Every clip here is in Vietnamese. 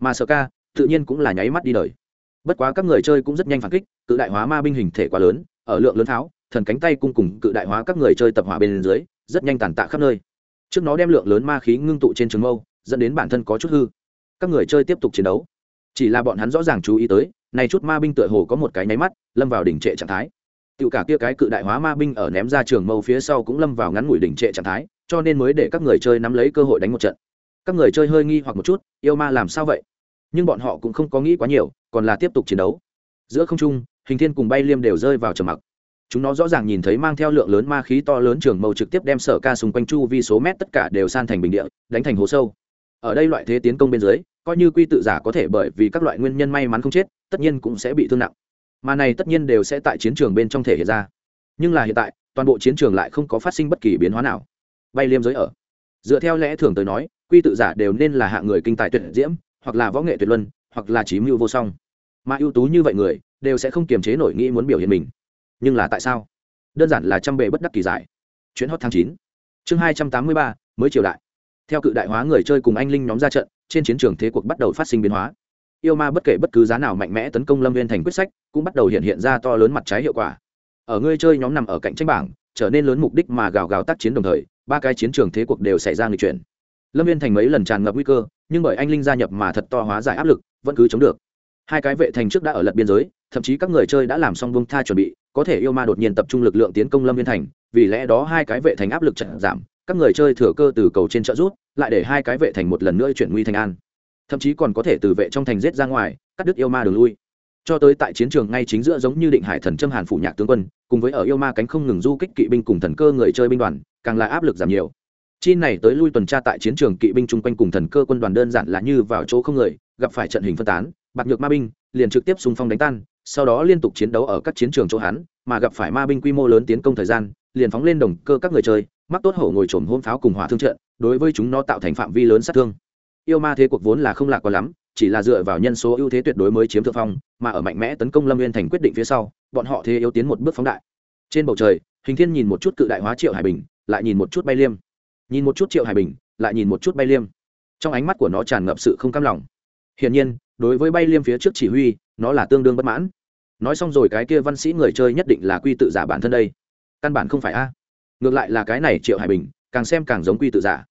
mà sở ca tự nhiên cũng là nháy mắt đi đời. Bất quá các người chơi cũng rất nhanh phản kích, cự đại hóa ma binh hình thể quá lớn, ở lượng lớn tháo, thần cánh tay cung cùng cự đại hóa các người chơi tập hỏa bên dưới, rất nhanh tàn tạ khắp nơi. Trước nó đem lượng lớn ma khí ngưng tụ trên trường mâu, dẫn đến bản thân có chút hư. Các người chơi tiếp tục chiến đấu. Chỉ là bọn hắn rõ ràng chú ý tới, này chút ma binh tựa hồ có một cái nháy mắt, lâm vào đỉnh trệ trạng thái. Tự cả kia cái cự đại hóa ma binh ở ném ra trường mâu phía sau cũng lâm vào ngắn ngủi đỉnh trệ trạng thái, cho nên mới để các người chơi nắm lấy cơ hội đánh một trận. Các người chơi hơi nghi hoặc một chút, yêu ma làm sao vậy? Nhưng bọn họ cũng không có nghĩ quá nhiều, còn là tiếp tục chiến đấu. Giữa không trung, hình thiên cùng bay liêm đều rơi vào trầm mặc. Chúng nó rõ ràng nhìn thấy mang theo lượng lớn ma khí to lớn trường mâu trực tiếp đem sở ca xung quanh chu vi số mét tất cả đều san thành bình địa, đánh thành hố sâu. Ở đây loại thế tiến công bên dưới, coi như quy tự giả có thể bởi vì các loại nguyên nhân may mắn không chết, tất nhiên cũng sẽ bị thương nặng. Mà này tất nhiên đều sẽ tại chiến trường bên trong thể hiện ra. Nhưng là hiện tại, toàn bộ chiến trường lại không có phát sinh bất kỳ biến hóa nào. Bay liêm giới ở. Dựa theo lẽ thường tới nói, quy tự giả đều nên là hạng người kinh tài tuyệt diễm hoặc là võ nghệ tuyệt luân, hoặc là trí mưu vô song. Mà ưu tú như vậy người, đều sẽ không kiềm chế nổi nghĩ muốn biểu hiện mình. Nhưng là tại sao? Đơn giản là trăm bề bất đắc kỳ giải. Chuyến hot tháng chín. Chương hai trăm tám mươi ba, mới triều đại. Theo cự đại hóa người chơi cùng anh linh nhóm ra trận, trên chiến trường thế cuộc bắt đầu phát sinh biến hóa. Yêu ma bất kể bất cứ giá nào mạnh mẽ tấn công lâm viên thành quyết sách, cũng bắt đầu hiện hiện ra to lớn mặt trái hiệu quả. Ở người chơi nhóm nằm ở cạnh tranh bảng, trở nên lớn mục đích mà gào gào tác chiến đồng thời, ba cái chiến trường thế cuộc đều xảy ra người chuyển lâm viên thành mấy lần tràn ngập nguy cơ, nhưng bởi anh linh gia nhập mà thật to hóa giải áp lực, vẫn cứ chống được. Hai cái vệ thành trước đã ở lật biên giới, thậm chí các người chơi đã làm xong bông tha chuẩn bị, có thể yêu ma đột nhiên tập trung lực lượng tiến công lâm viên thành, vì lẽ đó hai cái vệ thành áp lực chậm giảm, các người chơi thừa cơ từ cầu trên trợ rút lại để hai cái vệ thành một lần nữa chuyển nguy thành an. Thậm chí còn có thể từ vệ trong thành giết ra ngoài, cắt đứt yêu ma đường lui. Cho tới tại chiến trường ngay chính giữa giống như định hải thần trâm hàn phủ nhạc tướng quân, cùng với ở yêu ma cánh không ngừng du kích kỵ binh cùng thần cơ người chơi binh đoàn, càng là áp lực giảm nhiều chi này tới lui tuần tra tại chiến trường kỵ binh chung quanh cùng thần cơ quân đoàn đơn giản là như vào chỗ không người, gặp phải trận hình phân tán, bạc nhược ma binh, liền trực tiếp xung phong đánh tan, sau đó liên tục chiến đấu ở các chiến trường chỗ hắn, mà gặp phải ma binh quy mô lớn tiến công thời gian, liền phóng lên đồng cơ các người chơi, mắc tốt hổ ngồi trồm hôn pháo cùng hỏa thương trận, đối với chúng nó tạo thành phạm vi lớn sát thương. Yêu ma thế cuộc vốn là không lạc quá lắm, chỉ là dựa vào nhân số ưu thế tuyệt đối mới chiếm thượng phong, mà ở mạnh mẽ tấn công lâm nguyên thành quyết định phía sau, bọn họ thế yếu tiến một bước phóng đại. Trên bầu trời, hình thiên nhìn một chút cự đại hóa triệu hải bình, lại nhìn một chút bay liêm nhìn một chút triệu hải bình, lại nhìn một chút bay liêm. Trong ánh mắt của nó tràn ngập sự không cam lòng. Hiển nhiên, đối với bay liêm phía trước chỉ huy, nó là tương đương bất mãn. Nói xong rồi cái kia văn sĩ người chơi nhất định là quy tự giả bản thân đây. Căn bản không phải a. Ngược lại là cái này triệu hải bình, càng xem càng giống quy tự giả.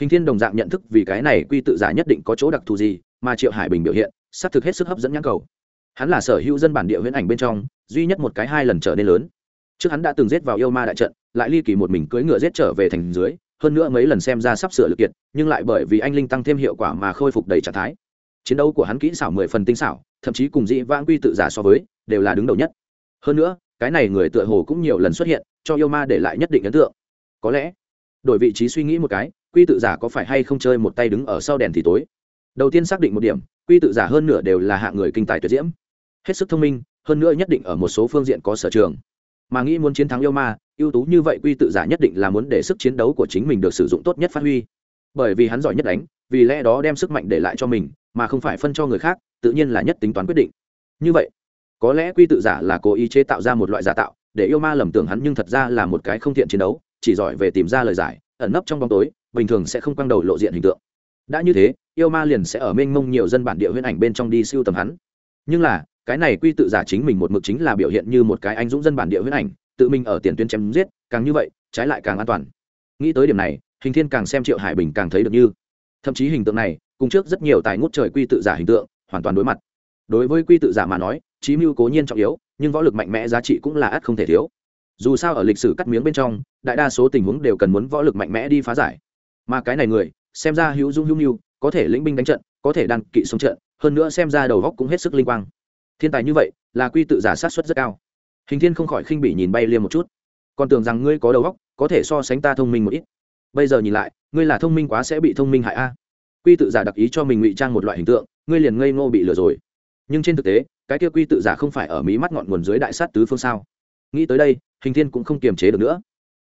Hình thiên đồng dạng nhận thức vì cái này quy tự giả nhất định có chỗ đặc thù gì, mà triệu hải bình biểu hiện, xác thực hết sức hấp dẫn nhãn cầu. Hắn là sở hữu dân bản địa huyễn ảnh bên trong, duy nhất một cái hai lần trở nên lớn. Trước hắn đã từng giết vào yêu ma đại trận, lại ly kỳ một mình cưỡi ngựa giết trở về thành dưới hơn nữa mấy lần xem ra sắp sửa lực kiệt, nhưng lại bởi vì anh linh tăng thêm hiệu quả mà khôi phục đầy trạng thái. Chiến đấu của hắn kỹ xảo mười phần tinh xảo, thậm chí cùng dĩ vãng quy tự giả so với, đều là đứng đầu nhất. Hơn nữa, cái này người tựa hồ cũng nhiều lần xuất hiện, cho yêu ma để lại nhất định ấn tượng. Có lẽ, đổi vị trí suy nghĩ một cái, quy tự giả có phải hay không chơi một tay đứng ở sau đèn thì tối? Đầu tiên xác định một điểm, quy tự giả hơn nửa đều là hạng người kinh tài tuyệt diễm. Hết sức thông minh, hơn nữa nhất định ở một số phương diện có sở trường mà nghĩ muốn chiến thắng yêu ma, ưu tú như vậy quy tự giả nhất định là muốn để sức chiến đấu của chính mình được sử dụng tốt nhất phát huy. Bởi vì hắn giỏi nhất đánh, vì lẽ đó đem sức mạnh để lại cho mình, mà không phải phân cho người khác, tự nhiên là nhất tính toán quyết định. Như vậy, có lẽ quy tự giả là cố ý chế tạo ra một loại giả tạo, để yêu ma lầm tưởng hắn nhưng thật ra là một cái không thiện chiến đấu, chỉ giỏi về tìm ra lời giải, ẩn nấp trong bóng tối, bình thường sẽ không quăng đầu lộ diện hình tượng. Đã như thế, yêu ma liền sẽ ở mênh mông nhiều dân bản địa huyễn ảnh bên trong đi siêu tầm hắn. Nhưng là cái này quy tự giả chính mình một mực chính là biểu hiện như một cái anh dũng dân bản địa huyết ảnh, tự mình ở tiền tuyến chém giết, càng như vậy, trái lại càng an toàn. Nghĩ tới điểm này, hình thiên càng xem triệu hải bình càng thấy được như. Thậm chí hình tượng này, cùng trước rất nhiều tài ngút trời quy tự giả hình tượng, hoàn toàn đối mặt. Đối với quy tự giả mà nói trí mưu cố nhiên trọng yếu, nhưng võ lực mạnh mẽ giá trị cũng là ắt không thể thiếu. Dù sao ở lịch sử cắt miếng bên trong, đại đa số tình huống đều cần muốn võ lực mạnh mẽ đi phá giải. Mà cái này người, xem ra hữu dung hữu nhu có thể lĩnh binh đánh trận, có thể đăng kỵ sống trận, hơn nữa xem ra đầu góc cũng hết sức linh quang thiên tài như vậy, là quy tự giả sát xuất rất cao. Hình thiên không khỏi khinh bỉ nhìn bay liêm một chút. Còn tưởng rằng ngươi có đầu óc, có thể so sánh ta thông minh một ít. Bây giờ nhìn lại, ngươi là thông minh quá sẽ bị thông minh hại a. Quy tự giả đặc ý cho mình ngụy trang một loại hình tượng, ngươi liền ngây ngô bị lừa rồi. Nhưng trên thực tế, cái kia quy tự giả không phải ở mí mắt ngọn nguồn dưới đại sát tứ phương sao? Nghĩ tới đây, hình thiên cũng không kiềm chế được nữa.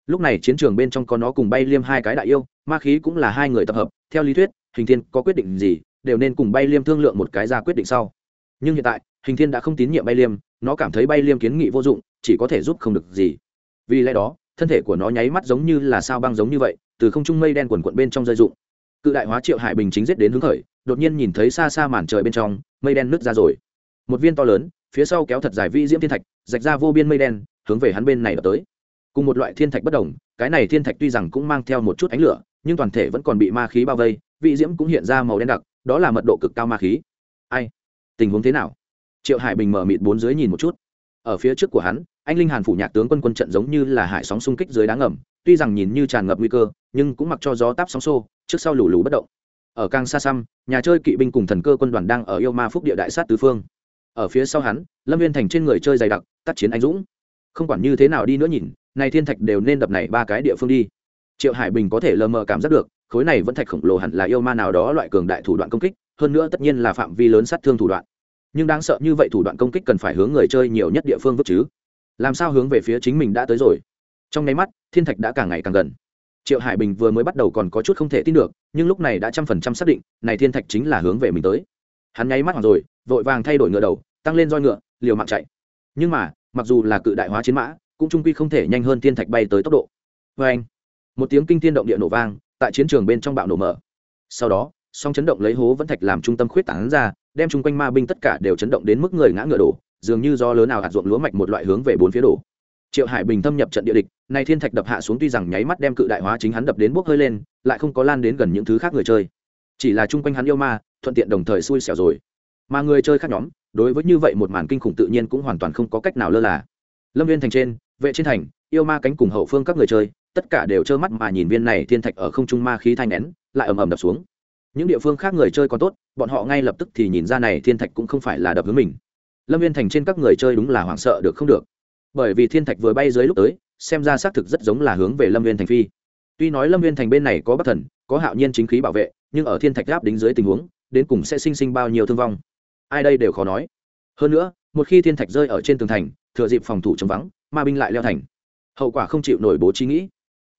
Lúc này chiến trường bên trong có nó cùng bay liêm hai cái đại yêu, ma khí cũng là hai người tập hợp. Theo lý thuyết, hình thiên có quyết định gì, đều nên cùng bay liêm thương lượng một cái ra quyết định sau. Nhưng hiện tại hình thiên đã không tín nhiệm bay liêm, nó cảm thấy bay liêm kiến nghị vô dụng, chỉ có thể giúp không được gì. Vì lẽ đó, thân thể của nó nháy mắt giống như là sao băng giống như vậy, từ không trung mây đen quần quận bên trong rơi dụng cự đại hóa triệu hải bình chính giết đến hướng khởi, đột nhiên nhìn thấy xa xa màn trời bên trong, mây đen nứt ra rồi. Một viên to lớn, phía sau kéo thật dài vi diễm thiên thạch, rạch ra vô biên mây đen, hướng về hắn bên này đập tới. Cùng một loại thiên thạch bất đồng, cái này thiên thạch tuy rằng cũng mang theo một chút ánh lửa, nhưng toàn thể vẫn còn bị ma khí bao vây, vị diễm cũng hiện ra màu đen đặc, đó là mật độ cực cao ma khí. Ai? Tình huống thế nào? Triệu hải bình mở mịt bốn dưới nhìn một chút. Ở phía trước của hắn, anh linh hàn phủ nhạc tướng quân quân trận giống như là hải sóng xung kích dưới đá ngầm, tuy rằng nhìn như tràn ngập nguy cơ, nhưng cũng mặc cho gió táp sóng xô, trước sau lù lù bất động. Ở càng xa xăm, nhà chơi kỵ binh cùng thần cơ quân đoàn đang ở yêu ma phúc địa đại sát tứ phương. Ở phía sau hắn, lâm viên thành trên người chơi dày đặc, tác chiến anh dũng. Không quản như thế nào đi nữa nhìn này thiên thạch đều nên đập này ba cái địa phương đi. Triệu hải bình có thể lờ mờ cảm giác được, khối này vẫn thạch khổng lồ hẳn là yêu ma nào đó loại cường đại thủ đoạn công kích, hơn nữa tất nhiên là phạm vi lớn sát thương thủ đoạn nhưng đáng sợ như vậy thủ đoạn công kích cần phải hướng người chơi nhiều nhất địa phương vứt chứ. Làm sao hướng về phía chính mình đã tới rồi? Trong nháy mắt, thiên thạch đã càng ngày càng gần. Triệu hải bình vừa mới bắt đầu còn có chút không thể tin được, nhưng lúc này đã trăm phần trăm xác định, này thiên thạch chính là hướng về mình tới. Hắn nháy mắt hoặc rồi, vội vàng thay đổi ngựa đầu, tăng lên roi ngựa, liều mạng chạy. Nhưng mà, mặc dù là cự đại hóa chiến mã, cũng trung quy không thể nhanh hơn thiên thạch bay tới tốc độ. Vê anh một tiếng kinh thiên động địa nổ vang, tại chiến trường bên trong bạo nổ mở. Sau đó song chấn động lấy hố vẫn thạch làm trung tâm khuyết tảng ra, đem chung quanh ma binh tất cả đều chấn động đến mức người ngã ngựa đổ, dường như do lớn nào hạt ruộng lúa mạch một loại hướng về bốn phía đổ. Triệu hải bình thâm nhập trận địa địch, nay thiên thạch đập hạ xuống tuy rằng nháy mắt đem cự đại hóa chính hắn đập đến bốc hơi lên, lại không có lan đến gần những thứ khác người chơi. Chỉ là chung quanh hắn yêu ma, thuận tiện đồng thời xui xẻo rồi. Mà người chơi khác nhóm, đối với như vậy một màn kinh khủng tự nhiên cũng hoàn toàn không có cách nào lơ là. Lâm viên thành trên, vệ trên thành, yêu ma cánh cùng hậu phương các người chơi, tất cả đều trơ mắt mà nhìn viên này thiên thạch ở không trung ma khí thanh nén lại ầm ầm đập xuống những địa phương khác người chơi còn tốt, bọn họ ngay lập tức thì nhìn ra này thiên thạch cũng không phải là đập hướng mình. Lâm viên thành trên các người chơi đúng là hoảng sợ được không được. Bởi vì thiên thạch vừa bay dưới lúc tới, xem ra xác thực rất giống là hướng về lâm viên thành phi. Tuy nói lâm viên thành bên này có bắc thần, có hạo nhiên chính khí bảo vệ, nhưng ở thiên thạch gáp đính dưới tình huống, đến cùng sẽ sinh sinh bao nhiêu thương vong? Ai đây đều khó nói. Hơn nữa, một khi thiên thạch rơi ở trên tường thành, thừa dịp phòng thủ chống vắng, ma binh lại leo thành. Hậu quả không chịu nổi bố trí nghĩ.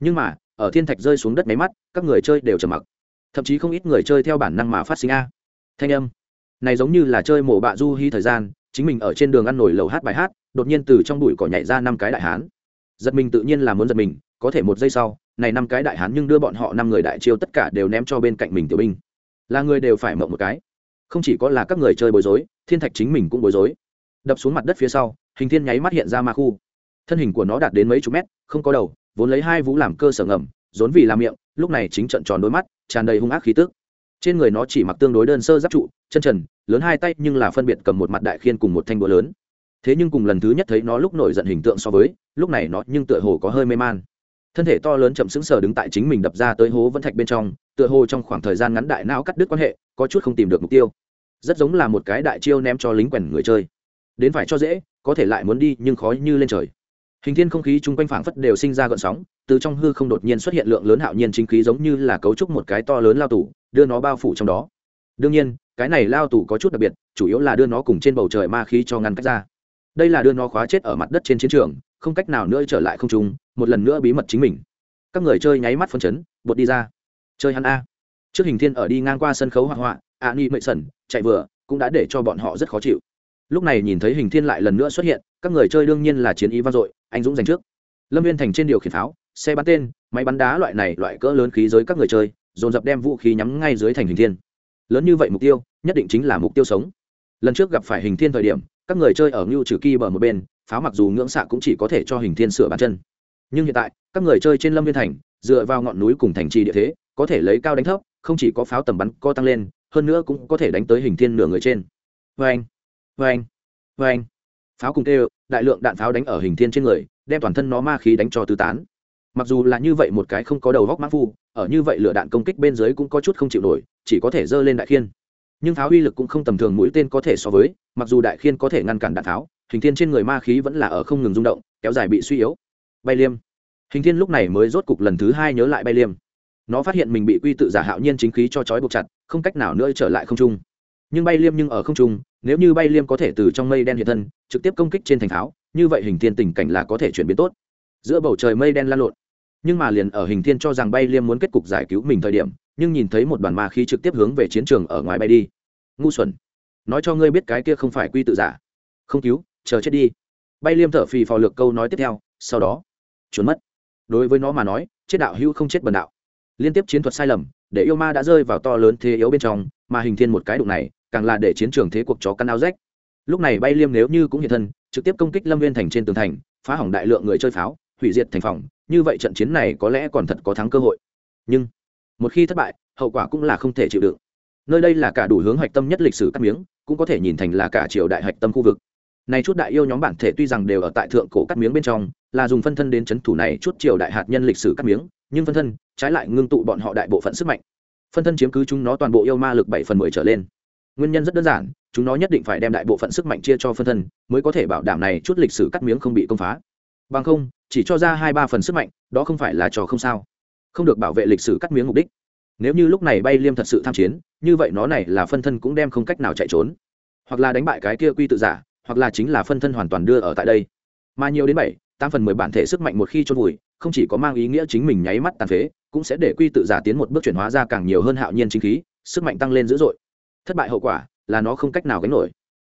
Nhưng mà, ở thiên thạch rơi xuống đất máy mắt, các người chơi đều trầm mặc thậm chí không ít người chơi theo bản năng mà phát sinh a. Thanh âm. Này giống như là chơi mổ bạ du hy thời gian, chính mình ở trên đường ăn nổi lầu hát bài hát, đột nhiên từ trong bụi cỏ nhảy ra năm cái đại hán. Giật mình tự nhiên là muốn giật mình, có thể một giây sau, này năm cái đại hán nhưng đưa bọn họ năm người đại chiêu tất cả đều ném cho bên cạnh mình tiểu binh. Là người đều phải mộng một cái. Không chỉ có là các người chơi bối rối, thiên thạch chính mình cũng bối rối. Đập xuống mặt đất phía sau, hình thiên nháy mắt hiện ra ma khu. Thân hình của nó đạt đến mấy chục mét, không có đầu, vốn lấy hai vũ làm cơ sở ngầm, rốn vì làm miệng, lúc này chính trận tròn đôi mắt tràn đầy hung ác khí tức. Trên người nó chỉ mặc tương đối đơn sơ giáp trụ, chân trần, lớn hai tay nhưng là phân biệt cầm một mặt đại khiên cùng một thanh búa lớn. Thế nhưng cùng lần thứ nhất thấy nó lúc nổi giận hình tượng so với, lúc này nó nhưng tựa hồ có hơi mê man. Thân thể to lớn chậm sững sờ đứng tại chính mình đập ra tới hố vẫn thạch bên trong, tựa hồ trong khoảng thời gian ngắn đại não cắt đứt quan hệ, có chút không tìm được mục tiêu. Rất giống là một cái đại chiêu ném cho lính quèn người chơi. Đến phải cho dễ, có thể lại muốn đi nhưng khó như lên trời. Hình thiên không khí chung quanh phảng phất đều sinh ra gợn sóng từ trong hư không đột nhiên xuất hiện lượng lớn hạo nhiên chính khí giống như là cấu trúc một cái to lớn lao tủ, đưa nó bao phủ trong đó. Đương nhiên, cái này lao tủ có chút đặc biệt, chủ yếu là đưa nó cùng trên bầu trời ma khí cho ngăn cách ra. Đây là đưa nó khóa chết ở mặt đất trên chiến trường, không cách nào nữa trở lại không trung, một lần nữa bí mật chính mình. Các người chơi nháy mắt phân chấn, bột đi ra. Chơi hắn a. Trước hình thiên ở đi ngang qua sân khấu hoa họa a ni mệ sần chạy vừa, cũng đã để cho bọn họ rất khó chịu. Lúc này nhìn thấy hình thiên lại lần nữa xuất hiện, các người chơi đương nhiên là chiến ý vang dội, anh dũng giành trước. Lâm viên thành trên điều khiển pháo xe bắn tên, máy bắn đá loại này loại cỡ lớn khí giới các người chơi, dồn dập đem vũ khí nhắm ngay dưới thành hình thiên. Lớn như vậy mục tiêu, nhất định chính là mục tiêu sống. Lần trước gặp phải hình thiên thời điểm, các người chơi ở ngưu trừ kỳ bờ một bên, pháo mặc dù ngưỡng xạ cũng chỉ có thể cho hình thiên sửa bàn chân. Nhưng hiện tại, các người chơi trên lâm viên thành, dựa vào ngọn núi cùng thành trì địa thế, có thể lấy cao đánh thấp, không chỉ có pháo tầm bắn co tăng lên, hơn nữa cũng có thể đánh tới hình thiên nửa người trên. Vê anh vê anh vê anh pháo cùng tê đại lượng đạn pháo đánh ở hình thiên trên người, đem toàn thân nó ma khí đánh cho tứ tán mặc dù là như vậy một cái không có đầu góc mãn phu, ở như vậy lửa đạn công kích bên dưới cũng có chút không chịu nổi, chỉ có thể giơ lên đại khiên. Nhưng pháo uy lực cũng không tầm thường mũi tên có thể so với, mặc dù đại khiên có thể ngăn cản đạn pháo, hình thiên trên người ma khí vẫn là ở không ngừng rung động, kéo dài bị suy yếu. Bay liêm. Hình thiên lúc này mới rốt cục lần thứ hai nhớ lại bay liêm. Nó phát hiện mình bị quy tự giả hạo nhiên chính khí cho trói buộc chặt, không cách nào nữa trở lại không trung. Nhưng bay liêm nhưng ở không trung, nếu như bay liêm có thể từ trong mây đen hiện thân, trực tiếp công kích trên thành tháo như vậy hình thiên tình cảnh là có thể chuyển biến tốt giữa bầu trời mây đen lan lộn. Nhưng mà liền ở hình thiên cho rằng bay liêm muốn kết cục giải cứu mình thời điểm, nhưng nhìn thấy một đoàn ma khí trực tiếp hướng về chiến trường ở ngoài bay đi. Ngu xuẩn. Nói cho ngươi biết cái kia không phải quy tự giả. Không cứu, chờ chết đi. Bay liêm thở phì phò lược câu nói tiếp theo, sau đó, trốn mất. Đối với nó mà nói, chết đạo hữu không chết bần đạo. Liên tiếp chiến thuật sai lầm, để yêu ma đã rơi vào to lớn thế yếu bên trong, mà hình thiên một cái đụng này, càng là để chiến trường thế cuộc chó căn áo rách. Lúc này bay liêm nếu như cũng hiện thân, trực tiếp công kích lâm viên thành trên tường thành, phá hỏng đại lượng người chơi pháo hủy diệt thành phòng, như vậy trận chiến này có lẽ còn thật có thắng cơ hội. Nhưng, một khi thất bại, hậu quả cũng là không thể chịu đựng. Nơi đây là cả đủ hướng hạch tâm nhất lịch sử cắt miếng, cũng có thể nhìn thành là cả triều đại hạch tâm khu vực. Này chút đại yêu nhóm bản thể tuy rằng đều ở tại thượng cổ cắt miếng bên trong, là dùng phân thân đến chấn thủ này chút triều đại hạt nhân lịch sử cắt miếng, nhưng phân thân, trái lại ngưng tụ bọn họ đại bộ phận sức mạnh. Phân thân chiếm cứ chúng nó toàn bộ yêu ma lực bảy phần mười trở lên. Nguyên nhân rất đơn giản, chúng nó nhất định phải đem đại bộ phận sức mạnh chia cho phân thân, mới có thể bảo đảm này chút lịch sử cắt miếng không bị công phá. Bằng không chỉ cho ra hai ba phần sức mạnh, đó không phải là trò không sao. Không được bảo vệ lịch sử cắt miếng mục đích. Nếu như lúc này bay liêm thật sự tham chiến, như vậy nó này là phân thân cũng đem không cách nào chạy trốn. Hoặc là đánh bại cái kia quy tự giả, hoặc là chính là phân thân hoàn toàn đưa ở tại đây. Mà nhiều đến bảy, tám phần mười bản thể sức mạnh một khi trôn vùi, không chỉ có mang ý nghĩa chính mình nháy mắt tàn phế, cũng sẽ để quy tự giả tiến một bước chuyển hóa ra càng nhiều hơn hạo nhiên chính khí, sức mạnh tăng lên dữ dội. Thất bại hậu quả là nó không cách nào gánh nổi.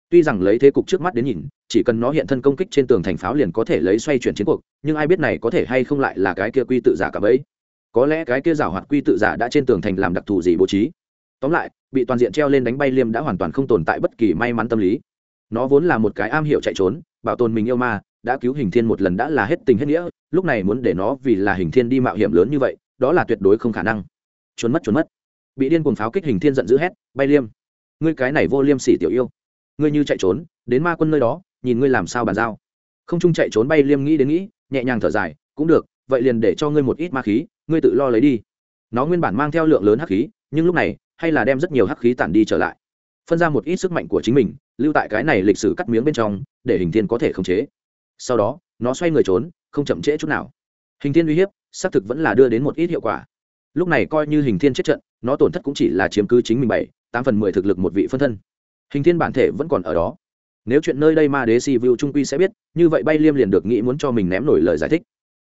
Tuy rằng lấy thế cục trước mắt đến nhìn chỉ cần nó hiện thân công kích trên tường thành pháo liền có thể lấy xoay chuyển chiến cuộc, nhưng ai biết này có thể hay không lại là cái kia quy tự giả cả bấy có lẽ cái kia giảo hoạt quy tự giả đã trên tường thành làm đặc thù gì bố trí. Tóm lại, bị toàn diện treo lên đánh bay liêm đã hoàn toàn không tồn tại bất kỳ may mắn tâm lý. Nó vốn là một cái am hiểu chạy trốn, bảo tồn mình yêu ma, đã cứu hình thiên một lần đã là hết tình hết nghĩa, lúc này muốn để nó vì là hình thiên đi mạo hiểm lớn như vậy, đó là tuyệt đối không khả năng. Trốn mất trốn mất. Bị điên cuồng pháo kích hình thiên giận dữ hét, bay liêm, ngươi cái này vô liêm sỉ tiểu yêu, ngươi như chạy trốn, đến ma quân nơi đó nhìn ngươi làm sao bàn giao. Không trung chạy trốn bay liêm nghĩ đến nghĩ, nhẹ nhàng thở dài, cũng được, vậy liền để cho ngươi một ít ma khí, ngươi tự lo lấy đi. Nó nguyên bản mang theo lượng lớn hắc khí, nhưng lúc này, hay là đem rất nhiều hắc khí tản đi trở lại. Phân ra một ít sức mạnh của chính mình, lưu tại cái này lịch sử cắt miếng bên trong, để hình thiên có thể khống chế. Sau đó, nó xoay người trốn, không chậm trễ chút nào. Hình thiên uy hiếp, xác thực vẫn là đưa đến một ít hiệu quả. Lúc này coi như hình thiên chết trận, nó tổn thất cũng chỉ là chiếm cứ chính mình bảy, tám phần mười thực lực một vị phân thân. Hình thiên bản thể vẫn còn ở đó nếu chuyện nơi đây ma đế si vu trung quy sẽ biết, như vậy bay liêm liền được nghĩ muốn cho mình ném nổi lời giải thích.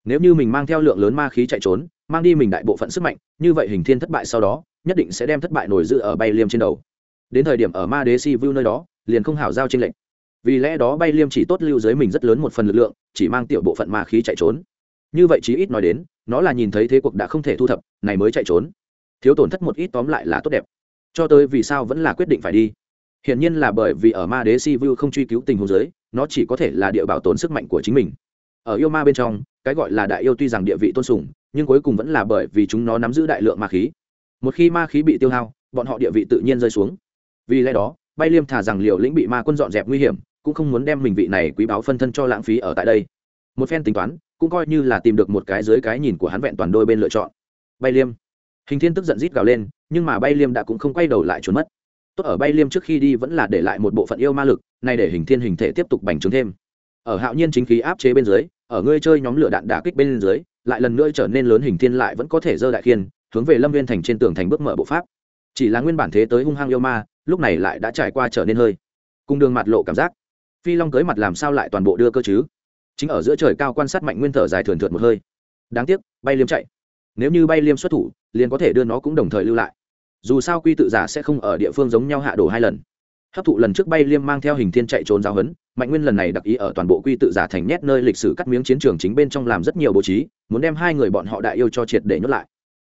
Nếu như mình mang theo lượng lớn ma khí chạy trốn, mang đi mình đại bộ phận sức mạnh, như vậy hình thiên thất bại sau đó, nhất định sẽ đem thất bại nổi dự ở bay liêm trên đầu. Đến thời điểm ở ma đế si vu nơi đó, liền không hảo giao trên lệnh vì lẽ đó bay liêm chỉ tốt lưu dưới mình rất lớn một phần lực lượng, chỉ mang tiểu bộ phận ma khí chạy trốn. Như vậy chí ít nói đến, nó là nhìn thấy thế cuộc đã không thể thu thập, này mới chạy trốn. Thiếu tổn thất một ít tóm lại là tốt đẹp. Cho tới vì sao vẫn là quyết định phải đi hiển nhiên là bởi vì ở ma đế si vu không truy cứu tình huống giới nó chỉ có thể là địa bảo tồn sức mạnh của chính mình. Ở yêu ma bên trong, cái gọi là đại yêu tuy rằng địa vị tôn sùng, nhưng cuối cùng vẫn là bởi vì chúng nó nắm giữ đại lượng ma khí. Một khi ma khí bị tiêu hao, bọn họ địa vị tự nhiên rơi xuống. Vì lẽ đó, bay liêm thả rằng liều lĩnh bị ma quân dọn dẹp nguy hiểm, cũng không muốn đem mình vị này quý báo phân thân cho lãng phí ở tại đây. Một phen tính toán, cũng coi như là tìm được một cái dưới cái nhìn của hắn vẹn toàn đôi bên lựa chọn. Bay liêm, hình thiên tức giận rít gào lên, nhưng mà bay liêm đã cũng không quay đầu lại trốn mất tốt ở bay liêm trước khi đi vẫn là để lại một bộ phận yêu ma lực, nay để hình thiên hình thể tiếp tục bành trướng thêm. Ở hạo nhiên chính khí áp chế bên dưới, ở ngươi chơi nhóm lửa đạn đả kích bên dưới, lại lần nữa trở nên lớn hình thiên lại vẫn có thể dơ đại khiên, hướng về lâm viên thành trên tường thành bước mở bộ pháp. Chỉ là nguyên bản thế tới hung hăng yêu ma, lúc này lại đã trải qua trở nên hơi. Cùng đường mặt lộ cảm giác. Phi long cưới mặt làm sao lại toàn bộ đưa cơ chứ? Chính ở giữa trời cao quan sát mạnh nguyên thở dài thườn thượt một hơi. Đáng tiếc, bay liêm chạy. Nếu như bay liêm xuất thủ, liền có thể đưa nó cũng đồng thời lưu lại dù sao quy tự giả sẽ không ở địa phương giống nhau hạ đổ hai lần. Hấp thụ lần trước bay liêm mang theo hình thiên chạy trốn giáo hấn mạnh nguyên lần này đặc ý ở toàn bộ quy tự giả thành nét nơi lịch sử cắt miếng chiến trường chính bên trong làm rất nhiều bố trí, muốn đem hai người bọn họ đại yêu cho triệt để nhốt lại.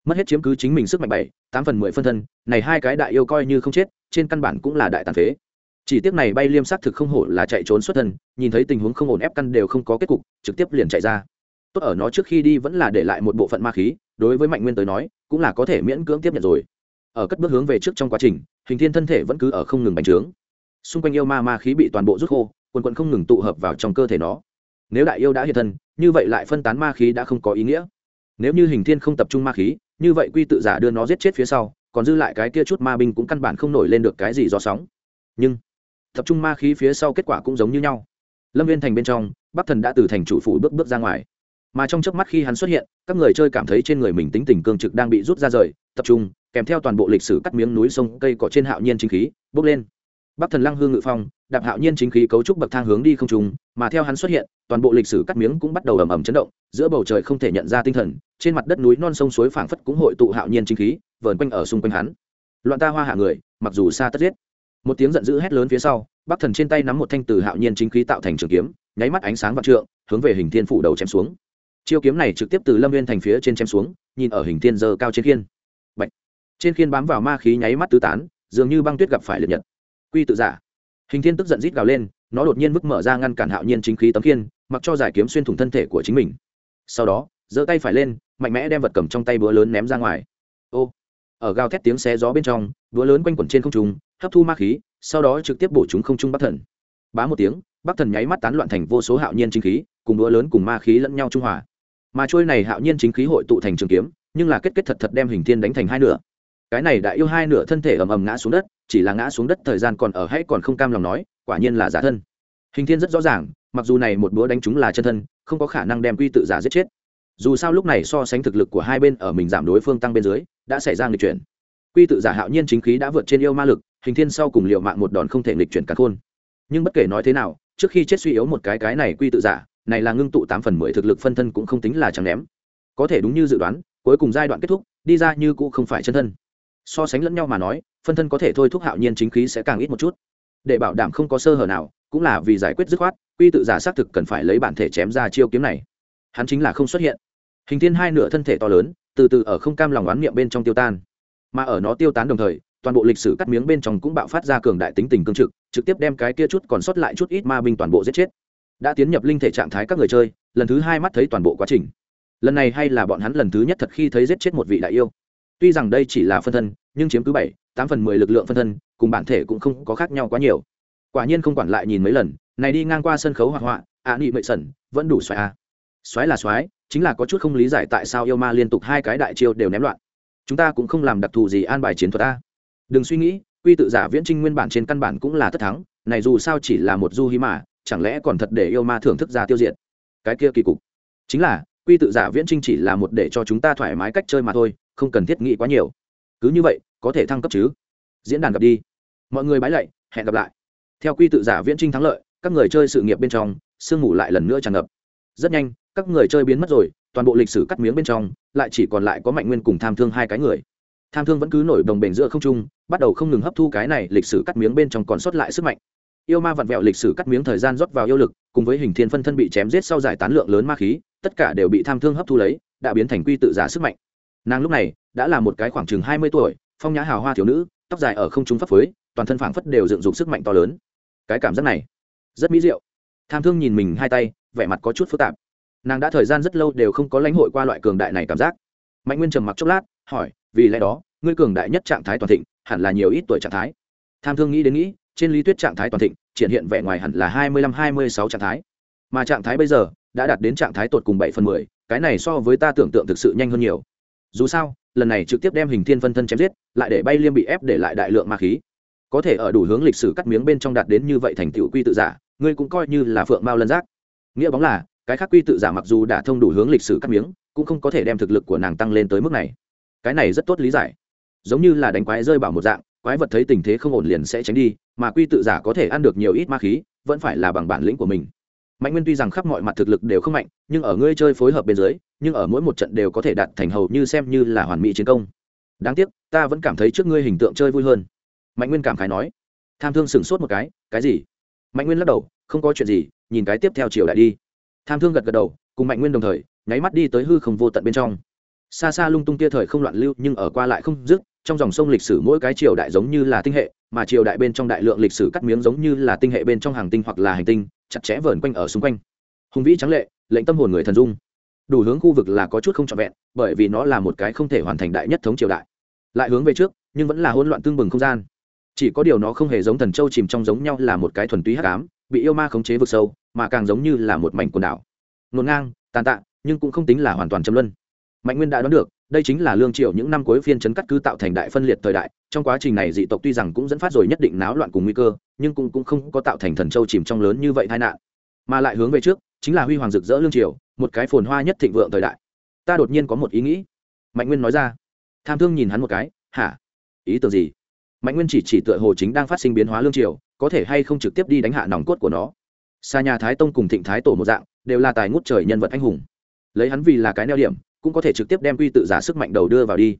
Mất hết chiếm cứ chính mình sức mạnh bảy, tám phần mười phân thân, này hai cái đại yêu coi như không chết, trên căn bản cũng là đại tàn phế. Chỉ tiếc này bay liêm xác thực không hổ là chạy trốn xuất thân, nhìn thấy tình huống không ổn ép căn đều không có kết cục, trực tiếp liền chạy ra. Tốt ở nó trước khi đi vẫn là để lại một bộ phận ma khí, đối với mạnh nguyên tới nói, cũng là có thể miễn cưỡng tiếp nhận rồi ở cất bước hướng về trước trong quá trình, hình thiên thân thể vẫn cứ ở không ngừng bành trướng. Xung quanh yêu ma ma khí bị toàn bộ rút khô, quần quần không ngừng tụ hợp vào trong cơ thể nó. Nếu đại yêu đã hiện thân, như vậy lại phân tán ma khí đã không có ý nghĩa. Nếu như hình thiên không tập trung ma khí, như vậy quy tự giả đưa nó giết chết phía sau, còn dư lại cái kia chút ma binh cũng căn bản không nổi lên được cái gì do sóng. Nhưng, tập trung ma khí phía sau kết quả cũng giống như nhau. Lâm viên thành bên trong, bắc thần đã từ thành chủ phủ bước bước ra ngoài. Mà trong chớp mắt khi hắn xuất hiện, các người chơi cảm thấy trên người mình tính tình cương trực đang bị rút ra rời tập trung, kèm theo toàn bộ lịch sử cắt miếng núi sông, cây cỏ trên hạo nhiên chính khí bốc lên. Bắc thần lăng hương ngự phong, đạp hạo nhiên chính khí cấu trúc bậc thang hướng đi không trùng mà theo hắn xuất hiện, toàn bộ lịch sử cắt miếng cũng bắt đầu ầm ầm chấn động, giữa bầu trời không thể nhận ra tinh thần, trên mặt đất núi non sông suối phảng phất cũng hội tụ hạo nhiên chính khí, vờn quanh ở xung quanh hắn. Loạn ta hoa hạ người, mặc dù xa tất giết. Một tiếng giận dữ hét lớn phía sau, bắc thần trên tay nắm một thanh từ hạo nhiên chính khí tạo thành trường kiếm, nháy mắt ánh sáng vạn trượng, hướng về hình thiên phủ đầu chém xuống. Chiêu kiếm này trực tiếp từ lâm viên thành phía trên chém xuống, nhìn ở hình thiên giờ cao trên thiên trên khiên bám vào ma khí nháy mắt tứ tán, dường như băng tuyết gặp phải liệt nhật. Quy tự giả. Hình thiên tức giận rít gào lên, nó đột nhiên vứt mở ra ngăn cản hạo nhiên chính khí tấm khiên, mặc cho giải kiếm xuyên thủng thân thể của chính mình. Sau đó, giơ tay phải lên, mạnh mẽ đem vật cầm trong tay búa lớn ném ra ngoài. Ô! Ở gào thét tiếng xé gió bên trong, búa lớn quanh quẩn trên không trung, hấp thu ma khí, sau đó trực tiếp bổ chúng không trung bắc thần. Bá một tiếng, bắc thần nháy mắt tán loạn thành vô số hạo nhiên chính khí, cùng búa lớn cùng ma khí lẫn nhau trung hòa. Mà trôi này hạo nhiên chính khí hội tụ thành trường kiếm, nhưng là kết kết thật thật đem hình thiên đánh thành hai nửa cái này đã yêu hai nửa thân thể ầm ầm ngã xuống đất, chỉ là ngã xuống đất thời gian còn ở hay còn không cam lòng nói, quả nhiên là giả thân. Hình thiên rất rõ ràng, mặc dù này một búa đánh chúng là chân thân, không có khả năng đem quy tự giả giết chết. Dù sao lúc này so sánh thực lực của hai bên ở mình giảm đối phương tăng bên dưới, đã xảy ra nghịch chuyển. Quy tự giả hạo nhiên chính khí đã vượt trên yêu ma lực, hình thiên sau cùng liệu mạng một đòn không thể nghịch chuyển cả khôn. Nhưng bất kể nói thế nào, trước khi chết suy yếu một cái cái này quy tự giả, này là ngưng tụ tám phần mười thực lực phân thân cũng không tính là chẳng ném. Có thể đúng như dự đoán, cuối cùng giai đoạn kết thúc, đi ra như cũ không phải chân thân so sánh lẫn nhau mà nói, phân thân có thể thôi thúc hạo nhiên chính khí sẽ càng ít một chút. Để bảo đảm không có sơ hở nào, cũng là vì giải quyết dứt khoát, quy tự giả xác thực cần phải lấy bản thể chém ra chiêu kiếm này. Hắn chính là không xuất hiện. Hình thiên hai nửa thân thể to lớn, từ từ ở không cam lòng oán niệm bên trong tiêu tan. Mà ở nó tiêu tán đồng thời, toàn bộ lịch sử cắt miếng bên trong cũng bạo phát ra cường đại tính tình cương trực trực tiếp đem cái kia chút còn sót lại chút ít ma binh toàn bộ giết chết. Đã tiến nhập linh thể trạng thái các người chơi, lần thứ hai mắt thấy toàn bộ quá trình. Lần này hay là bọn hắn lần thứ nhất thật khi thấy giết chết một vị đại yêu tuy rằng đây chỉ là phân thân, nhưng chiếm cứ bảy, tám phần mười lực lượng phân thân, cùng bản thể cũng không có khác nhau quá nhiều. Quả nhiên không quản lại nhìn mấy lần, này đi ngang qua sân khấu hoạt họa, ạ nị mệ sẩn, vẫn đủ xoáy a à. xoáy là xoáy, chính là có chút không lý giải tại sao yêu ma liên tục hai cái đại chiêu đều ném loạn. Chúng ta cũng không làm đặc thù gì an bài chiến thuật a. Đừng suy nghĩ, quy tự giả viễn trinh nguyên bản trên căn bản cũng là tất thắng, này dù sao chỉ là một du hí mà, chẳng lẽ còn thật để yêu ma thưởng thức ra tiêu diệt? Cái kia kỳ cục. Chính là, quy tự giả viễn trinh chỉ là một để cho chúng ta thoải mái cách chơi mà thôi không cần thiết nghĩ quá nhiều. Cứ như vậy, có thể thăng cấp chứ? Diễn đàn gặp đi. Mọi người bái lạy, hẹn gặp lại. Theo quy tự giả viễn trinh thắng lợi, các người chơi sự nghiệp bên trong, sương mù lại lần nữa tràn ngập. Rất nhanh, các người chơi biến mất rồi, toàn bộ lịch sử cắt miếng bên trong, lại chỉ còn lại có mạnh nguyên cùng tham thương hai cái người. Tham thương vẫn cứ nổi đồng bền giữa không trung, bắt đầu không ngừng hấp thu cái này lịch sử cắt miếng bên trong còn sót lại sức mạnh. Yêu ma vặn vẹo lịch sử cắt miếng thời gian rót vào yêu lực, cùng với hình thiên phân thân bị chém giết sau giải tán lượng lớn ma khí, tất cả đều bị tham thương hấp thu lấy, đã biến thành quy tự giả sức mạnh nàng lúc này đã là một cái khoảng chừng hai mươi tuổi, phong nhã hào hoa thiếu nữ, tóc dài ở không trung phấp phới, toàn thân phảng phất đều dựng dục sức mạnh to lớn. Cái cảm giác này rất mỹ diệu. Tham thương nhìn mình hai tay, vẻ mặt có chút phức tạp. Nàng đã thời gian rất lâu đều không có lãnh hội qua loại cường đại này cảm giác. Mạnh nguyên trầm mặc chốc lát, hỏi, vì lẽ đó, ngươi cường đại nhất trạng thái toàn thịnh, hẳn là nhiều ít tuổi trạng thái? Tham thương nghĩ đến nghĩ, trên lý thuyết trạng thái toàn thịnh, triển hiện vẻ ngoài hẳn là hai mươi lăm, hai mươi sáu trạng thái. Mà trạng thái bây giờ đã đạt đến trạng thái tột cùng bảy phần mười, cái này so với ta tưởng tượng thực sự nhanh hơn nhiều dù sao, lần này trực tiếp đem hình thiên phân thân chém giết, lại để bay liêm bị ép để lại đại lượng ma khí. Có thể ở đủ hướng lịch sử cắt miếng bên trong đạt đến như vậy thành tựu quy tự giả, ngươi cũng coi như là phượng mao lân giác. Nghĩa bóng là, cái khác quy tự giả mặc dù đã thông đủ hướng lịch sử cắt miếng, cũng không có thể đem thực lực của nàng tăng lên tới mức này. Cái này rất tốt lý giải. Giống như là đánh quái rơi bảo một dạng, quái vật thấy tình thế không ổn liền sẽ tránh đi, mà quy tự giả có thể ăn được nhiều ít ma khí, vẫn phải là bằng bản lĩnh của mình mạnh nguyên tuy rằng khắp mọi mặt thực lực đều không mạnh, nhưng ở ngươi chơi phối hợp bên dưới, nhưng ở mỗi một trận đều có thể đạt thành hầu như xem như là hoàn mỹ chiến công. Đáng tiếc, ta vẫn cảm thấy trước ngươi hình tượng chơi vui hơn. Mạnh nguyên cảm khái nói. Tham thương sửng sốt một cái cái gì? Mạnh nguyên lắc đầu, không có chuyện gì, nhìn cái tiếp theo chiều đại đi. Tham thương gật gật đầu, cùng mạnh nguyên đồng thời, nháy mắt đi tới hư không vô tận bên trong. Xa xa lung tung tia thời không loạn lưu, nhưng ở qua lại không dứt, trong dòng sông lịch sử mỗi cái triều đại giống như là tinh hệ, mà triều đại bên trong đại lượng lịch sử cắt miếng giống như là tinh hệ bên trong hàng tinh hoặc là hành tinh chặt chẽ vờn quanh ở xung quanh. Hùng vĩ trắng lệ, lệnh tâm hồn người thần dung. Đủ hướng khu vực là có chút không trọn vẹn, bởi vì nó là một cái không thể hoàn thành đại nhất thống triều đại. Lại hướng về trước, nhưng vẫn là hỗn loạn tương bừng không gian. Chỉ có điều nó không hề giống thần châu chìm trong giống nhau là một cái thuần túy hắc ám, bị yêu ma khống chế vực sâu, mà càng giống như là một mảnh quần đảo. Ngột ngang, tàn tạ, nhưng cũng không tính là hoàn toàn châm luân mạnh nguyên đã đoán được đây chính là lương triều những năm cuối phiên chấn cắt cứ tạo thành đại phân liệt thời đại trong quá trình này dị tộc tuy rằng cũng dẫn phát rồi nhất định náo loạn cùng nguy cơ nhưng cũng, cũng không có tạo thành thần châu chìm trong lớn như vậy tai nạn. Mà lại hướng về trước chính là huy hoàng rực rỡ lương triều một cái phồn hoa nhất thịnh vượng thời đại. Ta đột nhiên có một ý nghĩ. Mạnh nguyên nói ra. Tham thương nhìn hắn một cái hả? Ý tưởng gì? Mạnh nguyên chỉ chỉ tựa hồ chính đang phát sinh biến hóa lương triều có thể hay không trực tiếp đi đánh hạ nòng cốt của nó. Xa nhà thái tông cùng thịnh thái tổ một dạng đều là tài ngút trời nhân vật anh hùng. Lấy hắn vì là cái neo điểm cũng có thể trực tiếp đem quy tự giả sức mạnh đầu đưa vào đi.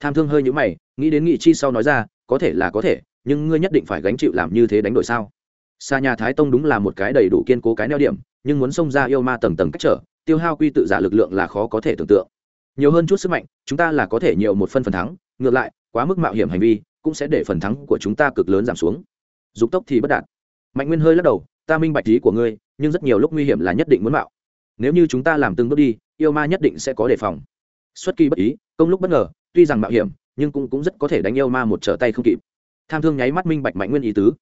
Tham thương hơi nhũ mày, nghĩ đến nghị chi sau nói ra, có thể là có thể, nhưng ngươi nhất định phải gánh chịu làm như thế đánh đổi sao? Xa nhà thái tông đúng là một cái đầy đủ kiên cố cái neo điểm, nhưng muốn xông ra yêu ma tầng tầng cách trở, tiêu hao quy tự giả lực lượng là khó có thể tưởng tượng. Nhiều hơn chút sức mạnh, chúng ta là có thể nhiều một phân phần thắng, ngược lại, quá mức mạo hiểm hành vi, cũng sẽ để phần thắng của chúng ta cực lớn giảm xuống. Dục tốc thì bất đạt. Mạnh nguyên hơi lắc đầu, ta minh bạch ý của ngươi, nhưng rất nhiều lúc nguy hiểm là nhất định muốn mạo nếu như chúng ta làm từng bước đi yêu ma nhất định sẽ có đề phòng. Xuất kỳ bất ý công lúc bất ngờ tuy rằng mạo hiểm nhưng cũng, cũng rất có thể đánh yêu ma một trở tay không kịp. Tham thương nháy mắt minh bạch mạnh nguyên ý tứ.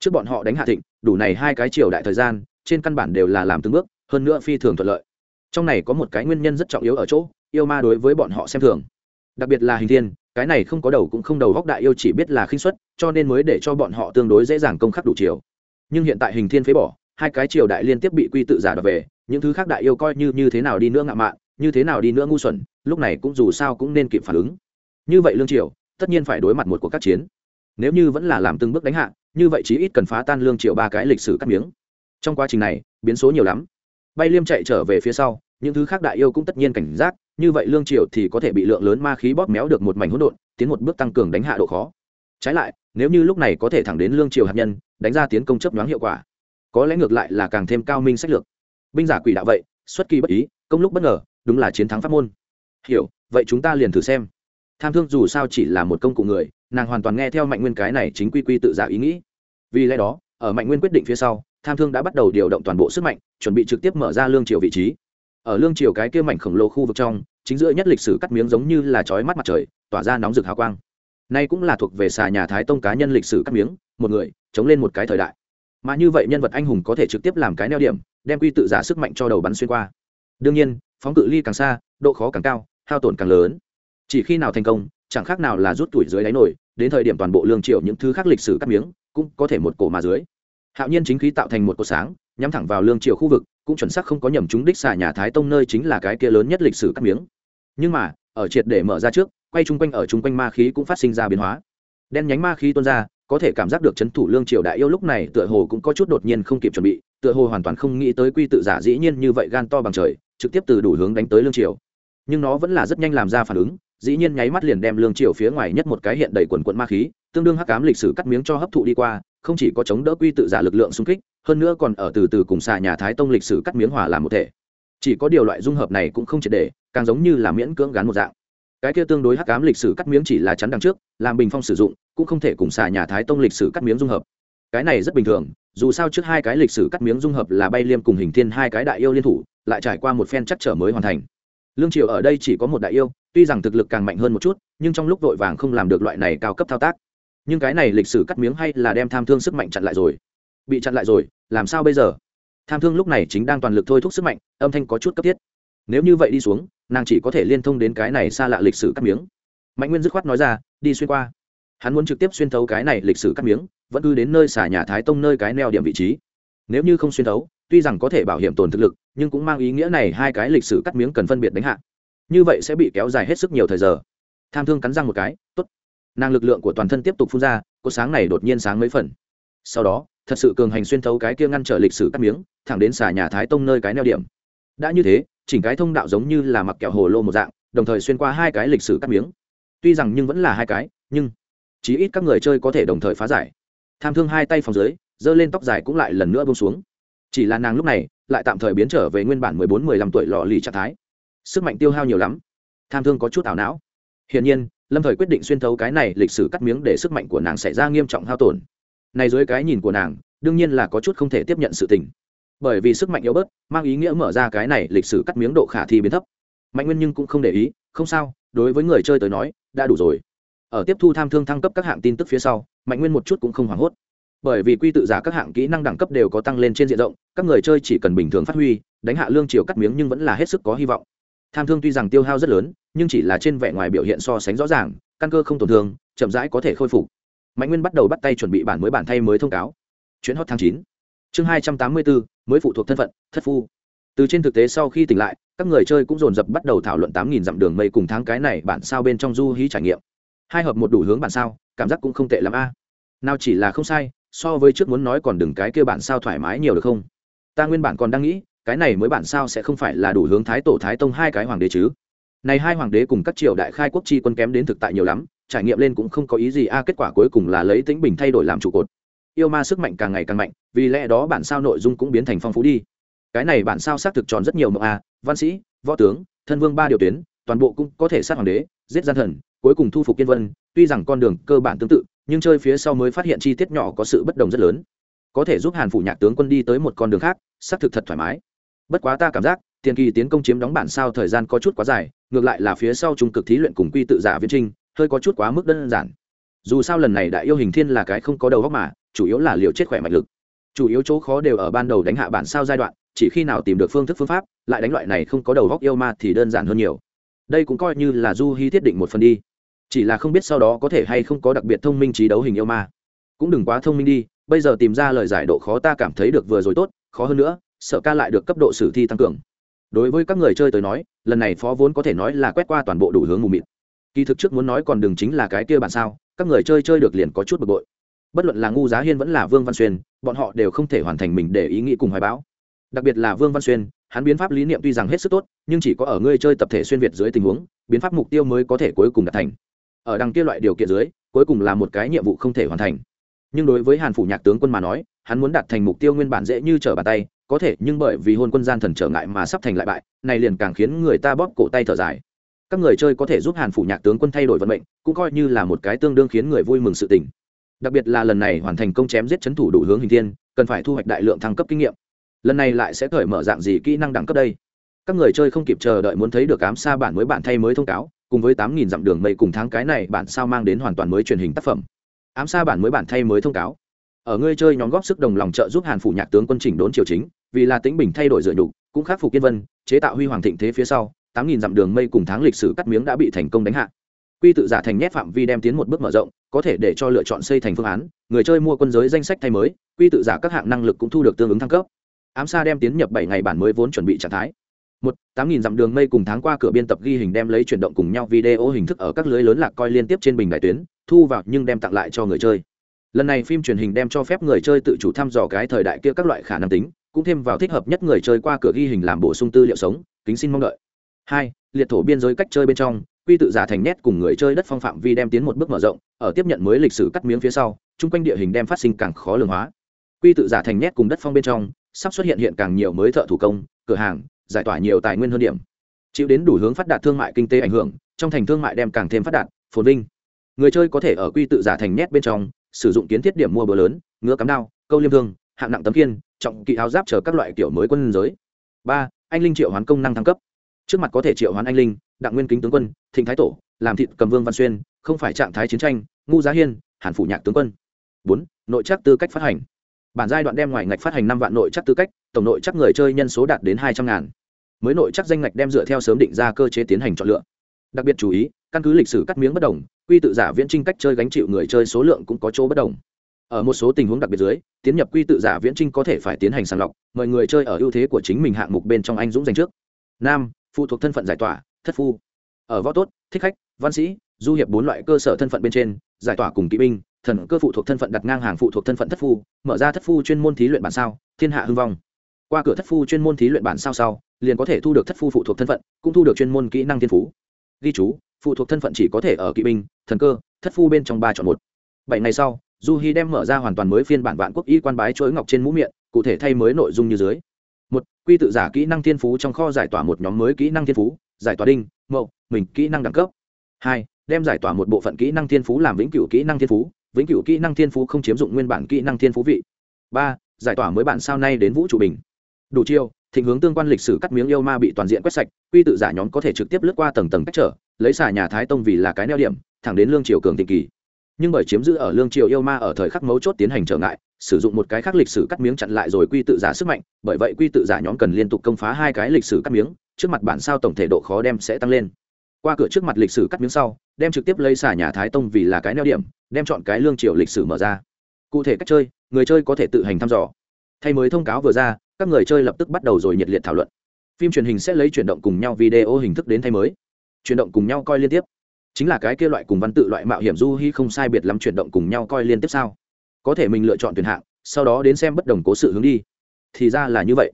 Trước bọn họ đánh hạ thịnh đủ này hai cái triều đại thời gian trên căn bản đều là làm từng bước hơn nữa phi thường thuận lợi. Trong này có một cái nguyên nhân rất trọng yếu ở chỗ yêu ma đối với bọn họ xem thường. Đặc biệt là hình thiên cái này không có đầu cũng không đầu góc đại yêu chỉ biết là khinh suất cho nên mới để cho bọn họ tương đối dễ dàng công khắc đủ chiều nhưng hiện tại hình thiên phế bỏ hai cái triều đại liên tiếp bị quy tự giả đ về những thứ khác đại yêu coi như như thế nào đi nữa ngạo mạn, như thế nào đi nữa ngu xuẩn, lúc này cũng dù sao cũng nên kịp phản ứng. Như vậy lương triều, tất nhiên phải đối mặt một cuộc các chiến. Nếu như vẫn là làm từng bước đánh hạ, như vậy chí ít cần phá tan lương triều ba cái lịch sử cắt miếng. Trong quá trình này, biến số nhiều lắm. Bay liêm chạy trở về phía sau, những thứ khác đại yêu cũng tất nhiên cảnh giác, như vậy lương triều thì có thể bị lượng lớn ma khí bóp méo được một mảnh hỗn độn, tiến một bước tăng cường đánh hạ độ khó. Trái lại, nếu như lúc này có thể thẳng đến lương triều hạt nhân, đánh ra tiến công chấp nhoáng hiệu quả, có lẽ ngược lại là càng thêm cao minh sách lược binh giả quỷ đạo vậy, xuất kỳ bất ý, công lúc bất ngờ, đúng là chiến thắng pháp môn. Hiểu, vậy chúng ta liền thử xem. Tham thương dù sao chỉ là một công cụ người, nàng hoàn toàn nghe theo mạnh nguyên cái này chính quy quy tự giả ý nghĩ. Vì lẽ đó, ở mạnh nguyên quyết định phía sau, tham thương đã bắt đầu điều động toàn bộ sức mạnh, chuẩn bị trực tiếp mở ra lương triều vị trí. Ở lương triều cái kia mảnh khổng lồ khu vực trong, chính giữa nhất lịch sử cắt miếng giống như là chói mắt mặt trời, tỏa ra nóng rực hào quang. Nay cũng là thuộc về xà nhà thái tông cá nhân lịch sử cắt miếng, một người, chống lên một cái thời đại mà như vậy nhân vật anh hùng có thể trực tiếp làm cái neo điểm, đem quy tự giả sức mạnh cho đầu bắn xuyên qua. Đương nhiên, phóng cự ly càng xa, độ khó càng cao, hao tổn càng lớn. Chỉ khi nào thành công, chẳng khác nào là rút tuổi dưới đáy nổi, đến thời điểm toàn bộ lương triều những thứ khác lịch sử cắt miếng, cũng có thể một cổ mà dưới. Hạo nhiên chính khí tạo thành một cột sáng, nhắm thẳng vào lương triều khu vực, cũng chuẩn xác không có nhầm chúng đích xả nhà thái tông nơi chính là cái kia lớn nhất lịch sử cắt miếng. Nhưng mà, ở triệt để mở ra trước, quay chung quanh ở chung quanh ma khí cũng phát sinh ra biến hóa. Đen nhánh ma khí tuôn ra có thể cảm giác được chấn thủ lương triều đại yêu lúc này tựa hồ cũng có chút đột nhiên không kịp chuẩn bị, tựa hồ hoàn toàn không nghĩ tới quy tự giả dĩ nhiên như vậy gan to bằng trời, trực tiếp từ đủ hướng đánh tới lương triều. Nhưng nó vẫn là rất nhanh làm ra phản ứng, dĩ nhiên nháy mắt liền đem lương triều phía ngoài nhất một cái hiện đầy quần quận ma khí, tương đương hắc cám lịch sử cắt miếng cho hấp thụ đi qua, không chỉ có chống đỡ quy tự giả lực lượng xung kích, hơn nữa còn ở từ từ cùng xà nhà thái tông lịch sử cắt miếng hòa làm một thể. Chỉ có điều loại dung hợp này cũng không triệt để, càng giống như là miễn cưỡng gắn một dạng cái kia tương đối hắc ám lịch sử cắt miếng chỉ là chắn đằng trước, làm bình phong sử dụng, cũng không thể cùng xà nhà thái tông lịch sử cắt miếng dung hợp. Cái này rất bình thường, dù sao trước hai cái lịch sử cắt miếng dung hợp là bay liêm cùng hình thiên hai cái đại yêu liên thủ, lại trải qua một phen chắc trở mới hoàn thành. Lương triều ở đây chỉ có một đại yêu, tuy rằng thực lực càng mạnh hơn một chút, nhưng trong lúc vội vàng không làm được loại này cao cấp thao tác. Nhưng cái này lịch sử cắt miếng hay là đem tham thương sức mạnh chặn lại rồi. Bị chặn lại rồi, làm sao bây giờ? Tham thương lúc này chính đang toàn lực thôi thúc sức mạnh, âm thanh có chút cấp thiết. Nếu như vậy đi xuống nàng chỉ có thể liên thông đến cái này xa lạ lịch sử cắt miếng. Mạnh nguyên dứt khoát nói ra, đi xuyên qua. Hắn muốn trực tiếp xuyên thấu cái này lịch sử cắt miếng, vẫn cứ đến nơi xả nhà thái tông nơi cái neo điểm vị trí. Nếu như không xuyên thấu, tuy rằng có thể bảo hiểm tồn thực lực, nhưng cũng mang ý nghĩa này hai cái lịch sử cắt miếng cần phân biệt đánh hạ. Như vậy sẽ bị kéo dài hết sức nhiều thời giờ. Tham thương cắn răng một cái, tốt. Nàng lực lượng của toàn thân tiếp tục phun ra, có sáng này đột nhiên sáng mấy phần. Sau đó, thật sự cường hành xuyên thấu cái kia ngăn trở lịch sử cắt miếng, thẳng đến xà nhà thái tông nơi cái neo điểm. Đã như thế chỉnh cái thông đạo giống như là mặc kẹo hồ lô một dạng, đồng thời xuyên qua hai cái lịch sử cắt miếng. Tuy rằng nhưng vẫn là hai cái, nhưng chí ít các người chơi có thể đồng thời phá giải. Tham thương hai tay phòng dưới, giơ lên tóc dài cũng lại lần nữa bông xuống. Chỉ là nàng lúc này, lại tạm thời biến trở về nguyên bản mười bốn, mười lăm tuổi lò lì trạng thái. Sức mạnh tiêu hao nhiều lắm. Tham thương có chút ảo não. Hiển nhiên, lâm thời quyết định xuyên thấu cái này lịch sử cắt miếng để sức mạnh của nàng xảy ra nghiêm trọng hao tổn. Này dưới cái nhìn của nàng, đương nhiên là có chút không thể tiếp nhận sự tình bởi vì sức mạnh yếu bớt, mang ý nghĩa mở ra cái này lịch sử cắt miếng độ khả thi biến thấp. Mạnh nguyên nhưng cũng không để ý, không sao, đối với người chơi tới nói, đã đủ rồi. Ở tiếp thu tham thương thăng cấp các hạng tin tức phía sau, mạnh nguyên một chút cũng không hoảng hốt. Bởi vì quy tự giả các hạng kỹ năng đẳng cấp đều có tăng lên trên diện rộng, các người chơi chỉ cần bình thường phát huy, đánh hạ lương chiều cắt miếng nhưng vẫn là hết sức có hy vọng. Tham thương tuy rằng tiêu hao rất lớn, nhưng chỉ là trên vẻ ngoài biểu hiện so sánh rõ ràng, căn cơ không tổn thương, chậm rãi có thể khôi phục. Mạnh nguyên bắt đầu bắt tay chuẩn bị bản mới bản thay mới thông cáo. Chuyến hot tháng chín chương hai trăm tám mươi bốn mới phụ thuộc thân phận, thất phu. Từ trên thực tế sau khi tỉnh lại, các người chơi cũng dồn dập bắt đầu thảo luận tám nghìn dặm đường mây cùng tháng cái này bản sao bên trong du hí trải nghiệm. Hai hợp một đủ hướng bản sao, cảm giác cũng không tệ l ắ m a. Nào chỉ là không sai, so với trước muốn nói còn đừng cái kia bản sao thoải mái nhiều được không? Ta nguyên bản còn đang nghĩ, cái này mới bản sao sẽ không phải là đủ hướng thái tổ thái tông hai cái hoàng đế chứ. Này hai hoàng đế cùng các triều đại khai quốc chi quân kém đến thực tại nhiều lắm, trải nghiệm lên cũng không có ý gì, a, kết quả cuối cùng là lấy tĩnh bình thay đổi làm trụ cột yêu ma sức mạnh càng ngày càng mạnh, vì lẽ đó bản sao nội dung cũng biến thành phong phú đi. Cái này bản sao xác thực tròn rất nhiều mộng a, văn sĩ, võ tướng, thân vương ba điều tuyến, toàn bộ cũng có thể sát hoàng đế, giết gian thần, cuối cùng thu phục kiên vân. Tuy rằng con đường cơ bản tương tự, nhưng chơi phía sau mới phát hiện chi tiết nhỏ có sự bất đồng rất lớn. Có thể giúp hàn phủ nhạc tướng quân đi tới một con đường khác, xác thực thật thoải mái. Bất quá ta cảm giác, tiền kỳ tiến công chiếm đóng bản sao thời gian có chút quá dài, ngược lại là phía sau trung cực thí luyện cùng quy tự giả viễn trinh hơi có chút quá mức đơn giản dù sao lần này đại yêu hình thiên là cái không có đầu góc mà, chủ yếu là liều chết khỏe mạnh lực. Chủ yếu chỗ khó đều ở ban đầu đánh hạ bản sao giai đoạn, chỉ khi nào tìm được phương thức phương pháp, lại đánh loại này không có đầu góc yêu ma thì đơn giản hơn nhiều. Đây cũng coi như là du hy thiết định một phần đi. Chỉ là không biết sau đó có thể hay không có đặc biệt thông minh trí đấu hình yêu ma. Cũng đừng quá thông minh đi, bây giờ tìm ra lời giải độ khó ta cảm thấy được vừa rồi tốt, khó hơn nữa, sợ ca lại được cấp độ sử thi tăng cường. Đối với các người chơi tới nói, lần này phó vốn có thể nói là quét qua toàn bộ đủ hướng mù mịt kỳ thực trước muốn nói còn đừng chính là cái kia bản sao, các người chơi chơi được liền có chút bực bội. Bất luận là ngu giá hiên vẫn là vương văn xuyên, bọn họ đều không thể hoàn thành mình để ý nghĩ cùng hoài báo đặc biệt là vương văn xuyên, hắn biến pháp lý niệm tuy rằng hết sức tốt, nhưng chỉ có ở ngươi chơi tập thể xuyên việt dưới tình huống, biến pháp mục tiêu mới có thể cuối cùng đạt thành. Ở đằng kia loại điều kiện dưới, cuối cùng là một cái nhiệm vụ không thể hoàn thành. Nhưng đối với hàn phủ nhạc tướng quân mà nói, hắn muốn đạt thành mục tiêu nguyên bản dễ như trở bàn tay, có thể, nhưng bởi vì hôn quân gian thần trở ngại mà sắp thành lại bại, này liền càng khiến người ta bóp cổ tay thở dài các người chơi có thể giúp hàn phủ nhạc tướng quân thay đổi vận mệnh, cũng coi như là một cái tương đương khiến người vui mừng sự tình. Đặc biệt là lần này hoàn thành công chém giết chấn thủ đủ hướng hình thiên, cần phải thu hoạch đại lượng thăng cấp kinh nghiệm. Lần này lại sẽ cởi mở dạng gì kỹ năng đẳng cấp đây? Các người chơi không kịp chờ đợi muốn thấy được ám xa bản mới bản thay mới thông cáo, cùng với tám nghìn dặm đường mây cùng tháng cái này bản sao mang đến hoàn toàn mới truyền hình tác phẩm. Ám xa bản mới bản thay mới thông cáo. Ở người chơi nhóm góp sức đồng lòng trợ giúp hàn phủ nhạc tướng quân chỉnh đốn triều chính, vì là tính bình thay đổi dựa nhục, cũng khắc phục kiên vân, chế tạo huy hoàng thịnh thế phía sau tám nghìn dặm đường mây cùng tháng lịch sử cắt miếng đã bị thành công đánh hạ. Quy tự giả thành nhét phạm vi đem tiến một bước mở rộng, có thể để cho lựa chọn xây thành phương án, người chơi mua quân giới danh sách thay mới, quy tự giả các hạng năng lực cũng thu được tương ứng thăng cấp. Ám xa đem tiến nhập bảy ngày bản mới vốn chuẩn bị trạng thái. Một, tám nghìn dặm đường mây cùng tháng qua cửa biên tập ghi hình đem lấy chuyển động cùng nhau video hình thức ở các lưới lớn lạc coi liên tiếp trên bình đại tuyến, thu vào nhưng đem tặng lại cho người chơi. Lần này phim truyền hình đem cho phép người chơi tự chủ thăm dò cái thời đại kia các loại khả năng tính, cũng thêm vào thích hợp nhất người chơi qua cửa ghi hình làm bổ sung tư liệu sống, kính xin mong đợi hai, liệt thổ biên giới cách chơi bên trong, quy tự giả thành nét cùng người chơi đất phong phạm vi đem tiến một bước mở rộng, ở tiếp nhận mới lịch sử cắt miếng phía sau, chung quanh địa hình đem phát sinh càng khó lường hóa. Quy tự giả thành nét cùng đất phong bên trong, sắp xuất hiện hiện càng nhiều mới thợ thủ công, cửa hàng, giải tỏa nhiều tài nguyên hơn điểm. Chịu đến đủ hướng phát đạt thương mại kinh tế ảnh hưởng, trong thành thương mại đem càng thêm phát đạt, phồn vinh. Người chơi có thể ở quy tự giả thành nét bên trong, sử dụng kiến thiết điểm mua bờ lớn ngứa cắm đao, câu liêm thương, hạng nặng tấm kiên trọng kỵ áo giáp chờ các loại kiểu mới quân giới. Ba, anh linh triệu hoán công năng thăng cấp trước mặt có thể triệu hoán anh linh, đặng nguyên kính tướng quân, thịnh thái tổ, làm thịt cầm vương văn xuyên, không phải trạng thái chiến tranh ngu giá hiên, hàn phủ nhạc tướng quân. Bốn, nội chắc tư cách phát hành. Bản giai đoạn đem ngoài ngạch phát hành năm vạn nội chắc tư cách, tổng nội chắc người chơi nhân số đạt đến hai trăm ngàn. Mới nội chắc danh ngạch đem dựa theo sớm định ra cơ chế tiến hành chọn lựa. Đặc biệt chú ý, căn cứ lịch sử cắt miếng bất đồng, quy tự giả viễn trinh cách chơi gánh chịu người chơi số lượng cũng có chỗ bất đồng. Ở một số tình huống đặc biệt dưới, tiến nhập quy tự giả viễn trinh có thể phải tiến hành sàng lọc, mời người chơi ở ưu thế của chính mình hạng mục bên trong anh dũng giành trước. Nam phụ thuộc thân phận giải tỏa, thất phu. Ở võ tốt, thích khách, văn sĩ, du hiệp bốn loại cơ sở thân phận bên trên, giải tỏa cùng kỵ binh, thần cơ phụ thuộc thân phận đặt ngang hàng phụ thuộc thân phận thất phu, mở ra thất phu chuyên môn thí luyện bản sao, thiên hạ hưng vong. Qua cửa thất phu chuyên môn thí luyện bản sao sau, liền có thể thu được thất phu phụ thuộc thân phận, cũng thu được chuyên môn kỹ năng thiên phú. Ghi chú, phụ thuộc thân phận chỉ có thể ở kỵ binh, thần cơ, thất phu bên trong ba chọn một. Bảy ngày sau, du hy đem mở ra hoàn toàn mới phiên bản vạn quốc y quan bái chuỗi ngọc trên mũ miệng, cụ thể thay mới nội dung như dưới một, quy tự giả kỹ năng thiên phú trong kho giải tỏa một nhóm mới kỹ năng thiên phú, giải tỏa đinh, mậu, mình kỹ năng đẳng cấp. Hai, đem giải tỏa một bộ phận kỹ năng thiên phú làm vĩnh cửu kỹ năng thiên phú, vĩnh cửu kỹ năng thiên phú không chiếm dụng nguyên bản kỹ năng thiên phú vị. Ba, giải tỏa mới bản sao nay đến vũ trụ bình. Đủ chiêu, thịnh hướng tương quan lịch sử cắt miếng yêu ma bị toàn diện quét sạch, quy tự giả nhóm có thể trực tiếp lướt qua tầng tầng cách trở, lấy xả nhà thái tông vì là cái neo điểm, thẳng đến lương triều cường tịnh kỳ. Nhưng bởi chiếm giữ ở lương triều yêu ma ở thời khắc mấu chốt tiến hành trở ngại sử dụng một cái khác lịch sử cắt miếng chặn lại rồi quy tự giả sức mạnh, bởi vậy quy tự giả nhóm cần liên tục công phá hai cái lịch sử cắt miếng, trước mặt bản sao tổng thể độ khó đem sẽ tăng lên. Qua cửa trước mặt lịch sử cắt miếng sau, đem trực tiếp lấy xả nhà thái tông vì là cái neo điểm, đem chọn cái lương triều lịch sử mở ra. Cụ thể cách chơi, người chơi có thể tự hành thăm dò. Thay mới thông cáo vừa ra, các người chơi lập tức bắt đầu rồi nhiệt liệt thảo luận. Phim truyền hình sẽ lấy chuyển động cùng nhau video hình thức đến thay mới. Chuyển động cùng nhau coi liên tiếp. Chính là cái kia loại cùng văn tự loại mạo hiểm du hy không sai biệt lắm chuyển động cùng nhau coi liên tiếp sao? Có thể mình lựa chọn tuyển hạng, sau đó đến xem bất đồng cố sự hướng đi. Thì ra là như vậy.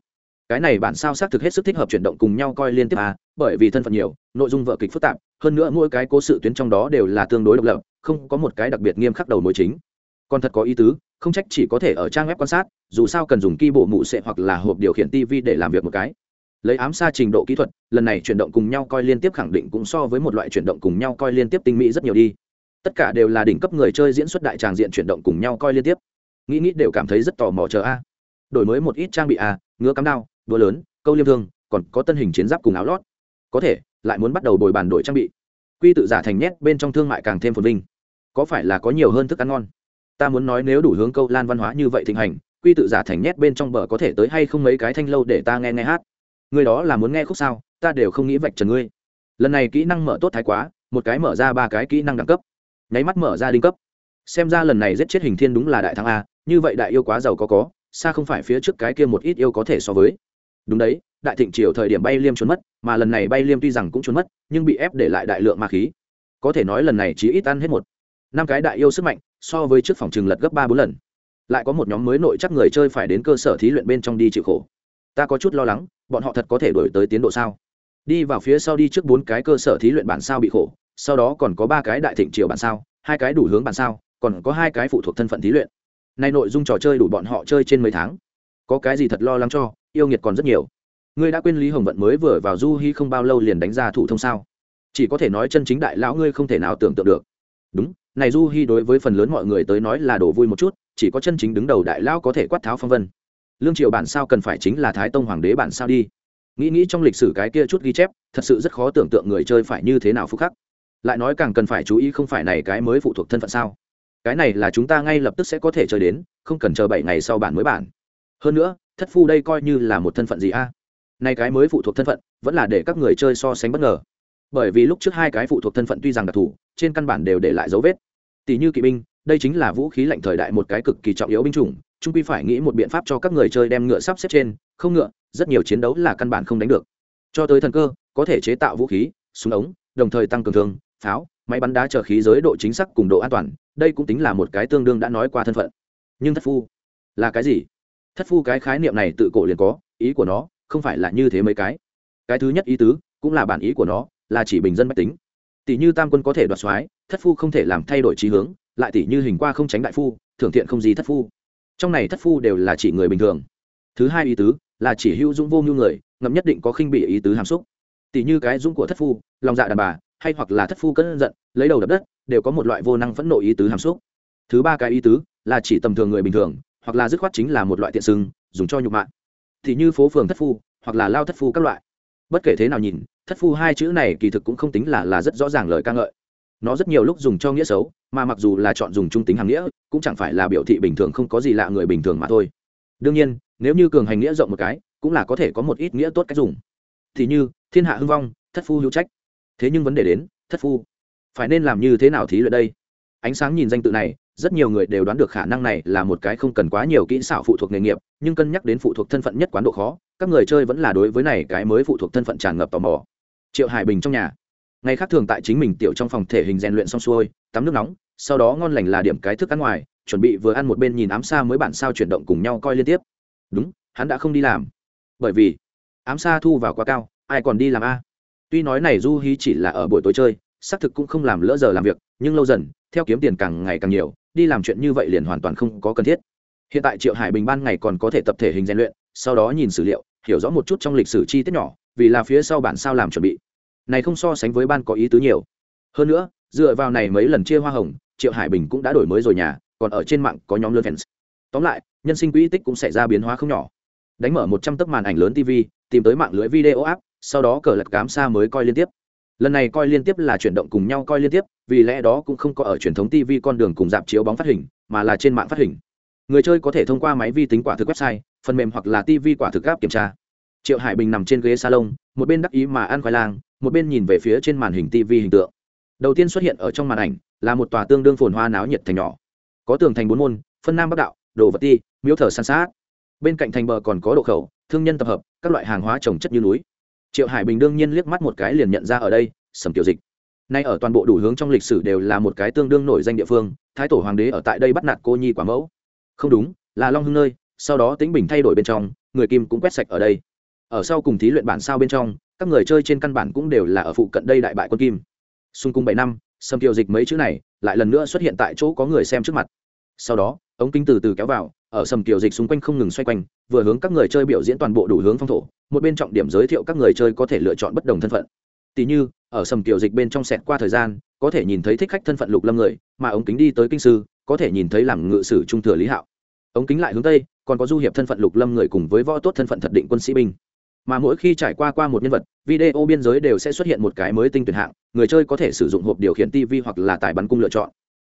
Cái này bản sao xác thực hết sức thích hợp chuyển động cùng nhau coi liên tiếp à bởi vì thân phận nhiều, nội dung vợ kịch phức tạp, hơn nữa mỗi cái cố sự tuyến trong đó đều là tương đối độc lập, không có một cái đặc biệt nghiêm khắc đầu mối chính. Còn thật có ý tứ, không trách chỉ có thể ở trang web quan sát, dù sao cần dùng ki bộ mụ sệ hoặc là hộp điều khiển tv để làm việc một cái. Lấy ám xa trình độ kỹ thuật, lần này chuyển động cùng nhau coi liên tiếp khẳng định cũng so với một loại chuyển động cùng nhau coi liên tiếp tinh mỹ rất nhiều đi tất cả đều là đỉnh cấp người chơi diễn xuất đại tràng diện chuyển động cùng nhau coi liên tiếp. Nghĩ nghĩ đều cảm thấy rất tò mò chờ a. Đổi mới một ít trang bị a, ngứa cắm đao, đũa lớn, câu liêm thương, còn có tân hình chiến giáp cùng áo lót. Có thể, lại muốn bắt đầu bồi bàn đổi trang bị. Quy tự giả thành nhét bên trong thương mại càng thêm phồn vinh. Có phải là có nhiều hơn thức ăn ngon? Ta muốn nói nếu đủ hướng câu lan văn hóa như vậy thịnh hành, quy tự giả thành nhét bên trong bờ có thể tới hay không mấy cái thanh lâu để ta nghe nghe hát. Người đó là muốn nghe khúc sao, ta đều không nghĩ vạch trần ngươi. Lần này kỹ năng mở tốt thái quá, một cái mở ra ba cái kỹ năng đẳng cấp nháy mắt mở ra đinh cấp. Xem ra lần này giết chết hình thiên đúng là đại thắng a, như vậy đại yêu quá giàu có có, xa không phải phía trước cái kia một ít yêu có thể so với. Đúng đấy, đại thịnh triều thời điểm bay liêm trốn mất, mà lần này bay liêm tuy rằng cũng trốn mất, nhưng bị ép để lại đại lượng ma khí. Có thể nói lần này chỉ ít ăn hết một, năm cái đại yêu sức mạnh, so với trước phòng trường lật gấp ba bốn lần. Lại có một nhóm mới nội chắc người chơi phải đến cơ sở thí luyện bên trong đi chịu khổ. Ta có chút lo lắng, bọn họ thật có thể đổi tới tiến độ sao? Đi vào phía sau đi trước bốn cái cơ sở thí luyện bản sao bị khổ sau đó còn có ba cái đại thịnh triều bản sao, hai cái đủ hướng bản sao, còn có hai cái phụ thuộc thân phận thí luyện. Nay nội dung trò chơi đủ bọn họ chơi trên mấy tháng. Có cái gì thật lo lắng cho, yêu nghiệt còn rất nhiều. Ngươi đã quên lý hồng vận mới vừa vào du hy không bao lâu liền đánh ra thủ thông sao. Chỉ có thể nói chân chính đại lão ngươi không thể nào tưởng tượng được. Đúng, này du hy đối với phần lớn mọi người tới nói là đồ vui một chút, chỉ có chân chính đứng đầu đại lão có thể quát tháo phong vân. Lương triều bản sao cần phải chính là thái tông hoàng đế bản sao đi. Nghĩ nghĩ trong lịch sử cái kia chút ghi chép, thật sự rất khó tưởng tượng người chơi phải như thế nào phúc khắc lại nói càng cần phải chú ý không phải này cái mới phụ thuộc thân phận sao? Cái này là chúng ta ngay lập tức sẽ có thể chơi đến, không cần chờ bảy ngày sau bản mới bản. Hơn nữa, thất phu đây coi như là một thân phận gì a? À? nay cái mới phụ thuộc thân phận, vẫn là để các người chơi so sánh bất ngờ. Bởi vì lúc trước hai cái phụ thuộc thân phận tuy rằng đặc thù, trên căn bản đều để lại dấu vết. Tỷ như kỵ binh, đây chính là vũ khí lạnh thời đại một cái cực kỳ trọng yếu binh chủng trung quy phải nghĩ một biện pháp cho các người chơi đem ngựa sắp xếp trên, không ngựa, rất nhiều chiến đấu là căn bản không đánh được. Cho tới thần cơ, có thể chế tạo vũ khí, súng ống, đồng thời tăng cường thương pháo, máy bắn đá chờ khí giới độ chính xác cùng độ an toàn, đây cũng tính là một cái tương đương đã nói qua thân phận. Nhưng thất phu, là cái gì? Thất phu cái khái niệm này tự cổ liền có, ý của nó không phải là như thế mấy cái. Cái thứ nhất ý tứ, cũng là bản ý của nó, là chỉ bình dân mách tính. Tỷ như tam quân có thể đoạt soái, thất phu không thể làm thay đổi trí hướng, lại tỷ như hình qua không tránh đại phu, thưởng thiện không gì thất phu. Trong này thất phu đều là chỉ người bình thường. Thứ hai ý tứ, là chỉ hữu dũng vô mưu người, ngậm nhất định có khinh bị ý tứ hàm xúc. Tỷ như cái dũng của thất phu, lòng dạ đàn bà hay hoặc là thất phu cơn giận, lấy đầu đập đất, đều có một loại vô năng phẫn nộ ý tứ hàm xúc. Thứ ba cái ý tứ là chỉ tầm thường người bình thường, hoặc là dứt khoát chính là một loại tiện sưng dùng cho nhục mạ. Thì như phố phường thất phu, hoặc là lao thất phu các loại. Bất kể thế nào nhìn, thất phu hai chữ này kỳ thực cũng không tính là là rất rõ ràng lời ca ngợi. Nó rất nhiều lúc dùng cho nghĩa xấu, mà mặc dù là chọn dùng trung tính hàng nghĩa, cũng chẳng phải là biểu thị bình thường không có gì lạ người bình thường mà thôi. Đương nhiên, nếu như cường hành nghĩa rộng một cái, cũng là có thể có một ít nghĩa tốt cách dùng. Thì như, thiên hạ hưng vong, thất phu hữu trách thế nhưng vấn đề đến, thất phu. Phải nên làm như thế nào thí luyện đây? Ánh sáng nhìn danh tự này, rất nhiều người đều đoán được khả năng này là một cái không cần quá nhiều kỹ xảo phụ thuộc nghề nghiệp, nhưng cân nhắc đến phụ thuộc thân phận nhất quán độ khó, các người chơi vẫn là đối với này cái mới phụ thuộc thân phận tràn ngập tò mò. Triệu hải bình trong nhà. Ngày khác thường tại chính mình tiểu trong phòng thể hình rèn luyện xong xuôi, tắm nước nóng, sau đó ngon lành là điểm cái thức ăn ngoài, chuẩn bị vừa ăn một bên nhìn ám xa mới bản sao chuyển động cùng nhau coi liên tiếp. Đúng, hắn đã không đi làm. Bởi vì, ám xa thu vào quá cao, ai còn đi làm a? Tuy nói này du hí chỉ là ở buổi tối chơi, xác thực cũng không làm lỡ giờ làm việc, nhưng lâu dần, theo kiếm tiền càng ngày càng nhiều, đi làm chuyện như vậy liền hoàn toàn không có cần thiết. Hiện tại triệu hải bình ban ngày còn có thể tập thể hình rèn luyện, sau đó nhìn sử liệu, hiểu rõ một chút trong lịch sử chi tiết nhỏ, vì là phía sau bản sao làm chuẩn bị. Này không so sánh với ban có ý tứ nhiều. Hơn nữa, dựa vào này mấy lần chia hoa hồng, triệu hải bình cũng đã đổi mới rồi nhà, còn ở trên mạng có nhóm lớn fans. Tóm lại, nhân sinh quỹ tích cũng xảy ra biến hóa không nhỏ. Đánh mở một trăm tấc màn ảnh lớn tv tìm tới mạng lưới video app sau đó cờ lật cám xa mới coi liên tiếp. Lần này coi liên tiếp là chuyển động cùng nhau coi liên tiếp, vì lẽ đó cũng không có ở truyền thống tv con đường cùng dạp chiếu bóng phát hình, mà là trên mạng phát hình. Người chơi có thể thông qua máy vi tính quả thực website, phần mềm hoặc là tv quả thực gáp kiểm tra. Triệu hải bình nằm trên ghế salon, một bên đắc ý mà ăn khoai lang, một bên nhìn về phía trên màn hình tv hình tượng. Đầu tiên xuất hiện ở trong màn ảnh, là một tòa tương đương phồn hoa náo nhiệt thành nhỏ. Có tường thành bốn môn, phân nam bắc đạo, đồ vật ti, miếu thờ san sát. Bên cạnh thành bờ còn có độ khẩu, thương nhân tập hợp, các loại hàng hóa trồng chất như núi triệu hải bình đương nhiên liếc mắt một cái liền nhận ra ở đây, sầm tiểu dịch. Nay ở toàn bộ đủ hướng trong lịch sử đều là một cái tương đương nổi danh địa phương, thái tổ hoàng đế ở tại đây bắt nạt cô nhi quả mẫu. Không đúng, là long hưng nơi, sau đó tính bình thay đổi bên trong, người kim cũng quét sạch ở đây. Ở sau cùng thí luyện bản sao bên trong, các người chơi trên căn bản cũng đều là ở phụ cận đây đại bại quân kim. Xung cung bảy năm, sầm tiểu dịch mấy chữ này lại lần nữa xuất hiện tại chỗ có người xem trước mặt. Sau đó, ống kính từ từ kéo vào ở sầm kiểu dịch xung quanh không ngừng xoay quanh, vừa hướng các người chơi biểu diễn toàn bộ đủ hướng phong thổ, một bên trọng điểm giới thiệu các người chơi có thể lựa chọn bất đồng thân phận. Tỷ như, ở sầm kiểu dịch bên trong sẹt qua thời gian, có thể nhìn thấy thích khách thân phận lục lâm người, mà ống kính đi tới kinh sư, có thể nhìn thấy làm ngự sử trung thừa lý hạo. Ống kính lại hướng tây, còn có du hiệp thân phận lục lâm người cùng với võ tốt thân phận thật định quân sĩ binh. Mà mỗi khi trải qua qua một nhân vật, video biên giới đều sẽ xuất hiện một cái mới tinh tuyển hạng, người chơi có thể sử dụng hộp điều khiển tv hoặc là tài bắn cung lựa chọn.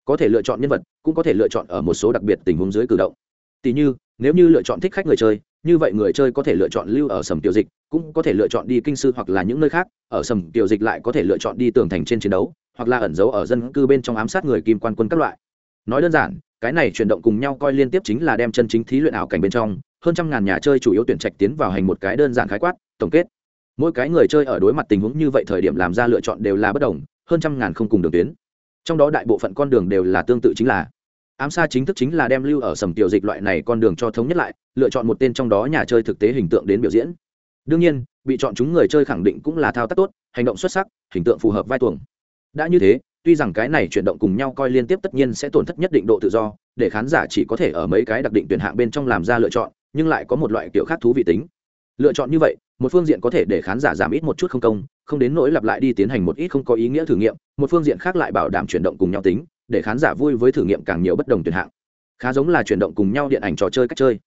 Có thể lựa chọn nhân vật, cũng có thể lựa chọn ở một số đặc biệt tình huống dưới cử động tỷ như, nếu như lựa chọn thích khách người chơi, như vậy người chơi có thể lựa chọn lưu ở sầm tiểu dịch, cũng có thể lựa chọn đi kinh sư hoặc là những nơi khác, ở sầm tiểu dịch lại có thể lựa chọn đi tường thành trên chiến đấu, hoặc là ẩn giấu ở dân cư bên trong ám sát người kim quan quân các loại. Nói đơn giản, cái này chuyển động cùng nhau coi liên tiếp chính là đem chân chính thí luyện ảo cảnh bên trong, hơn trăm ngàn nhà chơi chủ yếu tuyển trạch tiến vào hành một cái đơn giản khái quát, tổng kết. Mỗi cái người chơi ở đối mặt tình huống như vậy thời điểm làm ra lựa chọn đều là bất đồng, hơn trăm ngàn không cùng đường tuyến. Trong đó đại bộ phận con đường đều là tương tự chính là ám xa chính thức chính là đem lưu ở sầm tiểu dịch loại này con đường cho thống nhất lại, lựa chọn một tên trong đó nhà chơi thực tế hình tượng đến biểu diễn. Đương nhiên, bị chọn chúng người chơi khẳng định cũng là thao tác tốt, hành động xuất sắc, hình tượng phù hợp vai tuồng. Đã như thế, tuy rằng cái này chuyển động cùng nhau coi liên tiếp tất nhiên sẽ tổn thất nhất định độ tự do, để khán giả chỉ có thể ở mấy cái đặc định tuyển hạng bên trong làm ra lựa chọn, nhưng lại có một loại kiểu khác thú vị tính. Lựa chọn như vậy, một phương diện có thể để khán giả giảm ít một chút không công, không đến nỗi lặp lại đi tiến hành một ít không có ý nghĩa thử nghiệm, một phương diện khác lại bảo đảm chuyển động cùng nhau tính để khán giả vui với thử nghiệm càng nhiều bất đồng tuyển hạng. Khá giống là chuyển động cùng nhau điện ảnh trò chơi cách chơi.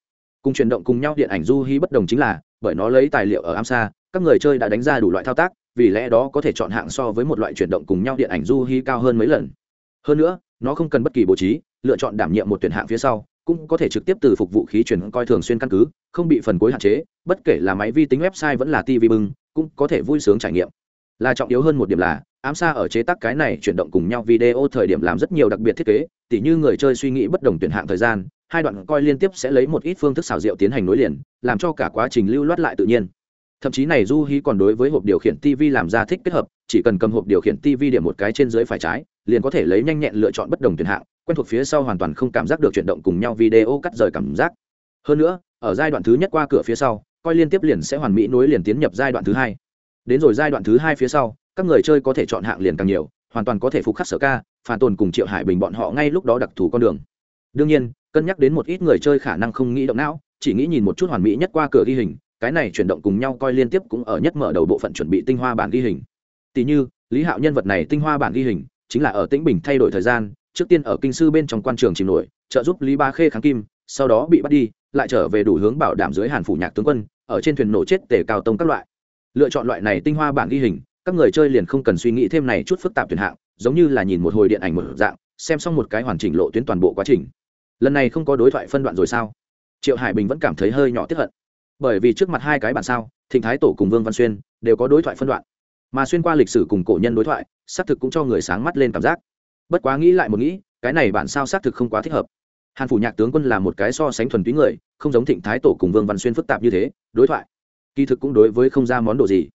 Cùng chuyển động cùng nhau điện ảnh du hy bất đồng chính là bởi nó lấy tài liệu ở am sa, các người chơi đã đánh ra đủ loại thao tác vì lẽ đó có thể chọn hạng so với một loại chuyển động cùng nhau điện ảnh du hy cao hơn mấy lần. Hơn nữa nó không cần bất kỳ bố trí lựa chọn đảm nhiệm một tuyển hạng phía sau cũng có thể trực tiếp từ phục vụ khí chuyển coi thường xuyên căn cứ không bị phần cuối hạn chế bất kể là máy vi tính website vẫn là tv bưng cũng có thể vui sướng trải nghiệm. Là trọng yếu hơn một điểm là ám xa ở chế tác cái này chuyển động cùng nhau video thời điểm làm rất nhiều đặc biệt thiết kế, tỉ như người chơi suy nghĩ bất đồng tuyển hạng thời gian, hai đoạn coi liên tiếp sẽ lấy một ít phương thức xào rượu tiến hành nối liền, làm cho cả quá trình lưu loát lại tự nhiên. Thậm chí này du hí còn đối với hộp điều khiển tv làm ra thích kết hợp, chỉ cần cầm hộp điều khiển tv điểm một cái trên dưới phải trái, liền có thể lấy nhanh nhẹn lựa chọn bất đồng tuyển hạng, quen thuộc phía sau hoàn toàn không cảm giác được chuyển động cùng nhau video cắt rời cảm giác. Hơn nữa, ở giai đoạn thứ nhất qua cửa phía sau, coi liên tiếp liền sẽ hoàn mỹ nối liền tiến nhập giai đoạn thứ hai. Đến rồi giai đoạn thứ hai phía sau các người chơi có thể chọn hạng liền càng nhiều, hoàn toàn có thể phục khắc sở ca phản tồn cùng triệu hải bình bọn họ ngay lúc đó đặc thù con đường. Đương nhiên, cân nhắc đến một ít người chơi khả năng không nghĩ động não, chỉ nghĩ nhìn một chút hoàn mỹ nhất qua cửa ghi hình, cái này chuyển động cùng nhau coi liên tiếp cũng ở nhất mở đầu bộ phận chuẩn bị tinh hoa bản ghi hình. Tỷ như, lý hạo nhân vật này tinh hoa bản ghi hình, chính là ở tĩnh bình thay đổi thời gian, trước tiên ở kinh sư bên trong quan trường chìm nổi, trợ giúp lý ba khê kháng kim, sau đó bị bắt đi, lại trở về đủ hướng bảo đảm dưới hàn phủ nhạc tướng quân, ở trên thuyền nổ chết tể cao tông các loại. Lựa chọn loại này tinh hoa bản ghi hình các người chơi liền không cần suy nghĩ thêm này chút phức tạp tuyển hạng, giống như là nhìn một hồi điện ảnh một dạng, xem xong một cái hoàn chỉnh lộ tuyến toàn bộ quá trình. Lần này không có đối thoại phân đoạn rồi sao? Triệu hải bình vẫn cảm thấy hơi nhỏ tiếp hận. Bởi vì trước mặt hai cái bản sao, thịnh thái tổ cùng vương văn xuyên, đều có đối thoại phân đoạn. Mà xuyên qua lịch sử cùng cổ nhân đối thoại, xác thực cũng cho người sáng mắt lên cảm giác. Bất quá nghĩ lại một nghĩ, cái này bản sao xác thực không quá thích hợp. Hàn phủ nhạc tướng quân là một cái so sánh thuần túy người, không giống thịnh thái tổ cùng vương văn xuyên phức tạp như thế, đối thoại, kỳ thực cũng đối với không ra món đồ gì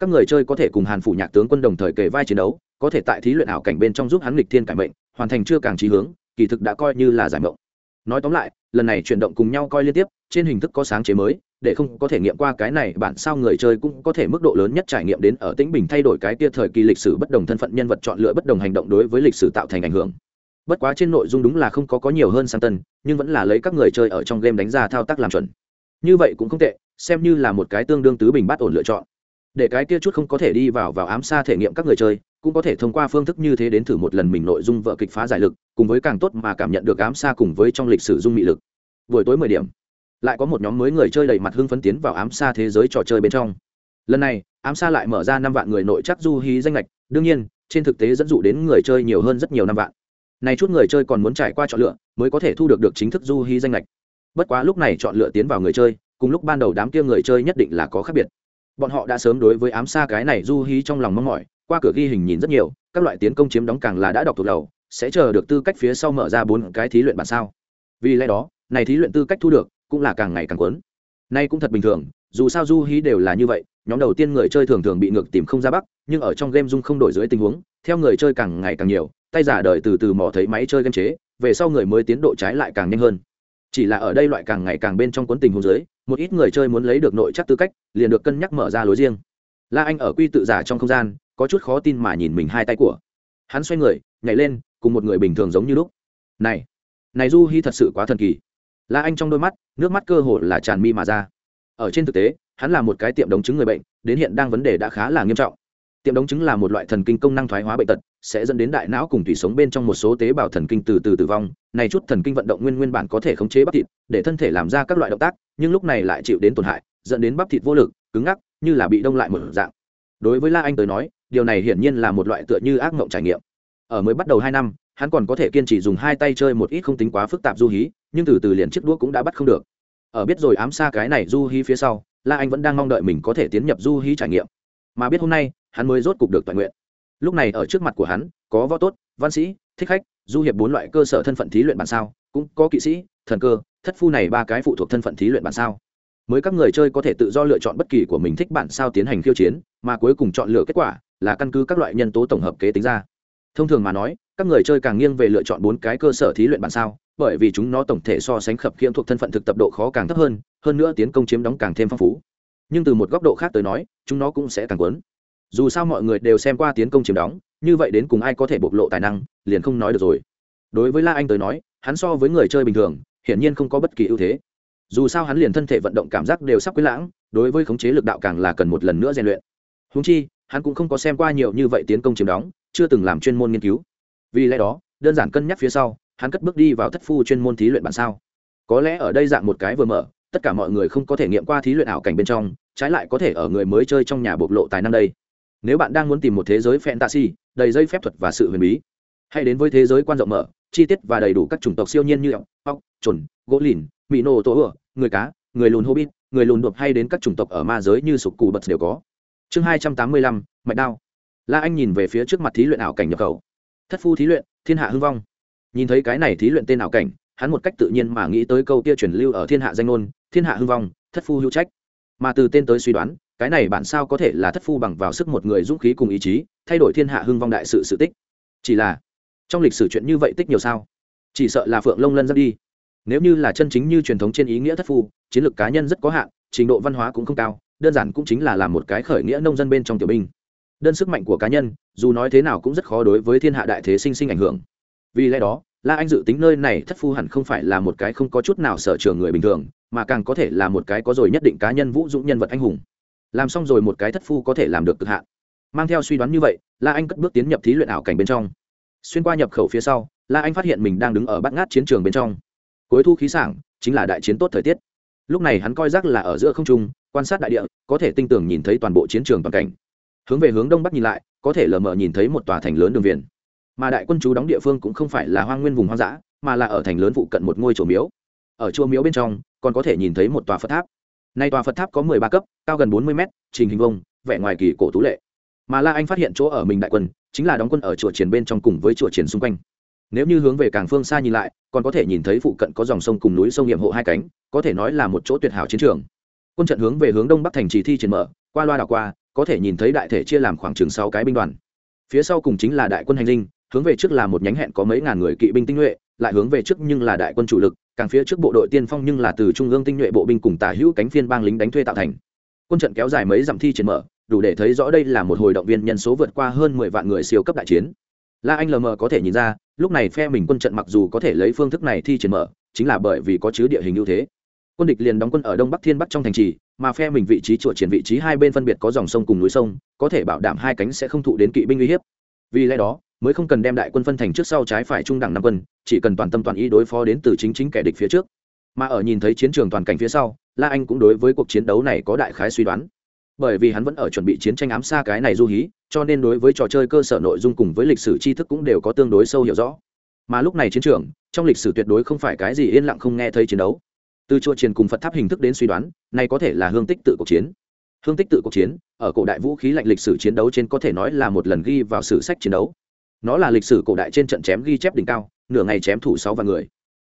các người chơi có thể cùng hàn phủ nhạc tướng quân đồng thời kề vai chiến đấu, có thể tại thí luyện ảo cảnh bên trong giúp hắn lịch thiên cải mệnh, hoàn thành chưa càng trí hướng, kỳ thực đã coi như là giải mộng. Nói tóm lại, lần này chuyển động cùng nhau coi liên tiếp, trên hình thức có sáng chế mới, để không có thể nghiệm qua cái này bản sao người chơi cũng có thể mức độ lớn nhất trải nghiệm đến ở tĩnh bình thay đổi cái kia thời kỳ lịch sử bất đồng thân phận nhân vật chọn lựa bất đồng hành động đối với lịch sử tạo thành ảnh hưởng. Bất quá trên nội dung đúng là không có có nhiều hơn sang tân, nhưng vẫn là lấy các người chơi ở trong game đánh ra thao tác làm chuẩn. Như vậy cũng không tệ, xem như là một cái tương đương tứ bình bát ổn lựa chọn để cái kia chút không có thể đi vào vào ám xa thể nghiệm các người chơi, cũng có thể thông qua phương thức như thế đến thử một lần mình nội dung vợ kịch phá giải lực, cùng với càng tốt mà cảm nhận được ám xa cùng với trong lịch sử dung mị lực. Buổi tối mười điểm, lại có một nhóm mới người chơi đầy mặt hưng phấn tiến vào ám xa thế giới trò chơi bên trong. Lần này, ám xa lại mở ra năm vạn người nội chắc du hí danh lệch đương nhiên, trên thực tế dẫn dụ đến người chơi nhiều hơn rất nhiều năm vạn. Này chút người chơi còn muốn trải qua chọn lựa, mới có thể thu được được chính thức du hí danh lệch bất quá lúc này chọn lựa tiến vào người chơi, cùng lúc ban đầu đám kia người chơi nhất định là có khác biệt bọn họ đã sớm đối với ám xa cái này du hí trong lòng mong mỏi, qua cửa ghi hình nhìn rất nhiều, các loại tiến công chiếm đóng càng là đã đọc thuộc đầu, sẽ chờ được tư cách phía sau mở ra bốn cái thí luyện bản sao. Vì lẽ đó, này thí luyện tư cách thu được, cũng là càng ngày càng quấn nay cũng thật bình thường, dù sao du hí đều là như vậy, nhóm đầu tiên người chơi thường thường bị ngược tìm không ra bắc, nhưng ở trong game dung không đổi dưới tình huống, theo người chơi càng ngày càng nhiều, tay giả đời từ từ mò thấy máy chơi game chế, về sau người mới tiến độ trái lại càng nhanh hơn. Chỉ là ở đây loại càng ngày càng bên trong cuốn tình huống dưới một ít người chơi muốn lấy được nội chắc tư cách, liền được cân nhắc mở ra lối riêng. La anh ở quy tự giả trong không gian, có chút khó tin mà nhìn mình hai tay của. Hắn xoay người, nhảy lên, cùng một người bình thường giống như lúc. Này này du hi thật sự quá thần kỳ. La anh trong đôi mắt, nước mắt cơ hồ là tràn mi mà ra. Ở trên thực tế, hắn là một cái tiệm đống chứng người bệnh, đến hiện đang vấn đề đã khá là nghiêm trọng tiệm đóng chứng là một loại thần kinh công năng thoái hóa bệnh tật, sẽ dẫn đến đại não cùng tủy sống bên trong một số tế bào thần kinh từ từ tử vong. Này chút thần kinh vận động nguyên nguyên bản có thể khống chế bắp thịt, để thân thể làm ra các loại động tác, nhưng lúc này lại chịu đến tổn hại, dẫn đến bắp thịt vô lực, cứng ngắc, như là bị đông lại một dạng. Đối với la anh tới nói, điều này hiển nhiên là một loại tựa như ác mộng trải nghiệm. Ở mới bắt đầu hai năm, hắn còn có thể kiên trì dùng hai tay chơi một ít không tính quá phức tạp du hí, nhưng từ từ liền chiếc đũa cũng đã bắt không được. Ở biết rồi ám xa cái này du hí phía sau, la anh vẫn đang mong đợi mình có thể tiến nhập du hí trải nghiệm. Mà biết hôm nay hắn mới rốt cục được toàn nguyện. Lúc này ở trước mặt của hắn, có võ tốt, văn sĩ, thích khách, du hiệp bốn loại cơ sở thân phận thí luyện bản sao, cũng có kỵ sĩ, thần cơ, thất phu này ba cái phụ thuộc thân phận thí luyện bản sao. Mới các người chơi có thể tự do lựa chọn bất kỳ của mình thích bản sao tiến hành khiêu chiến, mà cuối cùng chọn lựa kết quả là căn cứ các loại nhân tố tổng hợp kế tính ra. Thông thường mà nói, các người chơi càng nghiêng về lựa chọn bốn cái cơ sở thí luyện bản sao, bởi vì chúng nó tổng thể so sánh khập khiễng thuộc thân phận thực tập độ khó càng thấp hơn hơn nữa tiến công chiếm đóng càng thêm phong phú. Nhưng từ một góc độ khác tới nói, chúng nó cũng sẽ càng quấn dù sao mọi người đều xem qua tiến công chiếm đóng, như vậy đến cùng ai có thể bộc lộ tài năng, liền không nói được rồi. Đối với la anh tới nói, hắn so với người chơi bình thường, hiển nhiên không có bất kỳ ưu thế. Dù sao hắn liền thân thể vận động cảm giác đều sắp quý lãng, đối với khống chế lực đạo càng là cần một lần nữa rèn luyện. Húng chi, hắn cũng không có xem qua nhiều như vậy tiến công chiếm đóng, chưa từng làm chuyên môn nghiên cứu. Vì lẽ đó, đơn giản cân nhắc phía sau, hắn cất bước đi vào thất phu chuyên môn thí luyện bản sao. Có lẽ ở đây dạng một cái vừa mở, tất cả mọi người không có thể nghiệm qua thí luyện ảo cảnh bên trong, trái lại có thể ở người mới chơi trong nhà bộc lộ tài năng đây nếu bạn đang muốn tìm một thế giới fantasy, đầy dây phép thuật và sự huyền bí, hãy đến với thế giới quan rộng mở, chi tiết và đầy đủ các chủng tộc siêu nhiên như ốc ốc trồn gỗ lìn mỹ nô tổ ửa người cá, người lùn hobbit, người lùn đột hay đến các chủng tộc ở ma giới như sục cù bật đều có. Chương hai trăm tám mươi lăm, mạch đao. La anh nhìn về phía trước mặt thí luyện ảo cảnh nhập khẩu. Thất phu thí luyện, thiên hạ hưng vong. Nhìn thấy cái này thí luyện tên ảo cảnh, hắn một cách tự nhiên mà nghĩ tới câu kia truyền lưu ở thiên hạ danh ngôn, thiên hạ hưng vong, thất phu hữu trách mà từ tên tới suy đoán, cái này bản sao có thể là thất phu bằng vào sức một người dũng khí cùng ý chí, thay đổi thiên hạ hưng vong đại sự sự tích. Chỉ là, trong lịch sử chuyện như vậy tích nhiều sao? Chỉ sợ là phượng lông lân dắt đi. Nếu như là chân chính như truyền thống trên ý nghĩa thất phu, chiến lược cá nhân rất có hạn, trình độ văn hóa cũng không cao, đơn giản cũng chính là làm một cái khởi nghĩa nông dân bên trong tiểu binh. Đơn sức mạnh của cá nhân, dù nói thế nào cũng rất khó đối với thiên hạ đại thế sinh sinh ảnh hưởng. Vì lẽ đó la anh dự tính nơi này thất phu hẳn không phải là một cái không có chút nào sở trường người bình thường, mà càng có thể là một cái có rồi nhất định cá nhân vũ dũng nhân vật anh hùng. Làm xong rồi một cái thất phu có thể làm được cực hạn. Mang theo suy đoán như vậy, la anh cất bước tiến nhập thí luyện ảo cảnh bên trong. Xuyên qua nhập khẩu phía sau, la anh phát hiện mình đang đứng ở bát ngát chiến trường bên trong. Cuối thu khí sảng, chính là đại chiến tốt thời tiết. Lúc này hắn coi rác là ở giữa không trung, quan sát đại địa, có thể tinh tường nhìn thấy toàn bộ chiến trường toàn cảnh. Hướng về hướng đông bắc nhìn lại, có thể lờ mờ nhìn thấy một tòa thành lớn đường viền mà đại quân chú đóng địa phương cũng không phải là hoang nguyên vùng hoang dã, mà là ở thành lớn phụ cận một ngôi chùa miếu. Ở chùa miếu bên trong, còn có thể nhìn thấy một tòa phật tháp. Nay tòa phật tháp có mười ba cấp, cao gần bốn mươi mét, trình hình vông vẻ ngoài kỳ cổ tú lệ. Mà la anh phát hiện chỗ ở mình đại quân, chính là đóng quân ở chùa triển bên trong cùng với chùa triển xung quanh. Nếu như hướng về càng phương xa nhìn lại, còn có thể nhìn thấy phụ cận có dòng sông cùng núi sông nghiệm hộ hai cánh, có thể nói là một chỗ tuyệt hảo chiến trường. Quân trận hướng về hướng đông bắc thành trì thi triển mở, qua loa đảo qua, có thể nhìn thấy đại thể chia làm khoảng chừng sáu cái binh đoàn. Phía sau cùng chính là đại quân hành linh hướng về trước là một nhánh hẹn có mấy ngàn người kỵ binh tinh nhuệ, lại hướng về trước nhưng là đại quân chủ lực, càng phía trước bộ đội tiên phong nhưng là từ trung ương tinh nhuệ bộ binh cùng tả hữu cánh phiên bang lính đánh thuê tạo thành. Quân trận kéo dài mấy dặm thi triển mở, đủ để thấy rõ đây là một hồi động viên nhân số vượt qua hơn mười vạn người siêu cấp đại chiến. La anh lờ mờ có thể nhìn ra, lúc này phe mình quân trận mặc dù có thể lấy phương thức này thi triển mở, chính là bởi vì có chứa địa hình ưu thế. Quân địch liền đóng quân ở đông bắc thiên bắc trong thành trì, mà phe mình vị trí chùa triển vị trí hai bên phân biệt có dòng sông cùng núi sông, có thể bảo đảm hai cánh sẽ không thụ đến kỵ binh uy hiếp. Vì lẽ đó mới không cần đem đại quân phân thành trước sau trái phải trung đẳng năm quân, chỉ cần toàn tâm toàn ý đối phó đến từ chính chính kẻ địch phía trước. Mà ở nhìn thấy chiến trường toàn cảnh phía sau, la anh cũng đối với cuộc chiến đấu này có đại khái suy đoán. Bởi vì hắn vẫn ở chuẩn bị chiến tranh ám xa cái này du hí, cho nên đối với trò chơi cơ sở nội dung cùng với lịch sử tri thức cũng đều có tương đối sâu hiểu rõ. Mà lúc này chiến trường, trong lịch sử tuyệt đối không phải cái gì yên lặng không nghe thấy chiến đấu. Từ chùa truyền cùng phật tháp hình thức đến suy đoán, này có thể là hương tích tự cuộc chiến. Hương tích tự cuộc chiến, ở cổ đại vũ khí lạnh lịch sử chiến đấu trên có thể nói là một lần ghi vào sử sách chiến đấu nó là lịch sử cổ đại trên trận chém ghi chép đỉnh cao, nửa ngày chém thủ sáu vạn người.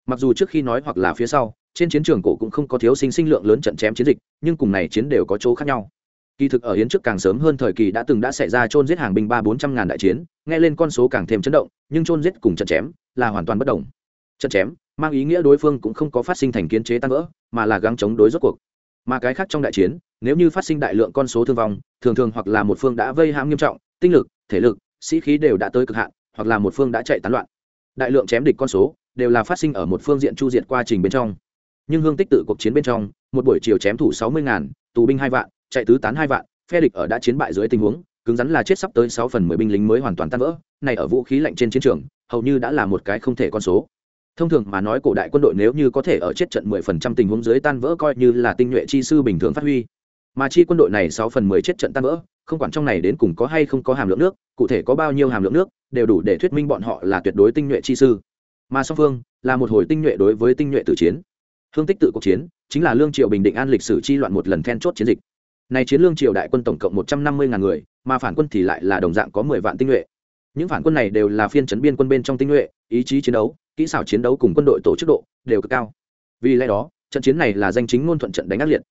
Mặc dù trước khi nói hoặc là phía sau, trên chiến trường cổ cũng không có thiếu sinh sinh lượng lớn trận chém chiến dịch, nhưng cùng này chiến đều có chỗ khác nhau. Kỳ thực ở hiến trước càng sớm hơn thời kỳ đã từng đã xảy ra chôn giết hàng binh ba bốn trăm ngàn đại chiến, nghe lên con số càng thêm chấn động, nhưng chôn giết cùng trận chém là hoàn toàn bất đồng. Trận chém mang ý nghĩa đối phương cũng không có phát sinh thành kiến chế tan vỡ, mà là gắng chống đối rốt cuộc. Mà cái khác trong đại chiến, nếu như phát sinh đại lượng con số thương vong, thường thường hoặc là một phương đã vây hãm nghiêm trọng, tinh lực, thể lực sĩ khí đều đã tới cực hạn, hoặc là một phương đã chạy tán loạn. Đại lượng chém địch con số đều là phát sinh ở một phương diện chu diệt qua trình bên trong. Nhưng hương tích tự cuộc chiến bên trong, một buổi chiều chém thủ sáu mươi ngàn, tù binh hai vạn, chạy tứ tán hai vạn, phe địch ở đã chiến bại dưới tình huống, cứng rắn là chết sắp tới sáu phần mười binh lính mới hoàn toàn tan vỡ, này ở vũ khí lạnh trên chiến trường, hầu như đã là một cái không thể con số. Thông thường mà nói cổ đại quân đội nếu như có thể ở chết trận mười phần trăm tình huống dưới tan vỡ coi như là tinh nhuệ chi sư bình thường phát huy mà chi quân đội này sáu phần mười chết trận tan vỡ, không quản trong này đến cùng có hay không có hàm lượng nước, cụ thể có bao nhiêu hàm lượng nước, đều đủ để thuyết minh bọn họ là tuyệt đối tinh nhuệ chi sư. Mà song phương là một hồi tinh nhuệ đối với tinh nhuệ tử chiến. Hương tích tự cuộc chiến chính là lương triều bình định an lịch sử chi loạn một lần then chốt chiến dịch. Này chiến lương triều đại quân tổng cộng một trăm năm mươi ngàn người, mà phản quân thì lại là đồng dạng có mười vạn tinh nhuệ. Những phản quân này đều là phiên chấn biên quân bên trong tinh nhuệ, ý chí chiến đấu, kỹ xảo chiến đấu cùng quân đội tổ chức độ đều cực cao. Vì lẽ đó, trận chiến này là danh chính ngôn thuận trận đánh ác liệt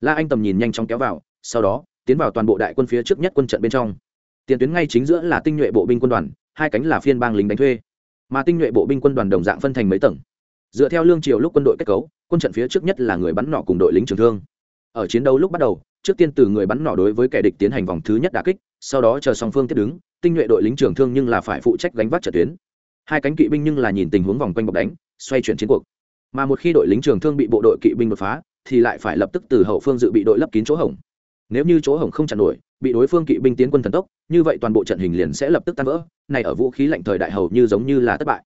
la anh tầm nhìn nhanh chóng kéo vào, sau đó, tiến vào toàn bộ đại quân phía trước nhất quân trận bên trong. Tiền tuyến ngay chính giữa là tinh nhuệ bộ binh quân đoàn, hai cánh là phiên bang lính đánh thuê. Mà tinh nhuệ bộ binh quân đoàn đồng dạng phân thành mấy tầng. Dựa theo lương triều lúc quân đội kết cấu, quân trận phía trước nhất là người bắn nỏ cùng đội lính trường thương. Ở chiến đấu lúc bắt đầu, trước tiên từ người bắn nỏ đối với kẻ địch tiến hành vòng thứ nhất đà kích, sau đó chờ song phương tiếp đứng, tinh nhuệ đội lính trường thương nhưng là phải phụ trách gánh vác trận tuyến. Hai cánh kỵ binh nhưng là nhìn tình huống vòng quanh bọc đánh, xoay chuyển chiến cuộc. Mà một khi đội lính trường thương bị bộ đội kỵ binh đột phá thì lại phải lập tức từ hậu phương dự bị đội lấp kín chỗ hổng. Nếu như chỗ hổng không chặn nổi, bị đối phương kỵ binh tiến quân thần tốc, như vậy toàn bộ trận hình liền sẽ lập tức tan vỡ, này ở vũ khí lạnh thời đại hầu như giống như là thất bại.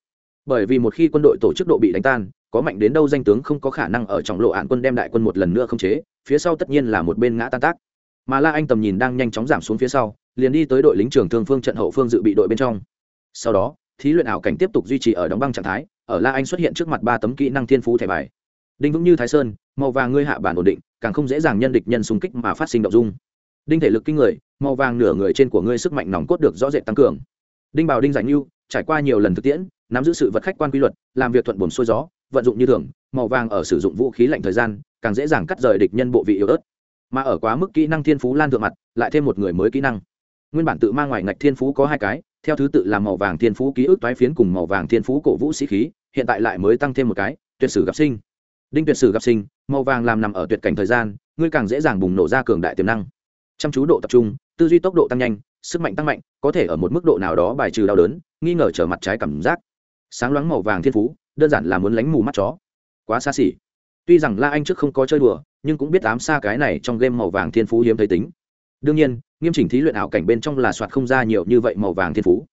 Bởi vì một khi quân đội tổ chức độ bị đánh tan, có mạnh đến đâu danh tướng không có khả năng ở trong lộ án quân đem đại quân một lần nữa không chế, phía sau tất nhiên là một bên ngã tan tác. Mà la anh tầm nhìn đang nhanh chóng giảm xuống phía sau, liền đi tới đội lính trưởng thương phương trận hậu phương dự bị đội bên trong. Sau đó, thí luyện ảo cảnh tiếp tục duy trì ở đóng băng trạng thái, ở la anh xuất hiện trước mặt ba tấm kỹ năng thiên phú thẻ bài. Đinh vững như thái sơn màu vàng ngươi hạ bản ổn định, càng không dễ dàng nhân địch nhân xung kích mà phát sinh động dung. Đinh thể lực kinh người, màu vàng nửa người trên của ngươi sức mạnh nòng cốt được rõ rệt tăng cường. Đinh bảo đinh giải ngưu trải qua nhiều lần thực tiễn, nắm giữ sự vật khách quan quy luật, làm việc thuận buồn xuôi gió, vận dụng như thường, màu vàng ở sử dụng vũ khí lạnh thời gian, càng dễ dàng cắt rời địch nhân bộ vị yếu ớt. Mà ở quá mức kỹ năng thiên phú lan thượng mặt, lại thêm một người mới kỹ năng. Nguyên bản tự mang ngoài ngạch thiên phú có hai cái, theo thứ tự là màu vàng thiên phú ký ức toái phiến cùng màu vàng thiên phú cổ vũ sĩ khí, hiện tại lại mới tăng thêm một cái, tuyệt sử gặp sinh đinh tuyệt sử gặp sinh, màu vàng làm nằm ở tuyệt cảnh thời gian, ngươi càng dễ dàng bùng nổ ra cường đại tiềm năng. Chăm chú độ tập trung, tư duy tốc độ tăng nhanh, sức mạnh tăng mạnh, có thể ở một mức độ nào đó bài trừ đau đớn, nghi ngờ trở mặt trái cảm giác. Sáng loáng màu vàng thiên phú, đơn giản là muốn lánh mù mắt chó. Quá xa xỉ. Tuy rằng la anh trước không có chơi đùa, nhưng cũng biết ám xa cái này trong game màu vàng thiên phú hiếm thấy tính. Đương nhiên, nghiêm chỉnh thí luyện ảo cảnh bên trong là soạt không ra nhiều như vậy màu vàng thiên phú.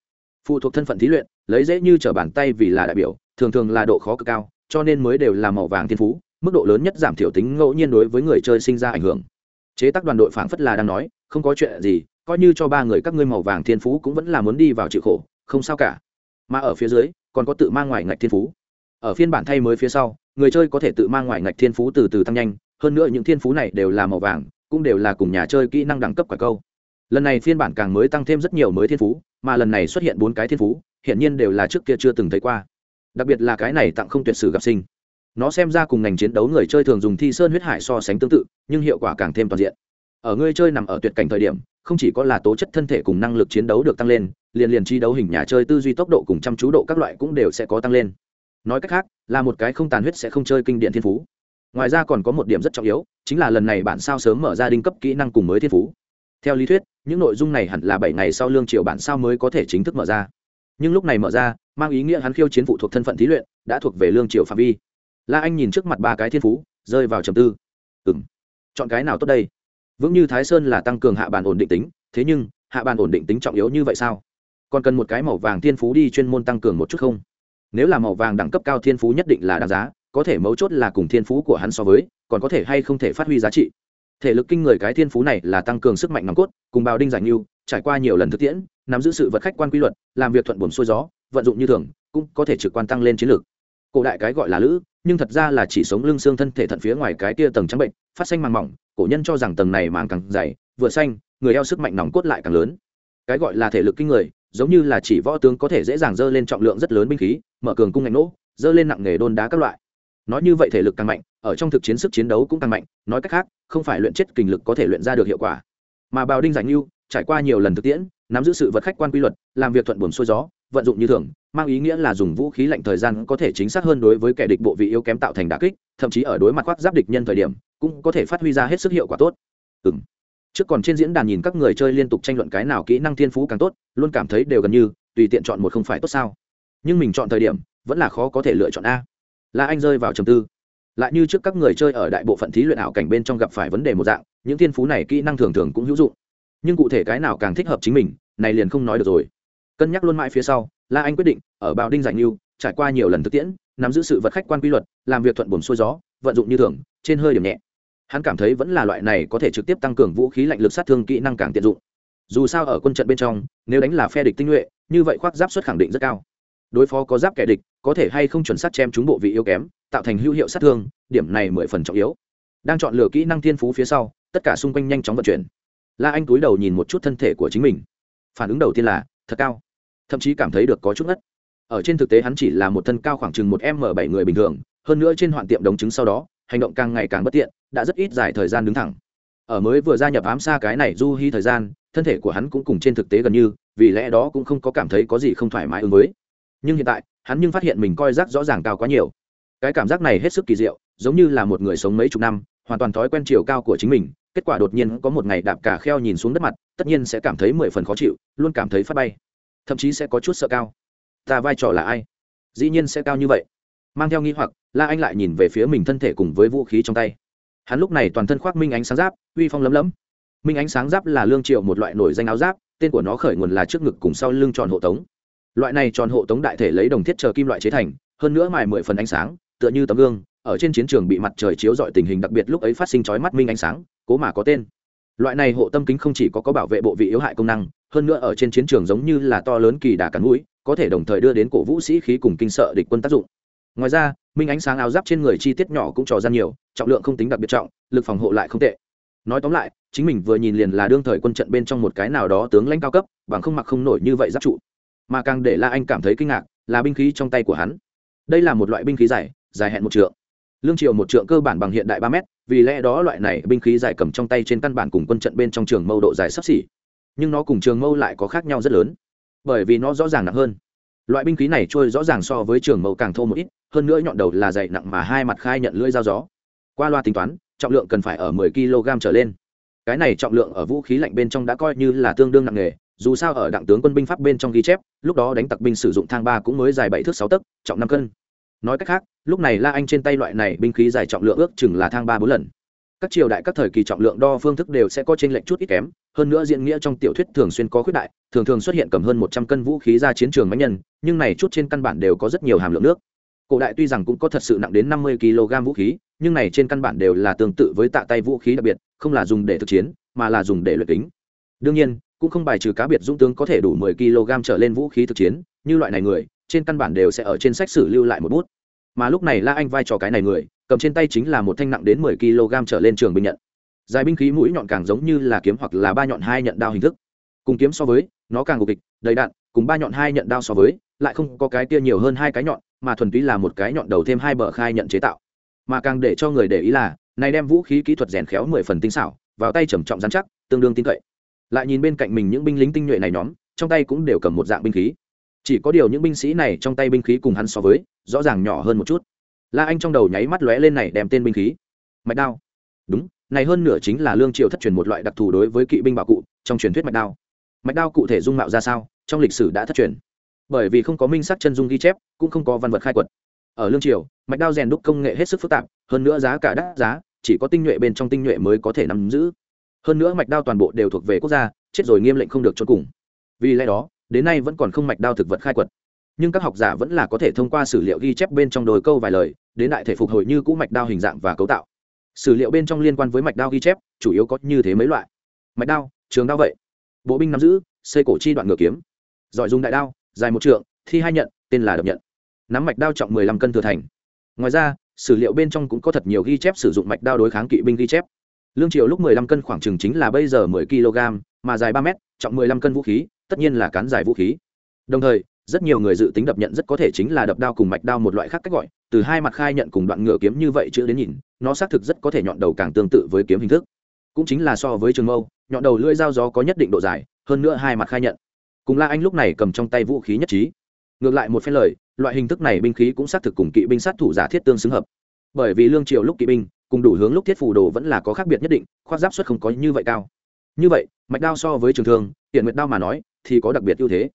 Phụ thuộc thân phận thí luyện, lấy dễ như trở bàn tay vì là đại biểu, thường thường là độ khó cực cao cho nên mới đều là màu vàng thiên phú, mức độ lớn nhất giảm thiểu tính ngẫu nhiên đối với người chơi sinh ra ảnh hưởng. Chế tác đoàn đội phảng phất là đang nói, không có chuyện gì, coi như cho ba người các ngươi màu vàng thiên phú cũng vẫn là muốn đi vào chịu khổ, không sao cả. Mà ở phía dưới, còn có tự mang ngoài ngạch thiên phú. Ở phiên bản thay mới phía sau, người chơi có thể tự mang ngoài ngạch thiên phú từ từ tăng nhanh, hơn nữa những thiên phú này đều là màu vàng, cũng đều là cùng nhà chơi kỹ năng đẳng cấp quả câu. Lần này phiên bản càng mới tăng thêm rất nhiều mới thiên phú, mà lần này xuất hiện bốn cái thiên phú hiện nhiên đều là trước kia chưa từng thấy qua đặc biệt là cái này tặng không tuyệt sử gặp sinh. Nó xem ra cùng ngành chiến đấu người chơi thường dùng thi sơn huyết hải so sánh tương tự, nhưng hiệu quả càng thêm toàn diện. Ở người chơi nằm ở tuyệt cảnh thời điểm, không chỉ có là tố chất thân thể cùng năng lực chiến đấu được tăng lên, liền liền chi đấu hình nhà chơi tư duy tốc độ cùng chăm chú độ các loại cũng đều sẽ có tăng lên. Nói cách khác, là một cái không tàn huyết sẽ không chơi kinh điện thiên phú. Ngoài ra còn có một điểm rất trọng yếu, chính là lần này bản sao sớm mở ra đinh cấp kỹ năng cùng mới thiên phú. Theo lý thuyết, những nội dung này hẳn là bảy ngày sau lương triều bản sao mới có thể chính thức mở ra nhưng lúc này mở ra, mang ý nghĩa hắn khiêu chiến phụ thuộc thân phận thí luyện, đã thuộc về lương triều phạm vi. La anh nhìn trước mặt ba cái thiên phú, rơi vào trầm tư. Ừ m chọn cái nào tốt đây? Vững như thái sơn là tăng cường hạ bàn ổn định tính, thế nhưng, hạ bàn ổn định tính trọng yếu như vậy sao? Còn cần một cái màu vàng thiên phú đi chuyên môn tăng cường một chút không? Nếu là màu vàng đẳng cấp cao thiên phú nhất định là đáng giá, có thể mấu chốt là cùng thiên phú của hắn so với, còn có thể hay không thể phát huy giá trị. Thể lực kinh người cái thiên phú này là tăng cường sức mạnh nòng cốt, cùng bào đinh giải nghiêu trải qua nhiều lần thực tiễn, nắm giữ sự vật khách quan quy luật, làm việc thuận buồm xuôi gió, vận dụng như thường, cũng có thể trực quan tăng lên chiến lược. Cổ đại cái gọi là lữ, nhưng thật ra là chỉ sống lưng xương thân thể thận phía ngoài cái tia tầng trắng bệnh, phát xanh màng mỏng, cổ nhân cho rằng tầng này màng càng dày, vừa xanh, người eo sức mạnh nòng cốt lại càng lớn. Cái gọi là thể lực kinh người, giống như là chỉ võ tướng có thể dễ dàng dơ lên trọng lượng rất lớn binh khí, mở cường cung ngạnh nỗ, dơ lên nặng nghề đôn đá các loại. Nói như vậy thể lực càng mạnh, ở trong thực chiến sức chiến đấu cũng càng mạnh, nói cách khác, không phải luyện chết kình lực có thể luyện ra được hiệu quả. Mà bào đinh giải lưu trải qua nhiều lần thực tiễn, nắm giữ sự vật khách quan quy luật, làm việc thuận buồm xuôi gió, vận dụng như thường, mang ý nghĩa là dùng vũ khí lạnh thời gian có thể chính xác hơn đối với kẻ địch bộ vị yếu kém tạo thành đà kích, thậm chí ở đối mặt khoác giáp địch nhân thời điểm, cũng có thể phát huy ra hết sức hiệu quả tốt. Ừ trước còn trên diễn đàn nhìn các người chơi liên tục tranh luận cái nào kỹ năng thiên phú càng tốt, luôn cảm thấy đều gần như, tùy tiện chọn một không phải tốt sao. Nhưng mình chọn thời điểm, vẫn là khó có thể lựa chọn a. Là anh rơi vào trầm tư. Lại như trước các người chơi ở đại bộ phận thí luyện ảo cảnh bên trong gặp phải vấn đề một dạng, những thiên phú này kỹ năng thường thường cũng hữu dụng nhưng cụ thể cái nào càng thích hợp chính mình, này liền không nói được rồi. Cân nhắc luôn mãi phía sau, la anh quyết định, ở bào đinh giải nghiêu trải qua nhiều lần thực tiễn, nắm giữ sự vật khách quan quy luật, làm việc thuận buồm xuôi gió, vận dụng như thường, trên hơi điểm nhẹ. Hắn cảm thấy vẫn là loại này có thể trực tiếp tăng cường vũ khí lạnh lực sát thương kỹ năng càng tiện dụng. Dù sao ở quân trận bên trong, nếu đánh là phe địch tinh nhuệ, như vậy khoác giáp suất khẳng định rất cao. Đối phó có giáp kẻ địch, có thể hay không chuẩn sát chém chúng bộ vị yếu kém, tạo thành hữu hiệu sát thương, điểm này mười phần trọng yếu. Đang chọn lựa kỹ năng thiên phú phía sau, tất cả xung quanh nhanh chóng vận chuyển la anh túi đầu nhìn một chút thân thể của chính mình. Phản ứng đầu tiên là, thật cao. Thậm chí cảm thấy được có chút ngất. Ở trên thực tế hắn chỉ là một thân cao khoảng chừng một m bảy người bình thường, hơn nữa trên hoạn tiệm đồng chứng sau đó, hành động càng ngày càng bất tiện, đã rất ít dài thời gian đứng thẳng. Ở mới vừa gia nhập ám xa cái này du hy thời gian, thân thể của hắn cũng cùng trên thực tế gần như, vì lẽ đó cũng không có cảm thấy có gì không thoải mái ứng với. Nhưng hiện tại, hắn nhưng phát hiện mình coi rác rõ ràng cao quá nhiều. Cái cảm giác này hết sức kỳ diệu, giống như là một người sống mấy chục năm, hoàn toàn thói quen chiều cao của chính mình kết quả đột nhiên có một ngày đạp cả kheo nhìn xuống đất mặt, tất nhiên sẽ cảm thấy mười phần khó chịu, luôn cảm thấy phát bay. Thậm chí sẽ có chút sợ cao. Ta vai trò là ai? Dĩ nhiên sẽ cao như vậy. Mang theo nghi hoặc, la anh lại nhìn về phía mình thân thể cùng với vũ khí trong tay. Hắn lúc này toàn thân khoác minh ánh sáng giáp, uy phong lấm lấm. Minh ánh sáng giáp là lương triệu một loại nổi danh áo giáp, tên của nó khởi nguồn là trước ngực cùng sau lưng tròn hộ tống. Loại này tròn hộ tống đại thể lấy đồng thiết chờ kim loại chế thành, hơn nữa mài mười phần ánh sáng, tựa như tấm gương, ở trên chiến trường bị mặt trời chiếu dọi tình hình đặc biệt lúc ấy phát sinh chói mắt minh ánh sáng cố mà có tên. Loại này hộ tâm kính không chỉ có có bảo vệ bộ vị yếu hại công năng, hơn nữa ở trên chiến trường giống như là to lớn kỳ đà cắn mũi, có thể đồng thời đưa đến cổ vũ sĩ khí cùng kinh sợ địch quân tác dụng. Ngoài ra, minh ánh sáng áo giáp trên người chi tiết nhỏ cũng trò ra nhiều, trọng lượng không tính đặc biệt trọng, lực phòng hộ lại không tệ. Nói tóm lại, chính mình vừa nhìn liền là đương thời quân trận bên trong một cái nào đó tướng lãnh cao cấp, bằng không mặc không nổi như vậy giáp trụ. Mà càng để la anh cảm thấy kinh ngạc, là binh khí trong tay của hắn. Đây là một loại binh khí dài dài hẹn một trượng. Lương triều một trượng cơ bản bằng hiện đại ba mét vì lẽ đó loại này binh khí dài cầm trong tay trên căn bản cùng quân trận bên trong trường mâu độ dài sắp xỉ. Nhưng nó cùng trường mâu lại có khác nhau rất lớn, bởi vì nó rõ ràng nặng hơn. Loại binh khí này trôi rõ ràng so với trường mâu càng thô một ít, hơn nữa nhọn đầu là dày nặng mà hai mặt khai nhận lưỡi dao gió. Qua loa tính toán, trọng lượng cần phải ở 10 kg trở lên. Cái này trọng lượng ở vũ khí lạnh bên trong đã coi như là tương đương nặng nghề dù sao ở đặng tướng quân binh pháp bên trong ghi chép, lúc đó đánh tặc binh sử dụng thang ba cũng mới dài bảy thước sáu tấc, trọng năm cân nói cách khác, lúc này la anh trên tay loại này binh khí dài trọng lượng ước chừng là thang ba bốn lần. Các triều đại các thời kỳ trọng lượng đo phương thức đều sẽ có t r ê n lệch chút ít kém, hơn nữa diễn nghĩa trong tiểu thuyết thường xuyên có khuyết đại, thường thường xuất hiện cầm hơn một trăm cân vũ khí ra chiến trường máy nhân, nhưng này chút trên căn bản đều có rất nhiều hàm lượng nước. Cổ đại tuy rằng cũng có thật sự nặng đến năm mươi kg vũ khí, nhưng này trên căn bản đều là tương tự với tạ tay vũ khí đặc biệt, không là dùng để thực chiến, mà là dùng để luyện kính. Đương nhiên, cũng không bài trừ cá biệt dũng tướng có thể đủ mười kg trở lên vũ khí thực chiến, như loại này người trên căn bản đều sẽ ở trên sách sử lưu lại một bút. Mà lúc này la anh vai trò cái này người, cầm trên tay chính là một thanh nặng đến mười kg trở lên trường binh nhận. Dài binh khí mũi nhọn càng giống như là kiếm hoặc là ba nhọn hai nhận đao hình thức. Cùng kiếm so với, nó càng gục kịch đầy đạn, cùng ba nhọn hai nhận đao so với, lại không có cái kia nhiều hơn hai cái nhọn, mà thuần túy là một cái nhọn đầu thêm hai bờ khai nhận chế tạo. Mà càng để cho người để ý là, này đem vũ khí kỹ thuật rèn khéo mười phần tinh xảo, vào tay trầm trọng dán chắc, tương đương tin cậy. Lại nhìn bên cạnh mình những binh lính tinh nhuệ này nhóm, trong tay cũng đều cầm một dạng binh khí chỉ có điều những binh sĩ này trong tay binh khí cùng hắn so với, rõ ràng nhỏ hơn một chút. La anh trong đầu nháy mắt lóe lên này đem tên binh khí. Mạch đao. Đúng, này hơn nửa chính là lương triều thất truyền một loại đặc thù đối với kỵ binh bảo cụ, trong truyền thuyết mạch đao. Mạch đao cụ thể dung mạo ra sao, trong lịch sử đã thất truyền. Bởi vì không có minh sắc chân dung ghi chép, cũng không có văn vật khai quật. Ở lương triều, mạch đao rèn đúc công nghệ hết sức phức tạp, hơn nữa giá cả đắt giá, chỉ có tinh nhuệ bên trong tinh nhuệ mới có thể nắm giữ. Hơn nữa mạch đao toàn bộ đều thuộc về quốc gia, chết rồi nghiêm lệnh không được cho cùng. Vì lẽ đó đến nay vẫn còn không mạch đao thực vật khai quật. Nhưng các học giả vẫn là có thể thông qua sử liệu ghi chép bên trong đồi câu vài lời, đến đại thể phục hồi như cũ mạch đao hình dạng và cấu tạo. Sử liệu bên trong liên quan với mạch đao ghi chép, chủ yếu có như thế mấy loại. Mạch đao, trường đao vậy. Bộ binh nắm giữ, xây cổ chi đoạn ngựa kiếm. Giỏi dùng đại đao, dài một trượng, thi hai nhận, tên là đập nhận. Nắm mạch đao trọng mười lăm cân thừa thành. Ngoài ra, sử liệu bên trong cũng có thật nhiều ghi chép sử dụng mạch đao đối kháng kỵ binh ghi chép. Lương triều lúc mười lăm cân khoảng chừng chính là bây giờ mười kg mà dài ba m trọng mười lăm cân vũ khí tất nhiên là cán dài vũ khí. Đồng thời, rất nhiều người dự tính đập nhận rất có thể chính là đập đao cùng mạch đao một loại khác cách gọi, từ hai mặt khai nhận cùng đoạn ngựa kiếm như vậy chữ đến nhìn, nó xác thực rất có thể nhọn đầu càng tương tự với kiếm hình thức. Cũng chính là so với trường mâu, nhọn đầu lưỡi dao gió có nhất định độ dài, hơn nữa hai mặt khai nhận. Cùng la anh lúc này cầm trong tay vũ khí nhất trí. Ngược lại một phen lời, loại hình thức này binh khí cũng xác thực cùng kỵ binh sát thủ giả thiết tương xứng hợp. Bởi vì lương triều lúc kỵ binh, cùng đủ hướng lúc thiết phù đồ vẫn là có khác biệt nhất định, khoác giáp suất không có như vậy cao. Như vậy, mạch đao so với trường thương hiện nguyệt đao mà nói thì có đặc biệt ưu thế.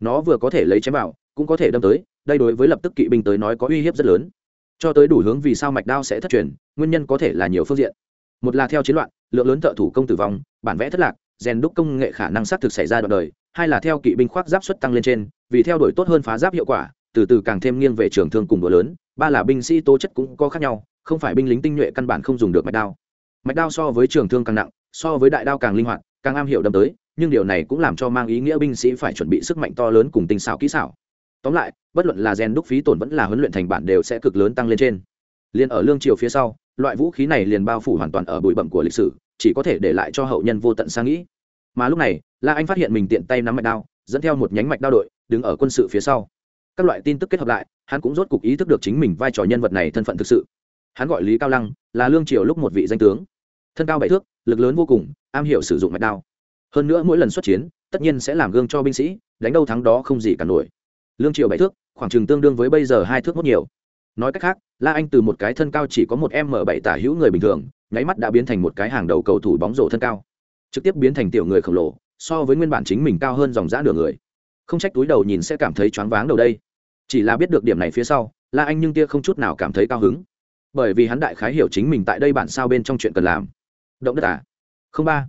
Nó vừa có thể lấy chém vào, cũng có thể đâm tới, đây đối với lập tức kỵ binh tới nói có uy hiếp rất lớn. Cho tới đủ hướng vì sao mạch đao sẽ thất truyền, nguyên nhân có thể là nhiều phương diện. Một là theo chiến loạn, lượng lớn thợ thủ công tử vong, bản vẽ thất lạc, rèn đúc công nghệ khả năng xác thực xảy ra đoạn đời. Hai là theo kỵ binh khoác giáp suất tăng lên trên, vì theo đuổi tốt hơn phá giáp hiệu quả, từ từ càng thêm nghiêng về trường thương cùng đũa lớn. Ba là binh sĩ tố chất cũng có khác nhau, không phải binh lính tinh nhuệ căn bản không dùng được mạch đao. Mạch đao so với trường thương càng nặng, so với đại đao càng linh hoạt, càng am hiểu đâm tới nhưng điều này cũng làm cho mang ý nghĩa binh sĩ phải chuẩn bị sức mạnh to lớn cùng tinh xảo kỹ xảo. Tóm lại, bất luận là rèn đúc phí tổn vẫn là huấn luyện thành bản đều sẽ cực lớn tăng lên trên. Liền ở lương triều phía sau, loại vũ khí này liền bao phủ hoàn toàn ở bụi bậm của lịch sử, chỉ có thể để lại cho hậu nhân vô tận sang nghĩ. Mà lúc này, la anh phát hiện mình tiện tay nắm mạch đao, dẫn theo một nhánh mạch đao đội, đứng ở quân sự phía sau. Các loại tin tức kết hợp lại, hắn cũng rốt cục ý thức được chính mình vai trò nhân vật này thân phận thực sự. Hắn gọi lý cao lăng, là lương triều lúc một vị danh tướng. Thân cao bảy thước, lực lớn vô cùng, am hiểu sử dụng mạch đao hơn nữa mỗi lần xuất chiến, tất nhiên sẽ làm gương cho binh sĩ, đánh đâu thắng đó không gì cả nổi. Lương triều bảy thước, khoảng chừng tương đương với bây giờ hai thước mốt nhiều. Nói cách khác, la anh từ một cái thân cao chỉ có một m bảy tả hữu người bình thường, nháy mắt đã biến thành một cái hàng đầu cầu thủ bóng rổ thân cao. Trực tiếp biến thành tiểu người khổng lồ, so với nguyên bản chính mình cao hơn dòng giã nửa người. Không trách túi đầu nhìn sẽ cảm thấy choáng váng đầu đây. Chỉ là biết được điểm này phía sau, la anh nhưng tia không chút nào cảm thấy cao hứng. Bởi vì hắn đại khái hiểu chính mình tại đây bản sao bên trong chuyện cần làm. Động đất à? Không ba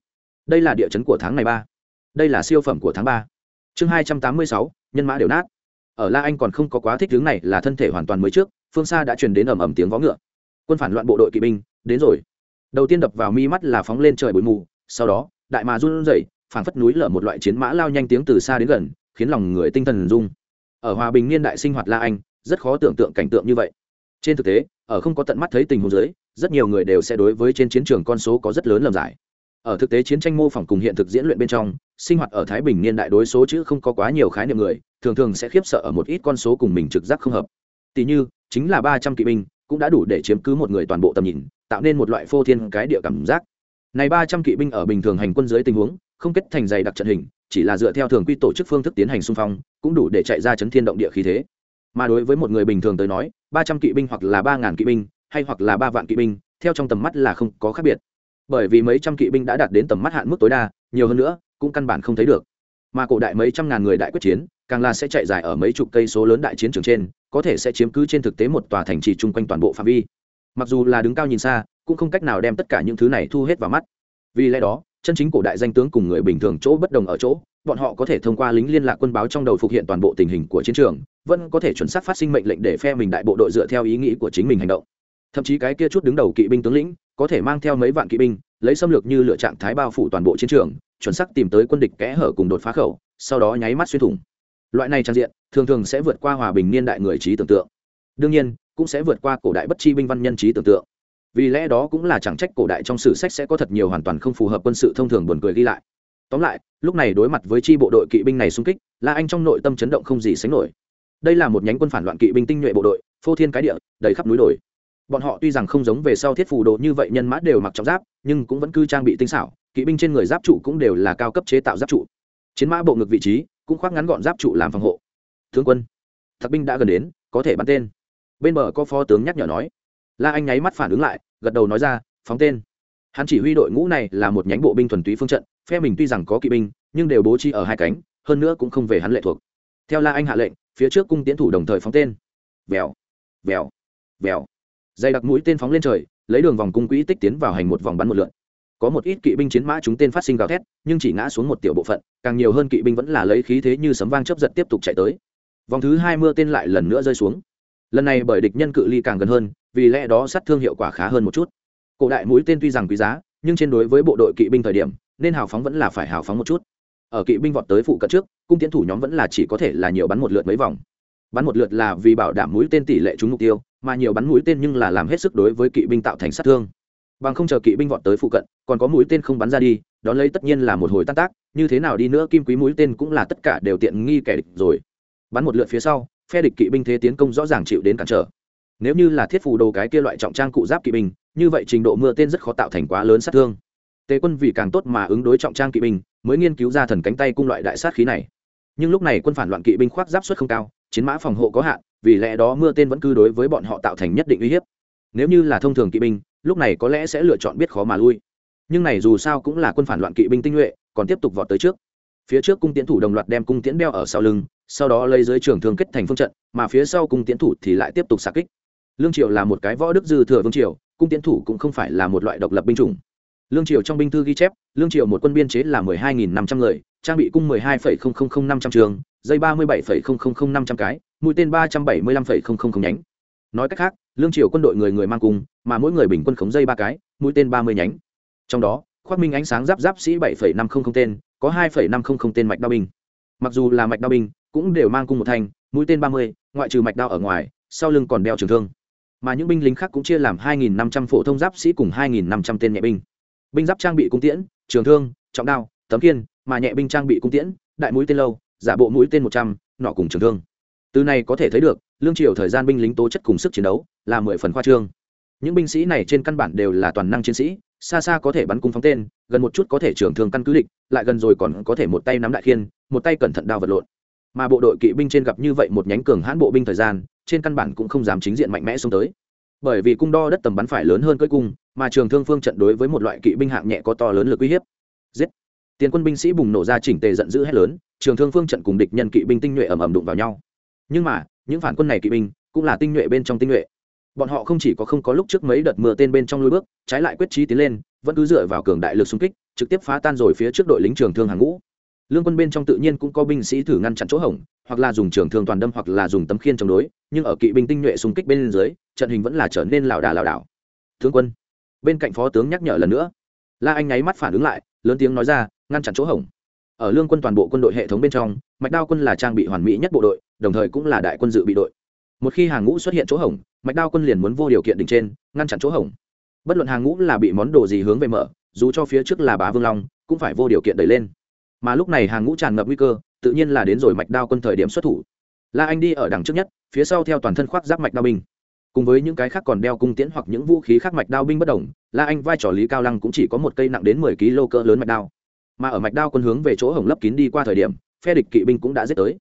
đây là địa chấn của tháng này ba. Đây là siêu phẩm của tháng ba. Chương hai trăm tám mươi sáu, nhân mã đều nát. Ở la anh còn không có quá thích hướng này là thân thể hoàn toàn mới trước, phương xa đã truyền đến ầm ầm tiếng vó ngựa. Quân phản loạn bộ đội kỵ binh, đến rồi. Đầu tiên đập vào mi mắt là phóng lên trời bụi mù, sau đó, đại mà run rẩy, phảng phất núi lở một loại chiến mã lao nhanh tiếng từ xa đến gần, khiến lòng người tinh thần rung. Ở hòa bình niên đại sinh hoạt la anh, rất khó tưởng tượng cảnh tượng như vậy. Trên thực tế, ở không có tận mắt thấy tình huống dưới, rất nhiều người đều sẽ đối với trên chiến trường con số có rất lớn lầm giải ở thực tế chiến tranh mô phỏng cùng hiện thực diễn luyện bên trong, sinh hoạt ở thái bình niên đại đối số chữ không có quá nhiều khái niệm người, thường thường sẽ khiếp sợ ở một ít con số cùng mình trực giác không hợp. Tỷ như, chính là ba trăm kỵ binh, cũng đã đủ để chiếm cứ một người toàn bộ tầm nhìn, tạo nên một loại phô thiên cái địa cảm giác. Này ba trăm kỵ binh ở bình thường hành quân dưới tình huống, không kết thành dày đặc trận hình, chỉ là dựa theo thường quy tổ chức phương thức tiến hành xung phong, cũng đủ để chạy ra chấn thiên động địa khí thế. Mà đối với một người bình thường tới nói, ba trăm kỵ binh hoặc là ba ngàn kỵ binh, hay hoặc là ba vạn kỵ binh, theo trong tầm mắt là không có khác biệt bởi vì mấy trăm kỵ binh đã đạt đến tầm mắt hạn mức tối đa, nhiều hơn nữa, cũng căn bản không thấy được. Mà cổ đại mấy trăm ngàn người đại quyết chiến, càng là sẽ chạy dài ở mấy chục cây số lớn đại chiến trường trên, có thể sẽ chiếm cứ trên thực tế một tòa thành trì chung quanh toàn bộ phạm vi. Mặc dù là đứng cao nhìn xa, cũng không cách nào đem tất cả những thứ này thu hết vào mắt. Vì lẽ đó, chân chính cổ đại danh tướng cùng người bình thường chỗ bất đồng ở chỗ, bọn họ có thể thông qua lính liên lạc quân báo trong đầu phục hiện toàn bộ tình hình của chiến trường, vẫn có thể chuẩn xác phát sinh mệnh lệnh để phe mình đại bộ đội dựa theo ý nghĩ của chính mình hành động thậm chí cái kia chút đứng đầu kỵ binh tướng lĩnh, có thể mang theo mấy vạn kỵ binh, lấy xâm lược như lựa trạng thái bao phủ toàn bộ chiến trường, chuẩn xác tìm tới quân địch kẽ hở cùng đột phá khẩu, sau đó nháy mắt xuyên thủng. Loại này trang diện, thường thường sẽ vượt qua hòa bình niên đại người trí tưởng tượng. Đương nhiên, cũng sẽ vượt qua cổ đại bất chi binh văn nhân trí tưởng tượng. Vì lẽ đó cũng là chẳng trách cổ đại trong sử sách sẽ có thật nhiều hoàn toàn không phù hợp quân sự thông thường buồn cười ghi lại. Tóm lại, lúc này đối mặt với chi bộ đội kỵ binh này xung kích là anh trong nội tâm chấn động không gì sánh nổi. Đây là một nhánh quân phản loạn kỵ binh tinh nhuệ bộ đội, phô thiên cái địa, đầy khắp núi đồi bọn họ tuy rằng không giống về sau thiết phù đồ như vậy nhân mã đều mặc trọng giáp, nhưng cũng vẫn cứ trang bị tinh xảo, kỵ binh trên người giáp trụ cũng đều là cao cấp chế tạo giáp trụ. Chiến mã bộ ngực vị trí cũng khoác ngắn gọn giáp trụ làm phòng hộ. Thương quân, thạc binh đã gần đến, có thể bắn tên. Bên bờ có phó tướng nhắc nhở nói. La anh nháy mắt phản ứng lại, gật đầu nói ra, phóng tên. Hắn chỉ huy đội ngũ này là một nhánh bộ binh thuần túy phương trận, phe mình tuy rằng có kỵ binh, nhưng đều bố trí ở hai cánh, hơn nữa cũng không về hắn lệ thuộc. Theo la anh hạ lệnh, phía trước cung tiến thủ đồng thời phóng tên. Vèo vèo vèo dày đặc mũi tên phóng lên trời, lấy đường vòng cung quỹ tích tiến vào hành một vòng bắn một lượn. Có một ít kỵ binh chiến mã chúng tên phát sinh gào thét, nhưng chỉ ngã xuống một tiểu bộ phận, càng nhiều hơn kỵ binh vẫn là lấy khí thế như sấm vang chấp giật tiếp tục chạy tới. Vòng thứ hai mưa tên lại lần nữa rơi xuống. Lần này bởi địch nhân cự ly càng gần hơn, vì lẽ đó sát thương hiệu quả khá hơn một chút. Cổ đại mũi tên tuy rằng quý giá, nhưng trên đối với bộ đội kỵ binh thời điểm, nên hào phóng vẫn là phải hào phóng một chút. Ở kỵ binh vọt tới phụ cận trước, cung tiến thủ nhóm vẫn là chỉ có thể là nhiều bắn một lượt mấy vòng. Bắn một lượt là vì bảo đảm mũi tên tỷ lệ trúng mục tiêu mà nhiều bắn mũi tên nhưng là làm hết sức đối với kỵ binh tạo thành sát thương. Bằng không chờ kỵ binh vọt tới phụ cận, còn có mũi tên không bắn ra đi, đón lấy tất nhiên là một hồi tan tác, như thế nào đi nữa kim quý mũi tên cũng là tất cả đều tiện nghi kẻ địch rồi. Bắn một lượt phía sau, phe địch kỵ binh thế tiến công rõ ràng chịu đến cản trở. Nếu như là thiết phù đồ cái kia loại trọng trang cụ giáp kỵ binh, như vậy trình độ mưa tên rất khó tạo thành quá lớn sát thương. Tề quân vì càng tốt mà ứng đối trọng trang kỵ binh, mới nghiên cứu ra thần cánh tay cung loại đại sát khí này. Nhưng lúc này quân phản loạn kỵ binh khoác giáp suất không cao, chiến mã phòng hộ có hạn vì lẽ đó mưa tên vẫn cứ đối với bọn họ tạo thành nhất định uy hiếp. Nếu như là thông thường kỵ binh, lúc này có lẽ sẽ lựa chọn biết khó mà lui. Nhưng này dù sao cũng là quân phản loạn kỵ binh tinh nhuệ, còn tiếp tục vọt tới trước. Phía trước cung tiến thủ đồng loạt đem cung tiễn đeo ở sau lưng, sau đó lấy dưới trường thương kết thành phương trận, mà phía sau cung tiến thủ thì lại tiếp tục xạ kích. Lương triều là một cái võ đức dư thừa vương triều, cung tiến thủ cũng không phải là một loại độc lập binh chủng. Lương triều trong binh thư ghi chép, lương triều một quân biên chế là mười hai nghìn năm trăm người, trang bị cung mười hai phẩy không không không năm trăm trường, dây ba mươi bảy phẩy không không không năm trăm cái mũi tên ba trăm bảy mươi lăm phẩy không không không nhánh. Nói cách khác lương triều quân đội người người mang cung mà mỗi người bình quân khống dây ba cái mũi tên ba mươi nhánh. Trong đó khoác minh ánh sáng giáp giáp sĩ bảy phẩy năm không không tên có hai phẩy năm không không tên mạch đao binh. Mặc dù là mạch đao binh cũng đều mang cung một thanh mũi tên ba mươi ngoại trừ mạch đao ở ngoài sau lưng còn đeo trường thương. Mà những binh lính khác cũng chia làm 2.500 phổ thông giáp sĩ cùng 2.500 tên nhẹ binh. Binh giáp trang bị cung tiễn trường thương trọng đao tấm kiên mà nhẹ binh trang bị cung tiễn đại mũi tên lâu giả bộ mũi tên 100, nọ cùng trường thương từ này có thể thấy được, lương triều thời gian binh lính tố chất cùng sức chiến đấu là mười phần khoa trương. Những binh sĩ này trên căn bản đều là toàn năng chiến sĩ, xa xa có thể bắn cung phóng tên, gần một chút có thể trường thương căn cứ địch, lại gần rồi còn có thể một tay nắm đại khiên, một tay cẩn thận đao vật lộn. Mà bộ đội kỵ binh trên gặp như vậy một nhánh cường hãn bộ binh thời gian, trên căn bản cũng không dám chính diện mạnh mẽ xông tới. Bởi vì cung đo đất tầm bắn phải lớn hơn cưỡi cung, mà trường thương phương trận đối với một loại kỵ binh hạng nhẹ có to lớn lực uy hiếp. Giết! Tiền quân binh sĩ bùng nổ ra chỉnh tề giận dữ hét lớn, trường thương phương trận cùng địch nhân kỵ binh tinh nhuệ ầm ầm đụng vào nhau nhưng mà, những phản quân này kỵ binh cũng là tinh nhuệ bên trong tinh nhuệ. Bọn họ không chỉ có không có lúc trước mấy đợt mưa tên bên trong lối bước, trái lại quyết trí tiến lên, vẫn cứ dựa vào cường đại lực xung kích, trực tiếp phá tan rồi phía trước đội lính trường thương hàng ngũ. Lương quân bên trong tự nhiên cũng có binh sĩ thử ngăn chặn chỗ hỏng hoặc là dùng trường thương toàn đâm hoặc là dùng tấm khiên chống đối, nhưng ở kỵ binh tinh nhuệ xung kích bên dưới, trận hình vẫn là trở nên lảo đà lảo đảo. Tướng quân, bên cạnh phó tướng nhắc nhở lần nữa. La anh nháy mắt phản ứng lại, lớn tiếng nói ra, ngăn chặn chỗ hỏng ở lương quân toàn bộ quân đội hệ thống bên trong, mạch đao quân là trang bị hoàn mỹ nhất bộ đội, đồng thời cũng là đại quân dự bị đội. Một khi hàng ngũ xuất hiện chỗ hỏng mạch đao quân liền muốn vô điều kiện đỉnh trên, ngăn chặn chỗ hỏng bất luận hàng ngũ là bị món đồ gì hướng về mở, dù cho phía trước là bá vương long, cũng phải vô điều kiện đẩy lên. Mà lúc này hàng ngũ tràn ngập nguy cơ, tự nhiên là đến rồi mạch đao quân thời điểm xuất thủ. La anh đi ở đằng trước nhất, phía sau theo toàn thân khoác giáp mạch đao binh. Cùng với những cái khác còn đeo cung tiễn hoặc những vũ khí khác mạch đao binh bất đồng, la anh vai trò lý cao lăng cũng chỉ có một cây nặng đến mười kg cỡ lớn mạch đao mà ở mạch đao quân hướng về chỗ hồng lấp kín đi qua thời điểm, phe địch kỵ binh cũng đã giết tới.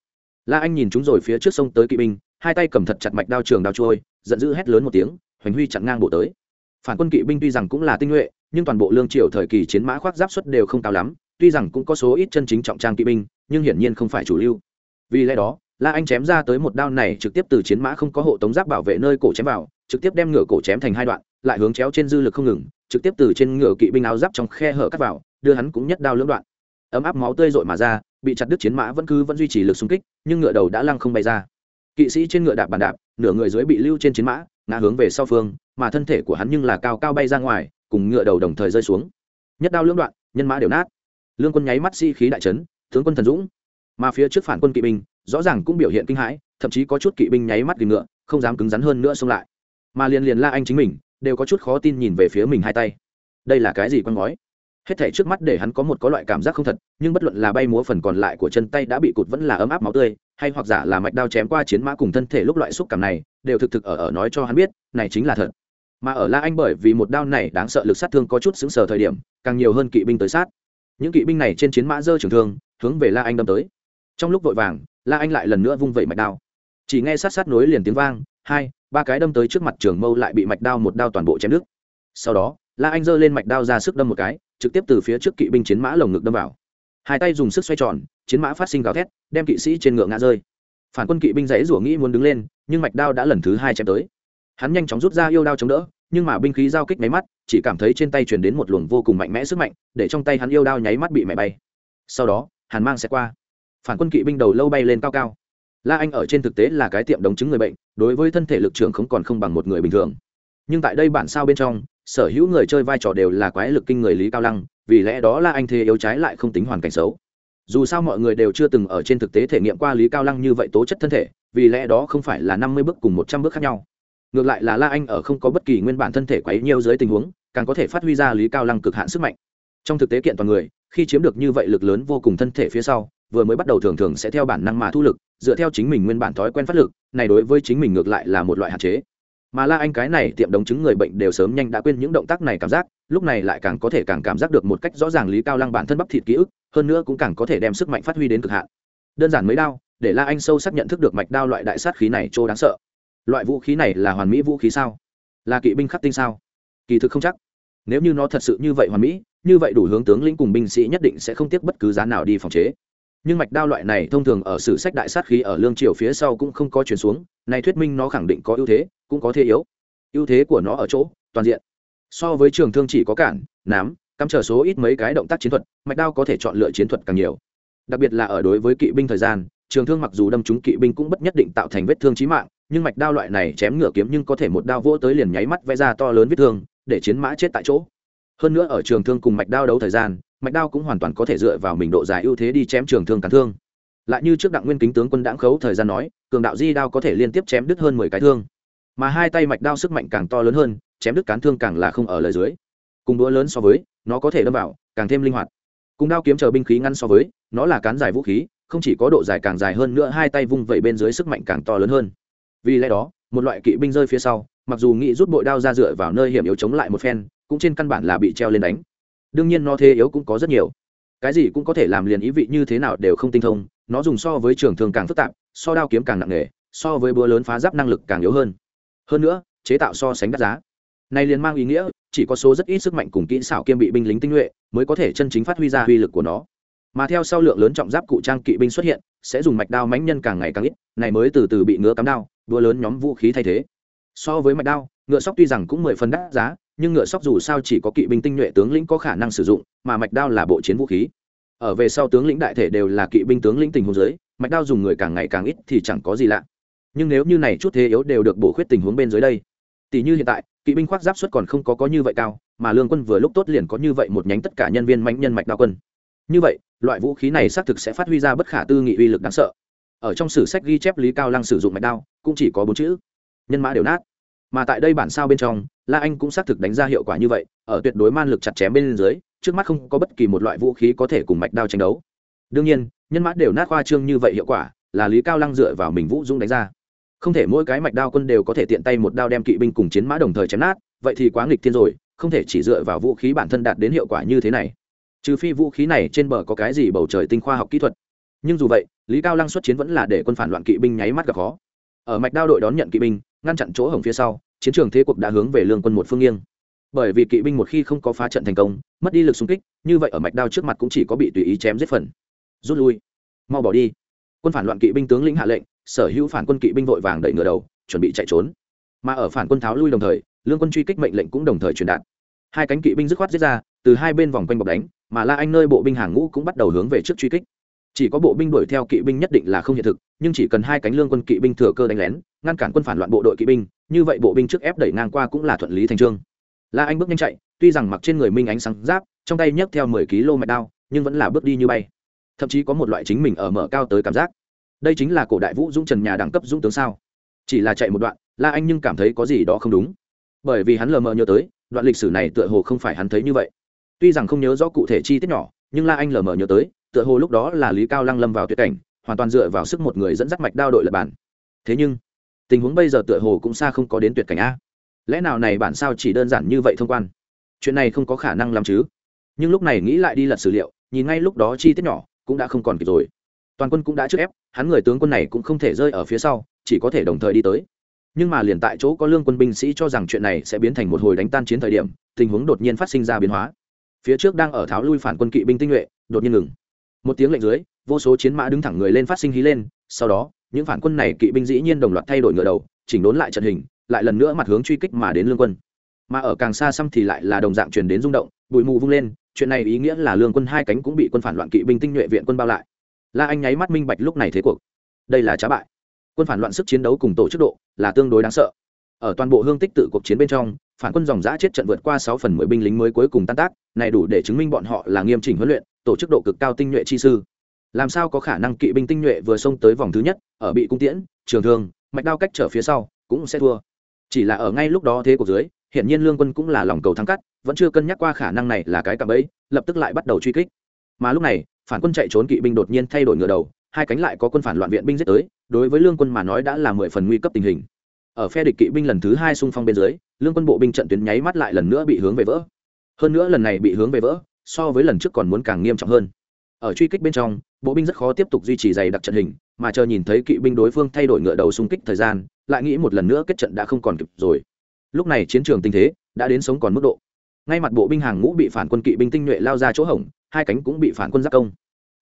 La anh nhìn chúng rồi phía trước sông tới kỵ binh, hai tay cầm thật chặt mạch đao trường đao trôi, giận dữ hét lớn một tiếng, hoành huy chặn ngang bộ tới. Phản quân kỵ binh tuy rằng cũng là tinh nhuệ, nhưng toàn bộ lương triều thời kỳ chiến mã khoác giáp suất đều không cao lắm, tuy rằng cũng có số ít chân chính trọng trang kỵ binh, nhưng hiển nhiên không phải chủ lưu. Vì lẽ đó, la anh chém ra tới một đao này trực tiếp từ chiến mã không có hộ tống giáp bảo vệ nơi cổ chém vào, trực tiếp đem ngựa cổ chém thành hai đoạn, lại hướng chéo trên dư lực không ngừng, trực tiếp từ trên ngựa kỵ binh áo giáp trong khe hở cắt vào đưa hắn cũng nhất đao lưỡng đoạn. Ấm áp máu tươi rội mà ra, bị chặt đứt chiến mã vẫn cứ vẫn duy trì lực xung kích, nhưng ngựa đầu đã lăng không bay ra. Kỵ sĩ trên ngựa đạp bàn đạp, nửa người dưới bị lưu trên chiến mã, ngã hướng về sau phương, mà thân thể của hắn nhưng là cao cao bay ra ngoài, cùng ngựa đầu đồng thời rơi xuống. Nhất đao lưỡng đoạn, nhân mã đều nát. Lương quân nháy mắt si-khí đại trấn tướng quân thần dũng. Mà phía trước phản quân kỵ binh, rõ ràng cũng biểu hiện kinh hãi, thậm chí có chút kỵ binh nháy mắt tìm ngựa, không dám cứng rắn hơn nữa xông lại. Mà liền liền la anh chính mình, đều có chút khó tin nhìn về phía mình hai tay. Đây là cái gì con ngói? Hết thể trước mắt để hắn có một có loại cảm giác không thật, nhưng bất luận là bay múa phần còn lại của chân tay đã bị cụt vẫn là ấm áp máu tươi, hay hoặc giả là mạch đao chém qua chiến mã cùng thân thể lúc loại xúc cảm này, đều thực thực ở ở nói cho hắn biết, này chính là thật. Mà ở la anh bởi vì một đao này đáng sợ lực sát thương có chút xứng sờ thời điểm, càng nhiều hơn kỵ binh tới sát. Những kỵ binh này trên chiến mã dơ trường thương, hướng về la anh đâm tới. Trong lúc vội vàng, la anh lại lần nữa vung vẩy mạch đao. Chỉ nghe sát sát nối liền tiếng vang, hai, ba cái đâm tới trước mặt trường mâu lại bị mạch đao một đao toàn bộ chém đứt. Sau đó la anh giơ lên mạch đao ra sức đâm một cái, trực tiếp từ phía trước kỵ binh chiến mã lồng ngực đâm vào. Hai tay dùng sức xoay tròn, chiến mã phát sinh gào thét, đem kỵ sĩ trên ngựa ngã rơi. Phản quân kỵ binh dãy rủa nghĩ muốn đứng lên, nhưng mạch đao đã lần thứ hai chém tới. Hắn nhanh chóng rút ra yêu đao chống đỡ, nhưng mà binh khí giao kích máy mắt, chỉ cảm thấy trên tay truyền đến một luồng vô cùng mạnh mẽ sức mạnh, để trong tay hắn yêu đao nháy mắt bị mẹ bay. Sau đó, hàn mang xe qua. Phản quân kỵ binh đầu lâu bay lên cao cao. La anh ở trên thực tế là cái tiệm đống chứng người bệnh, đối với thân thể lực trưởng không còn không bằng một người bình thường. Nhưng tại đây bản sao bên trong sở hữu người chơi vai trò đều là quái lực kinh người lý cao lăng, vì lẽ đó la anh thế yếu trái lại không tính hoàn cảnh xấu. Dù sao mọi người đều chưa từng ở trên thực tế thể nghiệm qua lý cao lăng như vậy tố chất thân thể, vì lẽ đó không phải là năm mươi bước cùng một trăm bước khác nhau. Ngược lại là la anh ở không có bất kỳ nguyên bản thân thể quấy nhiều dưới tình huống, càng có thể phát huy ra lý cao lăng cực hạn sức mạnh. Trong thực tế kiện toàn người, khi chiếm được như vậy lực lớn vô cùng thân thể phía sau, vừa mới bắt đầu thường thường sẽ theo bản năng mà thu lực, dựa theo chính mình nguyên bản thói quen phát lực, này đối với chính mình ngược lại là một loại hạn chế mà la anh cái này tiệm đống chứng người bệnh đều sớm nhanh đã quên những động tác này cảm giác, lúc này lại càng có thể càng cảm giác được một cách rõ ràng lý cao lăng bản thân bắp thịt ký ức, hơn nữa cũng càng có thể đem sức mạnh phát huy đến cực hạn. Đơn giản mấy đao, để la anh sâu sắc nhận thức được mạch đao loại đại sát khí này trô đáng sợ. Loại vũ khí này là hoàn mỹ vũ khí sao? Là kỵ binh khắc tinh sao? Kỳ thực không chắc. Nếu như nó thật sự như vậy hoàn mỹ, như vậy đủ hướng tướng lĩnh cùng binh sĩ nhất định sẽ không tiếc bất cứ giá nào đi phòng chế. Nhưng mạch đao loại này thông thường ở sử sách đại sát khí ở lương triều phía sau cũng không có chuyển xuống này thuyết minh nó khẳng định có ưu thế cũng có thế yếu. Ưu thế của nó ở chỗ, toàn diện. So với trường thương chỉ có cản, nám, cắm trở số ít mấy cái động tác chiến thuật, mạch đao có thể chọn lựa chiến thuật càng nhiều. Đặc biệt là ở đối với kỵ binh thời gian, trường thương mặc dù đâm trúng kỵ binh cũng bất nhất định tạo thành vết thương chí mạng, nhưng mạch đao loại này chém ngựa kiếm nhưng có thể một đao vỗ tới liền nháy mắt vẽ ra to lớn vết thương, để chiến mã chết tại chỗ. Hơn nữa ở trường thương cùng mạch đao đấu thời gian, mạch đao cũng hoàn toàn có thể dựa vào mình độ dài ưu thế đi chém trường thương cản thương. Lại như trước đặng nguyên kính tướng quân đãng khấu thời gian nói, cường đạo di đao có thể liên tiếp chém đứt hơn mười cái thương mà hai tay mạch đao sức mạnh càng to lớn hơn, chém đứt cán thương càng là không ở lời dưới. Cùng đũa lớn so với, nó có thể đâm vào, càng thêm linh hoạt. Cùng đao kiếm chờ binh khí ngăn so với, nó là cán dài vũ khí, không chỉ có độ dài càng dài hơn nữa hai tay vung vẩy bên dưới sức mạnh càng to lớn hơn. Vì lẽ đó, một loại kỵ binh rơi phía sau, mặc dù nghĩ rút bội đao ra dựa vào nơi hiểm yếu chống lại một phen, cũng trên căn bản là bị treo lên đánh. Đương nhiên nó thế yếu cũng có rất nhiều. Cái gì cũng có thể làm liền ý vị như thế nào đều không tinh thông, nó dùng so với trường thường càng phức tạp, so đao kiếm càng nặng nề, so với búa lớn phá giáp năng lực càng yếu hơn hơn nữa, chế tạo so sánh đắt giá. Này liền mang ý nghĩa, chỉ có số rất ít sức mạnh cùng kỹ xảo kiêm bị binh lính tinh nhuệ mới có thể chân chính phát huy ra uy lực của nó. Mà theo sau lượng lớn trọng giáp cụ trang kỵ binh xuất hiện, sẽ dùng mạch đao mánh nhân càng ngày càng ít, này mới từ từ bị ngựa cắm đao, đua lớn nhóm vũ khí thay thế. So với mạch đao, ngựa sóc tuy rằng cũng mười phần đắt giá, nhưng ngựa sóc dù sao chỉ có kỵ binh tinh nhuệ tướng lĩnh có khả năng sử dụng, mà mạch đao là bộ chiến vũ khí. Ở về sau tướng lĩnh đại thể đều là kỵ binh tướng lĩnh tình huống dưới, mạch đao dùng người càng ngày càng ít thì chẳng có gì lạ nhưng nếu như này chút thế yếu đều được bổ khuyết tình huống bên dưới đây tỷ như hiện tại, kỵ binh khoác giáp suất còn không có có như vậy cao, mà lương quân vừa lúc tốt liền có như vậy một nhánh tất cả nhân viên mạnh nhân mạch đao quân. Như vậy, loại vũ khí này xác thực sẽ phát huy ra bất khả tư nghị uy lực đáng sợ. Ở trong sử sách ghi chép lý cao lăng sử dụng mạch đao, cũng chỉ có bốn chữ, nhân mã đều nát. Mà tại đây bản sao bên trong, la anh cũng xác thực đánh ra hiệu quả như vậy, ở tuyệt đối man lực chặt chém bên dưới, trước mắt không có bất kỳ một loại vũ khí có thể cùng mạch đao tranh đấu. Đương nhiên, nhân mã đều nát khoa trương như vậy hiệu quả, là lý cao lăng dựa vào mình vũ dũng đánh ra không thể mỗi cái mạch đao quân đều có thể tiện tay một đao đem kỵ binh cùng chiến mã đồng thời chém nát, vậy thì quá nghịch thiên rồi, không thể chỉ dựa vào vũ khí bản thân đạt đến hiệu quả như thế này. Trừ phi vũ khí này trên bờ có cái gì bầu trời tinh khoa học kỹ thuật. Nhưng dù vậy, lý cao lăng xuất chiến vẫn là để quân phản loạn kỵ binh nháy mắt gặp khó. Ở mạch đao đội đón nhận kỵ binh, ngăn chặn chỗ hổng phía sau, chiến trường thế cuộc đã hướng về lương quân một phương nghiêng. Bởi vì kỵ binh một khi không có phá trận thành công, mất đi lực xung kích, như vậy ở mạch đao trước mặt cũng chỉ có bị tùy ý chém giết phần. Rút lui. Mau bỏ đi. Quân phản loạn kỵ binh tướng lĩnh hạ lệnh sở hữu phản quân kỵ binh vội vàng đẩy ngựa đầu, chuẩn bị chạy trốn. Mà ở phản quân tháo lui đồng thời, lương quân truy kích mệnh lệnh cũng đồng thời truyền đạt. Hai cánh kỵ binh dứt khoát giết ra, từ hai bên vòng quanh bọc đánh, mà la anh nơi bộ binh hàng ngũ cũng bắt đầu hướng về trước truy kích. Chỉ có bộ binh đuổi theo kỵ binh nhất định là không hiện thực, nhưng chỉ cần hai cánh lương quân kỵ binh thừa cơ đánh lén, ngăn cản quân phản loạn bộ đội kỵ binh, như vậy bộ binh trước ép đẩy ngang qua cũng là thuận lý thành trương. La anh bước nhanh chạy, tuy rằng mặc trên người minh ánh sáng giáp, trong tay nhấc theo mười kg mạch đao, nhưng vẫn là bước đi như bay. Thậm chí có một loại chính mình ở mở cao tới cảm giác đây chính là cổ đại vũ dũng trần nhà đẳng cấp dũng tướng sao? Chỉ là chạy một đoạn, la anh nhưng cảm thấy có gì đó không đúng. Bởi vì hắn lờ mờ nhớ tới, đoạn lịch sử này tựa hồ không phải hắn thấy như vậy. Tuy rằng không nhớ rõ cụ thể chi tiết nhỏ, nhưng la anh lờ mờ nhớ tới, tựa hồ lúc đó là lý cao lăng lâm vào tuyệt cảnh, hoàn toàn dựa vào sức một người dẫn dắt mạch đao đội lập bản. Thế nhưng, tình huống bây giờ tựa hồ cũng xa không có đến tuyệt cảnh a. Lẽ nào này bản sao chỉ đơn giản như vậy thông quan? Chuyện này không có khả năng làm chứ. Nhưng lúc này nghĩ lại đi lật sử liệu, nhìn ngay lúc đó chi tiết nhỏ cũng đã không còn kịp rồi. Toàn quân cũng đã trước ép hắn người tướng quân này cũng không thể rơi ở phía sau, chỉ có thể đồng thời đi tới. Nhưng mà liền tại chỗ có lương quân binh sĩ cho rằng chuyện này sẽ biến thành một hồi đánh tan chiến thời điểm, tình huống đột nhiên phát sinh ra biến hóa. Phía trước đang ở tháo lui phản quân kỵ binh tinh nhuệ, đột nhiên ngừng. Một tiếng lệnh dưới, vô số chiến mã đứng thẳng người lên phát sinh hí lên, sau đó, những phản quân này kỵ binh dĩ nhiên đồng loạt thay đổi ngựa đầu, chỉnh đốn lại trận hình, lại lần nữa mặt hướng truy kích mà đến lương quân. Mà ở càng xa xăm thì lại là đồng dạng chuyển đến rung động, bụi mù vung lên, chuyện này ý nghĩa là lương quân hai cánh cũng bị quân phản loạn kỵ binh tinh nhuệ viện quân bao lại la anh nháy mắt minh bạch lúc này thế cuộc. Đây là trá bại. Quân phản loạn sức chiến đấu cùng tổ chức độ là tương đối đáng sợ. Ở toàn bộ hương tích tự cuộc chiến bên trong, phản quân dòng giã chết trận vượt qua sáu phần mười binh lính mới cuối cùng tan tác, này đủ để chứng minh bọn họ là nghiêm chỉnh huấn luyện, tổ chức độ cực cao tinh nhuệ chi sư. Làm sao có khả năng kỵ binh tinh nhuệ vừa xông tới vòng thứ nhất, ở bị cung tiễn, trường thương, mạch đao cách trở phía sau, cũng sẽ thua. Chỉ là ở ngay lúc đó thế cuộc dưới, hiển nhiên lương quân cũng là lòng cầu thắng cắt, vẫn chưa cân nhắc qua khả năng này là cái cạm bẫy, lập tức lại bắt đầu truy kích. Mà lúc này phản quân chạy trốn kỵ binh đột nhiên thay đổi ngựa đầu, hai cánh lại có quân phản loạn viện binh giết tới, đối với lương quân mà nói đã là mười phần nguy cấp tình hình. Ở phe địch kỵ binh lần thứ hai xung phong bên dưới, lương quân bộ binh trận tuyến nháy mắt lại lần nữa bị hướng về vỡ. Hơn nữa lần này bị hướng về vỡ, so với lần trước còn muốn càng nghiêm trọng hơn. Ở truy kích bên trong, bộ binh rất khó tiếp tục duy trì dày đặc trận hình, mà chờ nhìn thấy kỵ binh đối phương thay đổi ngựa đầu xung kích thời gian, lại nghĩ một lần nữa kết trận đã không còn kịp rồi. Lúc này chiến trường tình thế đã đến sống còn mức độ. Ngay mặt bộ binh hàng ngũ bị phản quân kỵ binh tinh nhuệ lao ra chỗ hổng hai cánh cũng bị phản quân giáp công.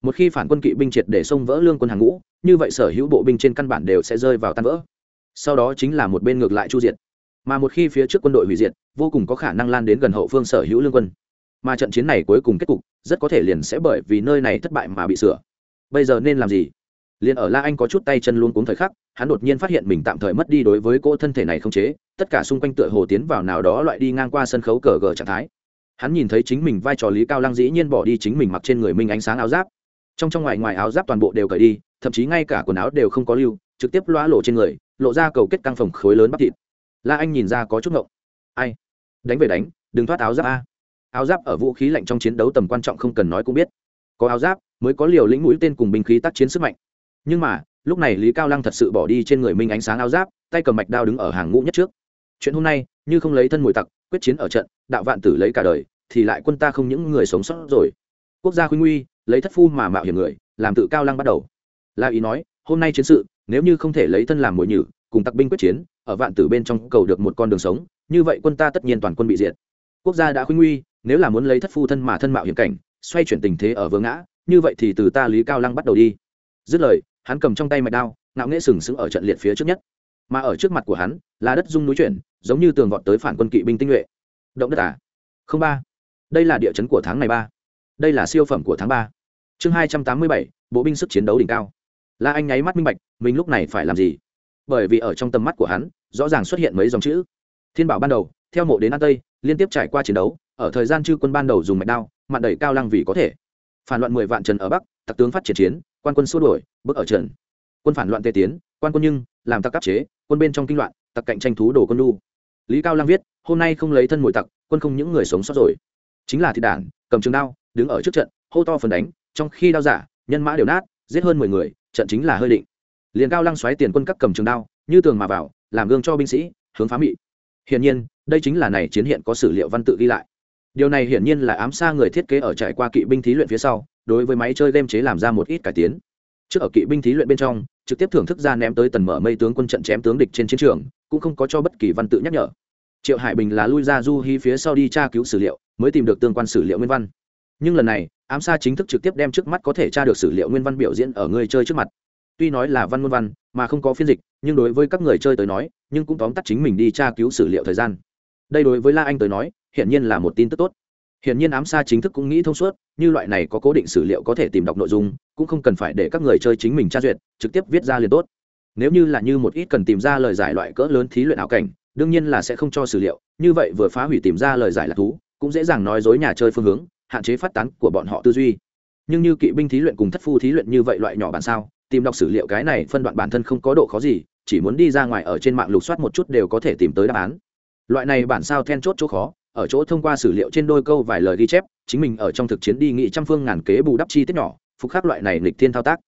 Một khi phản quân kỵ binh triệt để xông vỡ lương quân hàng ngũ, như vậy sở hữu bộ binh trên căn bản đều sẽ rơi vào tan vỡ. Sau đó chính là một bên ngược lại chu diệt. Mà một khi phía trước quân đội hủy diệt, vô cùng có khả năng lan đến gần hậu phương sở hữu lương quân. Mà trận chiến này cuối cùng kết cục, rất có thể liền sẽ bởi vì nơi này thất bại mà bị sửa. Bây giờ nên làm gì? Liền ở la anh có chút tay chân luôn cuống thời khắc, hắn đột nhiên phát hiện mình tạm thời mất đi đối với cô thân thể này không chế, tất cả xung quanh tựa hồ tiến vào nào đó loại đi ngang qua sân khấu cờ gờ trạng thái hắn nhìn thấy chính mình vai trò lý cao lăng dĩ nhiên bỏ đi chính mình mặc trên người minh ánh sáng áo giáp. Trong trong ngoài ngoài áo giáp toàn bộ đều cởi đi, thậm chí ngay cả quần áo đều không có lưu, trực tiếp loa lộ trên người, lộ ra cầu kết căng phồng khối lớn bắp thịt. La anh nhìn ra có chút ngộng. Ai? Đánh về đánh, đừng thoát áo giáp a. Áo giáp ở vũ khí lạnh trong chiến đấu tầm quan trọng không cần nói cũng biết. Có áo giáp, mới có liều lĩnh mũi tên cùng binh khí tác chiến sức mạnh. Nhưng mà, lúc này lý cao lăng thật sự bỏ đi trên người minh ánh sáng áo giáp, tay cầm mạch đao đứng ở hàng ngũ nhất trước. Chuyện hôm nay, như không lấy thân mùi tặc, quyết chiến ở trận đạo vạn tử lấy cả đời, thì lại quân ta không những người sống sót rồi. Quốc gia khuyên nguy, lấy thất phu mà mạo hiểm người, làm tự cao lăng bắt đầu. La ý nói, hôm nay chiến sự, nếu như không thể lấy thân làm mồi nhử, cùng tặc binh quyết chiến, ở vạn tử bên trong cầu được một con đường sống, như vậy quân ta tất nhiên toàn quân bị diệt. Quốc gia đã khuyên nguy, nếu là muốn lấy thất phu thân mà thân mạo hiểm cảnh, xoay chuyển tình thế ở vương ngã, như vậy thì từ ta lý cao lăng bắt đầu đi. Dứt lời, hắn cầm trong tay mạch đao, ngạo nghễ sừng sững ở trận liệt phía trước nhất. Mà ở trước mặt của hắn, là đất dung núi chuyển, giống như tường vọt tới phản quân kỵ binh tinh nhuệ động đất à? Không ba. Đây là địa chấn của tháng này ba. Đây là siêu phẩm của tháng ba. Chương hai trăm tám mươi bảy, bộ binh sức chiến đấu đỉnh cao. La anh nháy mắt minh bạch, mình lúc này phải làm gì? Bởi vì ở trong tầm mắt của hắn, rõ ràng xuất hiện mấy dòng chữ. Thiên bảo ban đầu, theo mộ đến an tây, liên tiếp trải qua chiến đấu, ở thời gian chư quân ban đầu dùng mạch đao, mạn đẩy cao lăng vì có thể. Phản loạn mười vạn trần ở bắc, tặc tướng phát triển chiến, quan quân xua đổi bước ở trần. Quân phản loạn tê tiến, quan quân nhưng, làm tặc cấp chế, quân bên trong kinh loạn, tặc cạnh tranh thú đồ quân lu lý cao Lang viết, hôm nay không lấy thân mồi tặc, quân không những người sống sót rồi. Chính là thị đản cầm trường đao, đứng ở trước trận, hô to phần đánh, trong khi đao giả, nhân mã đều nát, giết hơn mười người, trận chính là hơi định. Liền cao lăng xoáy tiền quân các cầm trường đao, như tường mà vào, làm gương cho binh sĩ, hướng phá mị. Hiển nhiên, đây chính là này chiến hiện có sử liệu văn tự ghi lại. Điều này hiển nhiên là ám xa người thiết kế ở trải qua kỵ binh thí luyện phía sau, đối với máy chơi game chế làm ra một ít cải tiến trước ở kỵ binh thí luyện bên trong, trực tiếp thưởng thức ra ném tới tần mở mây tướng quân trận chém tướng địch trên chiến trường, cũng không có cho bất kỳ văn tự nhắc nhở. Triệu hải bình là lui ra du hy phía sau đi tra cứu sử liệu, mới tìm được tương quan sử liệu nguyên văn. Nhưng lần này, ám sa chính thức trực tiếp đem trước mắt có thể tra được sử liệu nguyên văn biểu diễn ở người chơi trước mặt. Tuy nói là văn nguyên văn, mà không có phiên dịch, nhưng đối với các người chơi tới nói, nhưng cũng tóm tắt chính mình đi tra cứu sử liệu thời gian. Đây đối với la anh tới nói, hiển nhiên là một tin tức tốt hiển nhiên ám xa chính thức cũng nghĩ thông suốt, như loại này có cố định sử liệu có thể tìm đọc nội dung, cũng không cần phải để các người chơi chính mình tra duyệt, trực tiếp viết ra liền tốt. Nếu như là như một ít cần tìm ra lời giải loại cỡ lớn thí luyện ảo cảnh, đương nhiên là sẽ không cho sử liệu, như vậy vừa phá hủy tìm ra lời giải là thú, cũng dễ dàng nói dối nhà chơi phương hướng, hạn chế phát tán của bọn họ tư duy. Nhưng như kỵ binh thí luyện cùng thất phu thí luyện như vậy loại nhỏ bản sao, tìm đọc sử liệu cái này phân đoạn bản thân không có độ khó gì, chỉ muốn đi ra ngoài ở trên mạng lục soát một chút đều có thể tìm tới đáp án. Loại này bản sao then chốt chỗ khó ở chỗ thông qua sử liệu trên đôi câu vài lời ghi chép, chính mình ở trong thực chiến đi nghị trăm phương ngàn kế bù đắp chi tiết nhỏ, phục khắc loại này lịch thiên thao tác.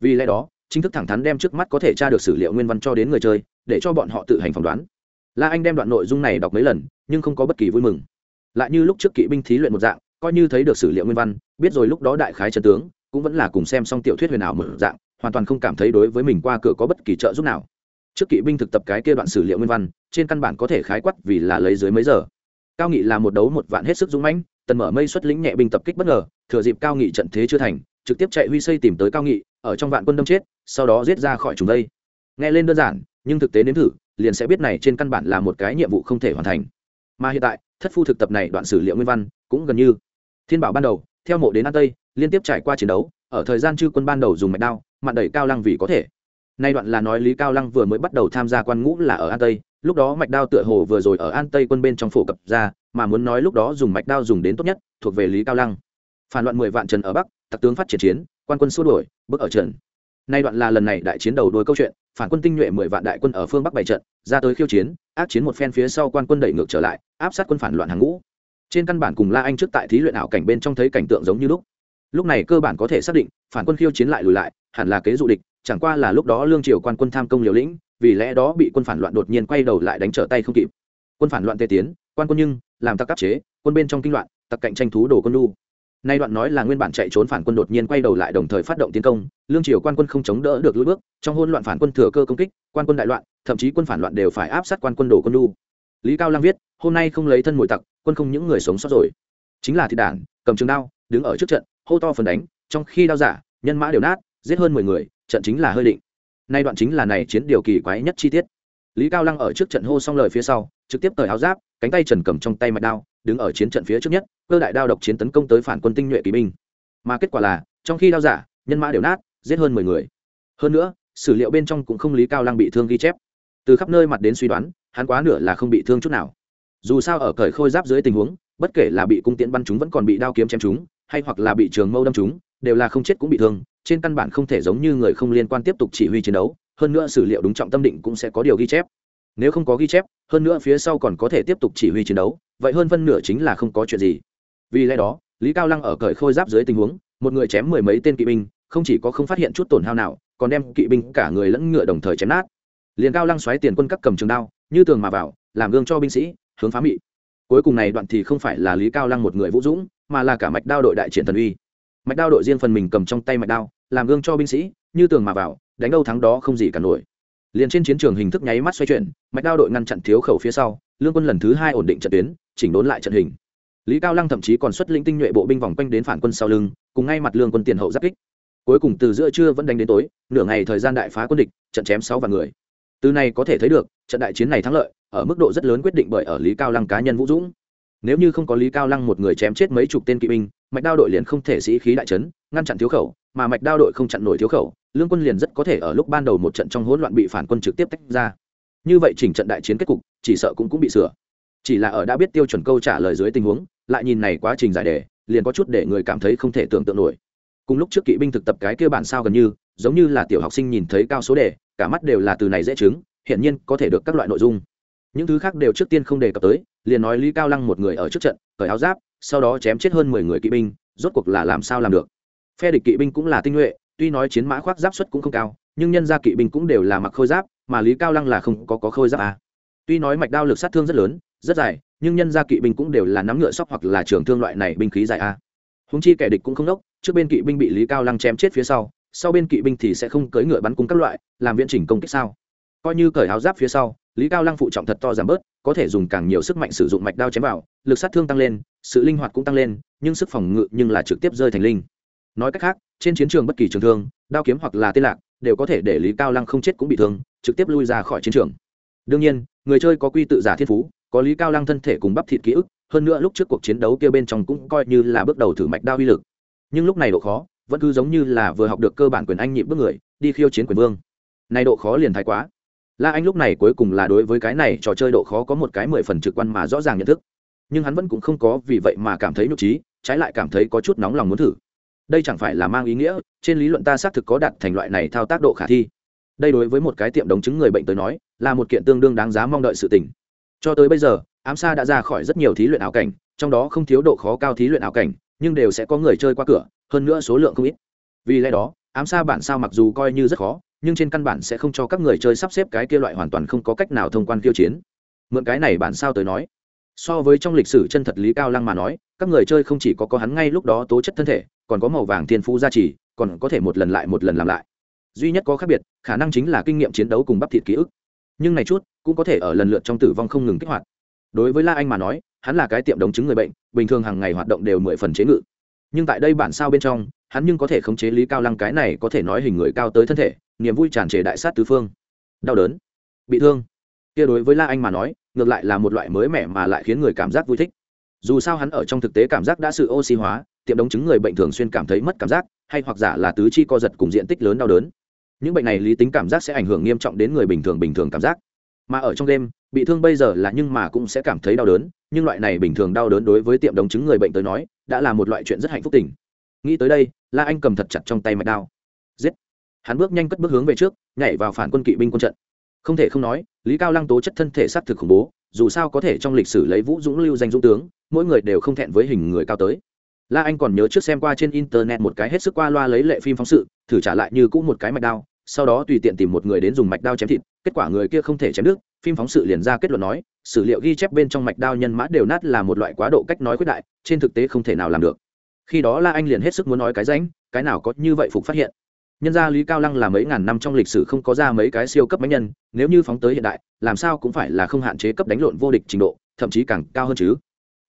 Vì lẽ đó, chính thức thẳng thắn đem trước mắt có thể tra được sử liệu nguyên văn cho đến người chơi, để cho bọn họ tự hành phỏng đoán. La anh đem đoạn nội dung này đọc mấy lần, nhưng không có bất kỳ vui mừng. Lại như lúc trước kỵ binh thí luyện một dạng, coi như thấy được sử liệu nguyên văn, biết rồi lúc đó đại khái trần tướng, cũng vẫn là cùng xem xong tiểu thuyết huyền ảo một dạng, hoàn toàn không cảm thấy đối với mình qua cửa có bất kỳ trợ giúp nào. Trước kỵ binh thực tập cái kia đoạn sử liệu nguyên văn, trên căn bản có thể khái quát vì là lấy dưới mấy giờ cao nghị là một đấu một vạn hết sức dũng mãnh, tần mở mây xuất lĩnh nhẹ binh tập kích bất ngờ, thừa dịp cao nghị trận thế chưa thành, trực tiếp chạy huy xây tìm tới cao nghị, ở trong vạn quân đâm chết, sau đó giết ra khỏi chúng đây. Nghe lên đơn giản, nhưng thực tế nếm thử, liền sẽ biết này trên căn bản là một cái nhiệm vụ không thể hoàn thành. Mà hiện tại, thất phu thực tập này đoạn sử liệu nguyên văn, cũng gần như thiên bảo ban đầu, theo mộ đến an tây, liên tiếp trải qua chiến đấu, ở thời gian chư quân ban đầu dùng mạch đao, mạn đẩy cao lăng vì có thể nay đoạn là nói lý cao lăng vừa mới bắt đầu tham gia quan ngũ là ở an tây. Lúc đó mạch đao tựa hồ vừa rồi ở an tây quân bên trong phổ cập ra, mà muốn nói lúc đó dùng mạch đao dùng đến tốt nhất, thuộc về lý cao lăng. Phản loạn mười vạn trần ở bắc, tặc tướng phát triển chiến, quan quân xua đuổi, bước ở trần. Nay đoạn là lần này đại chiến đầu đuôi câu chuyện, phản quân tinh nhuệ mười vạn đại quân ở phương bắc bảy trận, ra tới khiêu chiến, ác chiến một phen phía sau quan quân đẩy ngược trở lại, áp sát quân phản loạn hàng ngũ. Trên căn bản cùng la anh trước tại thí luyện ảo cảnh bên trong thấy cảnh tượng giống như lúc lúc này cơ bản có thể xác định, phản quân khiêu chiến lại lùi lại, hẳn là kế dụ địch, chẳng qua là lúc đó lương triều quan quân tham công liều lĩnh, vì lẽ đó bị quân phản loạn đột nhiên quay đầu lại đánh trở tay không kịp. Quân phản loạn tê tiến, quan quân nhưng, làm tặc áp chế, quân bên trong kinh loạn, tặc cạnh tranh thú đồ quân lu nay đoạn nói là nguyên bản chạy trốn phản quân đột nhiên quay đầu lại đồng thời phát động tiến công, lương triều quan quân không chống đỡ được lùi bước, trong hôn loạn phản quân thừa cơ công kích, quan quân đại loạn, thậm chí quân phản loạn đều phải áp sát quan quân đồ quân lu lý cao Lang viết, hôm nay không lấy thân mùi tặc, quân không những người sống sót rồi. Chính là thị đảng cầm trường đao, đứng ở trước trận hô to phần đánh, trong khi đao giả, nhân mã đều nát, giết hơn mười người, trận chính là hơi định. Nay đoạn chính là này chiến điều kỳ quái nhất chi tiết. Lý cao lăng ở trước trận hô xong lời phía sau, trực tiếp cởi áo giáp, cánh tay trần cầm trong tay mạch đao, đứng ở chiến trận phía trước nhất, cơ đại đao độc chiến tấn công tới phản quân tinh nhuệ kỵ binh. Mà kết quả là, trong khi đao giả, nhân mã đều nát, giết hơn mười người. Hơn nữa, sử liệu bên trong cũng không lý cao lăng bị thương ghi chép. Từ khắp nơi mặt đến suy đoán, hắn quá nửa là không bị thương chút nào. Dù sao ở cởi khôi giáp dưới tình huống, bất kể là bị cung tiễn bắn chúng vẫn còn bị đao kiếm chém chúng hay hoặc là bị trường mâu đâm chúng đều là không chết cũng bị thương, trên căn bản không thể giống như người không liên quan tiếp tục chỉ huy chiến đấu, hơn nữa sử liệu đúng trọng tâm định cũng sẽ có điều ghi chép. Nếu không có ghi chép, hơn nữa phía sau còn có thể tiếp tục chỉ huy chiến đấu, vậy hơn phân nửa chính là không có chuyện gì. Vì lẽ đó, lý cao lăng ở cởi khôi giáp dưới tình huống, một người chém mười mấy tên kỵ binh, không chỉ có không phát hiện chút tổn hao nào, còn đem kỵ binh cả người lẫn ngựa đồng thời chém nát. Liền cao lăng xoáy tiền quân các cầm trường đao, như tường mà vào, làm gương cho binh sĩ, hướng phá mị cuối cùng này đoạn thì không phải là lý cao lăng một người vũ dũng, mà là cả mạch đao đội đại triển thần uy. Mạch đao đội riêng phần mình cầm trong tay mạch đao, làm gương cho binh sĩ, như tường mà vào, đánh đâu thắng đó không gì cả nổi. Liền trên chiến trường hình thức nháy mắt xoay chuyển, mạch đao đội ngăn chặn thiếu khẩu phía sau, lương quân lần thứ hai ổn định trận tuyến, chỉnh đốn lại trận hình. Lý cao lăng thậm chí còn xuất lĩnh tinh nhuệ bộ binh vòng quanh đến phản quân sau lưng, cùng ngay mặt lương quân tiền hậu giáp kích. Cuối cùng từ giữa trưa vẫn đánh đến tối, nửa ngày thời gian đại phá quân địch, trận chém sáu vạn người. Từ này có thể thấy được, trận đại chiến này thắng lợi ở mức độ rất lớn quyết định bởi ở lý cao lăng cá nhân vũ dũng. Nếu như không có lý cao lăng một người chém chết mấy chục tên kỵ binh, mạch đao đội liền không thể sĩ khí đại trấn ngăn chặn thiếu khẩu, mà mạch đao đội không chặn nổi thiếu khẩu, lương quân liền rất có thể ở lúc ban đầu một trận trong hỗn loạn bị phản quân trực tiếp tách ra. Như vậy chỉnh trận đại chiến kết cục, chỉ sợ cũng cũng bị sửa. Chỉ là ở đã biết tiêu chuẩn câu trả lời dưới tình huống, lại nhìn này quá trình giải đề, liền có chút để người cảm thấy không thể tưởng tượng nổi. Cùng lúc trước kỵ binh thực tập cái kia bản sao gần như, giống như là tiểu học sinh nhìn thấy cao số đề, cả mắt đều là từ này dễ chứng hiện nhiên có thể được các loại nội dung những thứ khác đều trước tiên không đề cập tới liền nói lý cao lăng một người ở trước trận cởi áo giáp sau đó chém chết hơn mười người kỵ binh rốt cuộc là làm sao làm được phe địch kỵ binh cũng là tinh nhuệ tuy nói chiến mã khoác giáp suất cũng không cao nhưng nhân gia kỵ binh cũng đều là mặc khôi giáp mà lý cao lăng là không có, có khôi giáp à. tuy nói mạch đao lực sát thương rất lớn rất dài nhưng nhân gia kỵ binh cũng đều là nắm ngựa sóc hoặc là trường thương loại này binh khí dài a à. húng chi kẻ địch cũng không đốc trước bên kỵ binh bị lý cao lăng chém chết phía sau sau bên kỵ binh thì sẽ không cưỡi ngựa bắn cung các loại làm viễn chỉnh công kích sao coi như cởi áo giáp phía sau lý cao lăng phụ trọng thật to giảm bớt, có thể dùng càng nhiều sức mạnh sử dụng mạch đao chém vào, lực sát thương tăng lên, sự linh hoạt cũng tăng lên, nhưng sức phòng ngự nhưng là trực tiếp rơi thành linh. Nói cách khác, trên chiến trường bất kỳ trường thương, đao kiếm hoặc là tên lạc, đều có thể để lý cao lăng không chết cũng bị thương, trực tiếp lui ra khỏi chiến trường. Đương nhiên, người chơi có quy tự giả thiên phú, có lý cao lăng thân thể cùng bắp thịt ký ức, hơn nữa lúc trước cuộc chiến đấu kia bên trong cũng coi như là bước đầu thử mạch đao uy lực. Nhưng lúc này độ khó, vẫn cứ giống như là vừa học được cơ bản quyền anh nhịp bước người, đi khiêu chiến quyền vương. Này độ khó liền thái quá la anh lúc này cuối cùng là đối với cái này trò chơi độ khó có một cái mười phần trực quan mà rõ ràng nhận thức. Nhưng hắn vẫn cũng không có vì vậy mà cảm thấy nhục trí, trái lại cảm thấy có chút nóng lòng muốn thử. Đây chẳng phải là mang ý nghĩa, trên lý luận ta xác thực có đặt thành loại này thao tác độ khả thi. Đây đối với một cái tiệm đồng chứng người bệnh tới nói, là một kiện tương đương đáng giá mong đợi sự tình. Cho tới bây giờ, ám sa đã ra khỏi rất nhiều thí luyện ảo cảnh, trong đó không thiếu độ khó cao thí luyện ảo cảnh, nhưng đều sẽ có người chơi qua cửa, hơn nữa số lượng không ít. Vì lẽ đó, ám sa bản sao mặc dù coi như rất khó nhưng trên căn bản sẽ không cho các người chơi sắp xếp cái kia loại hoàn toàn không có cách nào thông quan khiêu chiến. Mượn cái này bản sao tới nói, so với trong lịch sử chân thật lý cao lăng mà nói, các người chơi không chỉ có có hắn ngay lúc đó tố chất thân thể, còn có màu vàng thiên phú gia trì, còn có thể một lần lại một lần làm lại. Duy nhất có khác biệt, khả năng chính là kinh nghiệm chiến đấu cùng bắp thịt ký ức. Nhưng này chút, cũng có thể ở lần lượt trong tử vong không ngừng kích hoạt. Đối với la anh mà nói, hắn là cái tiệm đồng chứng người bệnh, bình thường hàng ngày hoạt động đều mười phần chế ngự. Nhưng tại đây bản sao bên trong, hắn nhưng có thể khống chế lý cao lăng cái này có thể nói hình người cao tới thân thể niềm vui tràn trề đại sát tứ phương. Đau đớn, bị thương. Kia đối với la anh mà nói, ngược lại là một loại mới mẻ mà lại khiến người cảm giác vui thích. Dù sao hắn ở trong thực tế cảm giác đã sự oxy hóa, tiệm đống chứng người bệnh thường xuyên cảm thấy mất cảm giác, hay hoặc giả là tứ chi co giật cùng diện tích lớn đau đớn. Những bệnh này lý tính cảm giác sẽ ảnh hưởng nghiêm trọng đến người bình thường bình thường cảm giác. Mà ở trong đêm, bị thương bây giờ là nhưng mà cũng sẽ cảm thấy đau đớn, nhưng loại này bình thường đau đớn đối với tiệm đống chứng người bệnh tới nói, đã là một loại chuyện rất hạnh phúc tình. Nghĩ tới đây, la anh cầm thật chặt trong tay mạch đao. Giết! Hắn bước nhanh cất bước hướng về trước, nhảy vào phản quân kỵ binh quân trận. Không thể không nói, lý cao lăng tố chất thân thể s á t thực khủng bố, dù sao có thể trong lịch sử lấy vũ dũng lưu danh dũng tướng, mỗi người đều không thẹn với hình người cao tới. La anh còn nhớ trước xem qua trên internet một cái hết sức qua loa lấy lệ phim phóng sự, thử trả lại như cũ một cái mạch đao, sau đó tùy tiện tìm một người đến dùng mạch đao chém thịt, kết quả người kia không thể chém đứt phim phóng sự liền ra kết luận nói, sử liệu ghi chép bên trong mạch đao nhân mã đều nát là một loại quá độ cách nói khuyết đại, trên thực tế không thể nào làm được. Khi đó la anh liền hết sức muốn nói cái ránh, cái nào có như vậy phục phát hiện nhân gia lý cao lăng là mấy ngàn năm trong lịch sử không có ra mấy cái siêu cấp bánh nhân, nếu như phóng tới hiện đại, làm sao cũng phải là không hạn chế cấp đánh lộn vô địch trình độ, thậm chí càng cao hơn chứ.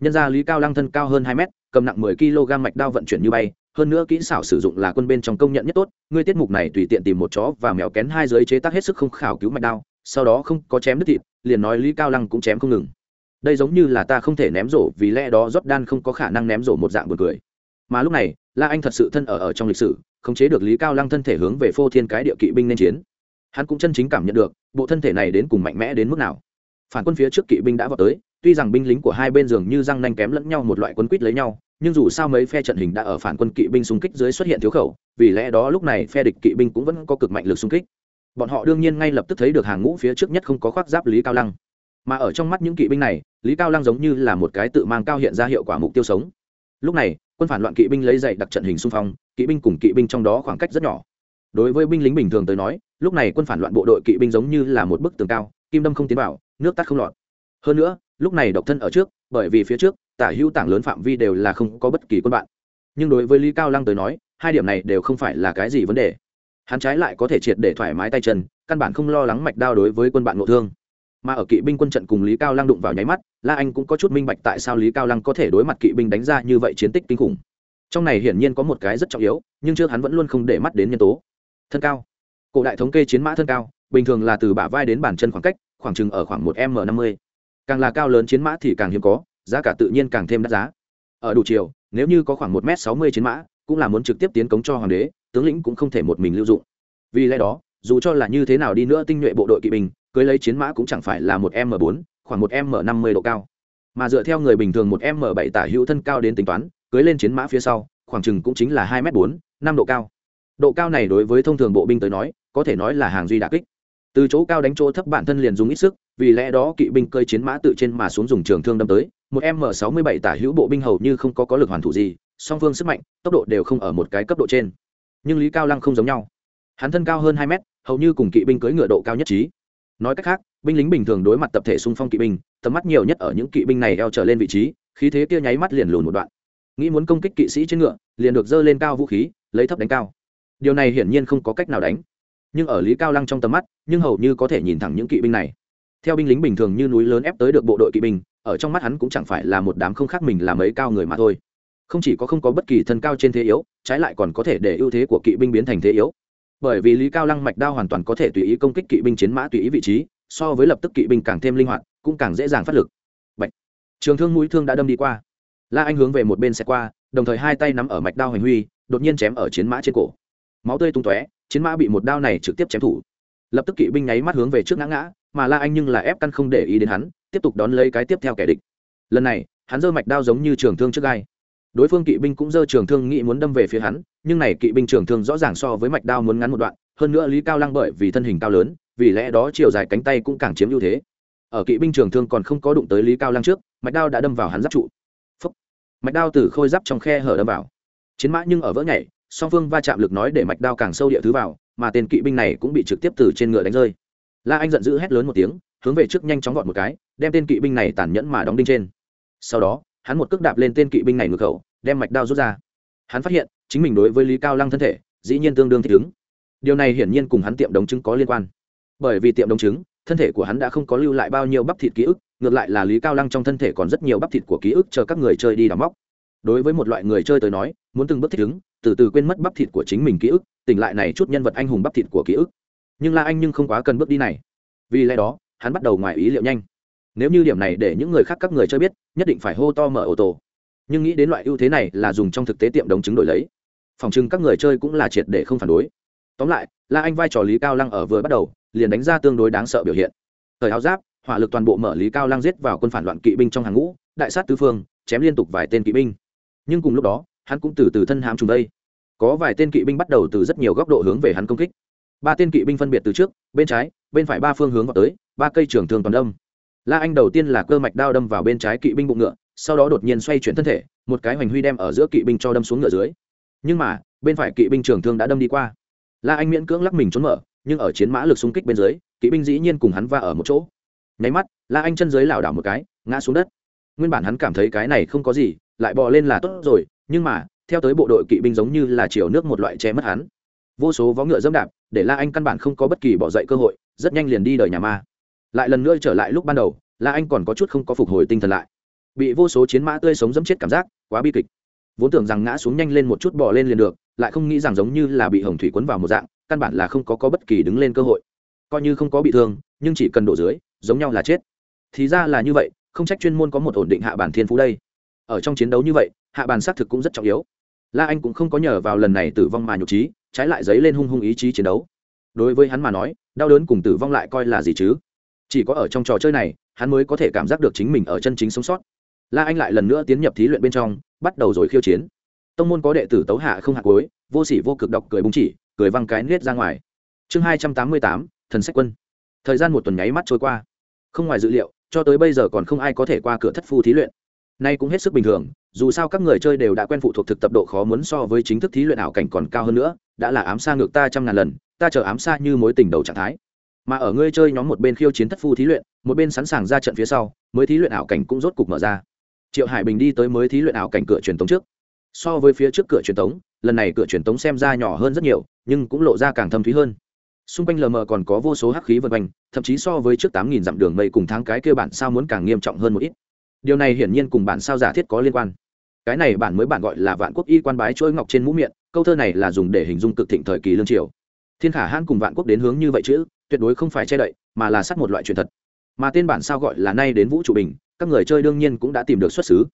Nhân gia lý cao lăng thân cao hơn hai mét, cầm nặng mười kg mạch đao vận chuyển như bay, hơn nữa kỹ xảo sử dụng là quân bên trong công nhận nhất tốt ngươi tiết mục này tùy tiện tìm một chó và mèo kén hai giới chế tác hết sức không khảo cứu mạch đao, sau đó không có chém đứt thịt, liền nói lý cao lăng cũng chém không ngừng. Đây giống như là ta không thể ném rổ vì lẽ đó rót đan không có khả năng ném rổ một dạng buồn cười. Mà lúc này, la anh thật sự thân ở ở trong lịch sử khống chế được lý cao lăng thân thể hướng về phô thiên cái địa kỵ binh nên chiến. Hắn cũng chân chính cảm nhận được, bộ thân thể này đến cùng mạnh mẽ đến mức nào. Phản quân phía trước kỵ binh đã vào tới, tuy rằng binh lính của hai bên dường như răng nanh kém lẫn nhau một loại quân quýt lấy nhau, nhưng dù sao mấy phe trận hình đã ở phản quân kỵ binh xung kích dưới xuất hiện thiếu khẩu, vì lẽ đó lúc này phe địch kỵ binh cũng vẫn có cực mạnh lực xung kích. Bọn họ đương nhiên ngay lập tức thấy được hàng ngũ phía trước nhất không có khoác giáp lý cao lăng. Mà ở trong mắt những kỵ binh này, lý cao lăng giống như là một cái tự mang cao hiện ra hiệu quả mục tiêu sống lúc này, quân phản loạn kỵ binh lấy dậy đặc trận hình xung phong, kỵ binh cùng kỵ binh trong đó khoảng cách rất nhỏ. Đối với binh lính bình thường tới nói, lúc này quân phản loạn bộ đội kỵ binh giống như là một bức tường cao, kim đâm không tiến vào, nước tắt không lọt. Hơn nữa, lúc này độc thân ở trước, bởi vì phía trước, tả hữu tảng lớn phạm vi đều là không có bất kỳ quân bạn. Nhưng đối với lý cao lăng tới nói, hai điểm này đều không phải là cái gì vấn đề. Hắn trái lại có thể triệt để thoải mái tay chân, căn bản không lo lắng mạch đao đối với quân bạn ngộ thương mà ở kỵ binh quân trận cùng lý cao lăng đụng vào nháy mắt, la anh cũng có chút minh bạch tại sao lý cao lăng có thể đối mặt kỵ binh đánh ra như vậy chiến tích kinh khủng. Trong này hiển nhiên có một cái rất trọng yếu, nhưng trước hắn vẫn luôn không để mắt đến nhân tố. Thân cao. Cổ đại thống kê chiến mã thân cao, bình thường là từ bả vai đến bàn chân khoảng cách, khoảng chừng ở khoảng một m năm mươi. Càng là cao lớn chiến mã thì càng hiếm có, giá cả tự nhiên càng thêm đắt giá. Ở đủ chiều, nếu như có khoảng một m sáu mươi chiến mã, cũng là muốn trực tiếp tiến cống cho hoàng đế, tướng lĩnh cũng không thể một mình lưu dụng. Vì lẽ đó, dù cho là như thế nào đi nữa tinh nhuệ bộ đội kỵ binh cưới lấy chiến mã cũng chẳng phải là một m bốn, khoảng một m năm mươi độ cao. Mà dựa theo người bình thường một m bảy tả hữu thân cao đến tính toán, cưới lên chiến mã phía sau, khoảng chừng cũng chính là hai m bốn, năm độ cao. Độ cao này đối với thông thường bộ binh tới nói, có thể nói là hàng duy đà kích. Từ chỗ cao đánh chỗ thấp bản thân liền dùng ít sức, vì lẽ đó kỵ binh cơi chiến mã tự trên mà xuống dùng trường thương đâm tới, một m sáu mươi bảy tả hữu bộ binh hầu như không có có lực hoàn thủ gì, song phương sức mạnh, tốc độ đều không ở một cái cấp độ trên. Nhưng lý cao lăng không giống nhau. Hắn thân cao hơn hai mét, hầu như cùng kỵ binh cưỡi ngựa độ cao nhất trí nói cách khác, binh lính bình thường đối mặt tập thể xung phong kỵ binh, tầm mắt nhiều nhất ở những kỵ binh này eo trở lên vị trí, khí thế kia nháy mắt liền lùn một đoạn. Nghĩ muốn công kích kỵ sĩ trên ngựa, liền được dơ lên cao vũ khí, lấy thấp đánh cao. Điều này hiển nhiên không có cách nào đánh. Nhưng ở lý cao lăng trong tầm mắt, nhưng hầu như có thể nhìn thẳng những kỵ binh này. Theo binh lính bình thường như núi lớn ép tới được bộ đội kỵ binh, ở trong mắt hắn cũng chẳng phải là một đám không khác mình là mấy cao người mà thôi. Không chỉ có không có bất kỳ thân cao trên thế yếu, trái lại còn có thể để ưu thế của kỵ binh biến thành thế yếu bởi vì lý cao lăng mạch đao hoàn toàn có thể tùy ý công kích kỵ binh chiến mã tùy ý vị trí, so với lập tức kỵ binh càng thêm linh hoạt, cũng càng dễ dàng phát lực. Bạch. trường thương mũi thương đã đâm đi qua. La anh hướng về một bên xe qua, đồng thời hai tay nắm ở mạch đao hành huy, đột nhiên chém ở chiến mã trên cổ. Máu tươi tung tóe, chiến mã bị một đao này trực tiếp chém thủ. Lập tức kỵ binh nháy mắt hướng về trước ngã ngã, mà la anh nhưng là ép căn không để ý đến hắn, tiếp tục đón lấy cái tiếp theo kẻ địch. Lần này, hắn giơ mạch đao giống như trường thương trước gai đối phương kỵ binh cũng dơ trường thương nghĩ muốn đâm về phía hắn, nhưng này kỵ binh trường thương rõ ràng so với mạch đao muốn ngắn một đoạn, hơn nữa lý cao lăng bởi vì thân hình cao lớn, vì lẽ đó chiều dài cánh tay cũng càng chiếm ưu thế. Ở kỵ binh trường thương còn không có đụng tới lý cao lăng trước, mạch đao đã đâm vào hắn giáp trụ. Phúc. mạch đao từ khôi giáp trong khe hở đâm vào. Chiến mã nhưng ở vỡ nhảy, song phương va chạm lực nói để mạch đao càng sâu địa thứ vào, mà tên kỵ binh này cũng bị trực tiếp từ trên ngựa đánh rơi. La anh giận dữ hét lớn một tiếng, hướng về trước nhanh chóng gọn một cái, đem tên kỵ binh này tàn nhẫn mà đóng đinh trên. Sau đó hắn một cước đạp lên tên kỵ binh này ngược khẩu, đem mạch đao rút ra. Hắn phát hiện, chính mình đối với lý cao lăng thân thể, dĩ nhiên tương đương thích ứng. Điều này hiển nhiên cùng hắn tiệm đồng chứng có liên quan. Bởi vì tiệm đồng chứng thân thể của hắn đã không có lưu lại bao nhiêu bắp thịt ký ức, ngược lại là lý cao lăng trong thân thể còn rất nhiều bắp thịt của ký ức chờ các người chơi đi đào móc. Đối với một loại người chơi tới nói, muốn từng bước thích ứng, từ từ quên mất bắp thịt của chính mình ký ức, tỉnh lại này chút nhân vật anh hùng bắp thịt của ký ức. Nhưng la anh nhưng không quá cần bước đi này. Vì lẽ đó, hắn bắt đầu ngoài ý liệu nhanh nếu như điểm này để những người khác các người chơi biết, nhất định phải hô to mở ô tô nhưng nghĩ đến loại ưu thế này là dùng trong thực tế tiệm đồng chứng đổi lấy. Phòng chừng các người chơi cũng là triệt để không phản đối. Tóm lại, la anh vai trò lý cao lăng ở vừa bắt đầu, liền đánh ra tương đối đáng sợ biểu hiện. Thời áo giáp, hỏa lực toàn bộ mở lý cao lăng giết vào quân phản loạn kỵ binh trong hàng ngũ, đại sát tứ phương, chém liên tục vài tên kỵ binh. Nhưng cùng lúc đó, hắn cũng từ từ thân hãm trùng đây. Có vài tên kỵ binh bắt đầu từ rất nhiều góc độ hướng về hắn công kích. Ba tên kỵ binh phân biệt từ trước, bên trái, bên phải ba phương hướng vào tới, ba cây trường thường toàn đông la anh đầu tiên là cơ mạch đao đâm vào bên trái kỵ binh bụng ngựa, sau đó đột nhiên xoay chuyển thân thể, một cái hoành huy đem ở giữa kỵ binh cho đâm xuống ngựa dưới. Nhưng mà, bên phải kỵ binh trường thương đã đâm đi qua. La anh miễn cưỡng lắc mình trốn mở, nhưng ở chiến mã lực xung kích bên dưới, kỵ binh dĩ nhiên cùng hắn va ở một chỗ. Nháy mắt, la anh chân dưới lảo đảo một cái, ngã xuống đất. Nguyên bản hắn cảm thấy cái này không có gì, lại bò lên là tốt rồi, nhưng mà, theo tới bộ đội kỵ binh giống như là chiều nước một loại che mất hắn. Vô số vó ngựa dẫm đạp, để la anh căn bản không có bất kỳ bỏ dậy cơ hội, rất nhanh liền đi đời nhà ma lại lần nữa trở lại lúc ban đầu la anh còn có chút không có phục hồi tinh thần lại. Bị vô số chiến mã tươi sống dẫm chết cảm giác quá bi kịch. Vốn tưởng rằng ngã xuống nhanh lên một chút bỏ lên liền được lại không nghĩ rằng giống như là bị hồng thủy cuốn vào một dạng căn bản là không có, có bất kỳ đứng lên cơ hội. Coi như không có bị thương nhưng chỉ cần đổ dưới giống nhau là chết. Thì ra là như vậy không trách chuyên môn có một ổn định hạ bản thiên phú đây. Ở trong chiến đấu như vậy hạ bản xác thực cũng rất trọng yếu. La anh cũng không có nhờ vào lần này tử vong mà nhục trí trái lại dấy lên hung hung ý chí chiến đấu. Đối với hắn mà nói đau đớn cùng tử vong lại coi là gì chứ? Chỉ có ở trong trò chơi này, hắn mới có thể cảm giác được chính mình ở chân chính sống sót. La anh lại lần nữa tiến nhập thí luyện bên trong, bắt đầu rồi khiêu chiến. Tông môn có đệ tử tấu hạ không hạ cối vô sỉ vô cực độc cười bung chỉ, cười văng cái nết ra ngoài. Chương hai trăm tám mươi tám, thần sách quân. Thời gian một tuần nháy mắt trôi qua. Không ngoài dự liệu, cho tới bây giờ còn không ai có thể qua cửa thất phu thí luyện. Nay cũng hết sức bình thường, dù sao các người chơi đều đã quen phụ thuộc thực tập độ khó muốn so với chính thức thí luyện ảo cảnh còn cao hơn nữa, đã là ám xa ngược ta trăm ngàn lần, ta chờ ám xa như mối tình đầu trạng thái mà ở ngươi chơi nhóm một bên khiêu chiến thất phu thí luyện, một bên sẵn sàng ra trận phía sau, mới thí luyện ảo cảnh cũng rốt cục mở ra. Triệu hải bình đi tới mới thí luyện ảo cảnh cửa truyền tống trước. So với phía trước cửa truyền tống, lần này cửa truyền tống xem ra nhỏ hơn rất nhiều, nhưng cũng lộ ra càng thâm thúy hơn. Xung quanh lờ mờ còn có vô số hắc khí vân quanh, thậm chí so với trước tám nghìn dặm đường mây cùng tháng cái kia bản sao muốn càng nghiêm trọng hơn một ít. Điều này hiển nhiên cùng bản sao giả thiết có liên quan. Cái này bản mới bản gọi là vạn quốc y quan bái chuỗi ngọc trên mũ miệng, câu thơ này là dùng để hình dung cực thịnh thời kỳ lương triều. Thiên khả hãn cùng vạn quốc đến hướng như vậy chứ? Tuyệt đối không phải che đậy, mà là sắt một loại truyền thật. Mà tên bản sao gọi là nay đến vũ trụ bình, các người chơi đương nhiên cũng đã tìm được xuất xứ.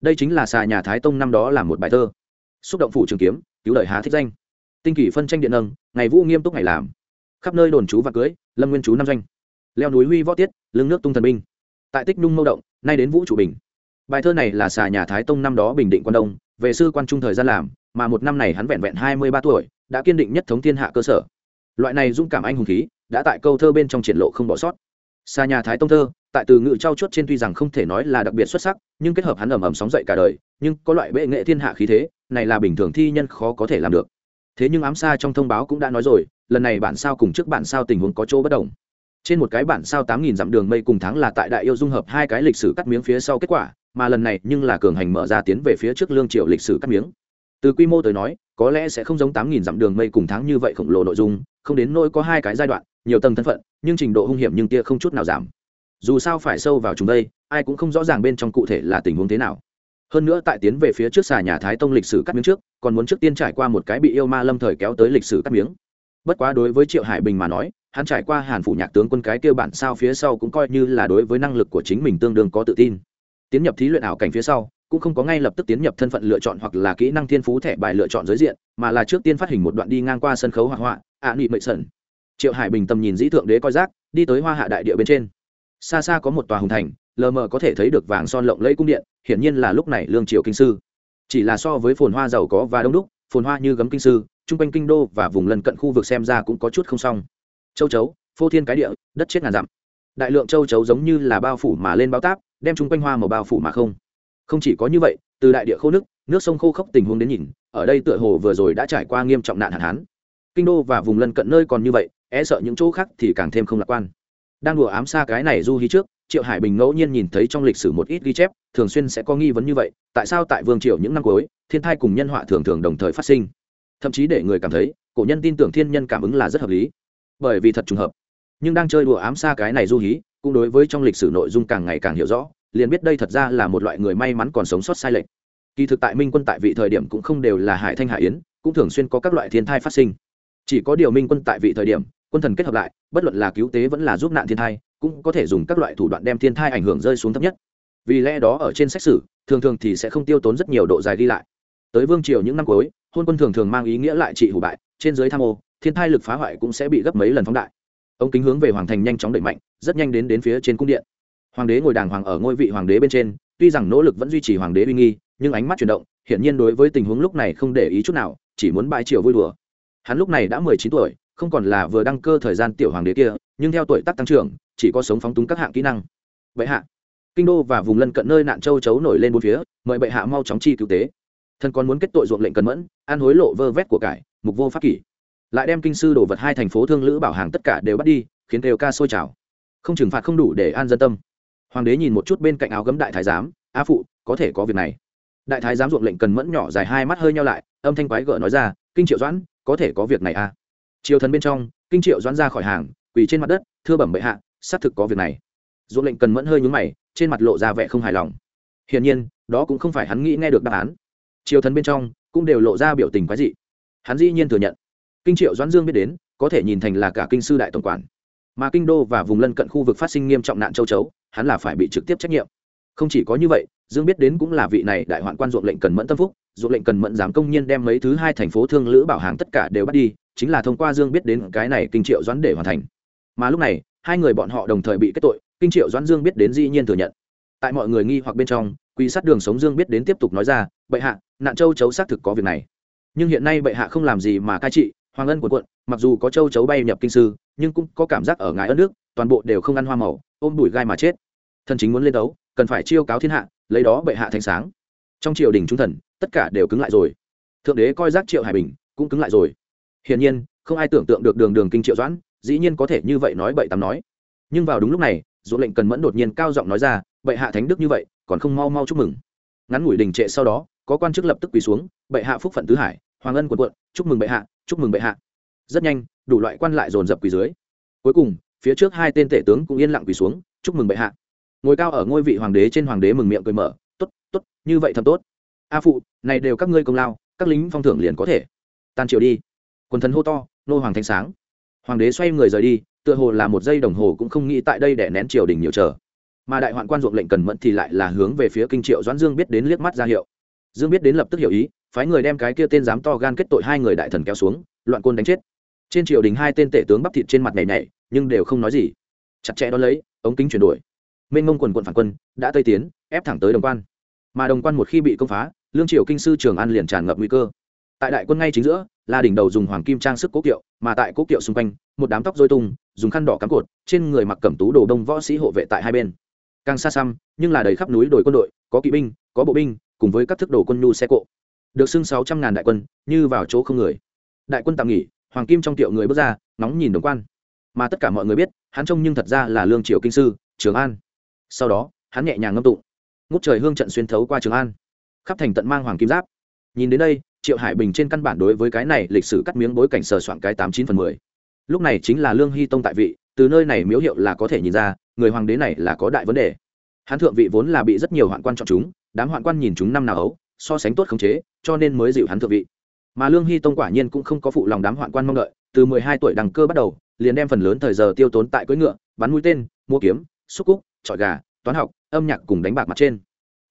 Đây chính là xà nhà thái tông năm đó làm một bài thơ. Xúc động phủ trường kiếm, cứu đời há thích danh. Tinh kỷ phân tranh điện nâng, ngày vũ nghiêm túc ngày làm. Khắp nơi đồn chú và cưới, lâm nguyên chú năm doanh leo núi huy võ tiết, lưng nước tung thần binh. Tại tích nhung mâu động, nay đến vũ trụ bình. Bài thơ này là xà nhà thái tông năm đó bình định quan đông, về sư quan trung thời gian làm, mà một năm này hắn vẹn vẹn hai mươi ba tuổi, đã kiên định nhất thống thiên hạ cơ sở. Loại này dũng cảm anh hùng khí đã tại câu thơ bên trong triển lộ không bỏ sót. Xa nhà thái tông thơ, tại từ ngự trao chuốt trên tuy rằng không thể nói là đặc biệt xuất sắc, nhưng kết hợp hắn ầm ầm sóng dậy cả đời, nhưng có loại bệ nghệ thiên hạ khí thế, này là bình thường thi nhân khó có thể làm được. Thế nhưng ám xa trong thông báo cũng đã nói rồi, lần này bản sao cùng trước bản sao tình huống có chỗ bất đồng. Trên một cái bản sao tám nghìn dặm đường mây cùng tháng là tại đại yêu dung hợp hai cái lịch sử cắt miếng phía sau kết quả, mà lần này nhưng là cường hành mở ra tiến về phía trước lương triều lịch sử cắt miếng. Từ quy mô tới nói, có lẽ sẽ không giống tám nghìn dặm đường mây cùng tháng như vậy khổng lồ nội dung, không đến nỗi có hai cái giai đoạn nhiều tầng thân phận, nhưng trình độ hung hiểm nhưng tia không chút nào giảm. Dù sao phải sâu vào chúng đây, ai cũng không rõ ràng bên trong cụ thể là tình huống thế nào. Hơn nữa tại tiến về phía trước xà nhà thái tông lịch sử cắt miếng trước, còn muốn trước tiên trải qua một cái bị yêu ma lâm thời kéo tới lịch sử cắt miếng. Bất quá đối với triệu hải bình mà nói, hắn trải qua hàn phủ nhạc tướng quân cái kêu bản sao phía sau cũng coi như là đối với năng lực của chính mình tương đương có tự tin. Tiến nhập thí luyện ảo cảnh phía sau, cũng không có ngay lập tức tiến nhập thân phận lựa chọn hoặc là kỹ năng thiên phú thẻ bài lựa chọn giới diện, mà là trước tiên phát hình một đoạn đi ngang qua sân khấu hoạt họa, ạ nị mệ sẩn triệu hải bình tầm nhìn dĩ thượng đế coi rác, đi tới hoa hạ đại địa bên trên. Xa xa có một tòa hùng thành, lờ mờ có thể thấy được vàng son lộng lẫy cung điện, hiển nhiên là lúc này lương triều kinh sư. Chỉ là so với phồn hoa giàu có và đông đúc, phồn hoa như gấm kinh sư chung quanh kinh đô và vùng lân cận khu vực xem ra cũng có chút không xong. Châu chấu, phô thiên cái địa, đất chết ngàn dặm. Đại lượng châu chấu giống như là bao phủ mà lên bao táp, đem chung quanh hoa màu bao phủ mà không. Không chỉ có như vậy, từ đại địa khô nước nước sông khô khốc tình huống đến nhìn, ở đây tựa hồ vừa rồi đã trải qua nghiêm trọng nạn hạn hán. Kinh đô và vùng lân cận nơi còn như vậy e sợ những chỗ khác thì càng thêm không lạc quan. Đang đùa ám xa cái này du hí trước, triệu hải bình ngẫu nhiên nhìn thấy trong lịch sử một ít ghi chép, thường xuyên sẽ có nghi vấn như vậy, tại sao tại vương triều những năm cuối, thiên thai cùng nhân họa thường thường đồng thời phát sinh? Thậm chí để người cảm thấy, cổ nhân tin tưởng thiên nhân cảm ứng là rất hợp lý. Bởi vì thật trùng hợp. Nhưng đang chơi đùa ám xa cái này du hí, cũng đối với trong lịch sử nội dung càng ngày càng hiểu rõ, liền biết đây thật ra là một loại người may mắn còn sống sót sai lệch. Kỳ thực tại minh quân tại vị thời điểm cũng không đều là hải thanh hải yến, cũng thường xuyên có các loại thiên thai phát sinh. Chỉ có điều minh quân tại vị thời điểm quân thần kết hợp lại, bất luận là cứu tế vẫn là giúp nạn thiên thai, cũng có thể dùng các loại thủ đoạn đem thiên thai ảnh hưởng rơi xuống thấp nhất. Vì lẽ đó ở trên sách sử, thường thường thì sẽ không tiêu tốn rất nhiều độ dài đi lại. Tới vương triều những năm cuối, hôn quân thường thường mang ý nghĩa lại trị hủ bại, trên dưới tham ô, thiên thai lực phá hoại cũng sẽ bị gấp mấy lần phóng đại. Ông kính hướng về hoàng thành nhanh chóng đẩy mạnh, rất nhanh đến đến phía trên cung điện. Hoàng đế ngồi đàng hoàng ở ngôi vị hoàng đế bên trên, tuy rằng nỗ lực vẫn duy trì hoàng đế uy nghi, nhưng ánh mắt chuyển động, hiển nhiên đối với tình huống lúc này không để ý chút nào, chỉ muốn bãi triều vui đùa. Hắn lúc này đã mười chín tuổi không còn là vừa đăng cơ thời gian tiểu hoàng đế kia, nhưng theo tuổi tác tăng trưởng, chỉ có sống phóng túng các hạng kỹ năng. Vậy hạ, kinh đô và vùng lân cận nơi nạn châu chấu nổi lên bốn phía, mời bệ hạ mau chóng chi cứu tế. Thần còn muốn kết tội ruộng lệnh cần mẫn ăn hối lộ vơ vét của cải, mục vô pháp kỷ. Lại đem kinh sư đổ vật hai thành phố thương lữ bảo hàng tất cả đều bắt đi, khiến đều ca sôi trào. Không trừng phạt không đủ để an dân tâm. Hoàng đế nhìn một chút bên cạnh áo gấm đại thái giám, a phụ, có thể có việc này. Đại thái giám ruộng lệnh cần mẫn nhỏ dài hai mắt hơi nhau lại, âm thanh quái gở nói ra, kinh triệu doãn, có thể có việc này à? Triều thần bên trong, kinh triệu doãn ra khỏi hàng, quỳ trên mặt đất, thưa bẩm bệ hạ, xác thực có việc này. Ruộng lệnh cần mẫn hơi nhúng mày, trên mặt lộ ra vẻ không hài lòng. Hiển nhiên, đó cũng không phải hắn nghĩ nghe được đáp án. Triều thần bên trong cũng đều lộ ra biểu tình quái dị. Hắn dĩ nhiên thừa nhận. Kinh triệu doãn dương biết đến, có thể nhìn thành là cả kinh sư đại tổng quản. Mà kinh đô và vùng lân cận khu vực phát sinh nghiêm trọng nạn châu chấu, hắn là phải bị trực tiếp trách nhiệm. Không chỉ có như vậy, dương biết đến cũng là vị này đại hoạn quan ruộng lệnh cần mẫn tâm phúc. Ruộng lệnh cần mẫn dám công nhiên đem mấy thứ hai thành phố thương lữ bảo hàng tất cả đều bắt đi chính là thông qua dương biết đến cái này kinh triệu doãn để hoàn thành. Mà lúc này, hai người bọn họ đồng thời bị kết tội, kinh triệu doãn dương biết đến dĩ nhiên thừa nhận. Tại mọi người nghi hoặc bên trong quy sát đường sống dương biết đến tiếp tục nói ra, bệ hạ, nạn châu chấu xác thực có việc này. Nhưng hiện nay bệ hạ không làm gì mà cai trị, hoàng ân của quận, mặc dù có châu chấu bay nhập kinh sư, nhưng cũng có cảm giác ở ngài ân nước, toàn bộ đều không ăn hoa màu, ôm đùi gai mà chết. Thần chính muốn lên đấu, cần phải chiêu cáo thiên hạ, lấy đó bệ hạ thánh sáng. Trong triều đình trung thần, tất cả đều cứng lại rồi. Thượng đế coi giác triệu hải bình, cũng cứng lại rồi hiển nhiên, không ai tưởng tượng được đường đường kinh triệu doãn, dĩ nhiên có thể như vậy nói bậy tắm nói. Nhưng vào đúng lúc này dỗ lệnh cần mẫn đột nhiên cao giọng nói ra, bệ hạ thánh đức như vậy, còn không mau mau chúc mừng. Ngắn ngủi đình trệ sau đó, có quan chức lập tức quỳ xuống, bệ hạ phúc phận tứ hải, hoàng ân quần quận, chúc mừng bệ hạ, chúc mừng bệ hạ. Rất nhanh, đủ loại quan lại dồn dập quỳ dưới. Cuối cùng, phía trước hai tên tể tướng cũng yên lặng quỳ xuống, chúc mừng bệ hạ. Ngồi cao ở ngôi vị hoàng đế trên hoàng đế mừng miệng cười mở t ố t t ố t như vậy thật tốt. A phụ, này đều các ngươi công lao, các lính phong thưởng liền có thể. Tan triều đi quần thần hô to, nô hoàng thanh sáng. Hoàng đế xoay người rời đi, tựa hồ là một giây đồng hồ cũng không nghĩ tại đây để nén triều đình nhiều chờ. Mà đại hoạn quan ruộng lệnh cần mẫn thì lại là hướng về phía kinh triệu doãn dương biết đến liếc mắt ra hiệu. Dương biết đến lập tức hiểu ý, phái người đem cái kia tên dám to gan kết tội hai người đại thần kéo xuống, loạn côn đánh chết. Trên triều đình hai tên tể tướng bắp thịt trên mặt nhảy nhảy, nhưng đều không nói gì. Chặt chẽ đ ó lấy, ống kính chuyển đổi. Mênh mông quần quận phản quân, đã tây tiến, ép thẳng tới đồng quan. Mà đồng quan một khi bị công phá, lương triều kinh sư trường an liền tràn ngập nguy cơ tại đại quân ngay chính giữa là đỉnh đầu dùng hoàng kim trang sức cố kiệu, mà tại cố kiệu xung quanh, một đám tóc dôi tung, dùng khăn đỏ cắm cột, trên người mặc cẩm tú đồ đông võ sĩ hộ vệ tại hai bên. Càng xa xăm, nhưng là đầy khắp núi đồi quân đội, có kỵ binh, có bộ binh, cùng với các thức đồ quân nhu xe cộ. Được xưng sáu trăm ngàn đại quân, như vào chỗ không người. Đại quân tạm nghỉ, hoàng kim trong tiệu người bước ra, nóng nhìn đồng quan. Mà tất cả mọi người biết, hắn trông nhưng thật ra là lương triều kinh sư, trường an. Sau đó, hắn nhẹ nhàng ngâm tụng. Ngút trời hương trận xuyên thấu qua trường an. Khắp thành tận mang hoàng kim giáp nhìn đến đây, triệu hải bình trên căn bản đối với cái này lịch sử cắt miếng bối cảnh sờ soạn cái tám chín phần mười. Lúc này chính là lương hy tông tại vị, từ nơi này miếu hiệu là có thể nhìn ra, người hoàng đế này là có đại vấn đề. Hắn thượng vị vốn là bị rất nhiều hoạn quan chọn chúng, đám hoạn quan nhìn chúng năm nào ấu, so sánh tốt khống chế, cho nên mới dịu hắn thượng vị. Mà lương hy tông quả nhiên cũng không có phụ lòng đám hoạn quan mong đợi, từ mười hai tuổi đằng cơ bắt đầu, liền đem phần lớn thời giờ tiêu tốn tại cưỡi ngựa, bắn mũi tên, mua kiếm, xúc cúc trọi gà, toán học, âm nhạc cùng đánh bạc mặt trên.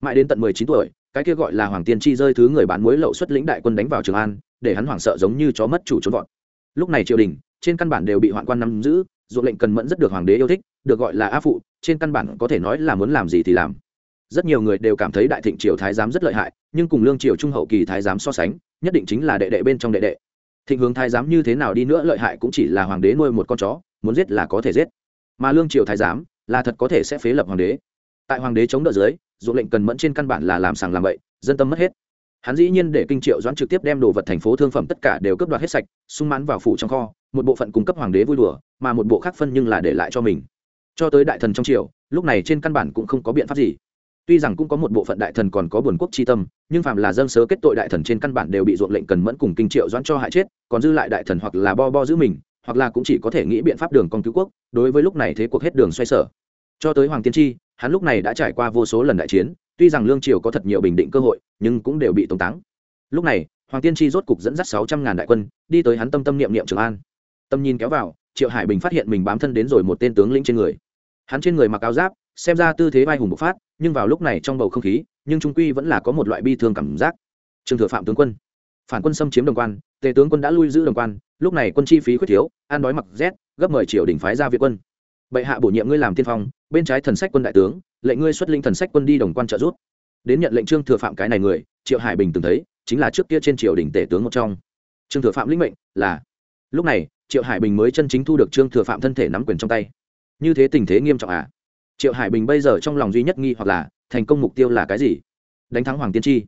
Mãi đến tận mười chín tuổi cái kia gọi là hoàng tiên chi rơi thứ người bán muối lậu xuất lĩnh đại quân đánh vào trường an, để hắn hoảng sợ giống như chó mất chủ trốn vọt. Lúc này triều đình, trên căn bản đều bị hoạn quan nắm giữ, ruộng lệnh cần mẫn rất được hoàng đế yêu thích, được gọi là á phụ, trên căn bản có thể nói là muốn làm gì thì làm. Rất nhiều người đều cảm thấy đại thịnh triều thái giám rất lợi hại, nhưng cùng lương triều trung hậu kỳ thái giám so sánh, nhất định chính là đệ đệ bên trong đệ đệ. Thịnh hướng thái giám như thế nào đi nữa lợi hại cũng chỉ là hoàng đế nuôi một con chó, muốn giết là có thể giết. Mà lương triều thái giám là thật có thể sẽ phế lập hoàng đế. Tại hoàng đế chống đỡ dưới dụng lệnh cần mẫn trên căn bản là làm sàng làm bậy, dân tâm mất hết. Hắn dĩ nhiên để kinh triệu doãn trực tiếp đem đồ vật thành phố thương phẩm tất cả đều cướp đoạt hết sạch, sung mãn vào phủ trong kho, một bộ phận cung cấp hoàng đế vui đùa, mà một bộ khác phân nhưng là để lại cho mình. Cho tới đại thần trong triều, lúc này trên căn bản cũng không có biện pháp gì. Tuy rằng cũng có một bộ phận đại thần còn có buồn quốc chi tâm, nhưng phạm là dân sớ kết tội đại thần trên căn bản đều bị ruộng lệnh cần mẫn cùng kinh triệu doãn cho hại chết, còn dư lại đại thần hoặc là bo bo giữ mình, hoặc là cũng chỉ có thể nghĩ biện pháp đường con cứu quốc, đối với lúc này thế cuộc hết đường xoay sở. Cho tới hoàng tiên tri hắn lúc này đã trải qua vô số lần đại chiến, tuy rằng lương triều có thật nhiều bình định cơ hội, nhưng cũng đều bị tống táng. Lúc này, hoàng tiên tri rốt cục dẫn dắt sáu trăm ngàn đại quân, đi tới hắn tâm tâm niệm niệm trường an. Tâm nhìn kéo vào, triệu hải bình phát hiện mình bám thân đến rồi một tên tướng lĩnh trên người. Hắn trên người mặc áo giáp, xem ra tư thế vai hùng bộc phát, nhưng vào lúc này trong bầu không khí, nhưng trung quy vẫn là có một loại bi thương cảm giác. Trương thừa phạm tướng quân. Phản quân xâm chiếm đồng quan, tề tướng quân đã lui giữ đồng quan, lúc này quân chi phí khuyết thiếu, an đói mặc rét, gấp mời triều đình phái ra viện quân bệ hạ bổ nhiệm ngươi làm tiên phong, bên trái thần sách quân đại tướng, lệnh ngươi xuất linh thần sách quân đi đồng quan trợ giúp. Đến nhận lệnh trương thừa phạm cái này người, triệu hải bình từng thấy, chính là trước kia trên triều đình tể tướng một trong. Trương thừa phạm lĩnh mệnh là lúc này, triệu hải bình mới chân chính thu được trương thừa phạm thân thể nắm quyền trong tay. Như thế tình thế nghiêm trọng à? Triệu hải bình bây giờ trong lòng duy nhất nghi hoặc là, thành công mục tiêu là cái gì? Đánh thắng hoàng tiên tri.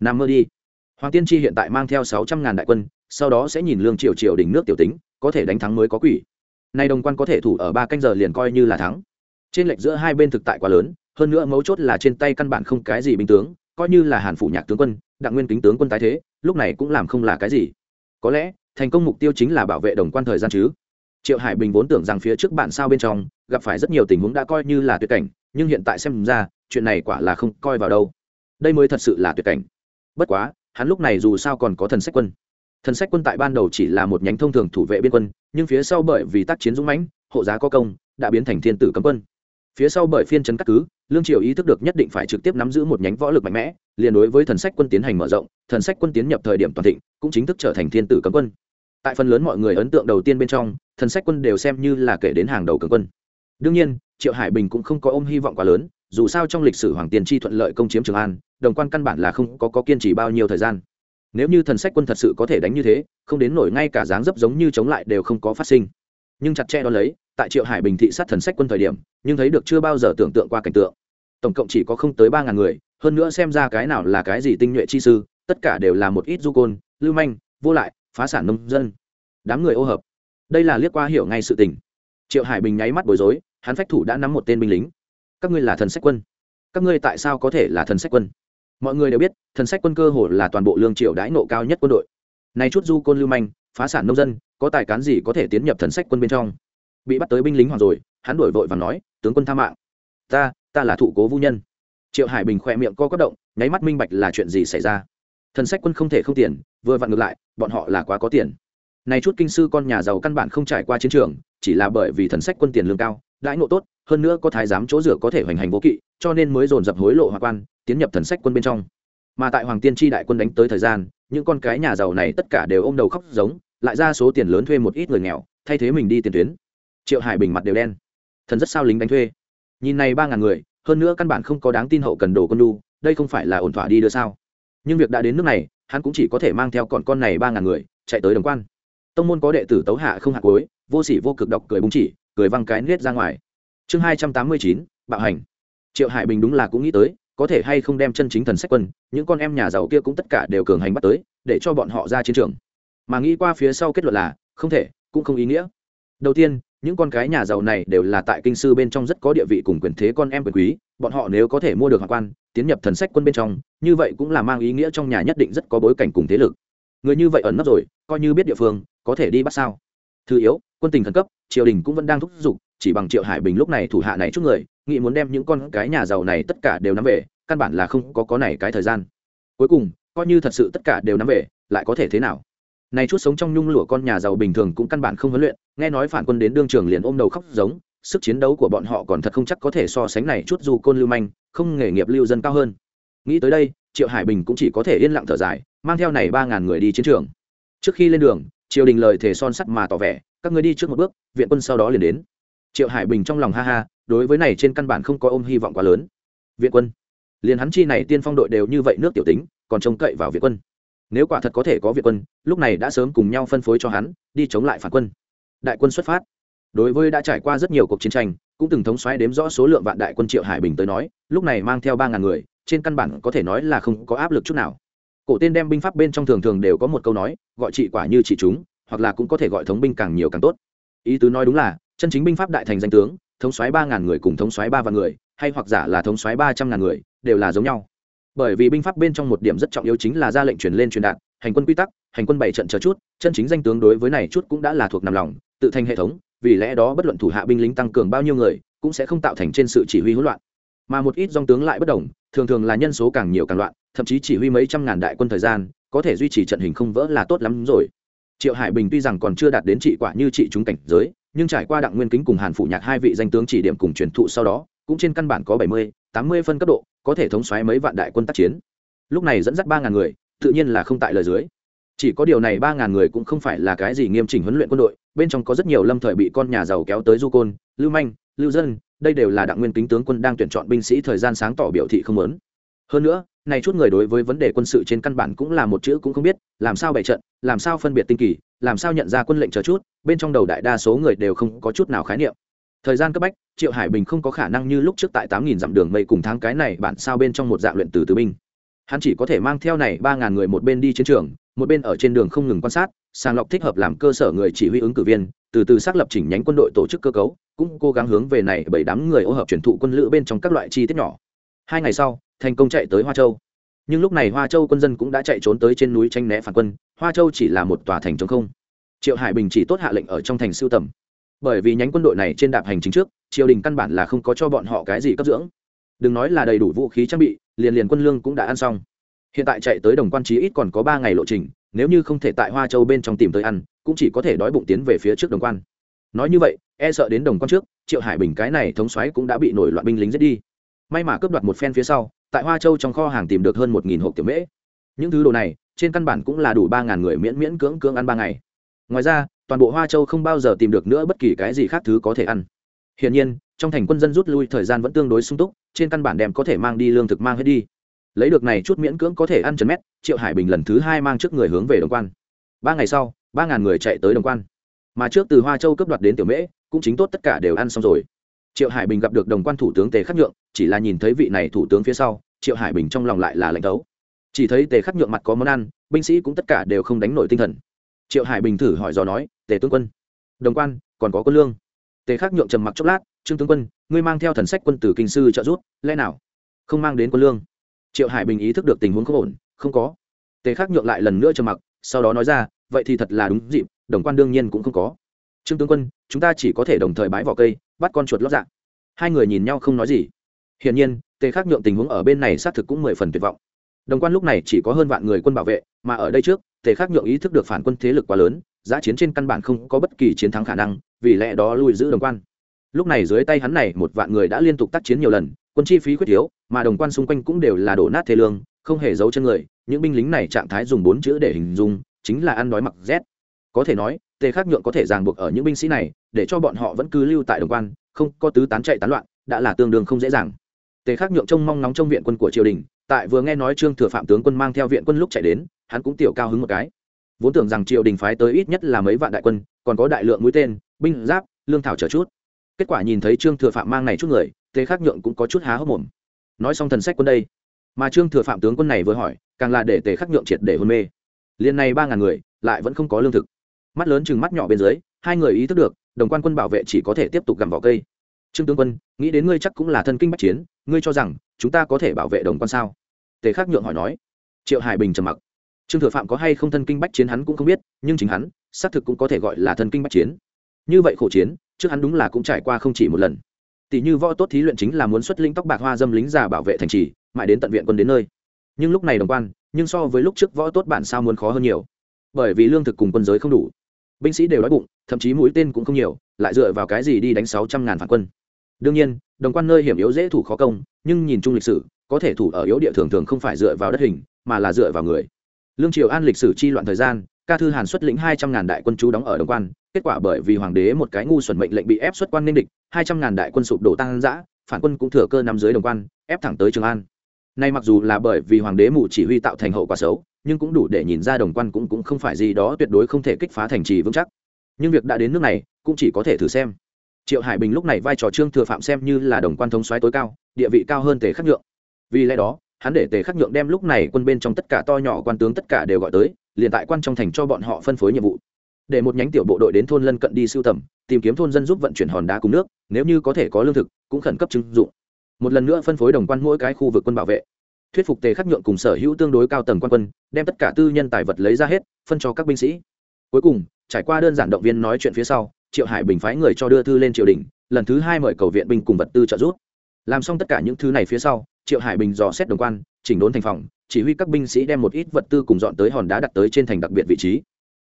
Nằm mơ đi. Hoàng tiên tri hiện tại mang theo sáu trăm ngàn đại quân, sau đó sẽ nhìn lương triều triều đỉnh nước tiểu tính, có thể đánh thắng mới có quỷ nay đồng quan có thể thủ ở ba canh giờ liền coi như là thắng. Trên lệch giữa hai bên thực tại quá lớn, hơn nữa mấu chốt là trên tay căn bản không cái gì binh tướng, coi như là hàn phủ nhạc tướng quân, đặng nguyên kính tướng quân tái thế, lúc này cũng làm không là cái gì. Có lẽ, thành công mục tiêu chính là bảo vệ đồng quan thời gian chứ. Triệu hải bình vốn tưởng rằng phía trước bản sao bên trong, gặp phải rất nhiều tình huống đã coi như là tuyệt cảnh, nhưng hiện tại xem ra, chuyện này quả là không coi vào đâu. Đây mới thật sự là tuyệt cảnh. Bất quá, hắn lúc này dù sao còn có thần sách quân thần sách quân tại ban đầu chỉ là một nhánh thông thường thủ vệ biên quân nhưng phía sau bởi vì tác chiến dũng mãnh hộ giá có công đã biến thành thiên tử cấm quân. Phía sau bởi phiên trấn cắt cứ lương triều ý thức được nhất định phải trực tiếp nắm giữ một nhánh võ lực mạnh mẽ liền đối với thần sách quân tiến hành mở rộng thần sách quân tiến nhập thời điểm toàn thịnh cũng chính thức trở thành thiên tử cấm quân. Tại phần lớn mọi người ấn tượng đầu tiên bên trong thần sách quân đều xem như là kể đến hàng đầu cường quân. Đương nhiên triệu hải bình cũng không có ôm hy vọng quá lớn dù sao trong lịch sử hoàng tiền chi thuận lợi công chiếm trường an đồng quan căn bản là không có, có kiên trì bao nhiêu thời gian nếu như thần sách quân thật sự có thể đánh như thế, không đến nổi ngay cả dáng dấp giống như chống lại đều không có phát sinh. Nhưng chặt chẽ ó lấy, tại triệu hải bình thị sát thần sách quân thời điểm, nhưng thấy được chưa bao giờ tưởng tượng qua cảnh tượng. Tổng cộng chỉ có không tới ba ngàn người, hơn nữa xem ra cái nào là cái gì tinh nhuệ chi sư, tất cả đều là một ít du côn, lưu manh, vô lại, phá sản nông dân. Đám người ô hợp. Đây là liếc qua hiểu ngay sự tình. Triệu hải bình nháy mắt bối rối, hắn phách thủ đã nắm một tên binh lính. Các ngươi là thần sách quân. Các ngươi tại sao có thể là thần sách quân? Mọi người đều biết, thần sách quân cơ hồ là toàn bộ lương triều đãi nộ cao nhất quân đội. Nay chút du côn lưu manh, phá sản nông dân, có tài cán gì có thể tiến nhập thần sách quân bên trong? Bị bắt tới binh lính hoàng rồi, hắn đổi vội và nói, tướng quân tha mạng. Ta ta là thụ cố vũ nhân. Triệu hải bình khỏe miệng co quất động, nháy mắt minh bạch là chuyện gì xảy ra. Thần sách quân không thể không tiền, vừa vặn ngược lại, bọn họ là quá có tiền. Này chút kinh sư con nhà giàu căn bản không trải qua chiến trường, chỉ là bởi vì thần sách quân tiền lương cao, đãi ngộ tốt, hơn nữa có thái giám chỗ dựa có thể hoành hành vô kỵ, cho nên mới dồn dập hối lộ hoa quan tiến nhập thần sách quân bên trong. Mà tại hoàng tiên tri đại quân đánh tới thời gian, những con cái nhà giàu này tất cả đều ôm đầu khóc giống, lại ra số tiền lớn thuê một ít người nghèo, thay thế mình đi tiền tuyến. Triệu hải bình mặt đều đen. Thần rất sao lính đánh thuê. Nhìn này ba ngàn người, hơn nữa căn bản không có đáng tin hậu cần đồ con đu đây không phải là ổn thỏa đi đưa sao? Nhưng việc đã đến nước này, hắn cũng chỉ có thể mang theo con con này ba ngàn người, chạy tới đồng quan. Tông môn có đệ tử tấu hạ không hạ cuối, vô sỉ vô cực đọc cười búng chỉ, cười văng cái nết ra ngoài. Chương hai trăm tám mươi chín, bạo hành. Triệu hải bình đúng là cũng nghĩ tới có thể hay không đem chân chính thần sách quân, những con em nhà giàu kia cũng tất cả đều cường hành bắt tới, để cho bọn họ ra chiến trường. Mà nghĩ qua phía sau kết luận là, không thể, cũng không ý nghĩa. Đầu tiên, những con cái nhà giàu này đều là tại kinh sư bên trong rất có địa vị cùng quyền thế con em quyền quý, bọn họ nếu có thể mua được hoàng quan, tiến nhập thần sách quân bên trong, như vậy cũng là mang ý nghĩa trong nhà nhất định rất có bối cảnh cùng thế lực. Người như vậy ẩn nấp rồi, coi như biết địa phương, có thể đi bắt sao. Thứ yếu, quân tình khẩn cấp, triều đình cũng vẫn đang thúc giục chỉ bằng triệu hải bình lúc này thủ hạ này chút người, nghĩ muốn đem những con cái nhà giàu này tất cả đều nắm về, căn bản là không có có này cái thời gian. Cuối cùng, coi như thật sự tất cả đều nắm về, lại có thể thế nào? Này chút sống trong nhung lụa con nhà giàu bình thường cũng căn bản không huấn luyện, nghe nói phản quân đến đương trường liền ôm đầu khóc giống, sức chiến đấu của bọn họ còn thật không chắc có thể so sánh này chút dù côn lưu manh, không nghề nghiệp lưu dân cao hơn. Nghĩ tới đây, triệu hải bình cũng chỉ có thể yên lặng thở dài, mang theo này ba ngàn người đi chiến trường. Trước khi lên đường, triều đình lời thề son sắt mà tỏ vẻ, các người đi trước một bước, viện quân sau đó liền đến triệu hải bình trong lòng ha ha, đối với này trên căn bản không có ôm hy vọng quá lớn. Viện quân, liền hắn chi này tiên phong đội đều như vậy nước tiểu tính, còn trông cậy vào viện quân. Nếu quả thật có thể có viện quân, lúc này đã sớm cùng nhau phân phối cho hắn, đi chống lại phản quân. Đại quân xuất phát. Đối với đã trải qua rất nhiều cuộc chiến tranh, cũng từng thống xoáy đếm rõ số lượng vạn đại quân triệu hải bình tới nói, lúc này mang theo ba ngàn người, trên căn bản có thể nói là không có áp lực chút nào. Cổ tên đem binh pháp bên trong thường thường đều có một câu nói, gọi trị quả như trị chúng, hoặc là cũng có thể gọi thống binh càng nhiều càng tốt. Ý tứ nói đúng là chân chính binh pháp đại thành danh tướng, thống xoáy ba ngàn người cùng thống xoáy ba vạn người, hay hoặc giả là thống xoáy ba trăm ngàn người, đều là giống nhau. Bởi vì binh pháp bên trong một điểm rất trọng yếu chính là ra lệnh truyền lên truyền đạt, hành quân quy tắc, hành quân bảy trận chờ chút, chân chính danh tướng đối với này chút cũng đã là thuộc nằm lòng, tự thành hệ thống, vì lẽ đó bất luận thủ hạ binh lính tăng cường bao nhiêu người, cũng sẽ không tạo thành trên sự chỉ huy hỗn loạn. Mà một ít dòng tướng lại bất đồng, thường thường là nhân số càng nhiều càng loạn, thậm chí chỉ huy mấy trăm ngàn đại quân thời gian, có thể duy trì trận hình không vỡ là tốt lắm rồi. Triệu hải bình tuy rằng còn chưa đạt đến trị quả như trị chúng cảnh giới nhưng trải qua đặng nguyên kính cùng hàn phủ nhạc hai vị danh tướng chỉ điểm cùng truyền thụ sau đó, cũng trên căn bản có bảy mươi, tám mươi phân cấp độ, có thể thống xoáy mấy vạn đại quân tác chiến. Lúc này dẫn dắt ba ngàn người, tự nhiên là không tại lời dưới. Chỉ có điều này ba ngàn người cũng không phải là cái gì nghiêm chỉnh huấn luyện quân đội, bên trong có rất nhiều lâm thời bị con nhà giàu kéo tới du côn, lưu manh, lưu dân, đây đều là đặng nguyên kính tướng quân đang tuyển chọn binh sĩ thời gian sáng tỏ biểu thị không lớn hơn nữa, này chút người đối với vấn đề quân sự trên căn bản cũng là một chữ cũng không biết, làm sao bày trận, làm sao phân biệt tinh kỳ, làm sao nhận ra quân lệnh chờ chút bên trong đầu đại đa số người đều không có chút nào khái niệm. Thời gian cấp bách, triệu hải bình không có khả năng như lúc trước tại tám nghìn dặm đường mây cùng tháng cái này bản sao bên trong một dạng luyện từ tứ binh. Hắn chỉ có thể mang theo này ba ngàn người một bên đi chiến trường, một bên ở trên đường không ngừng quan sát, sàng lọc thích hợp làm cơ sở người chỉ huy ứng cử viên, từ từ xác lập chỉnh nhánh quân đội tổ chức cơ cấu, cũng cố gắng hướng về này bảy đám người ô hợp chuyển thụ quân lữ bên trong các loại chi tiết nhỏ. Hai ngày sau, thành công chạy tới hoa châu. Nhưng lúc này hoa châu quân dân cũng đã chạy trốn tới trên núi tranh né phản quân, hoa châu chỉ là một tòa thành chống không triệu hải bình chỉ tốt hạ lệnh ở trong thành Sưu tầm. Bởi vì nhánh quân đội này trên đạp hành chính trước, triều đình căn bản là không có cho bọn họ cái gì cấp dưỡng. Đừng nói là đầy đủ vũ khí trang bị, liền liền quân lương cũng đã ăn xong. Hiện tại chạy tới đồng quan trí ít còn có ba ngày lộ trình, nếu như không thể tại hoa châu bên trong tìm tới ăn, cũng chỉ có thể đói bụng tiến về phía trước đồng quan. Nói như vậy e sợ đến đồng quan trước, triệu hải bình cái này thống xoáy cũng đã bị nổi loạn binh lính giết đi. May mà cướp đoạt một phen phía sau, tại hoa châu trong kho hàng tìm được hơn một nghìn hộp tiểu mễ. Những thứ đồ này, trên căn bản cũng là đủ ba ngàn người miễn miễn cưỡng cưỡng ăn ba ngày ngoài ra, toàn bộ hoa châu không bao giờ tìm được nữa bất kỳ cái gì khác thứ có thể ăn. Hiển nhiên, trong thành quân dân rút lui thời gian vẫn tương đối sung túc, trên căn bản đem có thể mang đi lương thực mang hết đi. Lấy được này chút miễn cưỡng có thể ăn trần mét, triệu hải bình lần thứ hai mang trước người hướng về đồng quan. Ba ngày sau, ba ngàn người chạy tới đồng quan. Mà trước từ hoa châu cấp đoạt đến tiểu mễ, cũng chính tốt tất cả đều ăn xong rồi. Triệu hải bình gặp được đồng quan thủ tướng tề khắc nhượng, chỉ là nhìn thấy vị này thủ tướng phía sau, triệu hải bình trong lòng lại là lãnh tấu chỉ thấy tề khắc nhượng mặt có món ăn, binh sĩ cũng tất cả đều không đánh nổi tinh thần triệu hải bình thử hỏi dò nói, tề tướng quân. Đồng quan, còn có quân lương. Tề khắc nhượng trầm mặc chốc lát, trương tướng quân, ngươi mang theo thần sách quân tử kinh sư trợ giúp, lẽ nào không mang đến quân lương? Triệu hải bình ý thức được tình huống không ổn, không có. Tề khắc nhượng lại lần nữa trầm mặc, sau đó nói ra, vậy thì thật là đúng dịp, đồng quan đương nhiên cũng không có. Trương tướng quân, chúng ta chỉ có thể đồng thời bái vỏ cây, bắt con chuột lót dạng hai người nhìn nhau không nói gì. Hiển nhiên, tề khắc nhượng tình huống ở bên này xác thực cũng mười phần tuyệt vọng. Đồng quan lúc này chỉ có hơn vạn người quân bảo vệ, mà ở đây trước tề khắc nhượng ý thức được phản quân thế lực quá lớn, giã chiến trên căn bản không có bất kỳ chiến thắng khả năng, vì lẽ đó lui giữ đồng quan. Lúc này dưới tay hắn này, một vạn người đã liên tục tác chiến nhiều lần, quân chi phí khuyết thiếu, mà đồng quan xung quanh cũng đều là đổ nát thế lương, không hề giấu chân người, những binh lính này trạng thái dùng bốn chữ để hình dung, chính là ăn đói mặc rét. Có thể nói, tề khắc nhượng có thể ràng buộc ở những binh sĩ này, để cho bọn họ vẫn cứ lưu tại đồng quan, không có tứ tán chạy tán loạn, đã là tương đương không dễ dàng. Tề khắc nhượng trông mong nóng trong viện quân của triều đình, tại vừa nghe nói trương thừa phạm tướng quân mang theo viện quân lúc chạy đến hắn cũng tiểu cao hứng một cái. Vốn tưởng rằng triều đình phái tới ít nhất là mấy vạn đại quân, còn có đại lượng mũi tên, binh giáp, lương thảo chờ chút. Kết quả nhìn thấy trương thừa phạm mang này chút người, tề khắc nhượng cũng có chút há hốc mồm. Nói xong thần sách quân đây. Mà trương thừa phạm tướng quân này vừa hỏi, càng là để tề khắc nhượng triệt để hôn mê. Liền này ba ngàn người, lại vẫn không có lương thực. Mắt lớn chừng mắt nhỏ bên dưới, hai người ý thức được, đồng quan quân bảo vệ chỉ có thể tiếp tục gặm vỏ cây. Trương tướng quân, nghĩ đến ngươi chắc cũng là thân kinh bách chiến, ngươi cho rằng, chúng ta có thể bảo vệ đồng quan sao? Tề khắc nhượng hỏi nói. Triệu hải bình trầm mặc trương thừa phạm có hay không thân kinh bách chiến hắn cũng không biết, nhưng chính hắn, xác thực cũng có thể gọi là thân kinh bách chiến. Như vậy khổ chiến, trước hắn đúng là cũng trải qua không chỉ một lần. Tỷ như võ tốt thí luyện chính là muốn xuất linh tóc bạc hoa dâm lính già bảo vệ thành trì, mãi đến tận viện quân đến nơi. Nhưng lúc này đồng quan, nhưng so với lúc trước võ tốt bản sao muốn khó hơn nhiều. Bởi vì lương thực cùng quân giới không đủ. Binh sĩ đều đói bụng, thậm chí mũi tên cũng không nhiều, lại dựa vào cái gì đi đánh sáu trăm ngàn phản quân. Đương nhiên, đồng quan nơi hiểm yếu dễ thủ khó công, nhưng nhìn chung lịch sử, có thể thủ ở yếu địa thường thường không phải dựa vào đất hình, mà là dựa vào người lương triều an lịch sử chi loạn thời gian, ca thư hàn xuất lĩnh hai trăm ngàn đại quân chú đóng ở đồng quan, kết quả bởi vì hoàng đế một cái ngu xuẩn mệnh lệnh bị ép xuất quan nên địch, hai trăm ngàn đại quân sụp đổ tăng giã phản quân cũng thừa cơ nằm dưới đồng quan, ép thẳng tới trường an. Nay mặc dù là bởi vì hoàng đế mù chỉ huy tạo thành hậu quả xấu, nhưng cũng đủ để nhìn ra đồng quan cũng cũng không phải gì đó tuyệt đối không thể kích phá thành trì vững chắc. Nhưng việc đã đến nước này, cũng chỉ có thể thử xem. Triệu hải bình lúc này vai trò trương thừa phạm xem như là đồng quan thống soái tối cao, địa vị cao hơn tề khắc nhượng. Vì lẽ đó hắn để tề khắc nhượng đem lúc này quân bên trong tất cả to nhỏ quan tướng tất cả đều gọi tới, liền tại quan trong thành cho bọn họ phân phối nhiệm vụ. Để một nhánh tiểu bộ đội đến thôn lân cận đi sưu tầm, tìm kiếm thôn dân giúp vận chuyển hòn đá cùng nước, nếu như có thể có lương thực, cũng khẩn cấp chứng dụng. Một lần nữa phân phối đồng quan mỗi cái khu vực quân bảo vệ. Thuyết phục tề khắc nhượng cùng sở hữu tương đối cao tầng quan quân, đem tất cả tư nhân tài vật lấy ra hết, phân cho các binh sĩ. Cuối cùng, trải qua đơn giản động viên nói chuyện phía sau, triệu hải bình phái người cho đưa thư lên triều đình, lần thứ hai mời cầu viện binh cùng vật tư trợ giúp. Làm xong tất cả những thứ này phía sau triệu hải bình dò xét đồng quan, chỉnh đốn thành phòng, chỉ huy các binh sĩ đem một ít vật tư cùng dọn tới hòn đá đặt tới trên thành đặc biệt vị trí.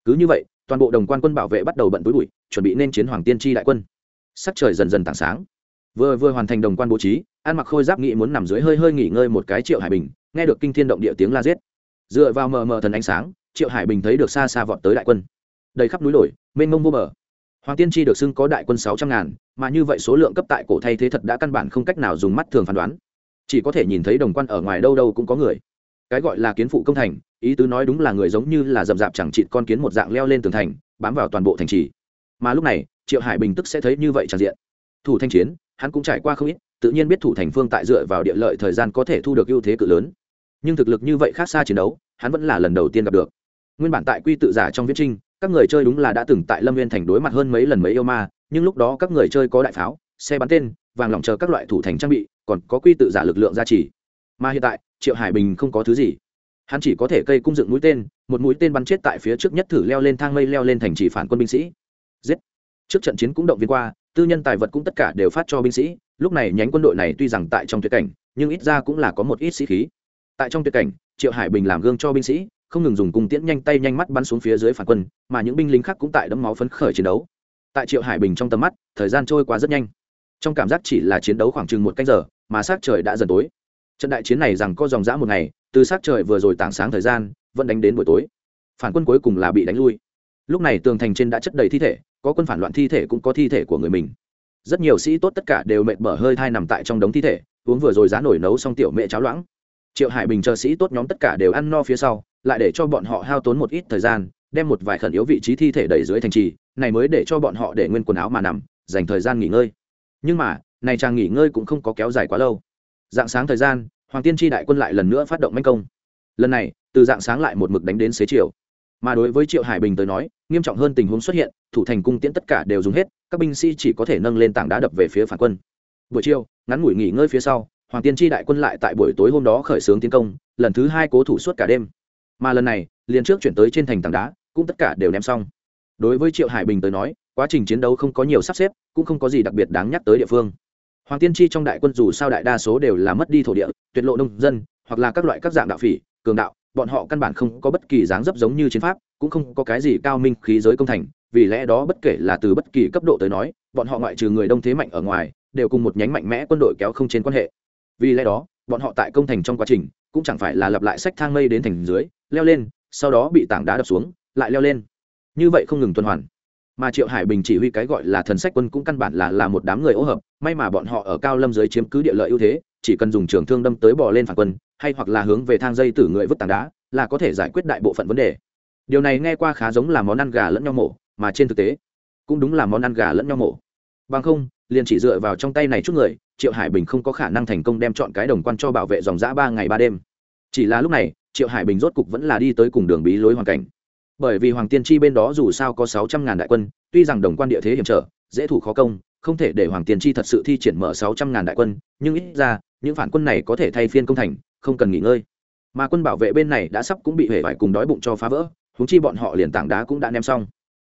Cứ như vậy, toàn bộ đồng quan quân bảo vệ bắt đầu bận túi bụi, chuẩn bị nên chiến hoàng tiên tri đại quân. Sắc trời dần dần tảng sáng. Vừa vừa hoàn thành đồng quan bố trí, An mặc khôi giáp nghị muốn nằm dưới hơi hơi nghỉ ngơi một cái triệu hải bình, nghe được kinh thiên động địa tiếng la giết. Dựa vào mờ mờ thần ánh sáng, triệu hải bình thấy được xa xa vọt tới đại quân. Đầy khắp núi đồi, mênh mông vô bờ. Hoàng tiên tri được xưng có đại quân sáu trăm ngàn, mà như vậy số lượng cấp tại cổ thay thế thật đã căn bản không cách nào dùng mắt thường phán đoán chỉ có thể nhìn thấy đồng quan ở ngoài đâu đâu cũng có người. Cái gọi là kiến phụ công thành, ý tứ nói đúng là người giống như là rậm rạp chẳng chịt con kiến một dạng leo lên tường thành, bám vào toàn bộ thành trì. Mà lúc này, triệu hải bình tức sẽ thấy như vậy tràn diện. Thủ thanh chiến, hắn cũng trải qua không ít, tự nhiên biết thủ thành phương tại dựa vào địa lợi thời gian có thể thu được ưu thế cự lớn. Nhưng thực lực như vậy khác xa chiến đấu, hắn vẫn là lần đầu tiên gặp được. Nguyên bản tại quy tự giả trong viết trinh, các người chơi đúng là đã từng tại lâm viên thành đối mặt hơn mấy lần mấy yêu ma, nhưng lúc đó các người chơi có đại pháo, xe bắn tên, vàng lỏng chờ các loại thủ thành trang bị còn có quy tự giả lực lượng gia trì. Mà hiện tại, triệu hải bình không có thứ gì. Hắn chỉ có thể cây cung dựng mũi tên, một mũi tên bắn chết tại phía trước nhất thử leo lên thang mây leo lên thành trì phản quân binh sĩ. Giết! Trước trận chiến cũng động viên qua, tư nhân tài vật cũng tất cả đều phát cho binh sĩ, lúc này nhánh quân đội này tuy rằng tại trong tuyệt cảnh, nhưng ít ra cũng là có một ít sĩ khí. Tại trong tuyệt cảnh, triệu hải bình làm gương cho binh sĩ, không ngừng dùng cung tiễn nhanh tay nhanh mắt bắn xuống phía dưới phản quân, mà những binh lính khác cũng tại đấm máu phấn khởi chiến đấu. Tại triệu hải bình trong tầm mắt, thời gian trôi qua rất nhanh. Trong cảm giác chỉ là chiến đấu khoảng chừng một canh giờ mà sát trời đã dần tối. Trận đại chiến này rằng có dòng dã một ngày, từ sát trời vừa rồi tảng sáng thời gian, vẫn đánh đến buổi tối. Phản quân cuối cùng là bị đánh lui. Lúc này tường thành trên đã chất đầy thi thể, có quân phản loạn thi thể cũng có thi thể của người mình. Rất nhiều sĩ tốt tất cả đều mệt mỏi hơi thai nằm tại trong đống thi thể, uống vừa rồi giá nổi nấu xong tiểu mẹ cháo loãng. Triệu hải bình chờ sĩ tốt nhóm tất cả đều ăn no phía sau, lại để cho bọn họ hao tốn một ít thời gian, đem một vài khẩn yếu vị trí thi thể đẩy dưới thành trì, này mới để cho bọn họ để nguyên quần áo mà nằm, dành thời gian nghỉ ngơi. Nhưng mà này chàng nghỉ ngơi cũng không có kéo dài quá lâu. Dạng sáng thời gian, hoàng tiên tri đại quân lại lần nữa phát động manh công. Lần này, từ dạng sáng lại một mực đánh đến xế chiều. Mà đối với triệu hải bình tới nói, nghiêm trọng hơn tình huống xuất hiện, thủ thành cung tiễn tất cả đều dùng hết, các binh sĩ chỉ có thể nâng lên tảng đá đập về phía phản quân. Buổi chiều, ngắn ngủi nghỉ ngơi phía sau, hoàng tiên tri đại quân lại tại buổi tối hôm đó khởi xướng tiến công, lần thứ hai cố thủ suốt cả đêm. Mà lần này, liền trước chuyển tới trên thành tảng đá, cũng tất cả đều ném xong. Đối với triệu hải bình tới nói, quá trình chiến đấu không có nhiều sắp xếp, cũng không có gì đặc biệt đáng nhắc tới địa phương hoàng tiên tri trong đại quân dù sao đại đa số đều là mất đi thổ địa, tuyệt lộ nông dân, hoặc là các loại các dạng đạo phỉ, cường đạo, bọn họ căn bản không có bất kỳ dáng dấp giống như chiến pháp, cũng không có cái gì cao minh khí giới công thành, vì lẽ đó bất kể là từ bất kỳ cấp độ tới nói, bọn họ ngoại trừ người đông thế mạnh ở ngoài, đều cùng một nhánh mạnh mẽ quân đội kéo không trên quan hệ. Vì lẽ đó, bọn họ tại công thành trong quá trình, cũng chẳng phải là lặp lại sách thang mây đến thành dưới, leo lên, sau đó bị tảng đá đập xuống, lại leo lên. Như vậy không ngừng tuần hoàn mà triệu hải bình chỉ huy cái gọi là thần sách quân cũng căn bản là là một đám người ô hợp, may mà bọn họ ở cao lâm giới chiếm cứ địa lợi ưu thế, chỉ cần dùng trường thương đâm tới bò lên phản quân, hay hoặc là hướng về thang dây tử người vứt tảng đá, là có thể giải quyết đại bộ phận vấn đề. Điều này nghe qua khá giống là món ăn gà lẫn nhau mổ, mà trên thực tế, cũng đúng là món ăn gà lẫn nhau mổ. Bằng không, liền chỉ dựa vào trong tay này chút người, triệu hải bình không có khả năng thành công đem chọn cái đồng quan cho bảo vệ dòng giã ba ngày ba đêm. Chỉ là lúc này, triệu hải bình rốt cục vẫn là đi tới cùng đường bí lối hoàn cảnh bởi vì hoàng tiên tri bên đó dù sao có sáu trăm ngàn đại quân, tuy rằng đồng quan địa thế hiểm trở, dễ thủ khó công, không thể để hoàng tiên tri thật sự thi triển mở sáu trăm ngàn đại quân, nhưng ít ra, những phản quân này có thể thay phiên công thành, không cần nghỉ ngơi. Mà quân bảo vệ bên này đã sắp cũng bị hể vải cùng đói bụng cho phá vỡ húng chi bọn họ liền tảng đá cũng đã ném xong.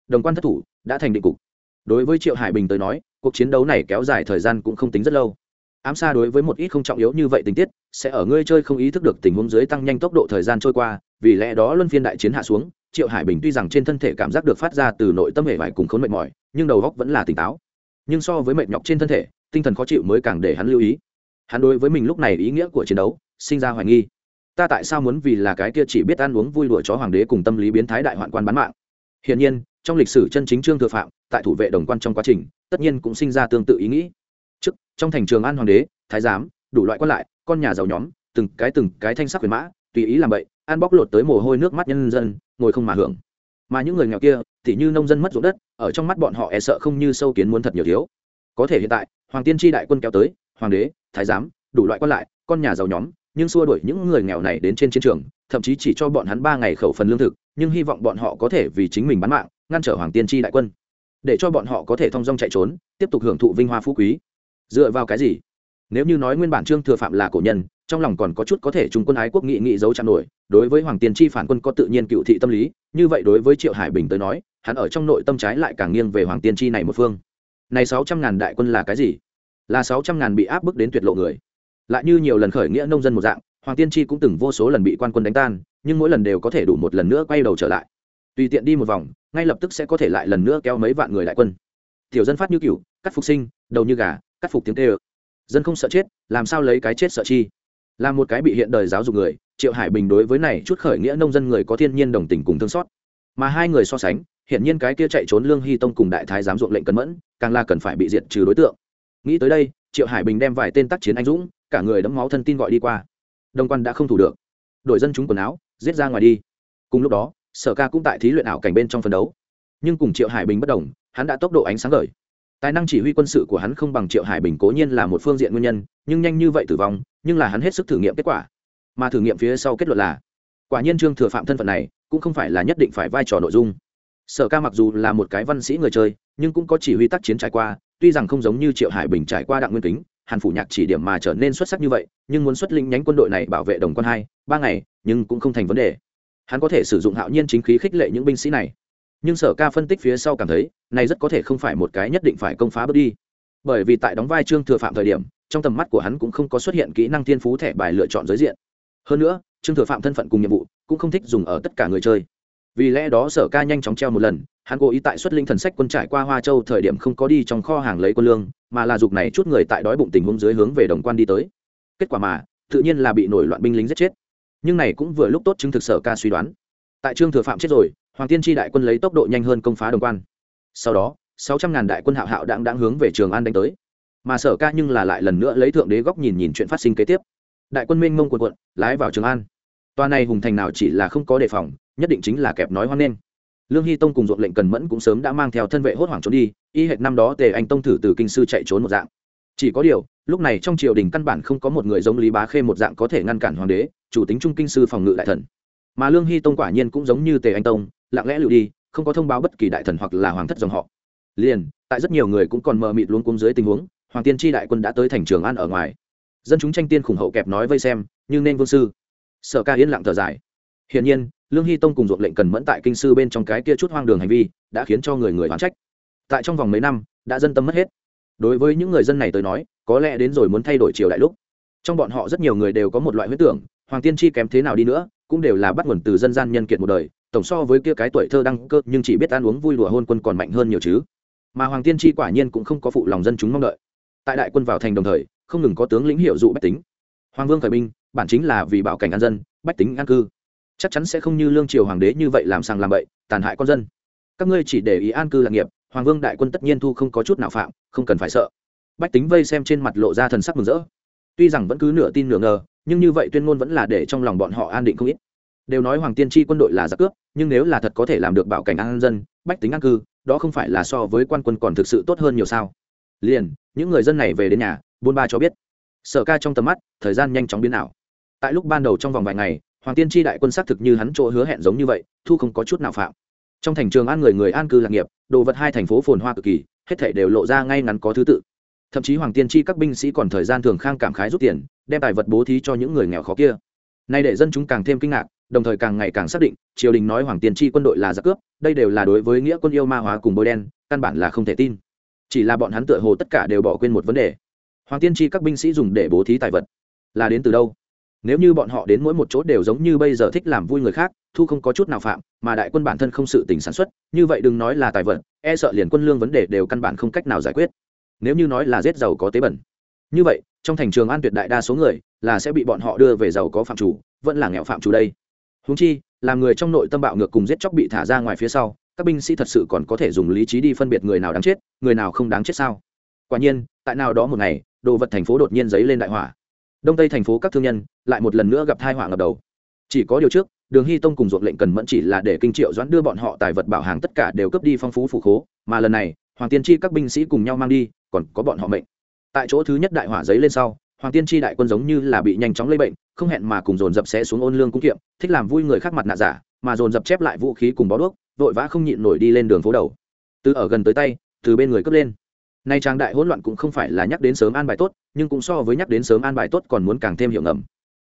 Đồng quan thất thủ, đã thành định cục. Đối với triệu hải bình tới nói, cuộc chiến đấu này kéo dài thời gian cũng không tính rất lâu. Ám xa đối với một ít không trọng yếu như vậy tình tiết, sẽ ở ngươi chơi không ý thức được tình huống dưới tăng nhanh tốc độ thời gian trôi qua, vì lẽ đó luân phiên đại chiến hạ xuống triệu hải bình tuy rằng trên thân thể cảm giác được phát ra từ nội tâm hệ vải cùng khốn mệt mỏi, nhưng đầu góc vẫn là tỉnh táo. Nhưng so với mệt nhọc trên thân thể, tinh thần khó chịu mới càng để hắn lưu ý. Hắn đối với mình lúc này ý nghĩa của chiến đấu, sinh ra hoài nghi. Ta tại sao muốn vì là cái kia chỉ biết ăn uống vui đùa chó hoàng đế cùng tâm lý biến thái đại hoạn quan bán mạng? Hiển nhiên, trong lịch sử chân chính trương thừa phạm, tại thủ vệ đồng quan trong quá trình, tất nhiên cũng sinh ra tương tự ý nghĩ. Trước, trong thành trường an hoàng đế, thái giám, đủ loại quan lại, con nhà giàu nhóm, từng cái từng cái thanh sắc huyền mã, tùy ý làm vậy ăn bóc lột tới mồ hôi nước mắt nhân dân ngồi không mà hưởng. Mà những người nghèo kia, thì như nông dân mất ruộng đất, ở trong mắt bọn họ e sợ không như sâu kiến muốn thật nhiều thiếu. Có thể hiện tại, hoàng tiên tri đại quân kéo tới, hoàng đế, thái giám, đủ loại quan lại, con nhà giàu nhóm, nhưng xua đuổi những người nghèo này đến trên chiến trường, thậm chí chỉ cho bọn hắn ba ngày khẩu phần lương thực, nhưng hy vọng bọn họ có thể vì chính mình bán mạng, ngăn trở hoàng tiên tri đại quân. Để cho bọn họ có thể thong dong chạy trốn, tiếp tục hưởng thụ vinh hoa phú quý. Dựa vào cái gì? Nếu như nói nguyên bản trương thừa phạm là cổ nhân, trong lòng còn có chút có thể trung quân ái quốc nghị nghị dấu chạm nổi, đối với hoàng tiên tri phản quân có tự nhiên cựu thị tâm lý, như vậy đối với triệu hải bình tới nói, hắn ở trong nội tâm trái lại càng nghiêng về hoàng tiên tri này một phương. Này sáu trăm ngàn đại quân là cái gì? Là sáu trăm ngàn bị áp bức đến tuyệt lộ người. Lại như nhiều lần khởi nghĩa nông dân một dạng, hoàng tiên tri cũng từng vô số lần bị quan quân đánh tan, nhưng mỗi lần đều có thể đủ một lần nữa quay đầu trở lại. Tùy tiện đi một vòng, ngay lập tức sẽ có thể lại lần nữa kéo mấy vạn người đại quân. Tiểu dân phát như cựu cắt phục sinh, đầu như gà, cắt phục tiếng tê ơ dân không sợ chết, làm sao lấy cái chết sợ chi? Là một cái bị hiện đời giáo dục người, triệu hải bình đối với này chút khởi nghĩa nông dân người có thiên nhiên đồng tình cùng thương xót. Mà hai người so sánh hiện nhiên cái kia chạy trốn lương hy tông cùng đại thái giám ruộng lệnh cẩn mẫn, càng là cần phải bị diệt trừ đối tượng. Nghĩ tới đây, triệu hải bình đem vài tên tác chiến anh dũng, cả người đẫm máu thân tin gọi đi qua. Đông quan đã không thủ được. Đội dân chúng quần áo, giết ra ngoài đi. Cùng lúc đó, sở ca cũng tại thí luyện ảo cảnh bên trong phân đấu. Nhưng cùng triệu hải bình bất đồng, hắn đã tốc độ ánh sáng gởi tài năng chỉ huy quân sự của hắn không bằng triệu hải bình cố nhiên là một phương diện nguyên nhân, nhưng nhanh như vậy tử vong, nhưng là hắn hết sức thử nghiệm kết quả. Mà thử nghiệm phía sau kết luận là, quả nhiên trương thừa phạm thân phận này cũng không phải là nhất định phải vai trò nội dung. Sở ca mặc dù là một cái văn sĩ người chơi, nhưng cũng có chỉ huy tác chiến trải qua, tuy rằng không giống như triệu hải bình trải qua đặng nguyên kính, hàn phủ nhạc chỉ điểm mà trở nên xuất sắc như vậy, nhưng muốn xuất lĩnh nhánh quân đội này bảo vệ đồng quân hai, ba ngày, nhưng cũng không thành vấn đề. Hắn có thể sử dụng hạo nhiên chính khí khích lệ những binh sĩ này nhưng sở ca phân tích phía sau cảm thấy, này rất có thể không phải một cái nhất định phải công phá bước đi. Bởi vì tại đóng vai trương thừa phạm thời điểm, trong tầm mắt của hắn cũng không có xuất hiện kỹ năng thiên phú thẻ bài lựa chọn giới diện. Hơn nữa, trương thừa phạm thân phận cùng nhiệm vụ cũng không thích dùng ở tất cả người chơi. Vì lẽ đó sở ca nhanh chóng treo một lần, hắn cố ý tại xuất linh thần sách quân trải qua hoa châu thời điểm không có đi trong kho hàng lấy quân lương, mà là dục này chút người tại đói bụng tình huống dưới hướng về đồng quan đi tới. Kết quả mà, tự nhiên là bị nổi loạn binh lính giết chết. Nhưng này cũng vừa lúc tốt chứng thực sở ca suy đoán. Tại trương thừa phạm chết rồi hoàng tiên tri đại quân lấy tốc độ nhanh hơn công phá đồng quan. Sau đó, sáu trăm ngàn đại quân hạo hạo đang đang hướng về trường an đánh tới. Mà sở ca nhưng là lại lần nữa lấy thượng đế góc nhìn nhìn chuyện phát sinh kế tiếp. Đại quân minh mông quần quận lái vào trường an. Toa này hùng thành nào chỉ là không có đề phòng, nhất định chính là kẹp nói hoan nghênh lương hy tông cùng ruộng lệnh cần mẫn cũng sớm đã mang theo thân vệ hốt hoảng trốn đi, y hệt năm đó tề anh tông thử từ kinh sư chạy trốn một dạng. Chỉ có điều, lúc này trong triều đình căn bản không có một người giống lý bá khê một dạng có thể ngăn cản hoàng đế, chủ tính trung kinh sư phòng ngự đại thần. Mà lương hy tông quả nhiên cũng giống như tề anh tông lặng lẽ lựu đi, không có thông báo bất kỳ đại thần hoặc là hoàng thất dòng họ. Liền, tại rất nhiều người cũng còn mờ mịt luôn cung dưới tình huống, hoàng tiên tri đại quân đã tới thành trường an ở ngoài. Dân chúng tranh tiên khủng hậu kẹp nói vây xem nhưng nên vương sư. Sở ca yên lặng thở dài. Hiển nhiên, lương hy tông cùng ruộng lệnh cần mẫn tại kinh sư bên trong cái kia chút hoang đường hành vi, đã khiến cho người người oán trách. Tại trong vòng mấy năm, đã dân tâm mất hết. Đối với những người dân này tới nói, có lẽ đến rồi muốn thay đổi triều đại lúc. Trong bọn họ rất nhiều người đều có một loại huyết tưởng, hoàng tiên tri kém thế nào đi nữa, cũng đều là bắt nguồn từ dân gian nhân kiệt một đời tổng so với kia cái tuổi thơ đăng cơ, nhưng chỉ biết ăn uống vui đùa hôn quân còn mạnh hơn nhiều chứ. Mà hoàng tiên tri quả nhiên cũng không có phụ lòng dân chúng mong đợi. Tại đại quân vào thành đồng thời, không ngừng có tướng lĩnh hiệu dụ bách tính. Hoàng vương khởi binh, bản chính là vì bảo cảnh an dân, bách tính an cư. Chắc chắn sẽ không như lương triều hoàng đế như vậy làm sàng làm bậy, tàn hại con dân. Các ngươi chỉ để ý an cư lạc nghiệp, hoàng vương đại quân tất nhiên thu không có chút nào phạm, không cần phải sợ. Bách tính vây xem trên mặt lộ ra thần sắc mừng rỡ. Tuy rằng vẫn cứ nửa tin nửa ngờ, nhưng như vậy tuyên ngôn vẫn là để trong lòng bọn họ an định không ít đều nói hoàng tiên tri quân đội là giặc cướp, nhưng nếu là thật có thể làm được bảo cảnh an dân, bách tính an cư, đó không phải là so với quan quân còn thực sự tốt hơn nhiều sao? Liền, những người dân này về đến nhà, buôn ba cho biết. Sở ca trong tầm mắt, thời gian nhanh chóng biến ảo. Tại lúc ban đầu trong vòng vài ngày, hoàng tiên tri đại quân xác thực như hắn chỗ hứa hẹn giống như vậy, thu không có chút nào phạm. Trong thành trường an người người an cư lạc nghiệp, đồ vật hai thành phố phồn hoa cực kỳ, hết thể đều lộ ra ngay ngắn có thứ tự. Thậm chí hoàng tiên tri các binh sĩ còn thời gian thường khang cảm khái rút tiền, đem tài vật bố thí cho những người nghèo khó kia. Nay để dân chúng càng thêm kinh ngạc đồng thời càng ngày càng xác định, triều đình nói hoàng tiên tri quân đội là giặc cướp, đây đều là đối với nghĩa quân yêu ma hóa cùng bôi đen, căn bản là không thể tin. Chỉ là bọn hắn tựa hồ tất cả đều bỏ quên một vấn đề. Hoàng tiên tri các binh sĩ dùng để bố thí tài vật là đến từ đâu? Nếu như bọn họ đến mỗi một chỗ đều giống như bây giờ thích làm vui người khác, thu không có chút nào phạm, mà đại quân bản thân không sự tỉnh sản xuất, như vậy đừng nói là tài vật e sợ liền quân lương vấn đề đều căn bản không cách nào giải quyết. Nếu như nói là giết giàu có tế bẩn. Như vậy, trong thành trường an tuyệt đại đa số người là sẽ bị bọn họ đưa về giàu có phạm chủ, vẫn là nghèo phạm chủ đây húng chi, làm người trong nội tâm bạo ngược cùng giết chóc bị thả ra ngoài phía sau, các binh sĩ thật sự còn có thể dùng lý trí đi phân biệt người nào đáng chết, người nào không đáng chết sao? Quả nhiên, tại nào đó một ngày, đồ vật thành phố đột nhiên dấy lên đại hỏa. Đông tây thành phố các thương nhân lại một lần nữa gặp thai họa ngập đầu. Chỉ có điều trước, đường hy tông cùng ruộng lệnh cần mẫn chỉ là để kinh triệu doãn đưa bọn họ tài vật bảo hàng tất cả đều cấp đi phong phú phủ khố, mà lần này, hoàng tiên tri các binh sĩ cùng nhau mang đi, còn có bọn họ mệnh. Tại chỗ thứ nhất đại hỏa giấy lên sau hoàng tiên tri đại quân giống như là bị nhanh chóng lây bệnh, không hẹn mà cùng dồn dập sẽ xuống ôn lương cung kiệm, thích làm vui người khác mặt nạ giả, mà dồn dập chép lại vũ khí cùng bó đuốc, vội vã không nhịn nổi đi lên đường phố đầu. Từ ở gần tới tay, từ bên người cướp lên. Nay trang đại hỗn loạn cũng không phải là nhắc đến sớm an bài tốt, nhưng cũng so với nhắc đến sớm an bài tốt còn muốn càng thêm hiểu ngầm.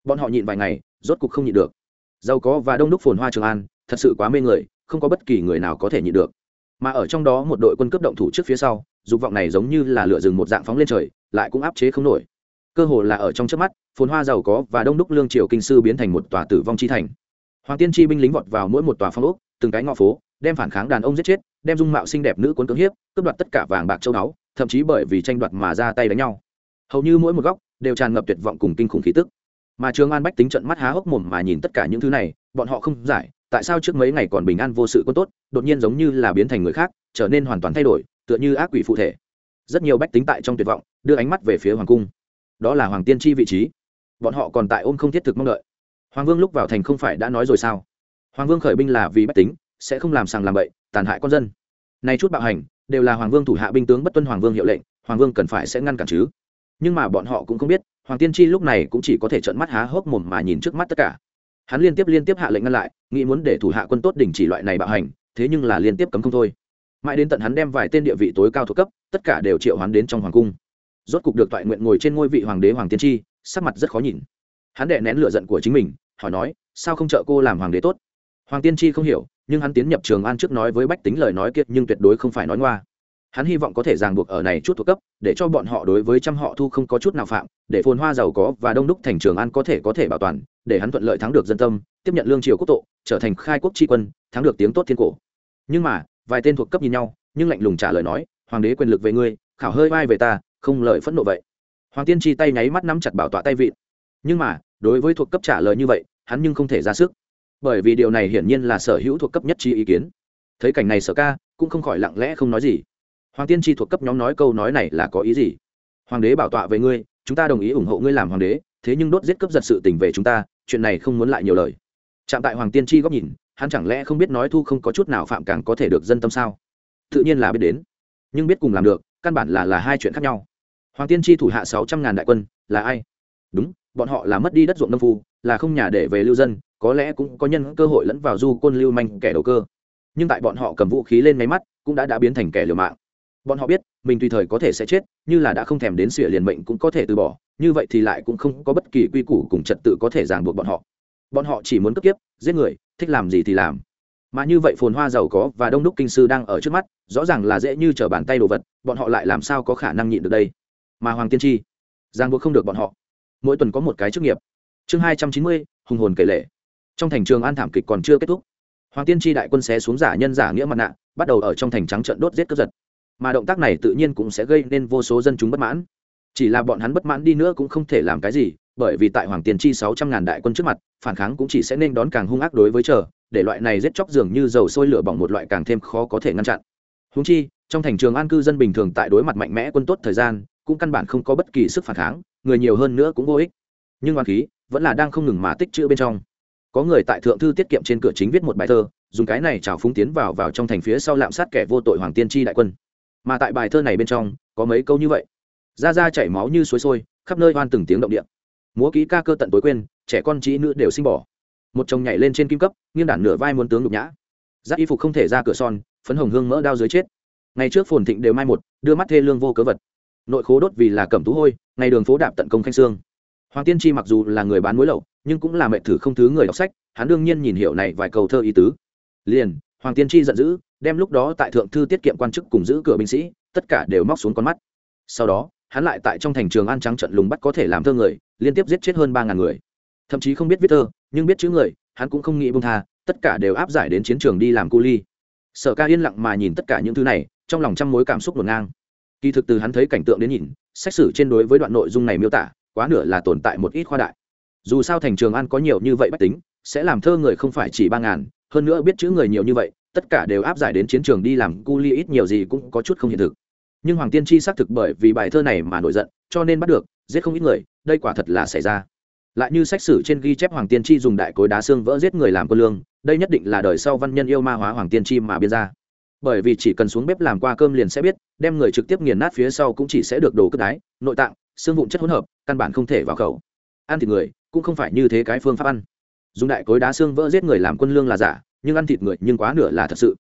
Bọn họ nhịn vài ngày, rốt cục không nhịn được. Giàu có và đông đúc phồn hoa trường an, thật sự quá mê người, không có bất kỳ người nào có thể nhịn được. Mà ở trong đó một đội quân cướp động thủ trước phía sau, dục vọng này giống như là lửa rừng một dạng phóng lên trời, lại cũng áp chế không nổi cơ hồ là ở trong trước mắt, phồn hoa giàu có và đông đúc lương triều kinh sư biến thành một tòa tử vong chi thành. Hoàng tiên tri binh lính vọt vào mỗi một tòa phong ốc, từng cái ngõ phố, đem phản kháng đàn ông giết chết, đem dung mạo xinh đẹp nữ cuốn cưỡng hiếp, cướp đoạt tất cả vàng bạc châu báu, thậm chí bởi vì tranh đoạt mà ra tay đánh nhau. Hầu như mỗi một góc đều tràn ngập tuyệt vọng cùng kinh khủng khí tức. Mà trường an bách tính trận mắt há hốc mồm mà nhìn tất cả những thứ này, bọn họ không giải, tại sao trước mấy ngày còn bình an vô sự quân tốt, đột nhiên giống như là biến thành người khác, trở nên hoàn toàn thay đổi, tựa như ác quỷ phụ thể. Rất nhiều bách tính tại trong tuyệt vọng, đưa ánh mắt về phía hoàng cung đó là hoàng tiên tri vị trí. Bọn họ còn tại ôm không thiết thực mong đợi. Hoàng vương lúc vào thành không phải đã nói rồi sao? Hoàng vương khởi binh là vì bách tính, sẽ không làm sàng làm bậy, tàn hại con dân. Nay chút bạo hành, đều là hoàng vương thủ hạ binh tướng bất tuân hoàng vương hiệu lệnh, hoàng vương cần phải sẽ ngăn cản chứ. Nhưng mà bọn họ cũng không biết, hoàng tiên tri lúc này cũng chỉ có thể trợn mắt há hốc mồm mà nhìn trước mắt tất cả. Hắn liên tiếp liên tiếp hạ lệnh ngăn lại, nghĩ muốn để thủ hạ quân tốt đình chỉ loại này bạo hành, thế nhưng là liên tiếp cấm không thôi. Mãi đến tận hắn đem vài tên địa vị tối cao thuộc cấp, tất cả đều triệu hắn đến trong hoàng cung rốt cục được toại nguyện ngồi trên ngôi vị hoàng đế hoàng tiên tri, sắc mặt rất khó nhìn. Hắn đệ nén lựa giận của chính mình, hỏi nói, sao không trợ cô làm hoàng đế tốt? Hoàng tiên tri không hiểu, nhưng hắn tiến nhập trường an trước nói với bách tính lời nói kiệt nhưng tuyệt đối không phải nói ngoa. Hắn hy vọng có thể ràng buộc ở này chút thuộc cấp, để cho bọn họ đối với trăm họ thu không có chút nào phạm, để phồn hoa giàu có và đông đúc thành trường an có thể có thể bảo toàn, để hắn thuận lợi thắng được dân tâm, tiếp nhận lương triều quốc tộ trở thành khai quốc tri quân, thắng được tiếng tốt thiên cổ. Nhưng mà, vài tên thuộc cấp nhìn nhau, nhưng lạnh lùng trả lời nói, hoàng đế quyền lực về ngươi, khảo hơi vai về ta không lời phẫn nộ vậy. Hoàng tiên tri tay nháy mắt nắm chặt bảo tọa tay vịn. Nhưng mà, đối với thuộc cấp trả lời như vậy, hắn nhưng không thể ra sức. Bởi vì điều này hiển nhiên là sở hữu thuộc cấp nhất trí ý kiến. Thấy cảnh này sở ca, cũng không khỏi lặng lẽ không nói gì. Hoàng tiên tri thuộc cấp nhóm nói câu nói này là có ý gì? Hoàng đế bảo tọa về ngươi, chúng ta đồng ý ủng hộ ngươi làm hoàng đế, thế nhưng đốt giết cấp giật sự tình về chúng ta, chuyện này không muốn lại nhiều lời. Chạm tại hoàng tiên tri góc nhìn, hắn chẳng lẽ không biết nói thu không có chút nào phạm càng có thể được dân tâm sao? Tự nhiên là biết đến, nhưng biết cùng làm được căn bản là là hai chuyện khác nhau. Hoàng tiên tri thủ hạ sáu trăm ngàn đại quân, là ai? Đúng, bọn họ là mất đi đất ruộng nông phu, là không nhà để về lưu dân, có lẽ cũng có nhân cơ hội lẫn vào du quân lưu manh kẻ đầu cơ. Nhưng tại bọn họ cầm vũ khí lên máy mắt, cũng đã đã biến thành kẻ liều mạng. Bọn họ biết, mình tùy thời có thể sẽ chết, như là đã không thèm đến sỉa liền mệnh cũng có thể từ bỏ, như vậy thì lại cũng không có bất kỳ quy củ cùng trật tự có thể ràng buộc bọn họ. Bọn họ chỉ muốn cấp kiếp, giết người, thích làm gì thì làm mà như vậy phồn hoa giàu có và đông đúc kinh sư đang ở trước mắt, rõ ràng là dễ như t r ở bàn tay đồ vật, bọn họ lại làm sao có khả năng nhịn được đây? Mà hoàng tiên tri giang buộc không được bọn họ. Mỗi tuần có một cái chức nghiệp. Chương hai trăm chín mươi, hùng hồn kể lệ trong thành trường an thảm kịch còn chưa kết thúc. Hoàng tiên tri đại quân xé xuống giả nhân giả nghĩa mặt nạ, bắt đầu ở trong thành trắng trận đốt giết cướp giật. Mà động tác này tự nhiên cũng sẽ gây nên vô số dân chúng bất mãn. Chỉ là bọn hắn bất mãn đi nữa cũng không thể làm cái gì bởi vì tại hoàng tiên tri sáu trăm ngàn đại quân trước mặt, phản kháng cũng chỉ sẽ nên đón càng hung ác đối với chờ, để loại này giết chóc dường như dầu sôi lửa bỏng một loại càng thêm khó có thể ngăn chặn. Húng chi, trong thành trường an cư dân bình thường tại đối mặt mạnh mẽ quân tốt thời gian, cũng căn bản không có bất kỳ sức phản kháng, người nhiều hơn nữa cũng vô ích. Nhưng hoàng khí vẫn là đang không ngừng mà tích chữ bên trong. Có người tại thượng thư tiết kiệm trên cửa chính viết một bài thơ, dùng cái này chào phúng tiến vào vào trong thành phía sau lạm sát kẻ vô tội hoàng tiên tri đại quân. Mà tại bài thơ này bên trong, có mấy câu như vậy. Ra ra chảy máu như suối sôi, khắp nơi oan từng tiếng động điện múa kỹ ca cơ tận tối quên, trẻ con trí nữ đều sinh bỏ. Một chồng nhảy lên trên kim cấp, nghiêng đản nửa vai muốn tướng nhục nhã. Giáp y phục không thể ra cửa son, phấn hồng hương mỡ đao dưới chết. Ngày trước phồn thịnh đều mai một, đưa mắt thê lương vô cớ vật. Nội khố đốt vì là cẩm tú hôi, ngày đường phố đạp tận công khanh xương. Hoàng tiên tri mặc dù là người bán muối lậu, nhưng cũng là mẹ thử không thứ người đọc sách, hắn đương nhiên nhìn hiểu này vài câu thơ ý tứ. Liền, hoàng tiên tri giận dữ, đem lúc đó tại thượng thư tiết kiệm quan chức cùng giữ cửa binh sĩ, tất cả đều móc xuống con mắt. Sau đó, hắn lại tại trong thành trường an trắng trận lùng bắt có thể làm thơ người liên tiếp giết chết hơn ba ngàn người. Thậm chí không biết viết thơ, nhưng biết chữ người, hắn cũng không nghĩ bông tha, tất cả đều áp giải đến chiến trường đi làm cu ly. Sở ca yên lặng mà nhìn tất cả những thứ này, trong lòng trăm mối cảm xúc ngổn ngang. Kỳ thực từ hắn thấy cảnh tượng đến nhìn xét xử trên đối với đoạn nội dung này miêu tả, quá nửa là tồn tại một ít khoa đại. Dù sao thành trường an có nhiều như vậy bách tính, sẽ làm thơ người không phải chỉ ba ngàn, hơn nữa biết chữ người nhiều như vậy, tất cả đều áp giải đến chiến trường đi làm cu ly ít nhiều gì cũng có chút không hiện thực. Nhưng hoàng tiên tri xác thực bởi vì bài thơ này mà nổi giận, cho nên bắt được giết không ít người, đây quả thật là xảy ra. Lại như sách sử trên ghi chép hoàng tiên tri dùng đại cối đá xương vỡ giết người làm quân lương, đây nhất định là đời sau văn nhân yêu ma hóa hoàng tiên tri mà biên ra. Bởi vì chỉ cần xuống bếp làm qua cơm liền sẽ biết, đem người trực tiếp nghiền nát phía sau cũng chỉ sẽ được đồ cất đái, nội tạng, xương vụn chất hỗn hợp, căn bản không thể vào khẩu. Ăn thịt người, cũng không phải như thế cái phương pháp ăn. Dùng đại cối đá xương vỡ giết người làm quân lương là giả, nhưng ăn thịt người nhưng quá nửa là thật sự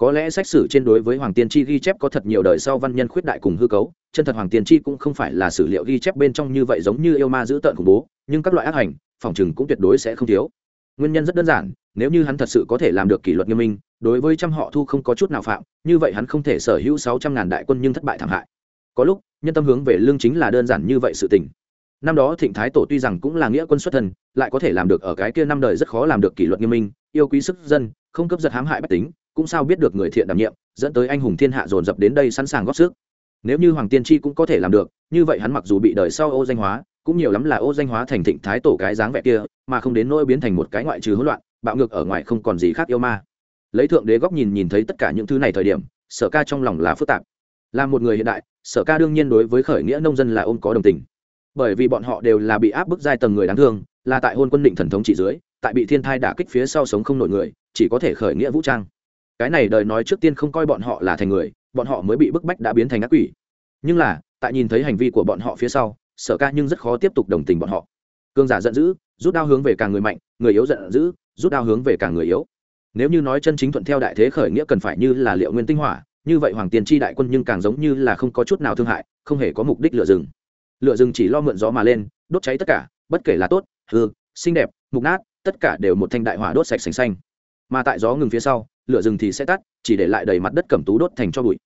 có lẽ sách sử trên đối với hoàng tiên tri ghi chép có thật nhiều đời sau văn nhân khuyết đại cùng hư cấu, chân thật hoàng tiên tri cũng không phải là sử liệu ghi chép bên trong như vậy giống như yêu ma giữ tợn khủng bố, nhưng các loại ác hành, phòng chừng cũng tuyệt đối sẽ không thiếu. Nguyên nhân rất đơn giản, nếu như hắn thật sự có thể làm được kỷ luật nghiêm minh, đối với trăm họ thu không có chút nào phạm, như vậy hắn không thể sở hữu sáu trăm ngàn đại quân nhưng thất bại thảm hại. Có lúc, nhân tâm hướng về lương chính là đơn giản như vậy sự tình. Năm đó thịnh thái tổ tuy rằng cũng là nghĩa quân xuất thần lại có thể làm được ở cái kia năm đời rất khó làm được kỷ luật nghiêm minh, yêu quý sức dân, không cấp giật hãm hại bách tính cũng sao biết được người thiện đảm nhiệm, dẫn tới anh hùng thiên hạ dồn dập đến đây sẵn sàng góp sức. Nếu như hoàng tiên tri cũng có thể làm được, như vậy hắn mặc dù bị đời sau ô danh hóa, cũng nhiều lắm là ô danh hóa thành thịnh thái tổ cái dáng vẻ kia, mà không đến nỗi biến thành một cái ngoại trừ hỗn loạn, bạo ngược ở ngoài không còn gì khác yêu ma. Lấy thượng đế góc nhìn nhìn thấy tất cả những thứ này thời điểm, sở ca trong lòng là phức tạp. Là một người hiện đại, sở ca đương nhiên đối với khởi nghĩa nông dân là ôm có đồng tình. Bởi vì bọn họ đều là bị áp bức giai tầng người đáng thương, là tại hôn quân định thần thống trị dưới, tại bị thiên thai đả kích phía sau sống không nổi người, chỉ có thể khởi nghĩa vũ trang cái này đời nói trước tiên không coi bọn họ là thành người, bọn họ mới bị bức bách đã biến thành ác quỷ. Nhưng là, tại nhìn thấy hành vi của bọn họ phía sau, sở ca nhưng rất khó tiếp tục đồng tình bọn họ. Cương giả giận dữ, rút đao hướng về cả người mạnh, người yếu giận dữ, rút đao hướng về cả người yếu. Nếu như nói chân chính thuận theo đại thế khởi nghĩa cần phải như là liệu nguyên tinh hỏa, như vậy hoàng tiền chi đại quân nhưng càng giống như là không có chút nào thương hại, không hề có mục đích lựa rừng lựa rừng chỉ lo mượn gió mà lên, đốt cháy tất cả, bất kể là tốt, hư, xinh đẹp, mục nát, tất cả đều một thanh đại hỏa đốt sạch sành xanh. Mà tại gió ngừng phía sau lửa rừng thì sẽ tắt, chỉ để lại đầy mặt đất cẩm tú đốt thành cho bụi.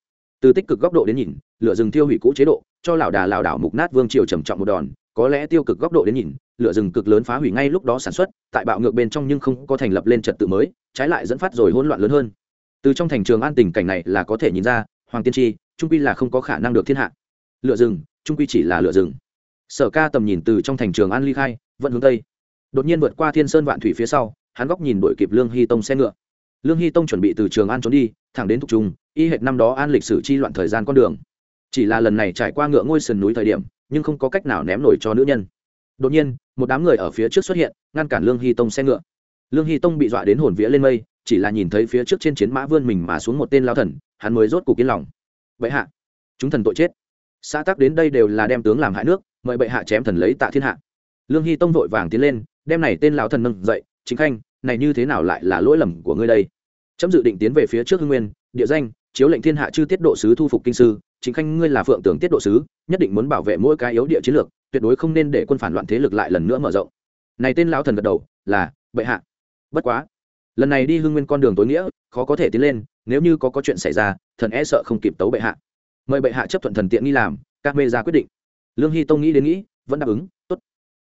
Từ tích cực góc độ đến nhìn, lửa rừng tiêu hủy cũ chế độ, cho lão đà lão đảo mục nát vương triều trầm trọng một đòn, có lẽ tiêu cực góc độ đến nhìn, lửa rừng cực lớn phá hủy ngay lúc đó sản xuất, tại bạo ngược bên trong nhưng không có thành lập lên trật tự mới, trái lại dẫn phát rồi hỗn loạn lớn hơn. Từ trong thành trường an tình cảnh này là có thể nhìn ra, hoàng tiên tri, trung quy là không có khả năng được thiên hạ. Lựa rừng, trung quy chỉ là lựa rừng. Sở ca tầm nhìn từ trong thành trường an ly khai, vẫn hướng tây. Đột nhiên vượt qua thiên sơn vạn thủy phía sau, hắn góc nhìn đội kịp lương hy tông xe ngựa lương hy tông chuẩn bị từ trường an trốn đi, thẳng đến thục trung, y hệt năm đó an lịch sử chi loạn thời gian con đường. Chỉ là lần này trải qua ngựa ngôi sườn núi thời điểm, nhưng không có cách nào ném nổi cho nữ nhân. Đột nhiên, một đám người ở phía trước xuất hiện, ngăn cản lương hy tông xe ngựa. Lương hy tông bị dọa đến hồn vía lên mây, chỉ là nhìn thấy phía trước trên chiến mã vươn mình mà xuống một tên lao thần, hắn mới rốt cuộc yên lòng. Vậy hạ, chúng thần tội chết. Xã tắc đến đây đều là đem tướng làm hại nước, mời bệ hạ chém thần lấy tạ thiên hạ. Lương hy tông vội vàng tiến lên, đem này tên lão thần nâng dậy, chính khanh, này như thế nào lại là lỗi lầm của ngươi đây? Chấm dự định tiến về phía trước hưng nguyên, địa danh, chiếu lệnh thiên hạ chư tiết độ sứ thu phục kinh sư chính khanh ngươi là phượng tưởng tiết độ sứ, nhất định muốn bảo vệ mỗi cái yếu địa chiến lược, tuyệt đối không nên để quân phản loạn thế lực lại lần nữa mở rộng. Này tên lão thần gật đầu, là, bệ hạ. Bất quá, lần này đi hưng nguyên con đường tối nghĩa, khó có thể tiến lên, nếu như có có chuyện xảy ra, thần e sợ không kịp tấu bệ hạ. Mời bệ hạ chấp thuận thần tiện nghi làm, các mê ra quyết định. Lương hy tông nghĩ đến nghĩ, vẫn đáp ứng, tốt.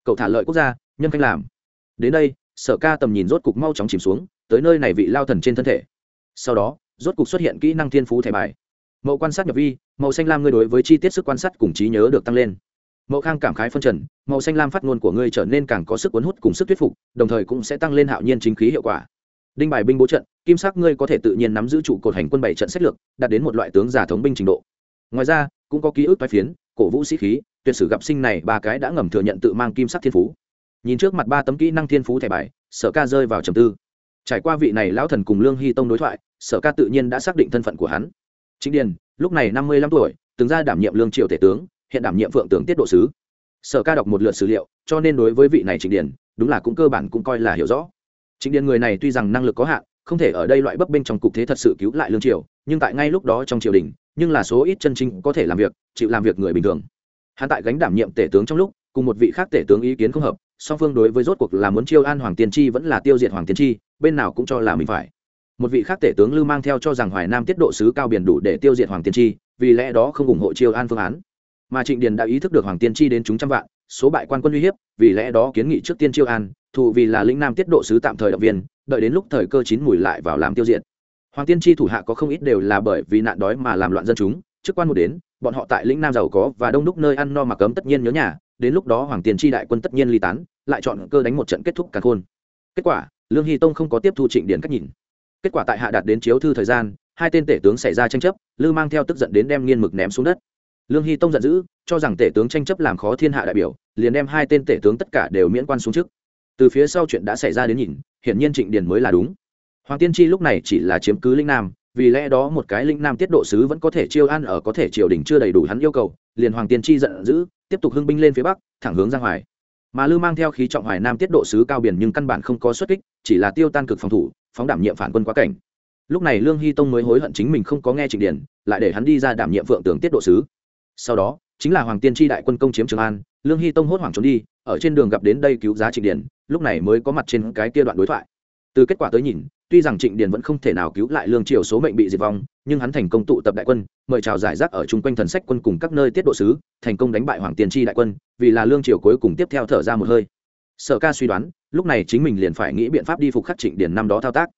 Cậu thả lợi quốc gia, nhân khanh làm. Đến đây, sở ca tầm nhìn rốt cục mau chóng chìm xuống tới nơi này vị lao thần trên thân thể. Sau đó, rốt cục xuất hiện kỹ năng thiên phú thẻ bài. Mẫu quan sát nhập vi màu xanh lam ngươi đối với chi tiết sức quan sát cùng trí nhớ được tăng lên. Mẫu khang cảm khái phân trần màu xanh lam phát ngôn của ngươi trở nên càng có sức cuốn hút cùng sức thuyết phục, đồng thời cũng sẽ tăng lên hạo nhiên chính khí hiệu quả. Đinh bài binh bố trận, kim sắc ngươi có thể tự nhiên nắm giữ trụ cột hành quân bảy trận sách lược, đạt đến một loại tướng giả thống binh trình độ. Ngoài ra, cũng có ký ức toái phiến, cổ vũ sĩ khí, tuyệt sử gặp sinh này ba cái đã ngầm thừa nhận tự mang kim sắc thiên phú. Nhìn trước mặt ba tấm kỹ năng thiên phú thẻ bài, sở ca rơi vào trầm tư trải qua vị này lão thần cùng lương hy tông đối thoại, sở ca tự nhiên đã xác định thân phận của hắn. Chính điền, lúc này năm mươi lăm tuổi, từng ra đảm nhiệm lương triệu tể tướng, hiện đảm nhiệm phượng tướng tiết độ sứ. Sở ca đọc một lượt sử liệu, cho nên đối với vị này trịnh điền, đúng là cũng cơ bản cũng coi là hiểu rõ. Trịnh điền người này tuy rằng năng lực có hạn, không thể ở đây loại bấp bênh trong cục thế thật sự cứu lại lương triều, nhưng tại ngay lúc đó trong triều đình, nhưng là số ít chân chính có thể làm việc, chịu làm việc người bình thường. Hắn tại gánh đảm nhiệm tể tướng trong lúc, cùng một vị khác tể tướng ý kiến không hợp, song phương đối với rốt cuộc là muốn chiêu an hoàng tiên tri vẫn là tiêu diệt hoàng tiên tri bên nào cũng cho là mình phải. Một vị khác tể tướng lưu mang theo cho rằng hoài nam tiết độ sứ cao biển đủ để tiêu diệt hoàng tiên tri vì lẽ đó không ủng hộ chiêu an phương án. Mà trịnh điền đã ý thức được hoàng tiên tri đến chúng trăm vạn, số bại quan quân uy hiếp, vì lẽ đó kiến nghị trước tiên chiêu an, thụ vì là lĩnh nam tiết độ sứ tạm thời động viên, đợi đến lúc thời cơ chín mùi lại vào làm tiêu diệt. Hoàng tiên tri thủ hạ có không ít đều là bởi vì nạn đói mà làm loạn dân chúng, chức quan một đến, bọn họ tại lĩnh nam giàu có và đông đúc nơi ăn no mặc cấm tất nhiên nhớ nhà, đến lúc đó hoàng tiên tri đại quân tất nhiên ly tán, lại chọn cơ đánh một trận kết thúc cả khôn. Kết quả lương hy tông không có tiếp thu trịnh điển cách nhìn kết quả tại hạ đạt đến chiếu thư thời gian hai tên tể tướng xảy ra tranh chấp lư mang theo tức giận đến đem nghiên mực ném xuống đất lương hy tông giận dữ cho rằng tể tướng tranh chấp làm khó thiên hạ đại biểu liền đem hai tên tể tướng tất cả đều miễn quan xuống trước từ phía sau chuyện đã xảy ra đến nhìn hiển nhiên trịnh điền mới là đúng hoàng tiên tri lúc này chỉ là chiếm cứ linh nam vì lẽ đó một cái linh nam tiết độ sứ vẫn có thể chiêu an ở có thể triều đình chưa đầy đủ hắn yêu cầu liền hoàng tiên tri giận dữ tiếp tục hưng binh lên phía bắc thẳng hướng ra hoài mà lư mang theo khí trọng hoài nam tiết độ sứ cao biển nhưng căn bản không có xuất kích, chỉ là tiêu tan cực phòng thủ, phóng đảm nhiệm phản quân quá cảnh. Lúc này lương hy tông mới hối hận chính mình không có nghe trịnh điển lại để hắn đi ra đảm nhiệm phượng tướng tiết độ sứ. Sau đó, chính là hoàng tiên tri đại quân công chiếm trường an, lương hy tông hốt hoảng trốn đi, ở trên đường gặp đến đây cứu giá trịnh điển lúc này mới có mặt trên cái kia đoạn đối thoại. Từ kết quả tới nhìn, tuy rằng trịnh điển vẫn không thể nào cứu lại lương triều số mệnh bị diệt vong nhưng hắn thành công tụ tập đại quân, mời chào giải rác ở chung quanh thần sách quân cùng các nơi tiết độ sứ, thành công đánh bại hoàng tiên tri đại quân, vì là lương triều cuối cùng tiếp theo thở ra một hơi. Sở ca suy đoán, lúc này chính mình liền phải nghĩ biện pháp đi phục khắc trịnh điền năm đó thao tác.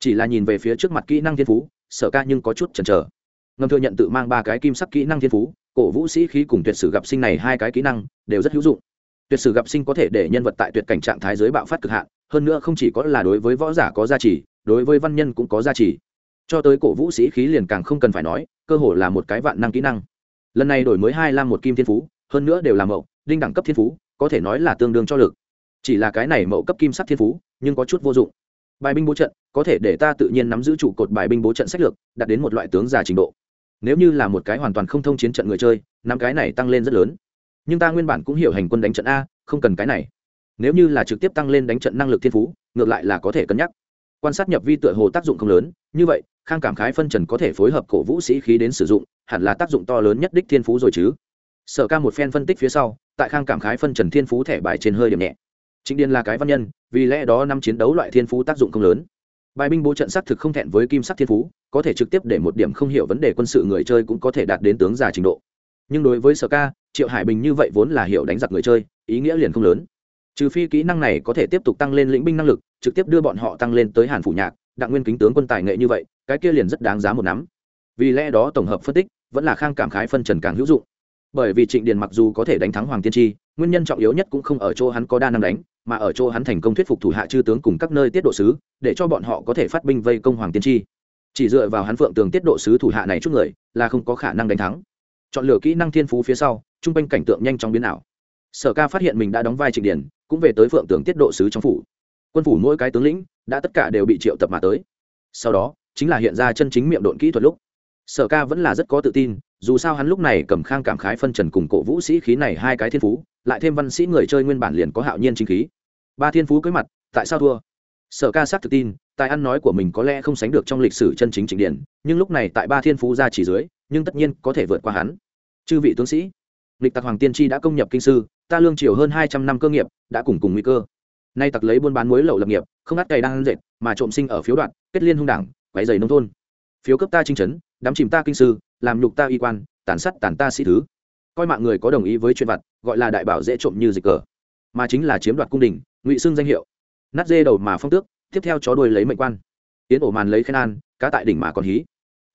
Chỉ là nhìn về phía trước mặt kỹ năng thiên phú, sở ca nhưng có chút chần chờ. Ngầm thừa nhận tự mang ba cái kim sắc kỹ năng thiên phú, cổ vũ sĩ khí cùng tuyệt sử gặp sinh này hai cái kỹ năng, đều rất hữu dụng. Tuyệt sử gặp sinh có thể để nhân vật tại tuyệt cảnh trạng thái giới bạo phát cực hạn, hơn nữa không chỉ có là đối với võ giả có giá trị đối với văn nhân cũng có giá trị cho tới cổ vũ sĩ khí liền càng không cần phải nói, cơ hồ là một cái vạn năng kỹ năng. Lần này đổi mới hai lam một kim thiên phú, hơn nữa đều là mậu, đinh đẳng cấp thiên phú, có thể nói là tương đương cho lực. Chỉ là cái này mậu cấp kim sắc thiên phú, nhưng có chút vô dụng. Bài binh bố trận, có thể để ta tự nhiên nắm giữ trụ cột bài binh bố trận sách lược, đạt đến một loại tướng già trình độ. Nếu như là một cái hoàn toàn không thông chiến trận người chơi năm cái này tăng lên rất lớn. Nhưng ta nguyên bản cũng hiểu hành quân đánh trận a, không cần cái này. Nếu như là trực tiếp tăng lên đánh trận năng lực thiên phú, ngược lại là có thể cân nhắc quan sát nhập vi tựa hồ tác dụng không lớn, như vậy, khang cảm khái phân trần có thể phối hợp cổ vũ sĩ khí đến sử dụng, hẳn là tác dụng to lớn nhất đích thiên phú rồi chứ. Sở ca một phen phân tích phía sau, tại khang cảm khái phân trần thiên phú thẻ bài trên hơi điểm nhẹ. Chính điên là cái văn nhân, vì lẽ đó năm chiến đấu loại thiên phú tác dụng không lớn. Bài binh bố trận xác thực không thẹn với kim sắc thiên phú, có thể trực tiếp để một điểm không hiểu vấn đề quân sự người chơi cũng có thể đạt đến tướng già trình độ. Nhưng đối với sở ca, triệu hải bình như vậy vốn là hiểu đánh giặc người chơi, ý nghĩa liền không lớn trừ phi kỹ năng này có thể tiếp tục tăng lên lĩnh binh năng lực, trực tiếp đưa bọn họ tăng lên tới hàn phủ nhạc, đặng nguyên kính tướng quân tài nghệ như vậy, cái kia liền rất đáng giá một nắm. Vì lẽ đó tổng hợp phân tích, vẫn là khang cảm khái phân trần càng hữu dụng. Bởi vì trịnh điền mặc dù có thể đánh thắng hoàng tiên tri, nguyên nhân trọng yếu nhất cũng không ở chỗ hắn có đa năng đánh, mà ở chỗ hắn thành công thuyết phục thủ hạ chư tướng cùng các nơi tiết độ sứ, để cho bọn họ có thể phát binh vây công hoàng tiên tri. Chỉ dựa vào hắn phượng tường tiết độ sứ thủ hạ này chút người, là không có khả năng đánh thắng. Chọn lựa kỹ năng thiên phú phía sau chung quanh cảnh tượng nhanh chóng biến ảo. Sở ca phát hiện mình đã đóng vai trịnh điển cũng về tới phượng tường tiết độ sứ trong phủ. Quân phủ mỗi cái tướng lĩnh đã tất cả đều bị triệu tập mà tới. Sau đó, chính là hiện ra chân chính miệng độn kỹ thuật lúc. Sở ca vẫn là rất có tự tin, dù sao hắn lúc này cầm khang cảm khái phân trần cùng cổ vũ sĩ khí này hai cái thiên phú, lại thêm văn sĩ người chơi nguyên bản liền có hạo nhiên chính khí. Ba thiên phú cưới mặt, tại sao thua? Sở ca xác tự tin, tài ăn nói của mình có lẽ không sánh được trong lịch sử chân chính trịnh điển, nhưng lúc này tại ba thiên phú ra chỉ dưới, nhưng tất nhiên có thể vượt qua hắn. Chư vị tướng sĩ lịch tặc hoàng tiên tri đã công nhập kinh sư, ta lương triều hơn hai trăm năm cơ nghiệp, đã cùng cùng nguy cơ. Nay tặc lấy buôn bán muối lậu lập nghiệp, không ngắt cày đang ăn dệt, mà trộm sinh ở phiếu đoạn, kết liên hung đảng quái dày nông thôn. Phiếu cấp ta trinh trấn đám chìm ta kinh sư, làm nhục ta y quan, tàn sát tàn ta sĩ thứ. Coi mạng người có đồng ý với chuyện vặt, gọi là đại bảo dễ trộm như dịch cờ. Mà chính là chiếm đoạt cung đình, ngụy xưng danh hiệu. Nát dê đầu mà phong tước, tiếp theo chó đuôi lấy mệnh quan. Tiến ổ màn lấy khen an, cá tại đỉnh mà còn hí.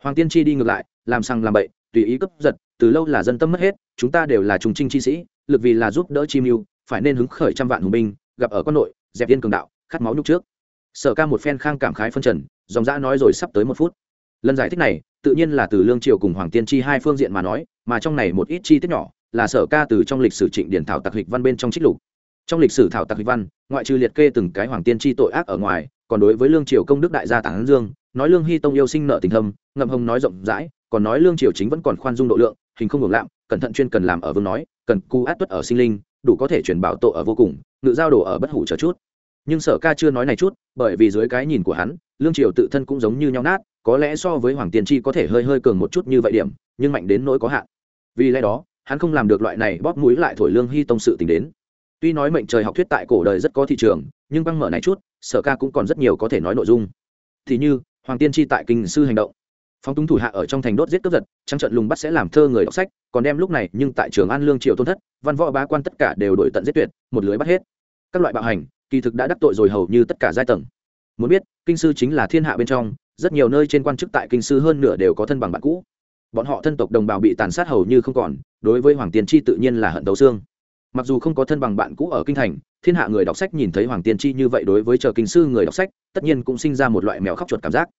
Hoàng tiên chi đi ngược lại, làm sang làm bậy, tùy ý cấp giật từ lâu là dân tâm mất hết, chúng ta đều là trùng trinh chi sĩ, lực vì là giúp đỡ chi mưu, phải nên hứng khởi trăm vạn hùng binh, gặp ở quân nội, dẹp viên cường đạo, khát máu nhúc trước. Sở ca một phen khang cảm khái phân trần, dòng dã nói rồi sắp tới một phút. Lần giải thích này, tự nhiên là từ lương triều cùng hoàng tiên chi hai phương diện mà nói, mà trong này một ít chi tiết nhỏ, là sở ca từ trong lịch sử trịnh điển thảo tặc hịch văn bên trong trích lục. Trong lịch sử thảo tặc hịch văn, ngoại trừ liệt kê từng cái hoàng tiên chi tội ác ở ngoài, còn đối với lương triều công đức đại gia tản dương nói lương hy tông yêu sinh nợ tình thâm, ngậm hồng nói rộng rãi, còn nói lương triều chính vẫn còn khoan dung độ lượng, hình không ngược lạm, cẩn thận chuyên cần làm ở vương nói, cần cu át tuất ở sinh linh, đủ có thể truyền bảo tội ở vô cùng, ngự giao đồ ở bất hủ chờ chút. Nhưng sở ca chưa nói này chút, bởi vì dưới cái nhìn của hắn, lương triều tự thân cũng giống như nhau nát, có lẽ so với hoàng tiên tri có thể hơi hơi cường một chút như vậy điểm, nhưng mạnh đến nỗi có hạn. Vì lẽ đó, hắn không làm được loại này bóp mũi lại thổi lương hy tông sự tình đến. Tuy nói mệnh trời học thuyết tại cổ đời rất có thị trường, nhưng băng mở này chút, sở ca cũng còn rất nhiều có thể nói nội dung. Thì như hoàng tiên tri tại kinh sư hành động. Phóng túng thủ hạ ở trong thành đốt giết cướp giật trăng trận lùng bắt sẽ làm thơ người đọc sách, còn đem lúc này nhưng tại trường an lương triều tôn thất, văn võ bá quan tất cả đều đổi tận giết tuyệt, một lưới bắt hết. Các loại bạo hành, kỳ thực đã đắc tội rồi hầu như tất cả giai tầng. Muốn biết, kinh sư chính là thiên hạ bên trong, rất nhiều nơi trên quan chức tại kinh sư hơn nửa đều có thân bằng bạn cũ. Bọn họ thân tộc đồng bào bị tàn sát hầu như không còn, đối với hoàng tiên tri tự nhiên là hận đấu xương. Mặc dù không có thân bằng bạn cũ ở kinh thành thiên hạ người đọc sách nhìn thấy hoàng tiên tri như vậy đối với chờ kinh sư người đọc sách, tất nhiên cũng sinh ra một loại mèo khóc chuột cảm giác.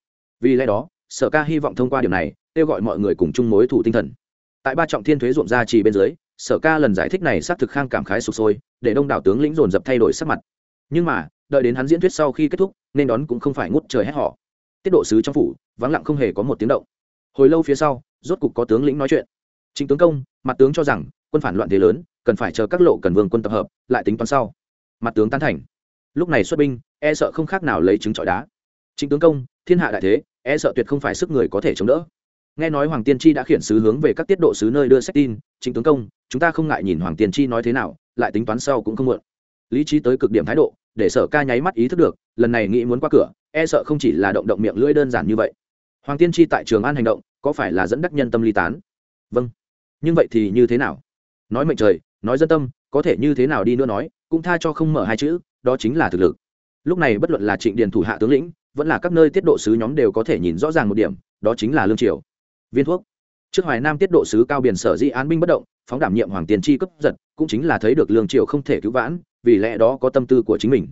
Vì lẽ đó, sở ca hy vọng thông qua điều này, kêu gọi mọi người cùng chung mối thủ tinh thần. Tại ba trọng thiên thuế ruộng ra chỉ bên dưới, sở ca lần giải thích này xác thực khang cảm khái sụp sôi, để đông đảo tướng lĩnh dồn dập thay đổi sắc mặt. Nhưng mà, đợi đến hắn diễn thuyết sau khi kết thúc, nên đón cũng không phải ngút trời hét họ tiết độ sứ trong phủ, vắng lặng không hề có một tiếng động. Hồi lâu phía sau, rốt cục có tướng lĩnh nói chuyện. Chính tướng công, mặt tướng cho rằng, quân phản loạn thế lớn, cần phải chờ các lộ cần vương quân tập hợp, lại tính toán sau mặt tướng tán thành. Lúc này xuất binh e sợ không khác nào lấy trứng trọi đá. Chính tướng công, thiên hạ đại thế e sợ tuyệt không phải sức người có thể chống đỡ. Nghe nói hoàng tiên tri đã khiển sứ hướng về các tiết độ sứ nơi đưa sách tin, chính tướng công, chúng ta không ngại nhìn hoàng tiên tri nói thế nào, lại tính toán sau cũng không muộn. Lý trí tới cực điểm thái độ, để sở ca nháy mắt ý thức được, lần này nghĩ muốn qua cửa e sợ không chỉ là động động miệng lưỡi đơn giản như vậy. Hoàng tiên tri tại trường an hành động, có phải là dẫn đắc nhân tâm ly tán? Vâng. Nhưng vậy thì như thế nào? Nói mệnh trời, nói dân tâm có thể như thế nào đi nữa nói, cũng tha cho không mở hai chữ, đó chính là thực lực. Lúc này bất luận là trịnh điền thủ hạ tướng lĩnh, vẫn là các nơi tiết độ sứ nhóm đều có thể nhìn rõ ràng một điểm, đó chính là lương triều. Viên thuốc. Trước hoài nam tiết độ sứ cao biển sở di án binh bất động, phóng đảm nhiệm hoàng tiền chi cấp giật, cũng chính là thấy được lương triều không thể cứu vãn, vì lẽ đó có tâm tư của chính mình.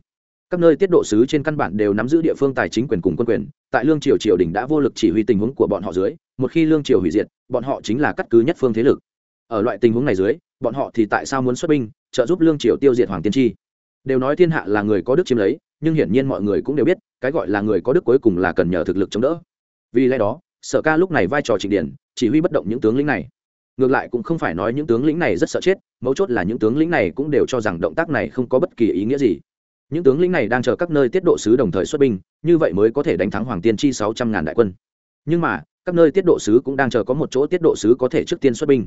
Các nơi tiết độ sứ trên căn bản đều nắm giữ địa phương tài chính quyền cùng quân quyền, tại lương triều triều đình đã vô lực chỉ huy tình huống của bọn họ dưới, một khi lương triều hủy diệt, bọn họ chính là cắt cứ nhất phương thế lực. Ở loại tình huống này dưới bọn họ thì tại sao muốn xuất binh, trợ giúp lương triều tiêu diệt hoàng tiên tri? Đều nói thiên hạ là người có đức chiếm lấy, nhưng hiển nhiên mọi người cũng đều biết, cái gọi là người có đức cuối cùng là cần nhờ thực lực chống đỡ. Vì lẽ đó, sở ca lúc này vai trò trịnh điển chỉ huy bất động những tướng lĩnh này. Ngược lại cũng không phải nói những tướng lĩnh này rất sợ chết, mấu chốt là những tướng lĩnh này cũng đều cho rằng động tác này không có bất kỳ ý nghĩa gì. Những tướng lĩnh này đang chờ các nơi tiết độ sứ đồng thời xuất binh, như vậy mới có thể đánh thắng hoàng tiên chi sáu trăm ngàn đại quân. Nhưng mà, các nơi tiết độ sứ cũng đang chờ có một chỗ tiết độ sứ có thể trước tiên xuất binh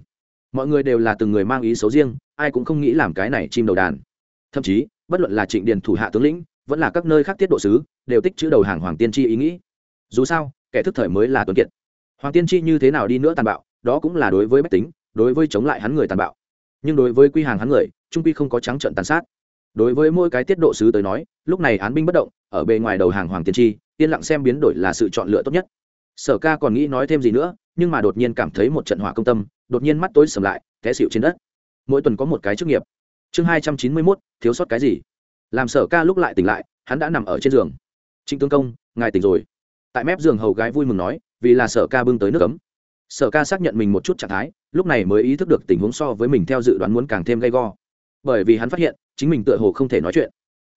mọi người đều là từng người mang ý xấu riêng, ai cũng không nghĩ làm cái này chim đầu đàn. Thậm chí, bất luận là trịnh điền thủ hạ tướng lĩnh, vẫn là các nơi khác tiết độ sứ, đều tích chữ đầu hàng hoàng tiên tri ý nghĩ. Dù sao, kẻ thức thời mới là tuấn kiệt. Hoàng tiên tri như thế nào đi nữa tàn bạo, đó cũng là đối với bách tính, đối với chống lại hắn người tàn bạo. Nhưng đối với quy hàng hắn người, trung quy không có trắng trận tàn sát. Đối với mỗi cái tiết độ sứ tới nói, lúc này án binh bất động, ở bề ngoài đầu hàng hoàng tiên tri, yên lặng xem biến đổi là sự chọn lựa tốt nhất. Sở ca còn nghĩ nói thêm gì nữa, nhưng mà đột nhiên cảm thấy một trận hỏa công tâm đột nhiên mắt tối sầm lại, té xịu trên đất. Mỗi tuần có một cái chức nghiệp. Chương hai trăm chín mươi mốt, thiếu sót cái gì? Làm sở ca lúc lại tỉnh lại, hắn đã nằm ở trên giường. Trịnh tướng công, ngài tỉnh rồi. Tại mép giường hầu gái vui mừng nói, vì là sở ca bưng tới nước ấm. Sở ca xác nhận mình một chút trạng thái, lúc này mới ý thức được tình huống so với mình theo dự đoán muốn càng thêm gay go. Bởi vì hắn phát hiện, chính mình tựa hồ không thể nói chuyện.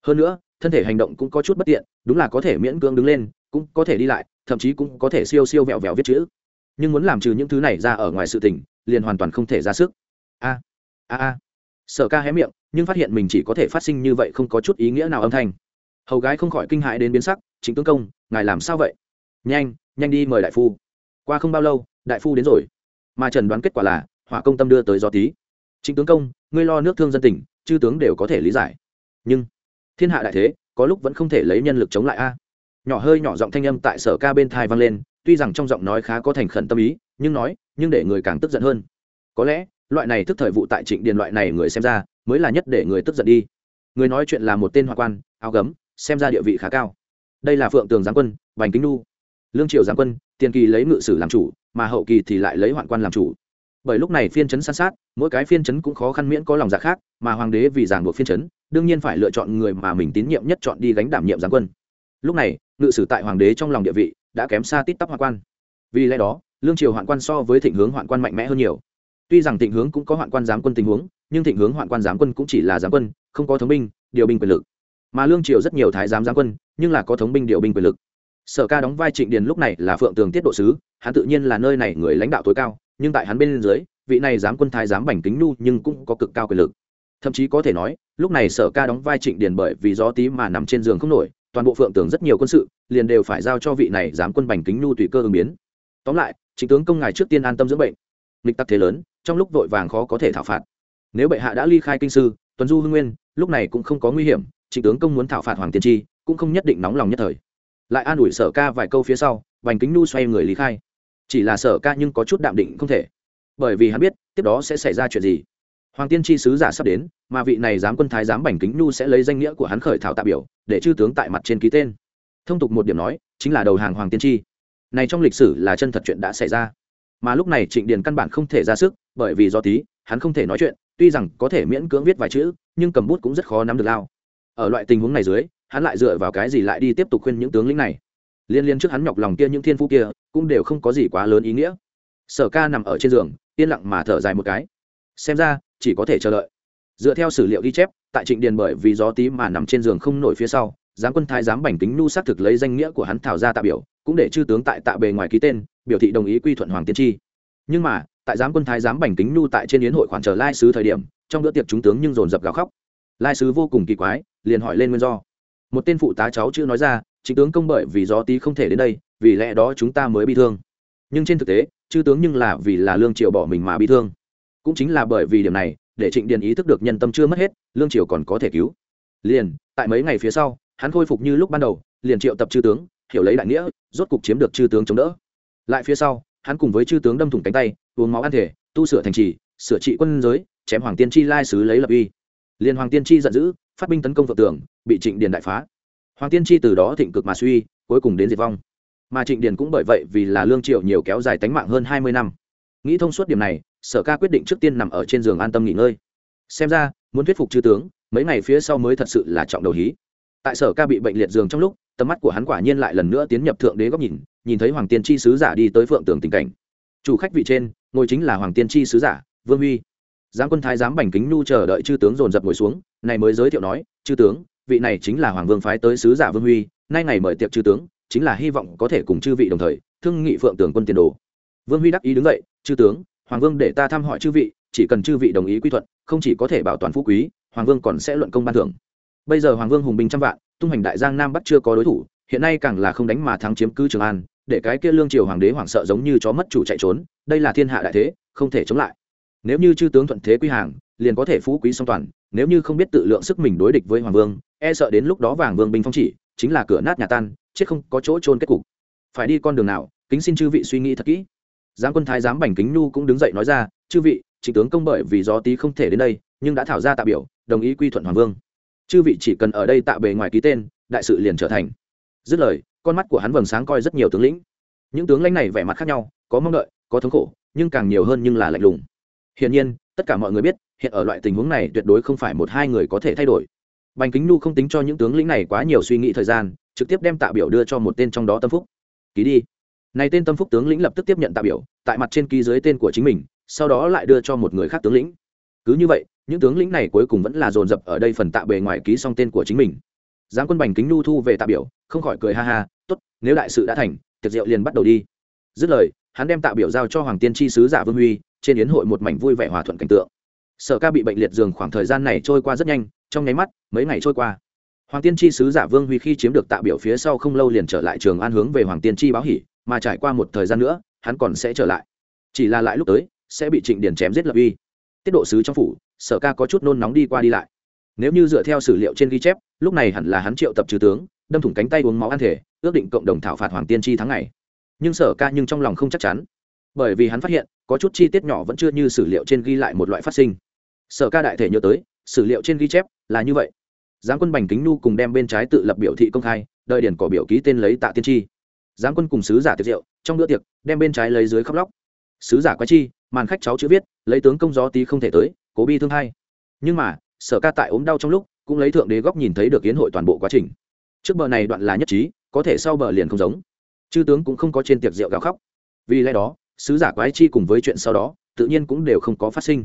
Hơn nữa, thân thể hành động cũng có chút bất tiện, đúng là có thể miễn cưỡng đứng lên, cũng có thể đi lại, thậm chí cũng có thể siêu siêu vẹo vẹo viết chữ nhưng muốn làm trừ những thứ này ra ở ngoài sự tình, liền hoàn toàn không thể ra sức. A a a. Sở ca hé miệng, nhưng phát hiện mình chỉ có thể phát sinh như vậy không có chút ý nghĩa nào âm thanh. Hầu gái không khỏi kinh hãi đến biến sắc chính tướng công, ngài làm sao vậy? Nhanh nhanh đi mời đại phu. Qua không bao lâu, đại phu đến rồi. Mà trần đoán kết quả là, hỏa công tâm đưa tới do tí. Chính tướng công, ngươi lo nước thương dân tình chư tướng đều có thể lý giải. Nhưng, thiên hạ đại thế, có lúc vẫn không thể lấy nhân lực chống lại a. Nhỏ hơi nhỏ giọng thanh âm tại sở ca bên thai vang lên tuy rằng trong giọng nói khá có thành khẩn tâm ý, nhưng nói, nhưng để người càng tức giận hơn. Có lẽ, loại này thức thời vụ tại trịnh điền loại này người xem ra, mới là nhất để người tức giận đi. Người nói chuyện là một tên hoa quan, áo gấm, xem ra địa vị khá cao. Đây là phượng tường giáng quân, bành kính nu lương triều giáng quân, tiền kỳ lấy ngự sử làm chủ, mà hậu kỳ thì lại lấy hoạn quan làm chủ. Bởi lúc này phiên chấn san sát, mỗi cái phiên chấn cũng khó khăn miễn có lòng dạ khác, mà hoàng đế vì giảng buộc phiên chấn, đương nhiên phải lựa chọn người mà mình tín nhiệm nhất chọn đi gánh đảm nhiệm giáng quân. Lúc này, ngự sử tại hoàng đế trong lòng địa vị đã kém xa tít tắp hoạn quan. Vì lẽ đó, lương triều hoạn quan so với thịnh hướng hoạn quan mạnh mẽ hơn nhiều. Tuy rằng thịnh hướng cũng có hoạn quan giám quân tình huống, nhưng thịnh hướng hoạn quan giám quân cũng chỉ là giám quân, không có thống binh, điều binh quyền lực. Mà lương triều rất nhiều thái giám giám quân, nhưng là có thống binh, điều binh quyền lực. Sở ca đóng vai trịnh điền lúc này là phượng tường tiết độ sứ, hắn tự nhiên là nơi này người lãnh đạo tối cao, nhưng tại hắn bên dưới, vị này giám quân thái giám bành kính nhu nhưng cũng có cực cao quyền lực. Thậm chí có thể nói, lúc này sở ca đóng vai trịnh điền bởi vì gió tí mà nằm trên giường không nổi toàn bộ phượng tưởng rất nhiều quân sự liền đều phải giao cho vị này dám quân bành kính nhu tùy cơ ứng biến. Tóm lại chính tướng công ngài trước tiên an tâm dưỡng bệnh. Nghịch tắc thế lớn, trong lúc vội vàng khó có thể thảo phạt. Nếu bệ hạ đã ly khai kinh sư tuần du hưng nguyên, lúc này cũng không có nguy hiểm, trịnh tướng công muốn thảo phạt hoàng tiên tri, cũng không nhất định nóng lòng nhất thời. Lại an ủi sở ca vài câu phía sau, bành kính nu xoay người lý khai. Chỉ là sở ca nhưng có chút đạm định không thể. Bởi vì hắn biết, tiếp đó sẽ xảy ra chuyện gì hoàng tiên tri sứ giả sắp đến, mà vị này giám quân thái giám bành kính nu sẽ lấy danh nghĩa của hắn khởi thảo tạ biểu, để chư tướng tại mặt trên ký tên. Thông tục một điểm nói, chính là đầu hàng hoàng tiên tri này trong lịch sử là chân thật chuyện đã xảy ra. Mà lúc này trịnh điền căn bản không thể ra sức, bởi vì do tí, hắn không thể nói chuyện, tuy rằng có thể miễn cưỡng viết vài chữ, nhưng cầm bút cũng rất khó nắm được lao. Ở loại tình huống này dưới, hắn lại dựa vào cái gì lại đi tiếp tục khuyên những tướng lĩnh này? Liên liên trước hắn nhọc lòng kia những thiên phú kia, cũng đều không có gì quá lớn ý nghĩa. Sở ca nằm ở trên giường, yên lặng mà thở dài một cái. Xem ra chỉ có thể chờ đợi. Dựa theo sử liệu ghi chép, tại trịnh điền bởi vì gió tí mà nằm trên giường không nổi phía sau, giám quân thái giám bảnh kính nhu xác thực lấy danh nghĩa của hắn thảo ra tạ biểu, cũng để chư tướng tại tạ bề ngoài ký tên, biểu thị đồng ý quy thuận hoàng tiên tri. Nhưng mà, tại giám quân thái giám bảnh kính nhu tại trên yến hội khoản chờ lai sứ thời điểm, trong bữa tiệc chúng tướng nhưng dồn dập gào khóc. Lai sứ vô cùng kỳ quái, liền hỏi lên nguyên do. Một tên phụ tá cháu chưa nói ra chính tướng công bởi vì gió tí không thể đến đây, vì lẽ đó chúng ta mới bị thương. Nhưng trên thực tế, chư tướng nhưng là vì là lương triệu bỏ mình mà bị thương cũng chính là bởi vì điểm này, để trịnh điền ý thức được nhân tâm chưa mất hết, lương triều còn có thể cứu. Liền, tại mấy ngày phía sau, hắn khôi phục như lúc ban đầu, liền triệu tập chư tướng, hiểu lấy đại nghĩa, rốt cục chiếm được chư tướng chống đỡ. Lại phía sau, hắn cùng với chư tướng đâm thủng cánh tay, uống máu ăn thể, tu sửa thành trì, sửa trị quân giới, chém hoàng tiên chi lai sứ lấy lập uy. Liền hoàng tiên chi giận dữ, phát binh tấn công vợ tường, bị trịnh điền đại phá. Hoàng tiên chi từ đó thịnh cực mà suy, cuối cùng đến diệt vong. Mà trịnh điền cũng bởi vậy vì là lương triệu nhiều kéo dài tánh mạng hơn hai mươi năm nghĩ thông suốt điểm này, sở ca quyết định trước tiên nằm ở trên giường an tâm nghỉ ngơi. Xem ra, muốn thuyết phục chư tướng, mấy ngày phía sau mới thật sự là trọng đầu hí. Tại sở ca bị bệnh liệt giường trong lúc, tầm mắt của hắn quả nhiên lại lần nữa tiến nhập thượng đế góc nhìn nhìn thấy hoàng tiên tri sứ giả đi tới phượng tường tình cảnh. Chủ khách vị trên, ngồi chính là hoàng tiên tri sứ giả, vương huy. Giáng quân thái giám bành kính nhu chờ đợi chư tướng dồn dập ngồi xuống, này mới giới thiệu nói, chư tướng, vị này chính là hoàng vương phái tới sứ giả vương huy, nay ngày mời tiệc chư tướng, chính là hy vọng có thể cùng chư vị đồng thời, thương nghị phượng tường quân tiền đồ. Vương huy đắc ý đứng dậy chư tướng, hoàng vương để ta thăm hỏi chư vị, chỉ cần chư vị đồng ý quy thuận, không chỉ có thể bảo toàn phú quý, hoàng vương còn sẽ luận công ban thưởng. Bây giờ hoàng vương hùng binh trăm vạn, tung hành đại giang nam bắc chưa có đối thủ, hiện nay càng là không đánh mà thắng chiếm cứ trường an, để cái kia lương triều hoàng đế hoảng sợ giống như chó mất chủ chạy trốn, đây là thiên hạ đại thế, không thể chống lại. Nếu như chư tướng thuận thế quy hàng, liền có thể phú quý song toàn, nếu như không biết tự lượng sức mình đối địch với hoàng vương e sợ đến lúc đó vàng vương binh phong chỉ, chính là cửa nát nhà tan, chết không có chỗ trôn kết cục. Phải đi con đường nào, kính xin chư vị suy nghĩ thật kỹ giáng quân thái giám bành kính nhu cũng đứng dậy nói ra, chư vị, trịnh tướng công bởi vì gió tý không thể đến đây, nhưng đã thảo ra tạ biểu, đồng ý quy thuận hoàng vương. Chư vị chỉ cần ở đây tạ bề ngoài ký tên, đại sự liền trở thành. Dứt lời, con mắt của hắn vầng sáng coi rất nhiều tướng lĩnh. Những tướng lãnh này vẻ mặt khác nhau, có mong đợi, có thống khổ, nhưng càng nhiều hơn nhưng là lạnh lùng. Hiển nhiên, tất cả mọi người biết, hiện ở loại tình huống này tuyệt đối không phải một hai người có thể thay đổi. Bành kính Nhu không tính cho những tướng lĩnh này quá nhiều suy nghĩ thời gian, trực tiếp đem tạ biểu đưa cho một tên trong đó tâm phúc. Ký đi này tên tâm phúc tướng lĩnh lập tức tiếp nhận tạ biểu, tại mặt trên ký dưới tên của chính mình, sau đó lại đưa cho một người khác tướng lĩnh. Cứ như vậy, những tướng lĩnh này cuối cùng vẫn là dồn dập ở đây phần tạ bề ngoài ký xong tên của chính mình. Giáng quân bành kính nu thu về tạ biểu, không khỏi cười ha ha, tốt, nếu đại sự đã thành, tiệc rượu liền bắt đầu đi. Dứt lời, hắn đem tạ biểu giao cho hoàng tiên tri sứ giả vương huy, trên yến hội một mảnh vui vẻ hòa thuận cảnh tượng. Sở ca bị bệnh liệt giường khoảng thời gian này trôi qua rất nhanh, trong nháy mắt, mấy ngày trôi qua. Hoàng tiên tri sứ giả vương huy khi chiếm được tạ biểu phía sau không lâu liền trở lại trường an hướng về hoàng tiên tri báo hỉ mà trải qua một thời gian nữa, hắn còn sẽ trở lại. Chỉ là lại lúc tới, sẽ bị trịnh Điền chém giết lập uy. Tiết độ sứ trong phủ, sở ca có chút nôn nóng đi qua đi lại. Nếu như dựa theo sử liệu trên ghi chép, lúc này hẳn là hắn triệu tập trừ tướng, đâm thủng cánh tay uống máu ăn thể, ước định cộng đồng thảo phạt hoàng tiên tri tháng ngày. Nhưng sở ca nhưng trong lòng không chắc chắn. Bởi vì hắn phát hiện, có chút chi tiết nhỏ vẫn chưa như sử liệu trên ghi lại một loại phát sinh. Sở ca đại thể nhớ tới, sử liệu trên ghi chép là như vậy. Giáng quân bành kính nu cùng đem bên trái tự lập biểu thị công khai đợi điển cỏ biểu ký tên lấy tạ tiên tri giáng quân cùng sứ giả tiệc rượu, trong bữa tiệc, đem bên trái lấy dưới khóc lóc. Sứ giả quái chi, màn khách cháu chữ viết, lấy tướng công gió tí không thể tới, cố bi thương hay nhưng mà, sở ca tại ốm đau trong lúc, cũng lấy thượng đế góc nhìn thấy được kiến hội toàn bộ quá trình. Trước bờ này đoạn là nhất trí, có thể sau bờ liền không giống. Chư tướng cũng không có trên tiệc rượu gào khóc. Vì lẽ đó, sứ giả quái chi cùng với chuyện sau đó, tự nhiên cũng đều không có phát sinh.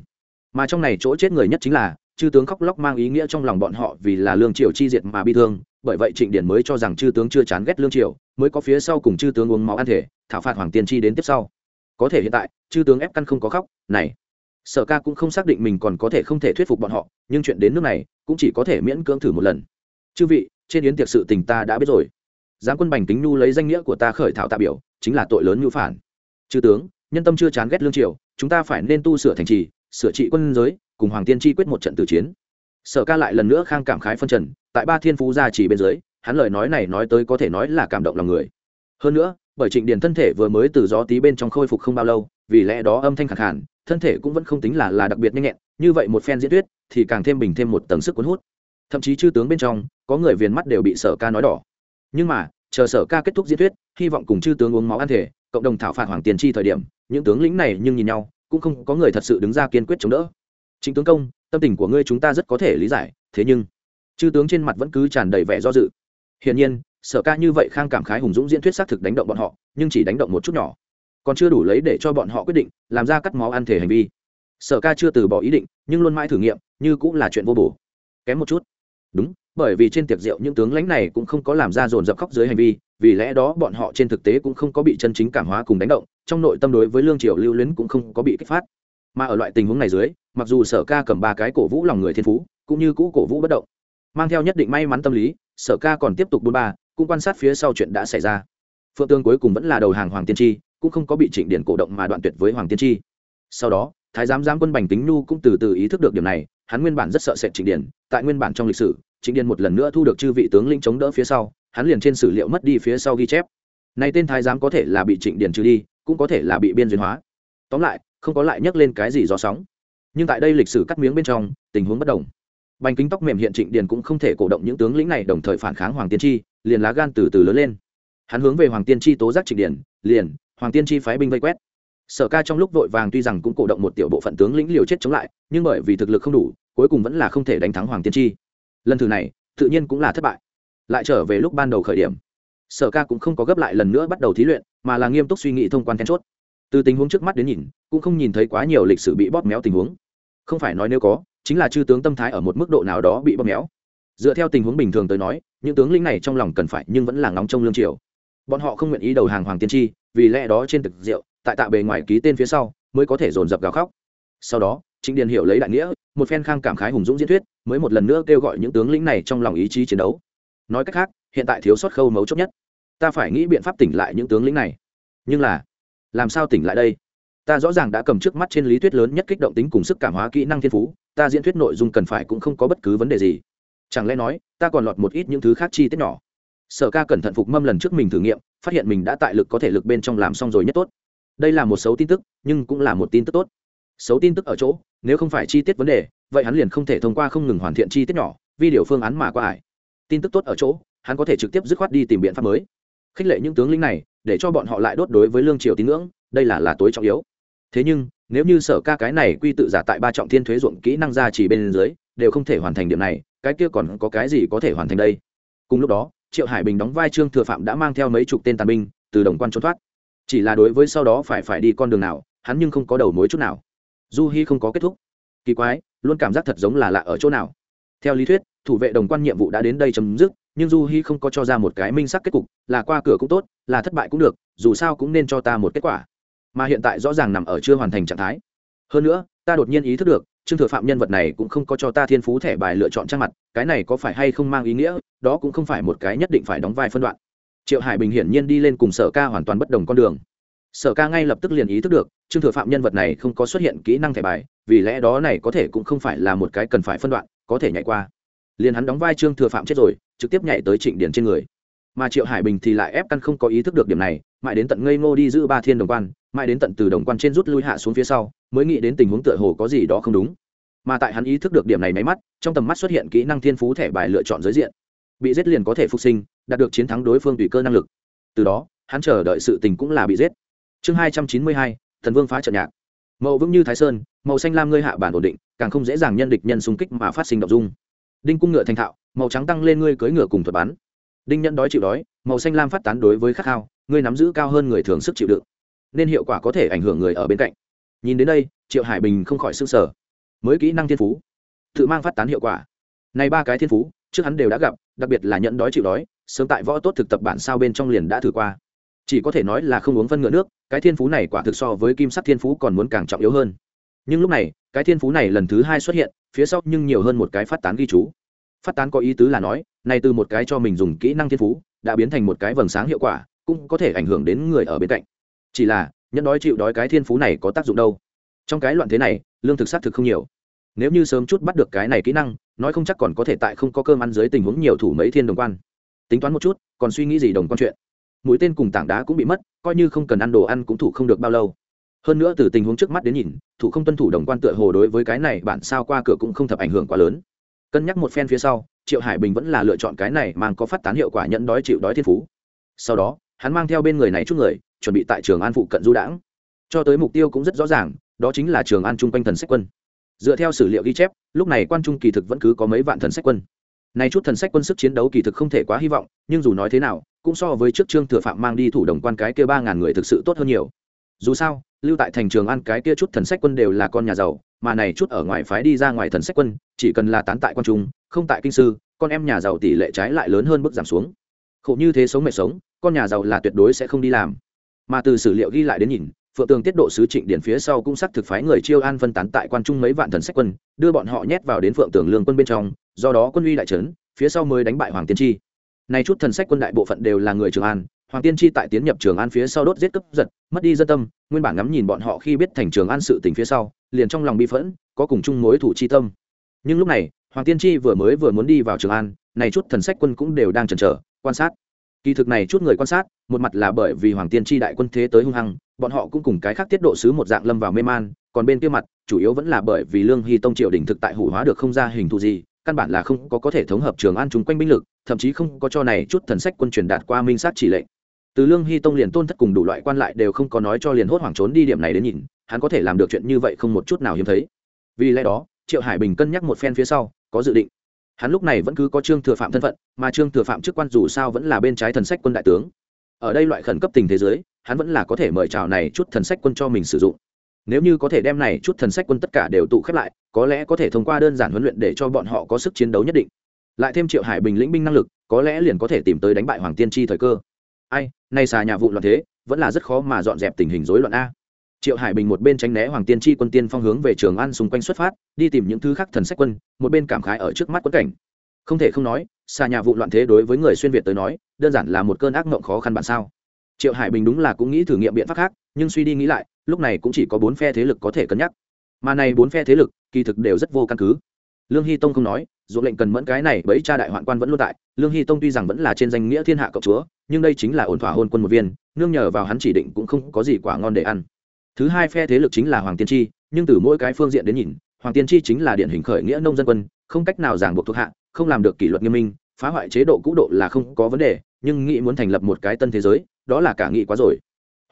Mà trong này chỗ chết người nhất chính là, chư tướng khóc lóc mang ý nghĩa trong lòng bọn họ vì là lương triều chi diệt mà bi thương, bởi vậy trịnh điển mới cho rằng chư tướng chưa chán ghét lương triều mới có phía sau cùng chư tướng uống máu ăn thể, thảo phạt hoàng tiên tri đến tiếp sau. Có thể hiện tại, chư tướng ép căn không có khóc, này. Sở ca cũng không xác định mình còn có thể không thể thuyết phục bọn họ, nhưng chuyện đến nước này, cũng chỉ có thể miễn cưỡng thử một lần. Chư vị, trên yến tiệc sự tình ta đã biết rồi. Giáng quân bành tính nhu lấy danh nghĩa của ta khởi thảo tạ biểu, chính là tội lớn ngữ phản. Chư tướng, nhân tâm chưa chán ghét lương triều, chúng ta phải nên tu sửa thành trì, sửa trị quân giới, cùng hoàng tiên tri quyết một trận tử chiến. Sở ca lại lần nữa khang cảm khái phân trần, tại ba thiên phú gia chỉ bên dưới hắn lời nói này nói tới có thể nói là cảm động lòng người. Hơn nữa, bởi trịnh điền thân thể vừa mới từ gió tí bên trong khôi phục không bao lâu, vì lẽ đó âm thanh khẳng hẳn thân thể cũng vẫn không tính là là đặc biệt nhanh nhẹn, như vậy một phen diễn thuyết thì càng thêm bình thêm một tầng sức cuốn hút. Thậm chí chư tướng bên trong, có người viền mắt đều bị sở ca nói đỏ. Nhưng mà, chờ sở ca kết thúc diễn thuyết, hy vọng cùng chư tướng uống máu ăn thể, cộng đồng thảo phạt hoàng tiền chi thời điểm, những tướng lĩnh này nhưng nhìn nhau, cũng không có người thật sự đứng ra kiên quyết chống đỡ. Chính tướng công, tâm tình của ngươi chúng ta rất có thể lý giải, thế nhưng, chư tướng trên mặt vẫn cứ tràn đầy vẻ do dự hiển nhiên, sở ca như vậy khang cảm khái hùng dũng diễn thuyết xác thực đánh động bọn họ, nhưng chỉ đánh động một chút nhỏ. Còn chưa đủ lấy để cho bọn họ quyết định, làm ra cắt máu ăn thể hành vi. Sở ca chưa từ bỏ ý định, nhưng luôn mãi thử nghiệm, như cũng là chuyện vô bổ. Kém một chút. Đúng, bởi vì trên tiệc rượu những tướng lãnh này cũng không có làm ra dồn dập khóc dưới hành vi, vì lẽ đó bọn họ trên thực tế cũng không có bị chân chính cảm hóa cùng đánh động, trong nội tâm đối với lương triều lưu luyến cũng không có bị kích phát. Mà ở loại tình huống này dưới, mặc dù sở ca cầm ba cái cổ vũ lòng người thiên phú, cũng như cũ cổ vũ bất động, mang theo nhất định may mắn tâm lý sở ca còn tiếp tục bôn ba, cũng quan sát phía sau chuyện đã xảy ra. Phượng tương cuối cùng vẫn là đầu hàng hoàng tiên tri, cũng không có bị trịnh điển cổ động mà đoạn tuyệt với hoàng tiên tri. Sau đó, thái giám giám quân bành tính nhu cũng từ từ ý thức được điểm này, hắn nguyên bản rất sợ sệt trịnh điển, tại nguyên bản trong lịch sử, trịnh điển một lần nữa thu được chư vị tướng lĩnh chống đỡ phía sau, hắn liền trên sử liệu mất đi phía sau ghi chép. Này tên thái giám có thể là bị trịnh điển trừ đi, cũng có thể là bị biên duyên hóa. Tóm lại, không có lại nhắc lên cái gì do sóng. Nhưng tại đây lịch sử cắt miếng bên trong, tình huống bất đồng bành kính tóc mềm hiện trịnh điền cũng không thể cổ động những tướng lĩnh này đồng thời phản kháng hoàng tiên tri liền lá gan từ từ lớn lên. Hắn hướng về hoàng tiên tri tố giác trịnh điền, liền, hoàng tiên tri phái binh vây quét. Sở ca trong lúc vội vàng tuy rằng cũng cổ động một tiểu bộ phận tướng lĩnh liều chết chống lại, nhưng bởi vì thực lực không đủ, cuối cùng vẫn là không thể đánh thắng hoàng tiên tri lần thử này, tự nhiên cũng là thất bại. Lại trở về lúc ban đầu khởi điểm. Sở ca cũng không có gấp lại lần nữa bắt đầu thí luyện, mà là nghiêm túc suy nghĩ thông quan then chốt. Từ tình huống trước mắt đến nhìn, cũng không nhìn thấy quá nhiều lịch sử bị bóp méo tình huống. Không phải nói nếu có chính là chư tướng tâm thái ở một mức độ nào đó bị bóp méo. Dựa theo tình huống bình thường tới nói, những tướng lĩnh này trong lòng cần phải nhưng vẫn là ngóng trong lương triều. Bọn họ không nguyện ý đầu hàng hoàng tiên tri, vì lẽ đó trên thực rượu, tại tạ bề ngoài ký tên phía sau, mới có thể dồn dập gào khóc. Sau đó chính điền hiểu lấy đại nghĩa, một phen khang cảm khái hùng dũng diễn thuyết, mới một lần nữa kêu gọi những tướng lĩnh này trong lòng ý chí chiến đấu. Nói cách khác, hiện tại thiếu sót khâu mấu chốt nhất. Ta phải nghĩ biện pháp tỉnh lại những tướng lĩnh này. Nhưng là, làm sao tỉnh lại đây? Ta rõ ràng đã cầm trước mắt trên lý thuyết lớn nhất kích động tính cùng sức cảm hóa kỹ năng thiên phú, ta diễn thuyết nội dung cần phải cũng không có bất cứ vấn đề gì. Chẳng lẽ nói, ta còn lọt một ít những thứ khác chi tiết nhỏ? Sở ca cẩn thận phục mâm lần trước mình thử nghiệm, phát hiện mình đã tại lực có thể lực bên trong làm xong rồi nhất tốt. Đây là một xấu tin tức, nhưng cũng là một tin tức tốt. Xấu tin tức ở chỗ, nếu không phải chi tiết vấn đề, vậy hắn liền không thể thông qua không ngừng hoàn thiện chi tiết nhỏ, vì điều phương án mà qua ải. Tin tức tốt ở chỗ, hắn có thể trực tiếp dứt khoát đi tìm biện pháp mới. Khích lệ những tướng lĩnh này, để cho bọn họ lại đốt đối với lương triều tín ngưỡng, đây là là tối trọng yếu thế nhưng, nếu như sở ca cái này quy tự giả tại ba trọng thiên thuế ruộng kỹ năng ra chỉ bên dưới, đều không thể hoàn thành điểm này, cái kia còn có cái gì có thể hoàn thành đây? Cùng lúc đó, triệu hải bình đóng vai trương thừa phạm đã mang theo mấy chục tên tàn binh, từ đồng quan trốn thoát. Chỉ là đối với sau đó phải phải đi con đường nào, hắn nhưng không có đầu mối chút nào. Du hi không có kết thúc. Kỳ quái, luôn cảm giác thật giống là lạ ở chỗ nào. Theo lý thuyết, thủ vệ đồng quan nhiệm vụ đã đến đây chấm dứt, nhưng du hi không có cho ra một cái minh sắc kết cục, là qua cửa cũng tốt, là thất bại cũng được, dù sao cũng nên cho ta một kết quả mà hiện tại rõ ràng nằm ở chưa hoàn thành trạng thái. Hơn nữa, ta đột nhiên ý thức được, trương thừa phạm nhân vật này cũng không có cho ta thiên phú thẻ bài lựa chọn trang mặt, cái này có phải hay không mang ý nghĩa, đó cũng không phải một cái nhất định phải đóng vai phân đoạn. Triệu hải bình hiển nhiên đi lên cùng sở ca hoàn toàn bất đồng con đường. Sở ca ngay lập tức liền ý thức được, trương thừa phạm nhân vật này không có xuất hiện kỹ năng thẻ bài, vì lẽ đó này có thể cũng không phải là một cái cần phải phân đoạn, có thể nhảy qua. Liền hắn đóng vai trương thừa phạm chết rồi, trực tiếp nhảy tới trịnh điển trên người. Mà triệu hải bình thì lại ép căn không có ý thức được điểm này, mãi đến tận ngây ngô đi giữ ba thiên đồng quan mãi đến tận từ đồng quan trên rút lui hạ xuống phía sau, mới nghĩ đến tình huống tựa hồ có gì đó không đúng. Mà tại hắn ý thức được điểm này máy mắt, trong tầm mắt xuất hiện kỹ năng thiên phú thẻ bài lựa chọn giới diện. Bị giết liền có thể phục sinh, đạt được chiến thắng đối phương tùy cơ năng lực. Từ đó, hắn chờ đợi sự tình cũng là bị giết. Chương hai trăm chín mươi hai, thần vương phá trận nhạc. Mậu vững như thái sơn, màu xanh lam ngươi hạ bản ổn định, càng không dễ dàng nhân địch nhân xung kích mà phát sinh đ dung. Đinh cung ngựa thành thạo, màu trắng tăng lên ngươi cưỡi ngựa cùng thuật bắn. Đinh nhận đói chịu đói, màu xanh lam phát tán đối với khát khao, ngươi nắm giữ cao hơn người thường sức chịu đựng nên hiệu quả có thể ảnh hưởng người ở bên cạnh. Nhìn đến đây, triệu hải bình không khỏi s ư n g sở mới kỹ năng thiên phú, tự mang phát tán hiệu quả. Này ba cái thiên phú, trước hắn đều đã gặp, đặc biệt là nhận đói chịu đói, sớm tại võ tốt thực tập bản sao bên trong liền đã thử qua. Chỉ có thể nói là không uống phân ngựa nước, cái thiên phú này quả thực so với kim sắc thiên phú còn muốn càng trọng yếu hơn. Nhưng lúc này, cái thiên phú này lần thứ hai xuất hiện, phía sau nhưng nhiều hơn một cái phát tán ghi chú. Phát tán có ý tứ là nói, này từ một cái cho mình dùng kỹ năng thiên phú, đã biến thành một cái vầng sáng hiệu quả, cũng có thể ảnh hưởng đến người ở bên cạnh chỉ là, nhẫn đói chịu đói cái thiên phú này có tác dụng đâu. Trong cái loạn thế này, lương thực xác thực không nhiều. Nếu như sớm chút bắt được cái này kỹ năng, nói không chắc còn có thể tại không có cơm ăn dưới tình huống nhiều thủ mấy thiên đồng quan. Tính toán một chút, còn suy nghĩ gì đồng quan chuyện? Mũi tên cùng tảng đá cũng bị mất, coi như không cần ăn đồ ăn cũng thủ không được bao lâu. Hơn nữa từ tình huống trước mắt đến nhìn, thủ không tuân thủ đồng quan tựa hồ đối với cái này bản sao qua cửa cũng không thập ảnh hưởng quá lớn. Cân nhắc một phen phía sau, triệu hải bình vẫn là lựa chọn cái này mang có phát tán hiệu quả nhận đói chịu đói thiên phú. Sau đó hắn mang theo bên người này chút người, chuẩn bị tại trường an phụ cận du đãng. Cho tới mục tiêu cũng rất rõ ràng, đó chính là trường an chung quanh thần sách quân. Dựa theo sử liệu ghi chép, lúc này quan trung kỳ thực vẫn cứ có mấy vạn thần sách quân. Nay chút thần sách quân sức chiến đấu kỳ thực không thể quá hy vọng, nhưng dù nói thế nào, cũng so với trước trương thừa phạm mang đi thủ đồng quan cái kia ba ngàn người thực sự tốt hơn nhiều. Dù sao, lưu tại thành trường an cái kia chút thần sách quân đều là con nhà giàu, mà này chút ở ngoài phái đi ra ngoài thần sách quân, chỉ cần là tán tại quan trung, không tại kinh sư, con em nhà giàu tỷ lệ trái lại lớn hơn bước giảm xuống. Khổ như thế sống mệt sống con nhà giàu là tuyệt đối sẽ không đi làm. Mà từ sử liệu ghi lại đến nhìn, phượng tường tiết độ sứ trịnh điển phía sau cũng xác thực phái người chiêu an phân tán tại quan trung mấy vạn thần sách quân, đưa bọn họ nhét vào đến phượng tường lương quân bên trong, do đó quân uy đại trấn, phía sau mới đánh bại hoàng tiên tri này chút thần sách quân đại bộ phận đều là người trường an, hoàng tiên tri tại tiến nhập trường an phía sau đốt giết cấp giật, mất đi dân tâm, nguyên bản ngắm nhìn bọn họ khi biết thành trường an sự tình phía sau, liền trong lòng bi phẫn, có cùng chung mối thủ chi tâm. Nhưng lúc này, hoàng tiên tri vừa mới vừa muốn đi vào trường an này chút thần sách quân cũng đều đang chần chờ, quan sát kỳ thực này chút người quan sát, một mặt là bởi vì hoàng tiên tri đại quân thế tới hung hăng, bọn họ cũng cùng cái khác tiết độ sứ một dạng lâm vào mê man, còn bên kia mặt, chủ yếu vẫn là bởi vì lương hy tông triều đình thực tại hủ hóa được không ra hình thù gì, căn bản là không có có thể thống hợp trường an chung quanh binh lực, thậm chí không có cho này chút thần sách quân truyền đạt qua minh sát chỉ lệnh. Từ lương hy tông liền tôn thất cùng đủ loại quan lại đều không có nói cho liền hốt hoảng trốn đi điểm này đến nhìn, hắn có thể làm được chuyện như vậy không một chút nào hiếm thấy. Vì lẽ đó, triệu hải bình cân nhắc một phen phía sau, có dự định hắn lúc này vẫn cứ có trương thừa phạm thân phận, mà trương thừa phạm chức quan dù sao vẫn là bên trái thần sách quân đại tướng. Ở đây loại khẩn cấp tình thế giới hắn vẫn là có thể mời chào này chút thần sách quân cho mình sử dụng. Nếu như có thể đem này chút thần sách quân tất cả đều tụ khép lại, có lẽ có thể thông qua đơn giản huấn luyện để cho bọn họ có sức chiến đấu nhất định. Lại thêm triệu hải bình lĩnh binh năng lực, có lẽ liền có thể tìm tới đánh bại hoàng tiên tri thời cơ. Ai nay xà nhà vụ loạn thế, vẫn là rất khó mà dọn dẹp tình hình rối loạn a triệu hải bình một bên tránh né hoàng tiên tri quân tiên phong hướng về trường an xung quanh xuất phát, đi tìm những thứ khác thần sách quân, một bên cảm khái ở trước mắt quất cảnh. Không thể không nói xà nhà vụ loạn thế đối với người xuyên việt tới nói, đơn giản là một cơn ác mộng khó khăn bản sao. Triệu hải bình đúng là cũng nghĩ thử nghiệm biện pháp khác, nhưng suy đi nghĩ lại, lúc này cũng chỉ có bốn phe thế lực có thể cân nhắc. Mà này bốn phe thế lực, kỳ thực đều rất vô căn cứ. Lương hy tông không nói dù lệnh cần mẫn cái này bấy cha đại hoạn quan vẫn luôn tại. Lương hy tông tuy rằng vẫn là trên danh nghĩa thiên hạ cộng chúa, nhưng đây chính là ổn thỏa hôn quân một viên, nương nhờ vào hắn chỉ định cũng không có gì quả ngon để ăn thứ hai phe thế lực chính là hoàng tiên tri, nhưng từ mỗi cái phương diện đến nhìn, hoàng tiên tri chính là điển hình khởi nghĩa nông dân quân, không cách nào ràng buộc thuộc hạ, không làm được kỷ luật nghiêm minh, phá hoại chế độ cũ độ là không có vấn đề, nhưng nghĩ muốn thành lập một cái tân thế giới, đó là cả nghị quá rồi.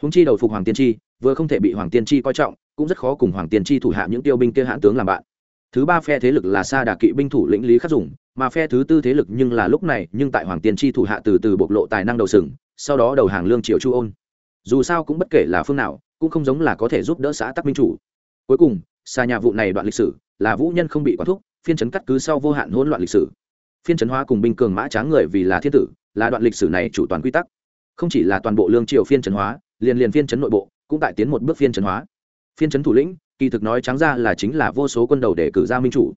Húng chi đầu phục hoàng tiên tri, vừa không thể bị hoàng tiên tri coi trọng, cũng rất khó cùng hoàng tiên tri thủ hạ những tiêu binh kia hãn tướng làm bạn. Thứ ba phe thế lực là sa đà kỵ binh thủ lĩnh lý khắc dùng, mà phe thứ tư thế lực nhưng là lúc này, nhưng tại hoàng tiên tri thủ hạ từ từ bộc lộ tài năng đầu sừng, sau đó đầu hàng lương triều chu ôn. Dù sao cũng bất kể là phương nào cũng không giống là có thể giúp đỡ xã tắc minh chủ. Cuối cùng xa nhà vụ này đoạn lịch sử là vũ nhân không bị quán thúc, phiên chấn cắt cứ sau vô hạn hỗn loạn lịch sử. Phiên chấn hóa cùng binh cường mã tráng người vì là thiên tử, là đoạn lịch sử này chủ toàn quy tắc. Không chỉ là toàn bộ lương triều phiên chấn hóa, liền liền phiên chấn nội bộ cũng tại tiến một bước phiên chấn hóa. Phiên chấn thủ lĩnh, kỳ thực nói trắng ra là chính là vô số quân đầu để cử ra minh chủ.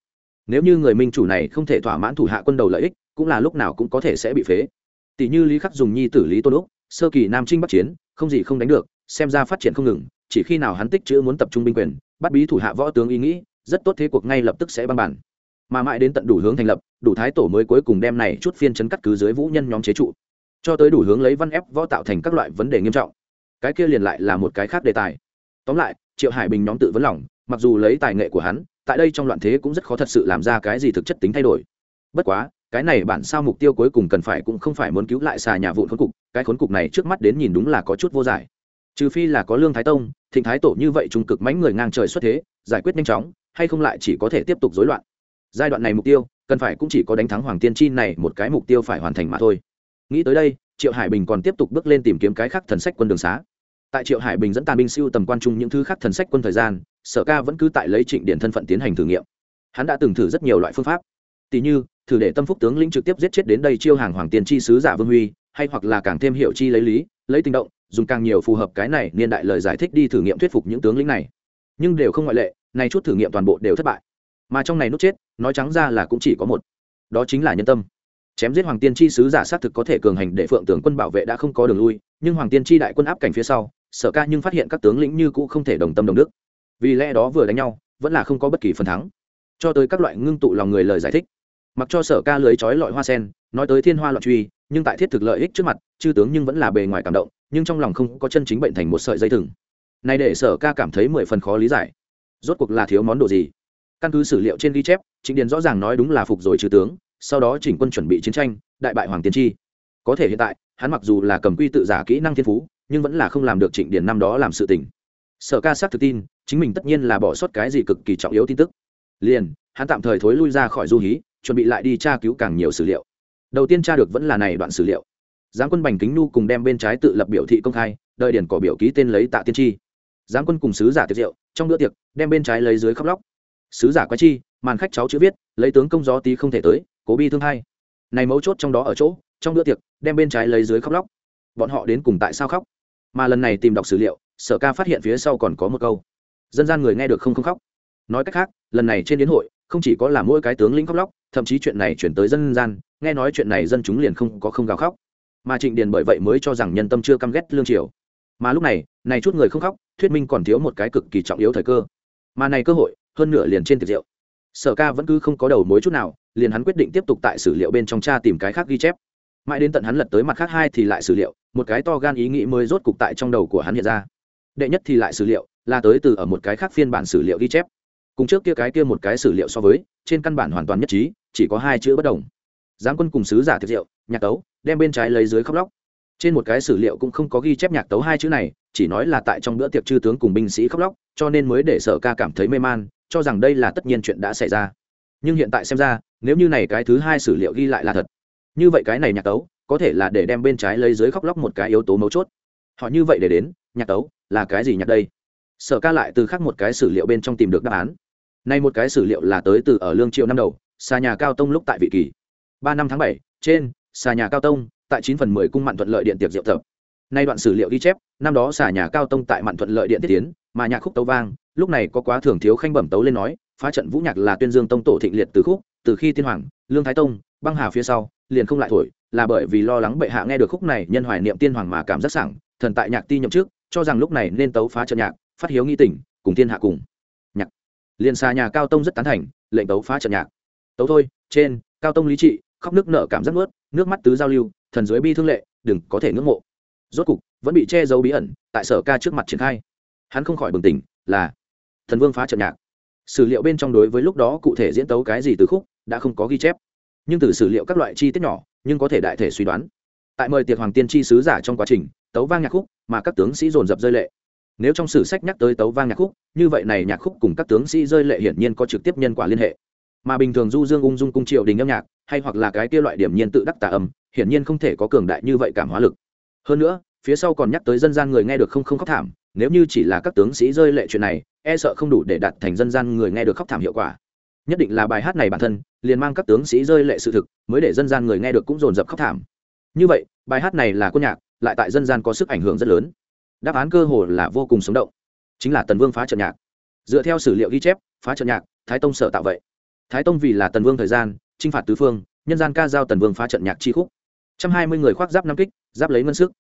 Nếu như người minh chủ này không thể thỏa mãn thủ hạ quân đầu lợi ích, cũng là lúc nào cũng có thể sẽ bị phế. Tỷ như lý khắc dùng nhi tử lý tôn úc sơ kỳ nam trinh bắc chiến, không gì không đánh được, xem ra phát triển không ngừng, chỉ khi nào hắn tích chữ muốn tập trung binh quyền, bắt bí thủ hạ võ tướng ý nghĩ, rất tốt thế cuộc ngay lập tức sẽ băng bản. Mà mãi đến tận đủ hướng thành lập, đủ thái tổ mới cuối cùng đem này chút phiên chấn cắt cứ dưới vũ nhân nhóm chế trụ. Cho tới đủ hướng lấy văn ép võ tạo thành các loại vấn đề nghiêm trọng. Cái kia liền lại là một cái khác đề tài. Tóm lại, triệu hải bình nhóm tự vấn lòng, mặc dù lấy tài nghệ của hắn, tại đây trong loạn thế cũng rất khó thật sự làm ra cái gì thực chất tính thay đổi. Bất quá cái này bản sao mục tiêu cuối cùng cần phải cũng không phải muốn cứu lại xà nhà vụn khốn cục, cái khốn cục này trước mắt đến nhìn đúng là có chút vô giải. Trừ phi là có lương thái tông, thịnh thái tổ như vậy trung cực mánh người ngang trời xuất thế, giải quyết nhanh chóng, hay không lại chỉ có thể tiếp tục rối loạn. Giai đoạn này mục tiêu, cần phải cũng chỉ có đánh thắng hoàng tiên chi này một cái mục tiêu phải hoàn thành mà thôi. Nghĩ tới đây, triệu hải bình còn tiếp tục bước lên tìm kiếm cái khác thần sách quân đường xá. Tại triệu hải bình dẫn tàn binh siêu tầm quan trung những thứ khác thần sách quân thời gian, sở ca vẫn cứ tại lấy trịnh điện thân phận tiến hành thử nghiệm. Hắn đã từng thử rất nhiều loại phương pháp. Tỷ như thử để tâm phúc tướng lĩnh trực tiếp giết chết đến đây chiêu hàng hoàng tiên chi sứ giả vương huy, hay hoặc là càng thêm hiệu chi lấy lý, lấy tinh động, dùng càng nhiều phù hợp cái này niên đại lời giải thích đi thử nghiệm thuyết phục những tướng lĩnh này. Nhưng đều không ngoại lệ này chút thử nghiệm toàn bộ đều thất bại. Mà trong này nút chết, nói trắng ra là cũng chỉ có một. Đó chính là nhân tâm. Chém giết hoàng tiên chi sứ giả xác thực có thể cường hành để phượng tướng quân bảo vệ đã không có đường lui, nhưng hoàng tiên chi đại quân áp cảnh phía sau, sở ca nhưng phát hiện các tướng lĩnh như cũ không thể đồng tâm đồng đức. Vì lẽ đó vừa đánh nhau, vẫn là không có bất kỳ phần thắng. Cho tới các loại ngưng tụ lòng người lời giải thích mặc cho sở ca lưới trói lọi hoa sen, nói tới thiên hoa loạn truy, nhưng tại thiết thực lợi ích trước mặt, chư tướng nhưng vẫn là bề ngoài cảm động, nhưng trong lòng không có chân chính bệnh thành một sợi dây thừng. Này để sở ca cảm thấy mười phần khó lý giải. Rốt cuộc là thiếu món đồ gì? Căn cứ sử liệu trên ghi chép, trịnh điền rõ ràng nói đúng là phục rồi trừ tướng, sau đó chỉnh quân chuẩn bị chiến tranh, đại bại hoàng tiên tri có thể hiện tại, hắn mặc dù là cầm quy tự giả kỹ năng thiên phú, nhưng vẫn là không làm được trịnh điền năm đó làm sự tình. Sở ca xác thực tin, chính mình tất nhiên là bỏ sót cái gì cực kỳ trọng yếu tin tức. Liền, hắn tạm thời thối lui ra khỏi du hí chuẩn bị lại đi tra cứu càng nhiều sử liệu. Đầu tiên tra được vẫn là này đoạn sử liệu. Giáng quân bành kính nu cùng đem bên trái tự lập biểu thị công khai, đợi điển cỏ biểu ký tên lấy tạ tiên tri giáng quân cùng sứ giả tiệc rượu, trong bữa tiệc, đem bên trái lấy dưới khóc lóc. Sứ giả quái chi, màn khách cháu chữ viết, lấy tướng công gió tí không thể tới, cố bi thương hai. Này mấu chốt trong đó ở chỗ, trong bữa tiệc, đem bên trái lấy dưới khóc lóc. Bọn họ đến cùng tại sao khóc? Mà lần này tìm đọc sử liệu, sở ca phát hiện phía sau còn có một câu. Dân gian người nghe được không không khóc. Nói cách khác, lần này trên đến hội, không chỉ có là mỗi cái tướng lĩnh khóc lóc thậm chí chuyện này chuyển tới dân gian, nghe nói chuyện này dân chúng liền không có không gào khóc. Mà trịnh điền bởi vậy mới cho rằng nhân tâm chưa căm ghét lương triều. Mà lúc này này chút người không khóc, thuyết minh còn thiếu một cái cực kỳ trọng yếu thời cơ. Mà này cơ hội, hơn nửa liền trên tiệc rượu. Sở ca vẫn cứ không có đầu mối chút nào, liền hắn quyết định tiếp tục tại sử liệu bên trong cha tìm cái khác ghi chép. Mãi đến tận hắn lật tới mặt khác hai thì lại sử liệu, một cái to gan ý nghĩ mới rốt cục tại trong đầu của hắn hiện ra. Đệ nhất thì lại sử liệu, là tới từ ở một cái khác phiên bản sử liệu ghi chép cùng trước kia cái kia một cái sử liệu so với, trên căn bản hoàn toàn nhất trí, chỉ có hai chữ bất đồng. Giáng quân cùng sứ giả tiệc rượu nhạc tấu, đem bên trái lấy dưới khóc lóc. Trên một cái sử liệu cũng không có ghi chép nhạc tấu hai chữ này, chỉ nói là tại trong bữa tiệc chư tướng cùng binh sĩ khóc lóc, cho nên mới để sở ca cảm thấy mê man, cho rằng đây là tất nhiên chuyện đã xảy ra. Nhưng hiện tại xem ra, nếu như này cái thứ hai sử liệu ghi lại là thật, như vậy cái này nhạc tấu, có thể là để đem bên trái lấy dưới khóc lóc một cái yếu tố mấu chốt. Họ như vậy để đến, nhạc tấu, là cái gì nhạc đây? Sở ca lại từ khác một cái sử liệu bên trong tìm được đáp án nay một cái sử liệu là tới từ ở lương triệu năm đầu xa nhà cao tông lúc tại vị kỳ. Ba năm tháng bảy, trên, xà nhà cao tông, tại chín phần mười cung mạn thuận lợi điện tiệc diệu tập. Nay đoạn sử liệu ghi chép, năm đó xà nhà cao tông tại mạn thuận lợi điện tiết tiến, mà nhạc khúc tấu vang, lúc này có quá thường thiếu khanh bẩm tấu lên nói, phá trận vũ nhạc là tuyên dương tông tổ thịnh liệt từ khúc, từ khi tiên hoàng, lương thái tông, băng hà phía sau, liền không lại thổi, là bởi vì lo lắng bệ hạ nghe được khúc này nhân hoài niệm tiên hoàng mà cảm giác sảng, thần tại nhạc ti nhậm trước cho rằng lúc này nên tấu phá trận nhạc, phát hiếu nghi tỉnh, cùng thiên hạ cùng liền xà nhà cao tông rất tán thành, lệnh tấu phá trận nhạc. Tấu thôi, trên, cao tông lý trị, khóc nước nở cảm giác nuốt, nước mắt tứ giao lưu, thần dưới bi thương lệ, đừng có thể ngưỡng mộ. Rốt cục, vẫn bị che giấu bí ẩn, tại sở ca trước mặt triển khai. Hắn không khỏi bừng tỉnh, là, thần vương phá trận nhạc. Sử liệu bên trong đối với lúc đó cụ thể diễn tấu cái gì từ khúc, đã không có ghi chép. Nhưng từ sử liệu các loại chi tiết nhỏ, nhưng có thể đại thể suy đoán. Tại mời tiệc hoàng tiên tri sứ giả trong quá trình, tấu vang nhạc khúc, mà các tướng sĩ dồn dập rơi lệ nếu trong sử sách nhắc tới tấu vang nhạc khúc, như vậy này nhạc khúc cùng các tướng sĩ rơi lệ hiển nhiên có trực tiếp nhân quả liên hệ. Mà bình thường du dương ung dung cung triều đình âm nhạc, hay hoặc là cái kia loại điểm nhiên tự đắc tà âm, hiển nhiên không thể có cường đại như vậy cảm hóa lực. Hơn nữa, phía sau còn nhắc tới dân gian người nghe được không không khóc thảm, nếu như chỉ là các tướng sĩ rơi lệ chuyện này e sợ không đủ để đạt thành dân gian người nghe được khóc thảm hiệu quả. Nhất định là bài hát này bản thân, liền mang các tướng sĩ rơi lệ sự thực, mới để dân gian người nghe được cũng dồn dập khóc thảm. Như vậy, bài hát này là quân nhạc, lại tại dân gian có sức ảnh hưởng rất lớn đáp án cơ hồ là vô cùng sống động. Chính là tần vương phá trận nhạc. Dựa theo sử liệu ghi chép, phá trận nhạc, thái tông sở tạo vậy. Thái tông vì là tần vương thời gian t r i n h phạt tứ phương, nhân gian ca giao tần vương phá trận nhạc chi khúc. Trăm hai mươi người khoác giáp năm kích, giáp lấy ngân sức.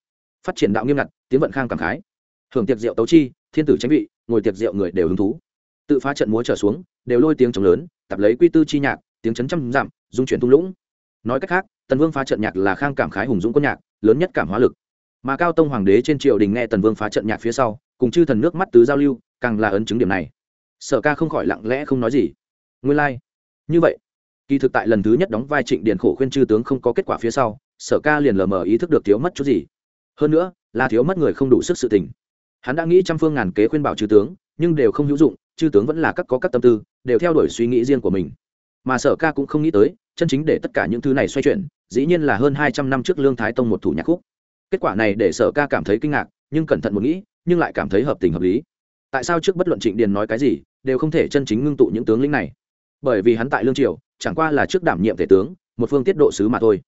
Phát triển đạo nghiêm ngặt, tiếng vận khang cảm khái. Hưởng tiệc rượu tấu chi, thiên tử tránh vị, ngồi tiệc rượu người đều hứng thú. Tự phá trận múa trở xuống, đều lôi tiếng trống lớn, tập lấy quy tư chi nhạc, tiếng chấn trăm dặm, dung chuyển thung lũng. Nói cách khác, tần vương phá trận nhạc là khang cảm khái hùng dũng quân nhạc, lớn nhất cảm hóa lực mà cao tông hoàng đế trên triều đình nghe tần vương phá trận nhạc phía sau, cùng chư thần nước mắt tứ giao lưu, càng là ấn chứng điểm này. Sở ca không khỏi lặng lẽ không nói gì. Nguyên lai、like. như vậy, kỳ thực tại lần thứ nhất đóng vai trịnh điền khổ khuyên chư tướng không có kết quả phía sau, sở ca liền lờ mờ ý thức được thiếu mất chút gì. Hơn nữa, là thiếu mất người không đủ sức sự tình. Hắn đã nghĩ trăm phương ngàn kế khuyên bảo chư tướng, nhưng đều không hữu dụng, chư tướng vẫn là các có các tâm tư, đều theo đuổi suy nghĩ riêng của mình. Mà sở ca cũng không nghĩ tới, chân chính để tất cả những thứ này xoay chuyển, dĩ nhiên là hơn hai trăm năm trước lương thái tông một thủ nhạc khúc kết quả này để sở ca cảm thấy kinh ngạc, nhưng cẩn thận một nghĩ, nhưng lại cảm thấy hợp tình hợp lý. Tại sao trước bất luận trịnh điền nói cái gì, đều không thể chân chính ngưng tụ những tướng lĩnh này? Bởi vì hắn tại lương triều, chẳng qua là trước đảm nhiệm thể tướng, một phương tiết độ sứ mà thôi.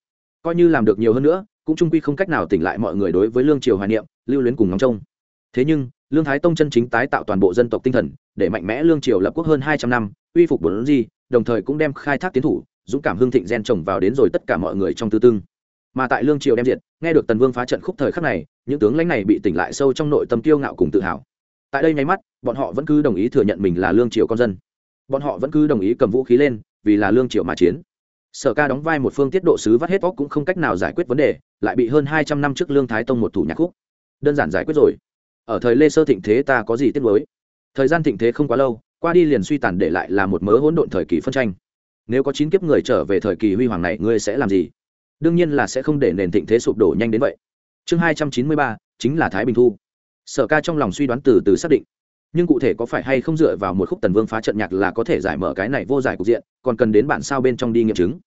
Coi như làm được nhiều hơn nữa, cũng trung quy không cách nào tỉnh lại mọi người đối với lương triều hoài niệm, lưu luyến cùng ngóng trông. Thế nhưng, lương thái tông chân chính tái tạo toàn bộ dân tộc tinh thần, để mạnh mẽ lương triều lập quốc hơn hai trăm năm, uy phục bốn gì đồng thời cũng đem khai thác tiến thủ, dũng cảm hương thịnh gen trồng vào đến rồi tất cả mọi người trong tư tương mà tại lương triều đem diệt, nghe được tần vương phá trận khúc thời khắc này, những tướng lãnh này bị tỉnh lại sâu trong nội tâm kiêu ngạo cùng tự hào. Tại đây nháy mắt, bọn họ vẫn cứ đồng ý thừa nhận mình là lương triều con dân. Bọn họ vẫn cứ đồng ý cầm vũ khí lên, vì là lương triều mà chiến. Sở ca đóng vai một phương tiết độ sứ vắt hết óc cũng không cách nào giải quyết vấn đề, lại bị hơn hai trăm năm trước lương thái tông một thủ nhạc khúc. Đơn giản giải quyết rồi. Ở thời lê sơ thịnh thế ta có gì tiếc mới thời gian thịnh thế không quá lâu, qua đi liền suy tàn để lại là một mớ hỗn độn thời kỳ phân tranh. Nếu có chín kiếp người trở về thời kỳ huy hoàng này, ngươi sẽ làm gì? Đương nhiên là sẽ không để nền thịnh thế sụp đổ nhanh đến vậy. Chương hai trăm chín mươi ba, chính là thái bình thu. Sở ca trong lòng suy đoán từ từ xác định. Nhưng cụ thể có phải hay không dựa vào một khúc tần vương phá trận nhạc là có thể giải mở cái này vô giải cục diện, còn cần đến bản sao bên trong đi nghiệm chứng.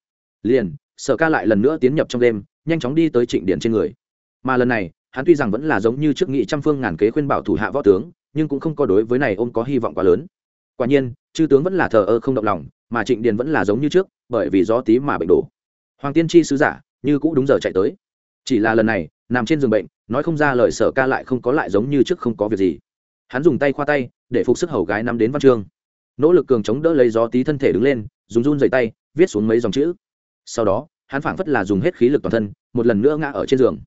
Liền, sở ca lại lần nữa tiến nhập trong đêm, nhanh chóng đi tới trịnh điện trên người. Mà lần này, hắn tuy rằng vẫn là giống như trước nghị trăm phương ngàn kế khuyên bảo thủ hạ võ tướng, nhưng cũng không có đối với này ôm có hy vọng quá lớn. Quả nhiên, chư tướng vẫn là thờ ơ không động lòng, mà trịnh điền vẫn là giống như trước, bởi vì gió tí mà bệnh đổ hoàng tiên tri sứ giả, như cũ đúng giờ chạy tới. Chỉ là lần này, nằm trên giường bệnh, nói không ra lời sở ca lại không có lại giống như trước không có việc gì. Hắn dùng tay khoa tay, để phục sức hầu gái nắm đến văn chương. Nỗ lực cường chống đỡ lấy gió tí thân thể đứng lên dùng run dày tay, viết xuống mấy dòng chữ. Sau đó, hắn phảng phất là dùng hết khí lực toàn thân, một lần nữa ngã ở trên giường.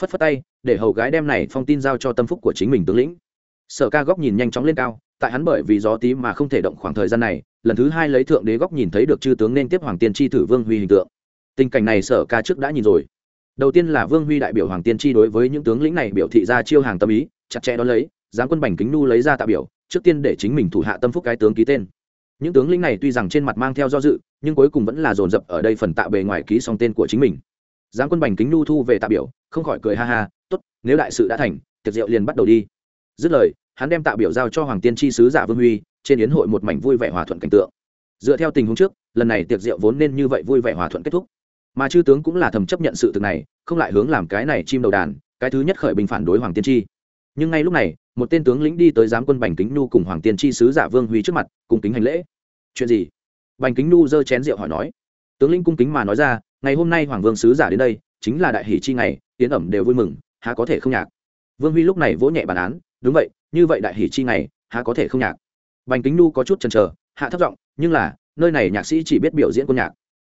Phất phất tay, để hầu gái đem này phong tin giao cho tâm phúc của chính mình tướng lĩnh. Sở ca góc nhìn nhanh chóng lên cao, tại hắn bởi vì gió tí mà không thể động khoảng thời gian này, lần thứ hai lấy thượng đế góc nhìn thấy được chư tướng nên tiếp hoàng tiên tri thử vương huy hình tượng tình cảnh này sở ca trước đã nhìn rồi. Đầu tiên là vương huy đại biểu hoàng tiên tri đối với những tướng lĩnh này biểu thị ra chiêu hàng tâm ý, chặt chẽ đón lấy, giáng quân bành kính nu lấy ra tạ biểu, trước tiên để chính mình thủ hạ tâm phúc cái tướng ký tên. Những tướng lĩnh này tuy rằng trên mặt mang theo do dự, nhưng cuối cùng vẫn là dồn dập ở đây phần tạ bề ngoài ký xong tên của chính mình. Giáng quân bành kính nu thu về tạ biểu, không khỏi cười ha ha, tốt, nếu đại sự đã thành, tiệc rượu liền bắt đầu đi. Dứt lời, hắn đem tạ biểu giao cho hoàng tiên tri sứ giả vương huy, trên yến hội một mảnh vui vẻ hòa thuận cảnh tượng. Dựa theo tình huống trước, lần này tiệc rượu vốn nên như vậy vui vẻ hòa thuận kết thúc mà chư tướng cũng là thầm chấp nhận sự thực này, không lại hướng làm cái này chim đầu đàn, cái thứ nhất khởi bình phản đối hoàng tiên tri. Nhưng ngay lúc này, một tên tướng lĩnh đi tới giám quân bành kính nu cùng hoàng tiên tri sứ giả vương huy trước mặt cùng kính hành lễ. Chuyện gì? Bành kính nu giơ chén rượu hỏi nói. Tướng lĩnh cung kính mà nói ra, ngày hôm nay hoàng vương sứ giả đến đây, chính là đại hỷ chi ngày tiến ẩm đều vui mừng, há có thể không nhạc? Vương huy lúc này vỗ nhẹ bản án, đúng vậy, như vậy đại hỷ chi ngày, há có thể không nhạc? Bành kính nu có chút chần chờ, hạ thấp giọng, nhưng là, nơi này nhạc sĩ chỉ biết biểu diễn quân nhạc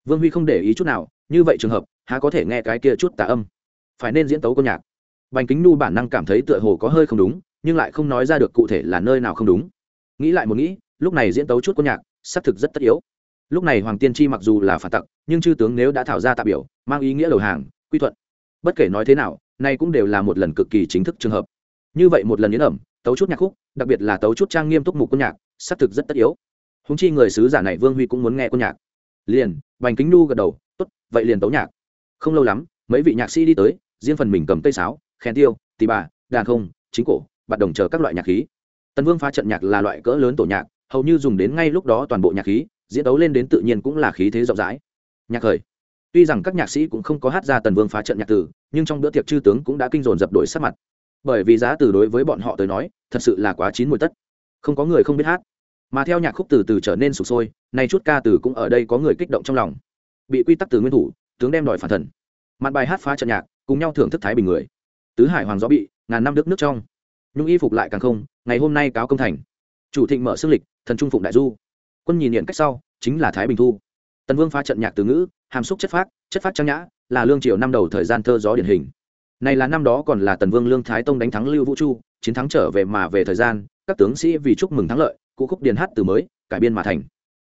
vương huy không để ý chút nào, như vậy trường hợp, há có thể nghe cái kia chút tà âm. Phải nên diễn tấu quân nhạc. Bành kính nu bản năng cảm thấy tựa hồ có hơi không đúng, nhưng lại không nói ra được cụ thể là nơi nào không đúng. Nghĩ lại một nghĩ, lúc này diễn tấu chút quân nhạc, xác thực rất tất yếu. Lúc này hoàng tiên tri mặc dù là phản tặc, nhưng chư tướng nếu đã thảo ra tạ biểu, mang ý nghĩa đầu hàng, quy thuận. Bất kể nói thế nào, nay cũng đều là một lần cực kỳ chính thức trường hợp. Như vậy một lần yến ẩm, tấu chút nhạc khúc, đặc biệt là tấu chút trang nghiêm túc mục quân nhạc, xác thực rất tất yếu. Húng chi người sứ giả này vương huy cũng muốn nghe quân nhạc liền, bành kính nu gật đầu, tốt, vậy liền tấu nhạc. Không lâu lắm, mấy vị nhạc sĩ đi tới, riêng phần mình cầm cây sáo, khen tiêu tì bà, đàn không, chính cổ, bạt đồng chờ các loại nhạc khí. Tần vương phá trận nhạc là loại cỡ lớn tổ nhạc, hầu như dùng đến ngay lúc đó toàn bộ nhạc khí, diễn đấu lên đến tự nhiên cũng là khí thế rộng rãi. Nhạc khởi. Tuy rằng các nhạc sĩ cũng không có hát ra tần vương phá trận nhạc tử nhưng trong bữa tiệc chư tướng cũng đã kinh dồn dập đổi sắc mặt. Bởi vì giá từ đối với bọn họ tới nói, thật sự là quá chín mùi tất. Không có người không biết hát mà theo nhạc khúc từ từ trở nên sụp sôi, nay chút ca từ cũng ở đây có người kích động trong lòng. Bị quy tắc từ nguyên thủ, tướng đem đòi phản thần. Mặt bài hát phá trận nhạc, cùng nhau thưởng thức thái bình người. Tứ hải hoàng gió bị, ngàn năm đức nước trong. Nhung y phục lại càng không, ngày hôm nay cáo công thành. Chủ thịnh mở xương lịch, thần trung phụng đại du. Quân nhìn nhận cách sau, chính là thái bình thu. Tần vương phá trận nhạc từ ngữ, hàm xúc chất phát chất phát trang nhã, là lương triều năm đầu thời gian thơ gió điển hình. Này là năm đó còn là tần vương lương thái tông đánh thắng lưu vũ chu, chiến thắng trở về mà về thời gian, các tướng sĩ vì chúc mừng thắng lợi cụ khúc điền hát từ mới, cải biên mà thành.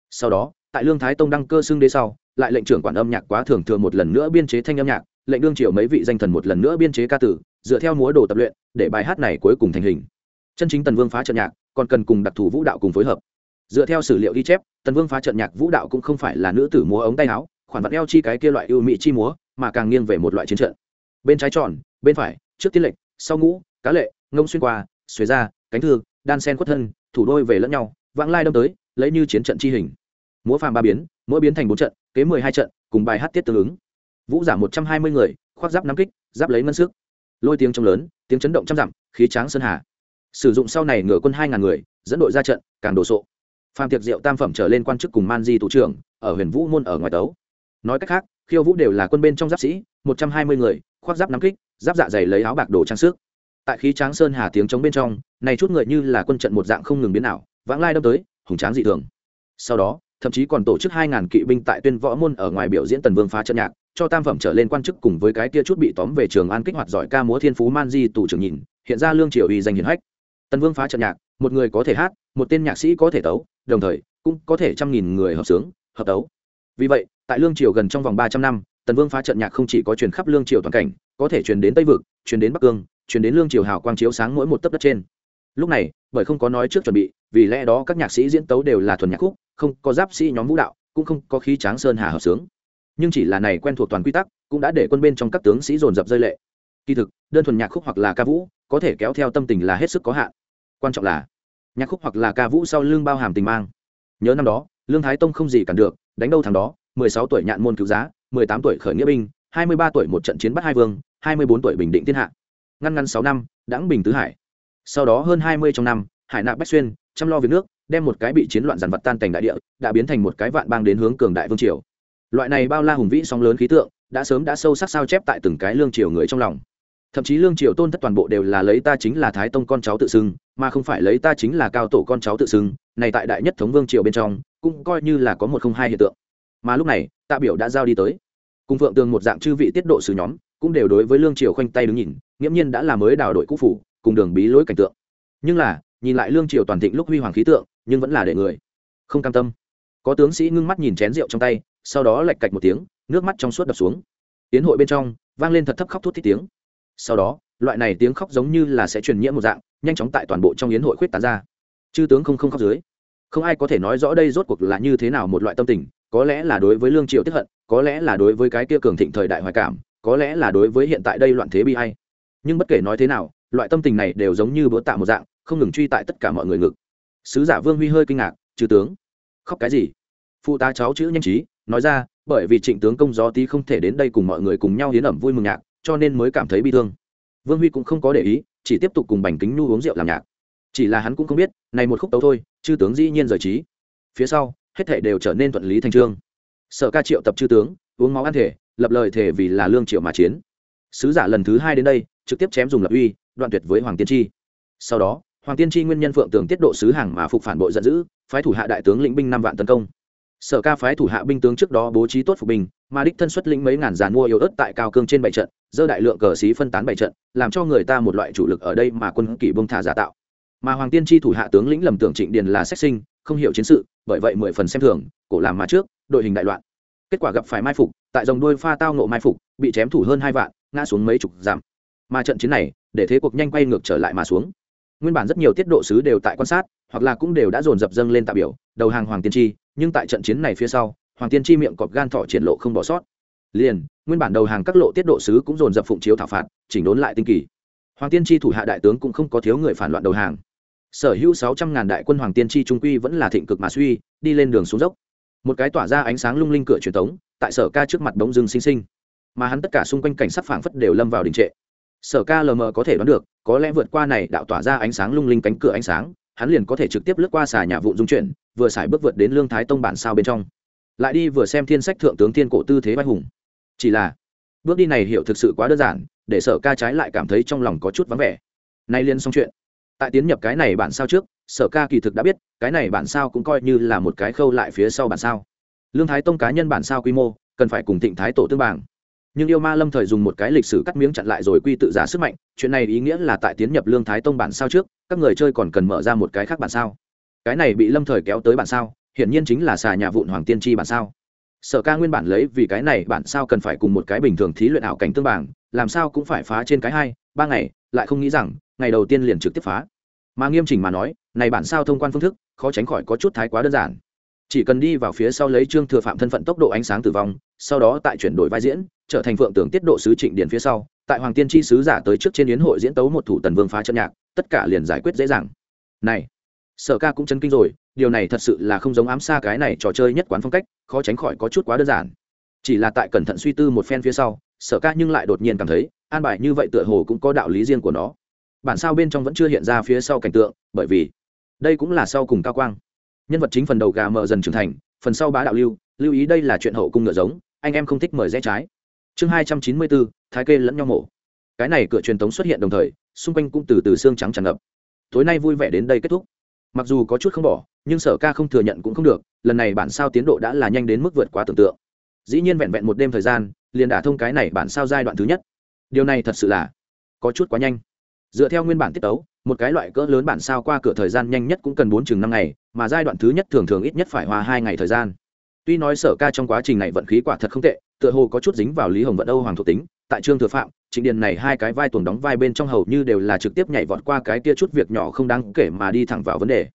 Sau đó, tại lương thái tông đăng cơ xưng đế sau, lại lệnh trưởng quản âm nhạc quá thường thường một lần nữa biên chế thanh âm nhạc, lệnh đương triều mấy vị danh thần một lần nữa biên chế ca tử, dựa theo múa đồ tập luyện, để bài hát này cuối cùng thành hình. Chân chính tần vương phá trận nhạc, còn cần cùng đặc thù vũ đạo cùng phối hợp. Dựa theo sử liệu ghi chép, tần vương phá trận nhạc vũ đạo cũng không phải là nữ tử múa ống tay áo, khoản vặn eo chi cái kia loại ưu mỹ chi múa, mà càng nghiêng về một loại chiến trận. Bên trái tròn, bên phải, trước tiên lệnh, sau ngũ, cá lệ, ngông xuyên qua xuế ra, cánh thư, đan sen khuất thân thủ đôi về lẫn nhau, vãng lai đâm tới, lấy như chiến trận chi hình. Múa phàm ba biến mỗi biến thành bốn trận, kế mười hai trận, cùng bài hát tiết tương ứng. Vũ giả một trăm hai mươi người, khoác giáp năm kích, giáp lấy ngân sức. Lôi tiếng trông lớn, tiếng chấn động trăm dặm, khí tráng sơn hà. Sử dụng sau này ngửa quân hai ngàn người, dẫn đội ra trận, càng đồ sộ. Phàm tiệc diệu tam phẩm trở lên quan chức cùng man di thủ trưởng, ở huyền vũ môn ở ngoài tấu. Nói cách khác, khiêu vũ đều là quân bên trong giáp sĩ, một trăm hai mươi người, khoác giáp nắm kích, giáp dạ dày lấy áo bạc đồ trang sức tại khí tráng sơn hà tiếng chống bên trong, này chút người như là quân trận một dạng không ngừng biến ảo, vãng lai đâm tới, hùng tráng dị thường. Sau đó, thậm chí còn tổ chức hai ngàn kỵ binh tại tuyên võ môn ở ngoài biểu diễn tần vương phá trận nhạc, cho tam phẩm trở lên quan chức cùng với cái kia chút bị tóm về trường an kích hoạt giỏi ca múa thiên phú man di tù trưởng nhìn, hiện ra lương triều uy danh hiển hách. Tần vương phá trận nhạc, một người có thể hát, một tên nhạc sĩ có thể tấu, đồng thời, cũng có thể trăm nghìn người hợp sướng, hợp tấu. Vì vậy, tại lương triều gần trong vòng ba trăm năm, tần vương phá trận nhạc không chỉ có truyền khắp lương triều toàn cảnh, có thể truyền đến tây vực, truyền đến bắc cương truyền đến lương triều hào quang chiếu sáng mỗi một tấc đất trên. Lúc này, bởi không có nói trước chuẩn bị, vì lẽ đó các nhạc sĩ diễn tấu đều là thuần nhạc khúc, không có giáp sĩ nhóm vũ đạo, cũng không có khí tráng sơn hà hợp sướng. Nhưng chỉ là này quen thuộc toàn quy tắc, cũng đã để quân bên trong các tướng sĩ dồn dập rơi lệ. Kỳ thực, đơn thuần nhạc khúc hoặc là ca vũ, có thể kéo theo tâm tình là hết sức có hạn. Quan trọng là, nhạc khúc hoặc là ca vũ sau lưng bao hàm tình mang. Nhớ năm đó, lương thái tông không gì cản được, đánh đâu thằng đó, mười sáu tuổi nhạn môn cứu giá, mười tám tuổi khởi nghĩa binh, hai mươi ba tuổi một trận chiến bắt hai vương, hai mươi bốn tuổi bình định thiên hạ ngăn ngăn sáu năm, đãng bình tứ hải. Sau đó hơn hai mươi trong năm, hải nạp bách xuyên chăm lo việc nước, đem một cái bị chiến loạn giàn vật tan thành đại địa, đã biến thành một cái vạn bang đến hướng cường đại vương triều. Loại này bao la hùng vĩ sóng lớn khí tượng, đã sớm đã sâu sắc sao chép tại từng cái lương triều người trong lòng. Thậm chí lương triều tôn thất toàn bộ đều là lấy ta chính là thái tông con cháu tự xưng, mà không phải lấy ta chính là cao tổ con cháu tự xưng, này tại đại nhất thống vương triều bên trong, cũng coi như là có một không hai hiện tượng. Mà lúc này, tạ biểu đã giao đi tới. Cùng phượng tường một dạng chư vị tiết độ sứ nhóm cũng đều đối với lương triều khoanh tay đứng nhìn, nghiễm nhiên đã là mới đào đội cũ phủ, cùng đường bí lối cảnh tượng. Nhưng là, nhìn lại lương triều toàn thịnh lúc huy hoàng khí tượng, nhưng vẫn là để người không cam tâm. Có tướng sĩ ngưng mắt nhìn chén rượu trong tay, sau đó lạch cạch một tiếng, nước mắt trong suốt đập xuống. Tiến hội bên trong, vang lên thật thấp khóc thút thích tiếng. Sau đó, loại này tiếng khóc giống như là sẽ truyền nhiễm một dạng, nhanh chóng tại toàn bộ trong yến hội khuyết tán ra. Chư tướng không không khóc dưới. Không ai có thể nói rõ đây rốt cuộc là như thế nào một loại tâm tình, có lẽ là đối với lương triều tiếp hận, có lẽ là đối với cái kia cường thịnh thời đại hoài cảm có lẽ là đối với hiện tại đây loạn thế bi hay. Nhưng bất kể nói thế nào, loại tâm tình này đều giống như bữa tạ một dạng, không ngừng truy tại tất cả mọi người ngực. Sứ giả vương huy hơi kinh ngạc chư tướng, khóc cái gì? Phụ tá cháu chữ nhanh trí, nói ra, bởi vì trịnh tướng công gió tí không thể đến đây cùng mọi người cùng nhau hiến ẩm vui mừng nhạc, cho nên mới cảm thấy bi thương. Vương huy cũng không có để ý, chỉ tiếp tục cùng bành kính nhu uống rượu làm nhạc. Chỉ là hắn cũng không biết, này một khúc tấu thôi, chư tướng dĩ nhiên rời trí. Phía sau, hết thể đều trở nên thuận lý thành trương. Sở ca triệu tập chư tướng, uống máu ăn thể lập lời thể vì là lương triệu mà chiến. Sứ giả lần thứ hai đến đây, trực tiếp chém dùng lập uy, đoạn tuyệt với hoàng tiên tri. Sau đó, hoàng tiên tri nguyên nhân phượng tường tiết độ sứ hàng mà phục phản bội giận dữ, phái thủ hạ đại tướng lĩnh binh năm vạn tấn công. Sở ca phái thủ hạ binh tướng trước đó bố trí tốt phục binh, mà đích thân xuất lĩnh mấy ngàn giàn mua yếu ớt tại cao cương trên bảy trận, dơ đại lượng cờ xí phân tán bảy trận, làm cho người ta một loại chủ lực ở đây mà quân kỷ bông thả giả tạo. Mà hoàng tiên tri thủ hạ tướng lĩnh lầm tưởng trịnh điền là sách sinh, không hiểu chiến sự, bởi vậy mười phần xem thường, cổ làm mà trước, đội hình đại loạn. Kết quả gặp phải mai phục tại dòng đuôi pha tao nộ mai phục, bị chém thủ hơn hai vạn, ngã xuống mấy chục giảm mà trận chiến này, để thế cuộc nhanh quay ngược trở lại mà xuống. Nguyên bản rất nhiều tiết độ sứ đều tại quan sát, hoặc là cũng đều đã dồn dập dâng lên tạ biểu, đầu hàng hoàng tiên tri, nhưng tại trận chiến này phía sau, hoàng tiên tri miệng cọp gan thỏ triển lộ không bỏ sót. Liền, nguyên bản đầu hàng các lộ tiết độ sứ cũng dồn dập phụng chiếu thảo phạt, chỉnh đốn lại tinh kỳ. Hoàng tiên tri thủ hạ đại tướng cũng không có thiếu người phản loạn đầu hàng. Sở hữu sáu trăm ngàn đại quân hoàng tiên tri trung quy vẫn là thịnh cực mà suy, đi lên đường xuống dốc. Một cái tỏa ra ánh sáng lung linh cửa truyền thống tại sở ca trước mặt bỗng dưng xinh xinh. Mà hắn tất cả xung quanh cảnh sắc phảng phất đều lâm vào đình trệ. Sở ca lờ mờ có thể đoán được, có lẽ vượt qua này đạo tỏa ra ánh sáng lung linh cánh cửa ánh sáng, hắn liền có thể trực tiếp lướt qua xà nhà vụ dung chuyển, vừa xài bước vượt đến lương thái tông bản sao bên trong. Lại đi vừa xem thiên sách thượng tướng thiên cổ tư thế vai hùng. Chỉ là, bước đi này hiểu thực sự quá đơn giản, để sở ca trái lại cảm thấy trong lòng có chút vắng vẻ. Nay liên xong chuyện. Tại tiến nhập cái này bản sao trước, sở ca kỳ thực đã biết, cái này bản sao cũng coi như là một cái khâu lại phía sau bản sao lương thái tông cá nhân bản sao quy mô, cần phải cùng thịnh thái tổ tương bảng nhưng yêu ma lâm thời dùng một cái lịch sử cắt miếng chặn lại rồi quy tự giả sức mạnh, chuyện này ý nghĩa là tại tiến nhập lương thái tông bản sao trước, các người chơi còn cần mở ra một cái khác bản sao. Cái này bị lâm thời kéo tới bản sao, hiển nhiên chính là xà nhà vụn hoàng tiên tri bản sao. Sở ca nguyên bản lấy vì cái này bản sao cần phải cùng một cái bình thường thí luyện ảo cảnh tương bảng làm sao cũng phải phá trên cái hai, ba ngày, lại không nghĩ rằng, ngày đầu tiên liền trực tiếp phá. Mà nghiêm chỉnh mà nói, này bản sao thông quan phương thức, khó tránh khỏi có chút thái quá đơn giản chỉ cần đi vào phía sau lấy trương thừa phạm thân phận tốc độ ánh sáng tử vong, sau đó tại chuyển đổi vai diễn, trở thành phượng tưởng tiết độ sứ trịnh điển phía sau, tại hoàng tiên tri sứ giả tới trước trên yến hội diễn tấu một thủ tần vương phá chân nhạc, tất cả liền giải quyết dễ dàng. Này, sở ca cũng chân kinh rồi, điều này thật sự là không giống ám xa cái này trò chơi nhất quán phong cách, khó tránh khỏi có chút quá đơn giản. Chỉ là tại cẩn thận suy tư một phen phía sau, sở ca nhưng lại đột nhiên cảm thấy, an bài như vậy tựa hồ cũng có đạo lý riêng của nó. Bản sao bên trong vẫn chưa hiện ra phía sau cảnh tượng, bởi vì đây cũng là sau cùng cao quang nhân vật chính phần đầu gà mờ dần trưởng thành, phần sau bá đạo lưu lưu ý đây là chuyện hậu cung ngựa giống, anh em không thích mời rẽ trái. Chương hai trăm chín mươi bốn, thái kê lẫn nhau mổ. Cái này cửa truyền thống xuất hiện đồng thời, xung quanh cũng từ từ xương trắng tràn ngập. Tối nay vui vẻ đến đây kết thúc. Mặc dù có chút không bỏ, nhưng sở ca không thừa nhận cũng không được, lần này bản sao tiến độ đã là nhanh đến mức vượt quá tưởng tượng. Dĩ nhiên vẹn vẹn một đêm thời gian, liền đả thông cái này bản sao giai đoạn thứ nhất. Điều này thật sự là có chút quá nhanh. Dựa theo nguyên bản tiết tấu, một cái loại cỡ lớn bản sao qua cửa thời gian nhanh nhất cũng cần bốn chừng năm ngày mà giai đoạn thứ nhất thường thường ít nhất phải hoa hai ngày thời gian. Tuy nói sở ca trong quá trình này vận khí quả thật không tệ, tựa hồ có chút dính vào lý hồng vận âu hoàng thuộc tính, tại trương thừa phạm trịnh điền này hai cái vai tuồng đóng vai bên trong hầu như đều là trực tiếp nhảy vọt qua cái tia chút việc nhỏ không đáng kể mà đi thẳng vào vấn đề.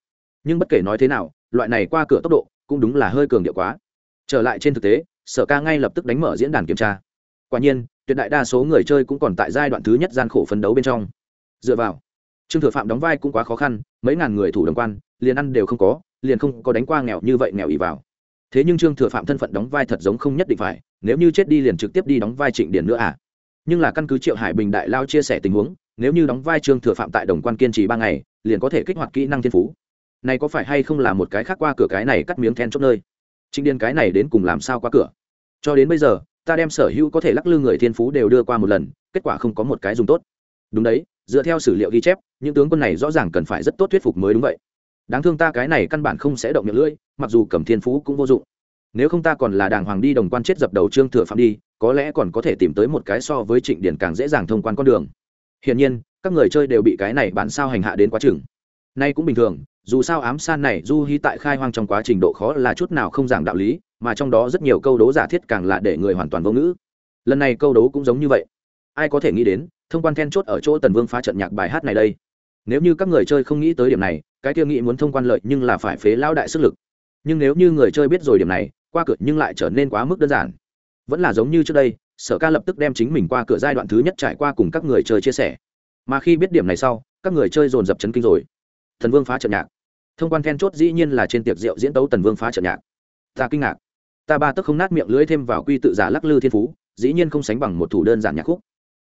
Nhưng bất kể nói thế nào, loại này qua cửa tốc độ cũng đúng là hơi cường điệu quá. Trở lại trên thực tế, sở ca ngay lập tức đánh mở diễn đàn kiểm tra. Quả nhiên, tuyệt đại đa số người chơi cũng còn tại giai đoạn thứ nhất gian khổ phấn đấu bên trong. Dựa vào, trương thừa phạm đóng vai cũng quá khó khăn, mấy ngàn người thủ đồng quan liền ăn đều không có, liền không có đánh qua nghèo như vậy nghèo ỉ vào. Thế nhưng trương thừa phạm thân phận đóng vai thật giống không nhất định phải, nếu như chết đi liền trực tiếp đi đóng vai trịnh điển nữa à? Nhưng là căn cứ triệu hải bình đại lao chia sẻ tình huống, nếu như đóng vai trương thừa phạm tại đồng quan kiên trì ba ngày, liền có thể kích hoạt kỹ năng thiên phú. Này có phải hay không là một cái khác qua cửa cái này cắt miếng then chốt nơi? Trịnh điền cái này đến cùng làm sao qua cửa? Cho đến bây giờ, ta đem sở hữu có thể lắc lư người thiên phú đều đưa qua một lần, kết quả không có một cái dùng tốt. Đúng đấy, dựa theo sử liệu ghi chép, những tướng quân này rõ ràng cần phải rất tốt thuyết phục mới đúng vậy đáng thương ta cái này căn bản không sẽ động miệng lưỡi, mặc dù cầm thiên phú cũng vô dụng. Nếu không ta còn là đàng hoàng đi đồng quan chết dập đầu trương thừa phạm đi, có lẽ còn có thể tìm tới một cái so với trịnh điển càng dễ dàng thông quan con đường. Hiển nhiên, các người chơi đều bị cái này bản sao hành hạ đến quá chừng. Nay cũng bình thường, dù sao ám san này du hy tại khai hoang trong quá trình độ khó là chút nào không giảng đạo lý, mà trong đó rất nhiều câu đố giả thiết càng là để người hoàn toàn vô ngữ. Lần này câu đố cũng giống như vậy. Ai có thể nghĩ đến, thông quan then chốt ở chỗ tần vương phá trận nhạc bài hát này đây? Nếu như các người chơi không nghĩ tới điểm này, cái kia nghĩ muốn thông quan lợi nhưng là phải phế lao đại sức lực. Nhưng nếu như người chơi biết rồi điểm này, qua cửa nhưng lại trở nên quá mức đơn giản. Vẫn là giống như trước đây, sở ca lập tức đem chính mình qua cửa giai đoạn thứ nhất trải qua cùng các người chơi chia sẻ. Mà khi biết điểm này sau, các người chơi dồn dập chấn kinh rồi. Thần vương phá trận nhạc. Thông quan then chốt dĩ nhiên là trên tiệc rượu diễn tấu tần vương phá trận nhạc. Ta kinh ngạc. Ta ba tức không nát miệng lưỡi thêm vào quy tự giả lắc lư thiên phú, dĩ nhiên không sánh bằng một thủ đơn giản nhạc khúc.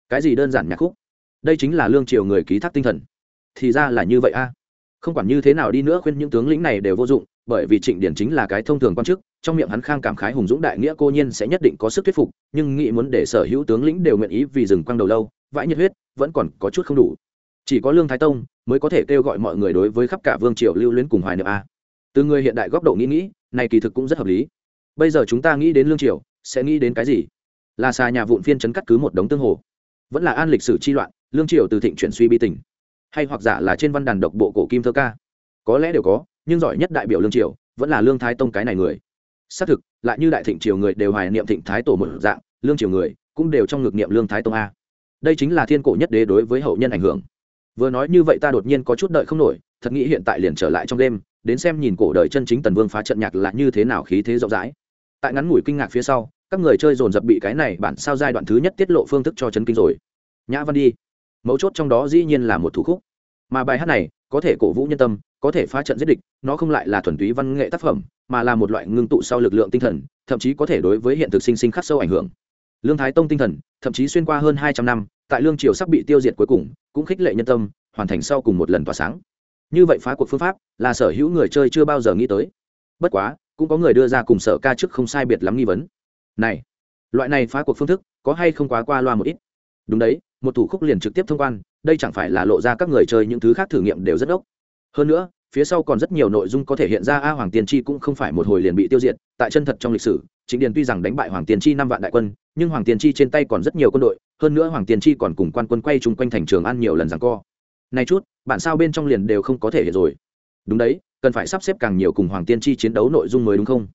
Cái gì đơn giản nhạc khúc? Đây chính là lương triều người ký thác tinh thần thì ra là như vậy a. Không quản như thế nào đi nữa khuyên những tướng lĩnh này đều vô dụng, bởi vì trịnh điển chính là cái thông thường quan chức, trong miệng hắn khang cảm khái hùng dũng đại nghĩa cô nhiên sẽ nhất định có sức thuyết phục, nhưng nghĩ muốn để sở hữu tướng lĩnh đều nguyện ý vì rừng quăng đầu lâu, vãi nhiệt huyết, vẫn còn có chút không đủ. Chỉ có lương thái tông mới có thể kêu gọi mọi người đối với khắp cả vương triều lưu luyến cùng hoài niệm a. Từ người hiện đại góc độ nghĩ nghĩ, này kỳ thực cũng rất hợp lý. Bây giờ chúng ta nghĩ đến lương triều, sẽ nghĩ đến cái gì? Là xà nhà vụn phiên chấn cắt cứ một đống tương hồ. Vẫn là an lịch sử chi loạn, lương triều từ thịnh chuyển suy bi tình hay hoặc giả là trên văn đàn độc bộ cổ kim thơ ca. Có lẽ đều có, nhưng giỏi nhất đại biểu lương triều, vẫn là lương thái tông cái này người. Xác thực, lại như đại thịnh triều người đều hoài niệm thịnh thái tổ một dạng, lương triều người cũng đều trong ngược niệm lương thái tông a. Đây chính là thiên cổ nhất đế đối với hậu nhân ảnh hưởng. Vừa nói như vậy ta đột nhiên có chút đợi không nổi, thật nghĩ hiện tại liền trở lại trong đêm, đến xem nhìn cổ đời chân chính tần vương phá trận nhạc là như thế nào khí thế rộng rãi. Tại ngắn ngủi kinh ngạc phía sau, các người chơi dồn dập bị cái này bản sao giai đoạn thứ nhất tiết lộ phương thức cho chấn kinh rồi. Nhã văn đi mấu chốt trong đó dĩ nhiên là một thủ khúc. Mà bài hát này, có thể cổ vũ nhân tâm, có thể phá trận giết địch, nó không lại là thuần túy văn nghệ tác phẩm, mà là một loại ngưng tụ sau lực lượng tinh thần, thậm chí có thể đối với hiện thực sinh sinh khắc sâu ảnh hưởng. Lương thái tông tinh thần, thậm chí xuyên qua hơn hai trăm năm, tại lương triều sắp bị tiêu diệt cuối cùng, cũng khích lệ nhân tâm, hoàn thành sau cùng một lần tỏa sáng. Như vậy phá cuộc phương pháp, là sở hữu người chơi chưa bao giờ nghĩ tới. Bất quá, cũng có người đưa ra cùng sở ca trước không sai biệt lắm nghi vấn. Này, loại này phá cuộc phương thức, có hay không quá qua loa một ít? Đúng đấy một thủ khúc liền trực tiếp thông quan, đây chẳng phải là lộ ra các người chơi những thứ khác thử nghiệm đều rất ốc hơn nữa, phía sau còn rất nhiều nội dung có thể hiện ra a hoàng tiên tri cũng không phải một hồi liền bị tiêu diệt, tại chân thật trong lịch sử chính điền tuy rằng đánh bại hoàng tiên tri năm vạn đại quân, nhưng hoàng tiên tri trên tay còn rất nhiều quân đội, hơn nữa hoàng tiên tri còn cùng quan quân quay chung quanh thành trường ăn nhiều lần rằng co. Này chút, bản sao bên trong liền đều không có thể hiện rồi. Đúng đấy, cần phải sắp xếp càng nhiều cùng hoàng tiên tri chiến đấu nội dung mới đúng không?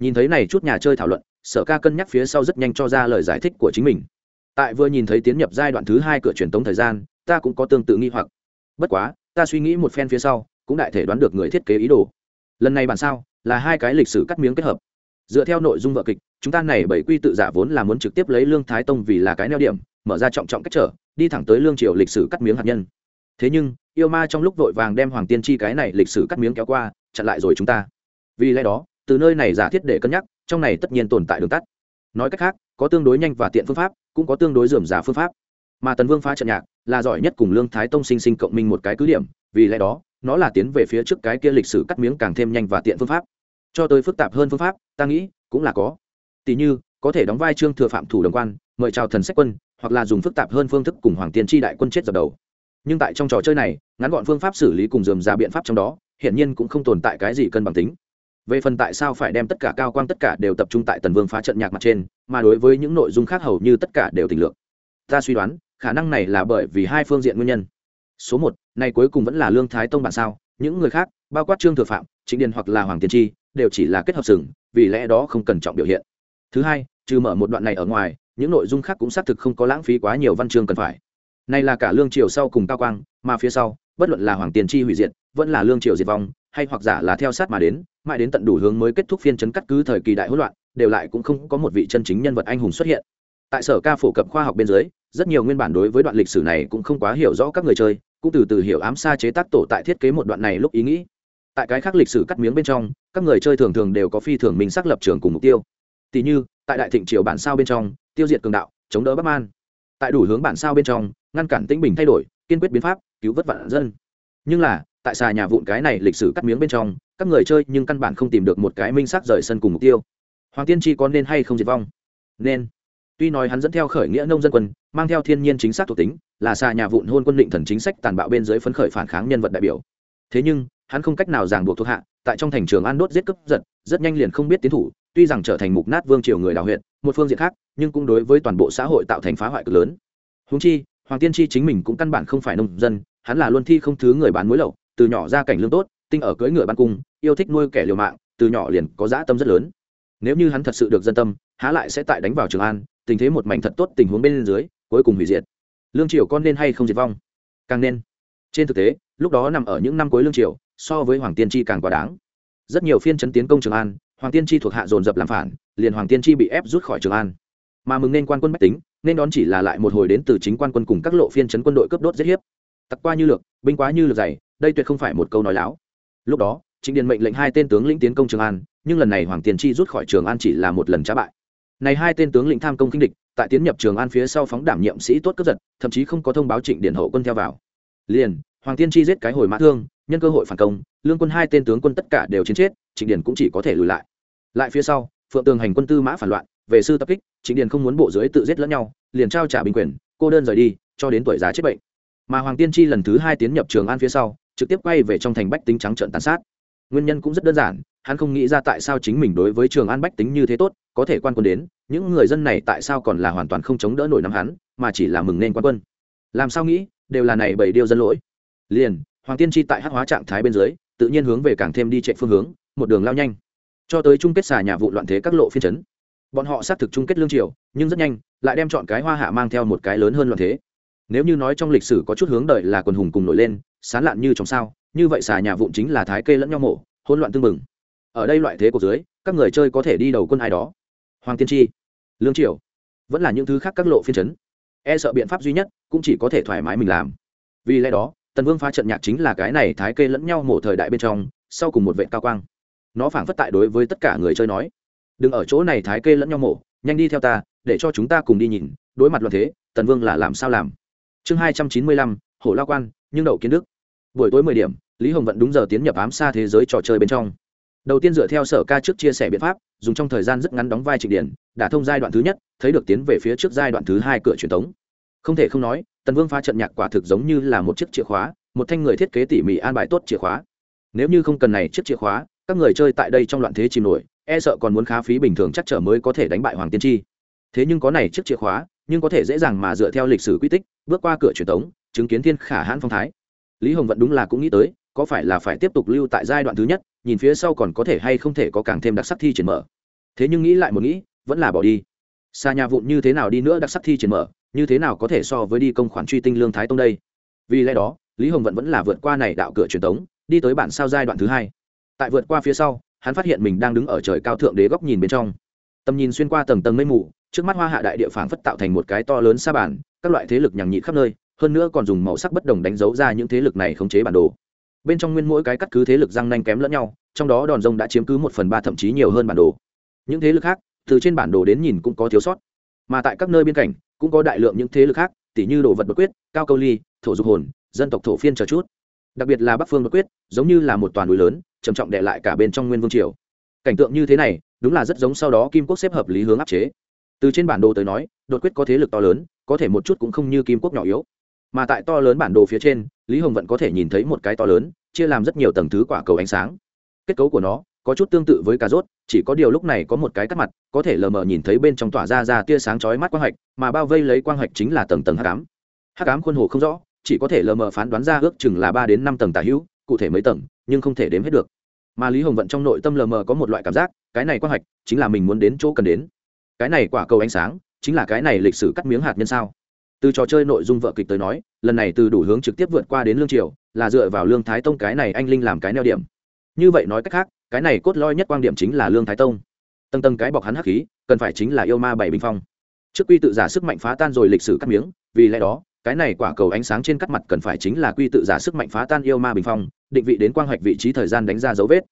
Nhìn thấy này chút nhà chơi thảo luận, sở ca cân nhắc phía sau rất nhanh cho ra lời giải thích của chính mình tại vừa nhìn thấy tiến nhập giai đoạn thứ hai cửa truyền tống thời gian, ta cũng có tương tự nghi hoặc. Bất quá, ta suy nghĩ một phen phía sau, cũng đại thể đoán được người thiết kế ý đồ. Lần này bản sao, là hai cái lịch sử cắt miếng kết hợp. Dựa theo nội dung vợ kịch, chúng ta này bảy quy tự giả vốn là muốn trực tiếp lấy lương thái tông vì là cái neo điểm, mở ra trọng trọng cách trở, đi thẳng tới lương triều lịch sử cắt miếng hạt nhân. Thế nhưng, yêu ma trong lúc vội vàng đem hoàng tiên chi cái này lịch sử cắt miếng kéo qua, chặn lại rồi chúng ta. Vì lẽ đó, từ nơi này giả thiết để cân nhắc, trong này tất nhiên tồn tại đường tắt. Nói cách khác, có tương đối nhanh và tiện phương pháp cũng có tương đối dườm giả phương pháp. Mà tần vương phá trận nhạc là giỏi nhất cùng lương thái tông sinh sinh cộng minh một cái cứ điểm, vì lẽ đó, nó là tiến về phía trước cái kia lịch sử cắt miếng càng thêm nhanh và tiện phương pháp. Cho tới phức tạp hơn phương pháp, ta nghĩ, cũng là có. Tỷ như, có thể đóng vai trương thừa phạm thủ đồng quan, mời chào thần sách quân, hoặc là dùng phức tạp hơn phương thức cùng hoàng tiên tri đại quân chết dập đầu. Nhưng tại trong trò chơi này, ngắn gọn phương pháp xử lý cùng dườm ra biện pháp trong đó, hiển nhiên cũng không tồn tại cái gì cân bằng tính về phần tại sao phải đem tất cả cao quang tất cả đều tập trung tại tần vương phá trận nhạc mặt trên, mà đối với những nội dung khác hầu như tất cả đều tình lượng ta suy đoán, khả năng này là bởi vì hai phương diện nguyên nhân. Số một này cuối cùng vẫn là lương thái tông bản sao, những người khác, bao quát trương thừa phạm chính điền hoặc là hoàng tiên tri đều chỉ là kết hợp sừng, vì lẽ đó không cần trọng biểu hiện. Thứ hai, trừ mở một đoạn này ở ngoài, những nội dung khác cũng xác thực không có lãng phí quá nhiều văn chương cần phải. Này là cả lương triều sau cùng cao quang, mà phía sau, bất luận là hoàng tiền tri hủy diệt vẫn là lương triều diệt vong, hay hoặc giả là theo sát mà đến, mãi đến tận đủ hướng mới kết thúc phiên chấn cắt cứ thời kỳ đại hỗn loạn, đều lại cũng không có một vị chân chính nhân vật anh hùng xuất hiện. Tại sở ca phổ cập khoa học bên dưới, rất nhiều nguyên bản đối với đoạn lịch sử này cũng không quá hiểu rõ các người chơi, cũng từ từ hiểu ám xa chế tác tổ tại thiết kế một đoạn này lúc ý nghĩ. Tại cái khác lịch sử cắt miếng bên trong, các người chơi thường thường đều có phi thường mình xác lập trường cùng mục tiêu. Tỷ như, tại đại thịnh triều bản sao bên trong, tiêu diệt cường đạo, chống đỡ bắc man. Tại đủ hướng bản sao bên trong, ngăn cản tĩnh bình thay đổi, kiên quyết biến pháp, cứu vất vạn dân. Nhưng là tại xà nhà vụn cái này lịch sử cắt miếng bên trong, các người chơi nhưng căn bản không tìm được một cái minh xác rời sân cùng mục tiêu. Hoàng tiên tri có nên hay không diệt vong? Nên. Tuy nói hắn dẫn theo khởi nghĩa nông dân quân, mang theo thiên nhiên chính xác thuộc tính, là xà nhà vụn hôn quân định thần chính sách tàn bạo bên dưới phấn khởi phản kháng nhân vật đại biểu. Thế nhưng, hắn không cách nào ràng buộc thuộc hạ, tại trong thành trường an đốt giết cướp giật, rất nhanh liền không biết tiến thủ, tuy rằng trở thành mục nát vương triều người đào huyện một phương diện khác, nhưng cũng đối với toàn bộ xã hội tạo thành phá hoại cực lớn. Húng chi, hoàng tiên tri chính mình cũng căn bản không phải nông dân, hắn là luân thi không thứ người bán muối lậu từ nhỏ ra cảnh lương tốt, tinh ở cưỡi ngựa ban cung, yêu thích nuôi kẻ liều mạng, từ nhỏ liền có dã tâm rất lớn. Nếu như hắn thật sự được dân tâm, há lại sẽ tại đánh vào trường an, tình thế một mảnh thật tốt tình huống bên dưới, cuối cùng hủy diệt. Lương triều con nên hay không diệt vong? Càng nên. Trên thực tế, lúc đó nằm ở những năm cuối lương triều, so với hoàng tiên tri càng quá đáng. Rất nhiều phiên chấn tiến công trường an, hoàng tiên tri thuộc hạ dồn dập làm phản, liền hoàng tiên tri bị ép rút khỏi trường an. Mà mừng nên quan quân bách tính, nên đón chỉ là lại một hồi đến từ chính quan quân cùng các lộ phiên chấn quân đội cướp đốt giết hiếp. Tặc qua như lược, binh quá như lược dày đây tuyệt không phải một câu nói láo. Lúc đó chính điện mệnh lệnh hai tên tướng lĩnh tiến công trường an, nhưng lần này hoàng tiền tri rút khỏi trường an chỉ là một lần trả bại. Này hai tên tướng lĩnh tham công kinh địch, tại tiến nhập trường an phía sau phóng đảm nhiệm sĩ tốt cướp giật, thậm chí không có thông báo trịnh điền hậu quân theo vào. Liền, hoàng tiên tri giết cái hồi mã thương, nhân cơ hội phản công, lương quân hai tên tướng quân tất cả đều chiến chết, trịnh điền cũng chỉ có thể lùi lại. Lại phía sau, phượng tường hành quân tư mã phản loạn, về sư tập kích, trịnh điền không muốn bộ dưới tự giết lẫn nhau, liền trao trả bình quyền, cô đơn rời đi, cho đến tuổi già chết bệnh. Mà hoàng tiên tri lần thứ hai tiến nhập trường an phía sau trực tiếp quay về trong thành bách tính trắng trợn tàn sát. Nguyên nhân cũng rất đơn giản, hắn không nghĩ ra tại sao chính mình đối với trường an bách tính như thế tốt, có thể quan quân đến, những người dân này tại sao còn là hoàn toàn không chống đỡ nổi nắm hắn, mà chỉ là mừng nên quan quân. Làm sao nghĩ, đều là này bảy điều dân lỗi. Liền, hoàng tiên tri tại hắc hóa trạng thái bên dưới, tự nhiên hướng về càng thêm đi chạy phương hướng, một đường lao nhanh. Cho tới chung kết xà nhà vụ loạn thế các lộ phiên chấn. Bọn họ xác thực chung kết lương triều, nhưng rất nhanh, lại đem chọn cái hoa hạ mang theo một cái lớn hơn loạn thế. Nếu như nói trong lịch sử có chút hướng đợi là quần hùng cùng nổi lên sán lạn như trong sao, như vậy xà nhà vụn chính là thái kê lẫn nhau mổ, hỗn loạn tương mừng ở đây loại thế của dưới, các người chơi có thể đi đầu quân ai đó. Hoàng tiên tri lương triều, vẫn là những thứ khác các lộ phiên chấn. E sợ biện pháp duy nhất cũng chỉ có thể thoải mái mình làm. Vì lẽ đó, tần vương phá trận nhạc chính là cái này thái kê lẫn nhau mổ thời đại bên trong, sau cùng một vệ cao quang. Nó phảng phất tại đối với tất cả người chơi nói, đừng ở chỗ này thái kê lẫn nhau mổ, nhanh đi theo ta, để cho chúng ta cùng đi nhìn, đối mặt loạn thế, tần vương là làm sao làm? Chương hai trăm chín mươi lăm, hổ lao quan, nhưng đậu kiến đức buổi tối mười điểm, lý hồng vận đúng giờ tiến nhập ám xa thế giới trò chơi bên trong. Đầu tiên dựa theo sở ca trước chia sẻ biện pháp, dùng trong thời gian rất ngắn đóng vai trịnh điển đã thông giai đoạn thứ nhất, thấy được tiến về phía trước giai đoạn thứ hai cửa truyền thống. Không thể không nói, tần vương phá trận nhạc quả thực giống như là một chiếc chìa khóa, một thanh người thiết kế tỉ mỉ an bài tốt chìa khóa. Nếu như không cần này chiếc chìa khóa, các người chơi tại đây trong loạn thế chìm nổi e sợ còn muốn khá phí bình thường chắc trở mới có thể đánh bại hoàng tiên tri. Thế nhưng có này chiếc chìa khóa, nhưng có thể dễ dàng mà dựa theo lịch sử quy tích, bước qua cửa truyền thống, chứng kiến thiên khả hãn phong thái lý hồng vận đúng là cũng nghĩ tới, có phải là phải tiếp tục lưu tại giai đoạn thứ nhất, nhìn phía sau còn có thể hay không thể có càng thêm đặc sắc thi triển mở. Thế nhưng nghĩ lại một nghĩ, vẫn là bỏ đi. Xa nhà vụn như thế nào đi nữa đặc sắc thi triển mở, như thế nào có thể so với đi công khoản truy tinh lương thái tông đây? Vì lẽ đó, lý hồng vận vẫn là vượt qua này đạo cửa truyền thống đi tới bản sao giai đoạn thứ hai. Tại vượt qua phía sau, hắn phát hiện mình đang đứng ở trời cao thượng đế góc nhìn bên trong. Tầm nhìn xuyên qua tầng tầng mây mù, trước mắt hoa hạ đại địa phản phất tạo thành một cái to lớn sa bản các loại thế lực nhằng nhị khắp nơi hơn nữa còn dùng màu sắc bất đồng đánh dấu ra những thế lực này khống chế bản đồ. Bên trong nguyên mỗi cái cắt cứ thế lực răng nanh kém lẫn nhau, trong đó đòn rông đã chiếm cứ một phần ba thậm chí nhiều hơn bản đồ. Những thế lực khác, từ trên bản đồ đến nhìn cũng có thiếu sót. Mà tại các nơi biên cảnh, cũng có đại lượng những thế lực khác, tỉ như đồ vật bất quyết, cao câu ly, thổ dục hồn, dân tộc thổ phiên chờ chút. Đặc biệt là bắc phương bất quyết, giống như là một toàn núi lớn, trầm trọng đệ lại cả bên trong nguyên vương triều. Cảnh tượng như thế này, đúng là rất giống sau đó kim quốc xếp hợp lý hướng áp chế. Từ trên bản đồ tới nói, đột quyết có thế lực to lớn, có thể một chút cũng không như kim quốc nhỏ yếu mà tại to lớn bản đồ phía trên, lý hồng vẫn có thể nhìn thấy một cái to lớn, chia làm rất nhiều tầng thứ quả cầu ánh sáng. Kết cấu của nó có chút tương tự với cà rốt, chỉ có điều lúc này có một cái cắt mặt, có thể lờ mờ nhìn thấy bên trong tỏa ra ra tia sáng chói mắt quang hạch, mà bao vây lấy quang hạch chính là tầng tầng hắc ám. Hắc ám khuôn hồ không rõ, chỉ có thể lờ mờ phán đoán ra ước chừng là ba đến năm tầng tả hữu, cụ thể mấy tầng, nhưng không thể đếm hết được. Mà lý hồng vận trong nội tâm lờ mờ có một loại cảm giác, cái này quang hạch chính là mình muốn đến chỗ cần đến. Cái này quả cầu ánh sáng chính là cái này lịch sử cắt miếng hạt nhân sao? Từ trò chơi nội dung vợ kịch tới nói, lần này từ đủ hướng trực tiếp vượt qua đến lương triều, là dựa vào lương thái tông cái này anh linh làm cái neo điểm. Như vậy nói cách khác, cái này cốt lõi nhất quan điểm chính là lương thái tông. Tầng tầng cái bọc hắn hắc khí, cần phải chính là yêu ma bảy bình phong. Trước quy tự giả sức mạnh phá tan rồi lịch sử cắt miếng, vì lẽ đó, cái này quả cầu ánh sáng trên cắt mặt cần phải chính là quy tự giả sức mạnh phá tan yêu ma bình phong, định vị đến quang hoạch vị trí thời gian đánh ra dấu vết.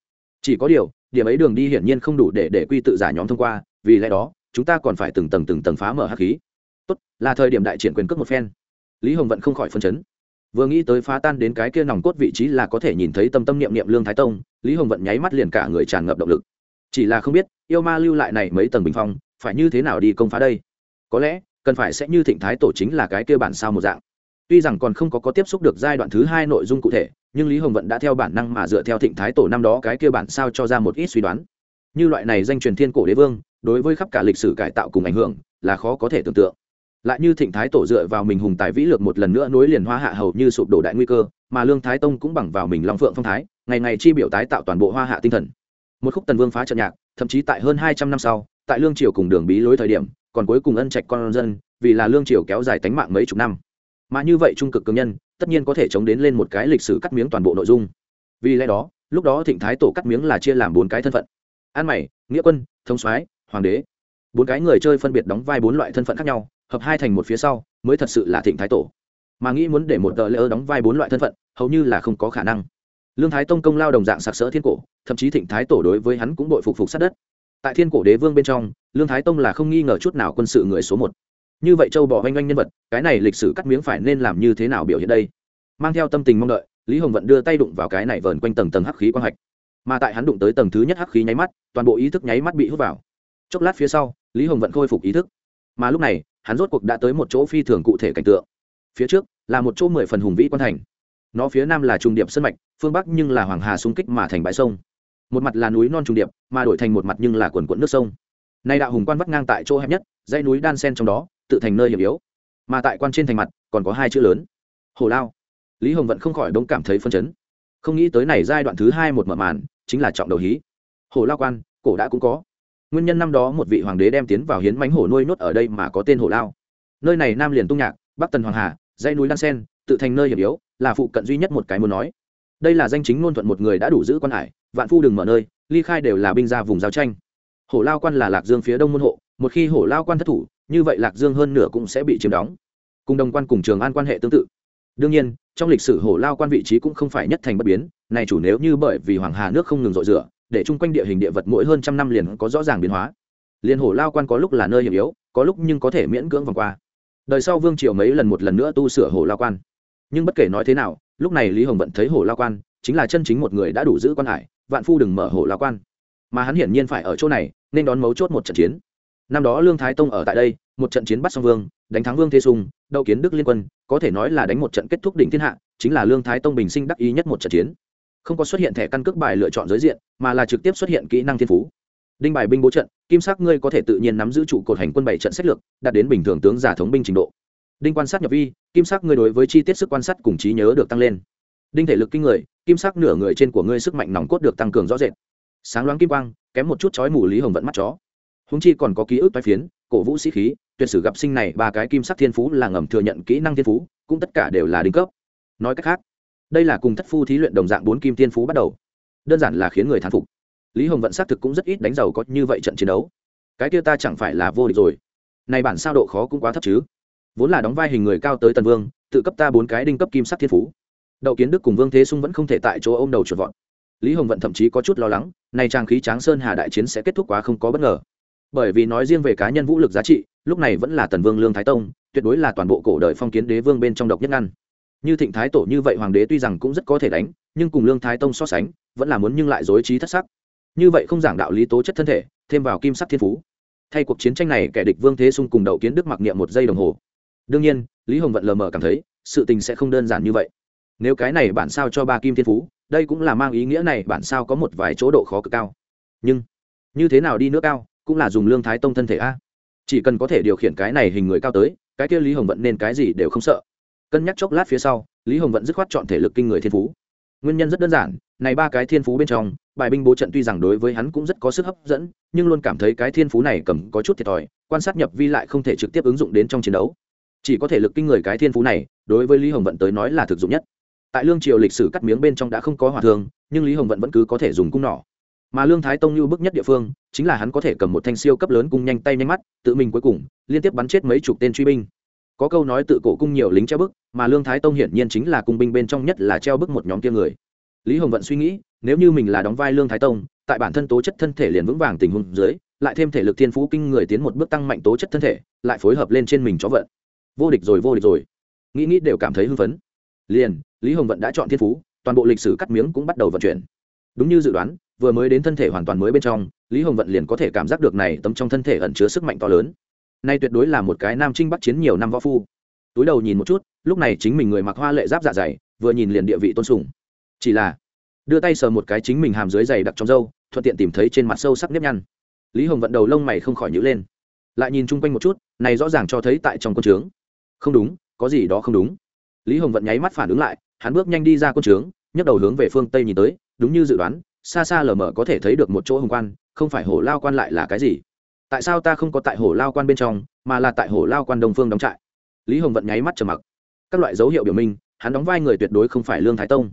Chỉ có điều, điểm ấy đường đi hiển nhiên không đủ để để quy tự giả nhóm thông qua, vì lẽ đó, chúng ta còn phải từng tầng từng tầng phá mở hắc khí tốt, là thời điểm đại triển quyền cước một phen. Lý hồng vẫn không khỏi phân chấn. Vừa nghĩ tới phá tan đến cái kia nòng cốt vị trí là có thể nhìn thấy tâm tâm niệm niệm lương thái tông, lý hồng vận nháy mắt liền cả người tràn ngập động lực. Chỉ là không biết, yêu ma lưu lại này mấy tầng bình phong, phải như thế nào đi công phá đây? Có lẽ, cần phải sẽ như thịnh thái tổ chính là cái kia bản sao một dạng. Tuy rằng còn không có có tiếp xúc được giai đoạn thứ hai nội dung cụ thể, nhưng lý hồng vận đã theo bản năng mà dựa theo thịnh thái tổ năm đó cái kia bản sao cho ra một ít suy đoán. Như loại này danh truyền thiên cổ đế vương, đối với khắp cả lịch sử cải tạo cùng ảnh hưởng, là khó có thể tưởng tượng lại như thịnh thái tổ dựa vào mình hùng tài vĩ lược một lần nữa nối liền hoa hạ hầu như sụp đổ đại nguy cơ, mà lương thái tông cũng bằng vào mình long phượng phong thái, ngày ngày chi biểu tái tạo toàn bộ hoa hạ tinh thần. Một khúc tần vương phá trận nhạc, thậm chí tại hơn hai trăm năm sau, tại lương triều cùng đường bí lối thời điểm, còn cuối cùng ân trạch con dân, vì là lương triều kéo dài tánh mạng mấy chục năm. Mà như vậy trung cực cường nhân, tất nhiên có thể chống đến lên một cái lịch sử cắt miếng toàn bộ nội dung. Vì lẽ đó, lúc đó thịnh thái tổ cắt miếng là chia làm bốn cái thân phận. An mày, nghĩa quân, thống soái, hoàng đế. Bốn cái người chơi phân biệt đóng vai bốn loại thân phận khác nhau hợp hai thành một phía sau, mới thật sự là thịnh thái tổ. Mà nghĩ muốn để một tờ lỡ đóng vai bốn loại thân phận, hầu như là không có khả năng. Lương thái tông công lao đồng dạng sặc sỡ thiên cổ, thậm chí thịnh thái tổ đối với hắn cũng đội phục phục sát đất. Tại thiên cổ đế vương bên trong, lương thái tông là không nghi ngờ chút nào quân sự người số một. Như vậy châu bỏ oanh oanh nhân vật, cái này lịch sử cắt miếng phải nên làm như thế nào biểu hiện đây? Mang theo tâm tình mong đợi, lý hồng vận đưa tay đụng vào cái này vờn quanh tầng tầng hắc khí quang hạch. Mà tại hắn đụng tới tầng thứ nhất hắc khí nháy mắt, toàn bộ ý thức nháy mắt bị hút vào. Chốc lát phía sau, lý hồng vận khôi phục ý thức. Mà lúc này hắn rốt cuộc đã tới một chỗ phi thường cụ thể cảnh tượng. Phía trước là một chỗ mười phần hùng vĩ quan thành. Nó phía nam là trung điệp sân mạch, phương bắc nhưng là hoàng hà xung kích mà thành bãi sông. Một mặt là núi non trung điệp, mà đổi thành một mặt nhưng là quần quận nước sông. Nay đạo hùng quan vắt ngang tại chỗ hẹp nhất, dãy núi đan sen trong đó, tự thành nơi hiểm yếu. Mà tại quan trên thành mặt, còn có hai chữ lớn, hồ lao. Lý hồng vẫn không khỏi đống cảm thấy phân chấn. Không nghĩ tới này giai đoạn thứ hai một mở màn, chính là trọng đầu hí. Hồ lao quan, cổ đã cũng có nguyên nhân năm đó một vị hoàng đế đem tiến vào hiến mánh hổ nuôi nhốt ở đây mà có tên hổ lao. Nơi này nam liền tung nhạc, bắc tần hoàng hà, dãy núi lan sen, tự thành nơi hiểm yếu, là phụ cận duy nhất một cái muốn nói. Đây là danh chính ngôn thuận một người đã đủ giữ quan hải, vạn phu đừng mở nơi, ly khai đều là binh ra vùng giao tranh. Hổ lao quan là lạc dương phía đông môn hộ, một khi hổ lao quan thất thủ, như vậy lạc dương hơn nửa cũng sẽ bị chiếm đóng. Cùng đồng quan cùng trường an quan hệ tương tự. Đương nhiên, trong lịch sử hổ lao quan vị trí cũng không phải nhất thành bất biến, này chủ nếu như bởi vì hoàng hà nước không ngừng dội rửa để chung quanh địa hình địa vật mỗi hơn trăm năm liền có rõ ràng biến hóa. Liền hổ lao quan có lúc là nơi hiểm yếu, có lúc nhưng có thể miễn cưỡng vòng qua. Đời sau vương triều mấy lần một lần nữa tu sửa hổ lao quan. Nhưng bất kể nói thế nào, lúc này lý hồng vẫn thấy hổ lao quan chính là chân chính một người đã đủ giữ quan hải, vạn phu đừng mở hổ lao quan. Mà hắn hiển nhiên phải ở chỗ này, nên đón mấu chốt một trận chiến. Năm đó lương thái tông ở tại đây, một trận chiến bắt song vương, đánh thắng vương thế sùng đậu kiến đức liên quân, có thể nói là đánh một trận kết thúc đỉnh thiên hạ, chính là lương thái tông bình sinh đắc ý nhất một trận chiến không có xuất hiện thẻ căn cước bài lựa chọn giới diện, mà là trực tiếp xuất hiện kỹ năng thiên phú. Đinh bài binh bố trận, kim sắc ngươi có thể tự nhiên nắm giữ trụ cột hành quân bảy trận sách lược, đạt đến bình thường tướng giả thống binh trình độ. Đinh quan sát nhập vi, kim sắc ngươi đối với chi tiết sức quan sát cùng trí nhớ được tăng lên. Đinh thể lực kinh người, kim sắc nửa người trên của ngươi sức mạnh nòng cốt được tăng cường rõ rệt. Sáng loáng kim quang, kém một chút chói mù lý hồng vận mắt chó. Húng chi còn có ký ức toái phiến, cổ vũ sĩ khí, tuyệt sử gặp sinh này ba cái kim sắc thiên phú là ngầm thừa nhận kỹ năng thiên phú, cũng tất cả đều là đinh cấp. Nói cách khác đây là cùng thất phu thí luyện đồng dạng bốn kim thiên phú bắt đầu. Đơn giản là khiến người thán phục. Lý hồng vận xác thực cũng rất ít đánh giàu có như vậy trận chiến đấu. Cái kia ta chẳng phải là vô địch rồi. Này bản sao độ khó cũng quá thấp chứ. Vốn là đóng vai hình người cao tới tần vương, tự cấp ta bốn cái đinh cấp kim sắc thiên phú. Đậu kiến đức cùng vương thế sung vẫn không thể tại chỗ ô m đầu chuột vọt. Lý hồng vận thậm chí có chút lo lắng nay trang khí tráng sơn hà đại chiến sẽ kết thúc quá không có bất ngờ. Bởi vì nói riêng về cá nhân vũ lực giá trị, lúc này vẫn là tần vương lương thái tông, tuyệt đối là toàn bộ cổ đời phong kiến đế vương bên trong độc nhất ngăn như thịnh thái tổ như vậy hoàng đế tuy rằng cũng rất có thể đánh, nhưng cùng lương thái tông so sánh, vẫn là muốn nhưng lại dối trí thất sắc. Như vậy không giảng đạo lý tố chất thân thể, thêm vào kim sắc thiên phú. Thay cuộc chiến tranh này, kẻ địch vương thế sung cùng đậu kiến đức mặc niệm một giây đồng hồ. Đương nhiên, lý hồng vận lờ mờ cảm thấy, sự tình sẽ không đơn giản như vậy. Nếu cái này bản sao cho ba kim thiên phú, đây cũng là mang ý nghĩa này bản sao có một vài chỗ độ khó cực cao. Nhưng, như thế nào đi nước cao, cũng là dùng lương thái tông thân thể a. Chỉ cần có thể điều khiển cái này hình người cao tới, cái kia lý hồng vận nên cái gì đều không sợ cân nhắc chốc lát phía sau, lý hồng vận dứt khoát chọn thể lực kinh người thiên phú. Nguyên nhân rất đơn giản, này ba cái thiên phú bên trong, bài binh bố trận tuy rằng đối với hắn cũng rất có sức hấp dẫn, nhưng luôn cảm thấy cái thiên phú này cầm có chút thiệt thòi, quan sát nhập vi lại không thể trực tiếp ứng dụng đến trong chiến đấu. Chỉ có thể lực kinh người cái thiên phú này, đối với lý hồng vận tới nói là thực dụng nhất. Tại lương triều lịch sử cắt miếng bên trong đã không có hòa thường nhưng lý hồng vận vẫn cứ có thể dùng cung nỏ. Mà lương thái tông như bức nhất địa phương, chính là hắn có thể cầm một thanh siêu cấp lớn cung nhanh tay nhanh mắt, tự mình cuối cùng, liên tiếp bắn chết mấy chục tên truy binh có câu nói tự cổ cung nhiều lính treo bức, mà lương thái tông hiển nhiên chính là cung binh bên trong nhất là treo bức một nhóm kia người. Lý hồng vận suy nghĩ, nếu như mình là đóng vai lương thái tông, tại bản thân tố chất thân thể liền vững vàng tình huống dưới, lại thêm thể lực thiên phú kinh người tiến một bước tăng mạnh tố chất thân thể, lại phối hợp lên trên mình chó vận. Vô địch rồi, vô địch rồi. Nghĩ nghĩ đều cảm thấy hưng phấn. Liền, lý hồng vận đã chọn thiên phú, toàn bộ lịch sử cắt miếng cũng bắt đầu vận chuyển. Đúng như dự đoán, vừa mới đến thân thể hoàn toàn mới bên trong, lý hồng vận liền có thể cảm giác được này tấm trong thân thể ẩn chứa sức mạnh to lớn nay tuyệt đối là một cái nam trinh bắc chiến nhiều năm võ phu. Túi đầu nhìn một chút, lúc này chính mình người mặc hoa lệ giáp dạ dày, vừa nhìn liền địa vị tôn sùng. Chỉ là, đưa tay sờ một cái chính mình hàm dưới dày đặc trong râu, thuận tiện tìm thấy trên mặt sâu sắc nếp nhăn. Lý hồng vận đầu lông mày không khỏi nhữ lên. Lại nhìn chung quanh một chút, này rõ ràng cho thấy tại trong quân trướng. Không đúng, có gì đó không đúng. Lý hồng vận nháy mắt phản ứng lại, hắn bước nhanh đi ra quân trướng, nhấc đầu hướng về phương tây nhìn tới, đúng như dự đoán, xa xa lờ mờ có thể thấy được một chỗ hồng quan, không phải hổ lao quan lại là cái gì tại sao ta không có tại hổ lao quan bên trong, mà là tại hổ lao quan đông phương đóng trại? Lý hồng vận nháy mắt trầm mặc. Các loại dấu hiệu biểu minh, hắn đóng vai người tuyệt đối không phải lương thái tông.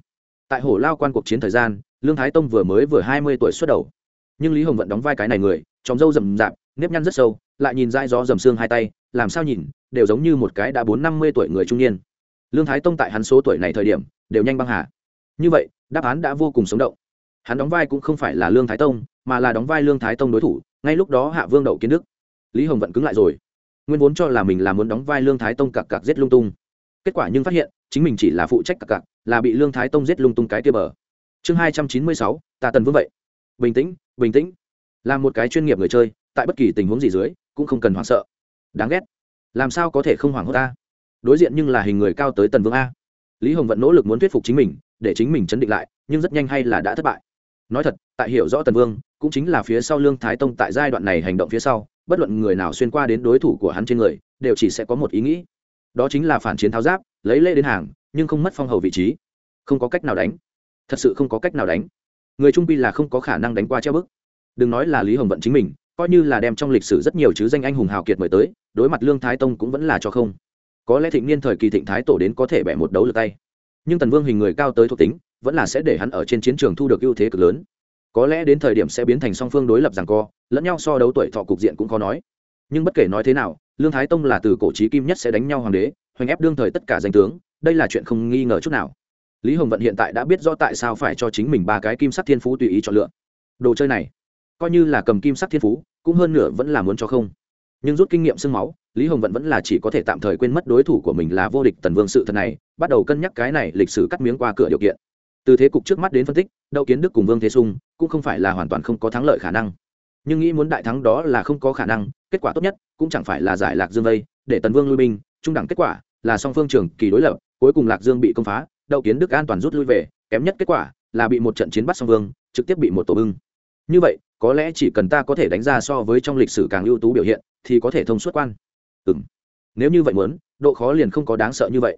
Tại hổ lao quan cuộc chiến thời gian, lương thái tông vừa mới vừa hai mươi tuổi xuất đầu. Nhưng lý hồng vận đóng vai cái này người chóng râu rầm rạp, nếp nhăn rất sâu, lại nhìn dai gió dầm xương hai tay, làm sao nhìn, đều giống như một cái đã bốn năm mươi tuổi người trung niên. Lương thái tông tại hắn số tuổi này thời điểm, đều nhanh băng hà. Như vậy, đáp án đã vô cùng sống động. Hắn đóng vai cũng không phải là lương thái tông, mà là đóng vai lương thái tông đối thủ ngay lúc đó hạ vương đậu kiến đức. Lý hồng vận cứng lại rồi. Nguyên vốn cho là mình là muốn đóng vai lương thái tông cặc cặc giết lung tung. Kết quả nhưng phát hiện, chính mình chỉ là phụ trách cặc cặc, là bị lương thái tông giết lung tung cái kia bờ. Chương hai trăm chín mươi sáu tà tần vương vậy. Bình tĩnh bình tĩnh. Là một cái chuyên nghiệp người chơi, tại bất kỳ tình huống gì dưới, cũng không cần hoảng sợ. Đáng ghét. Làm sao có thể không hoảng hốt ta? Đối diện nhưng là hình người cao tới tần vương a. Lý hồng vận nỗ lực muốn thuyết phục chính mình, để chính mình chấn định lại, nhưng rất nhanh hay là đã thất bại. Nói thật, tại hiểu rõ tần vương cũng chính là phía sau lương thái tông tại giai đoạn này hành động phía sau, bất luận người nào xuyên qua đến đối thủ của hắn trên người, đều chỉ sẽ có một ý nghĩ. Đó chính là phản chiến tháo giáp, lấy lễ đến hàng, nhưng không mất phong hầu vị trí. Không có cách nào đánh. Thật sự không có cách nào đánh. Người trung pi là không có khả năng đánh qua treo bức. Đừng nói là lý hồng vận chính mình, coi như là đem trong lịch sử rất nhiều chứ danh anh hùng hào kiệt mời tới, đối mặt lương thái tông cũng vẫn là cho không. Có lẽ thịnh niên thời kỳ thịnh thái tổ đến có thể bẻ một đấu lượt tay. Nhưng tần vương hình người cao tới thuộc tính, vẫn là sẽ để hắn ở trên chiến trường thu được ưu thế cực lớn có lẽ đến thời điểm sẽ biến thành song phương đối lập rằng co, lẫn nhau so đấu tuổi thọ cục diện cũng khó nói. Nhưng bất kể nói thế nào, lương thái tông là từ cổ trí kim nhất sẽ đánh nhau hoàng đế, hoành ép đương thời tất cả danh tướng, đây là chuyện không nghi ngờ chút nào. Lý hồng vận hiện tại đã biết rõ tại sao phải cho chính mình ba cái kim sắc thiên phú tùy ý chọn lựa. Đồ chơi này, coi như là cầm kim sắc thiên phú, cũng hơn nửa vẫn là muốn cho không. Nhưng rút kinh nghiệm sương máu, lý hồng vận vẫn là chỉ có thể tạm thời quên mất đối thủ của mình là vô địch tần vương sự thật này, bắt đầu cân nhắc cái này lịch sử cắt miếng qua cửa điều kiện từ thế cục trước mắt đến phân tích, đậu kiến đức cùng vương thế sung cũng không phải là hoàn toàn không có thắng lợi khả năng. Nhưng nghĩ muốn đại thắng đó là không có khả năng, kết quả tốt nhất cũng chẳng phải là giải lạc dương vây, để tần vương lui binh, trung đẳng kết quả là song phương trường kỳ đối lập, cuối cùng lạc dương bị công phá, đậu kiến đức an toàn rút lui về, kém nhất kết quả là bị một trận chiến bắt song vương, trực tiếp bị một tổ bưng. Như vậy, có lẽ chỉ cần ta có thể đánh ra so với trong lịch sử càng ưu tú biểu hiện, thì có thể thông suốt quan. Ừ m nếu như vậy muốn, độ khó liền không có đáng sợ như vậy.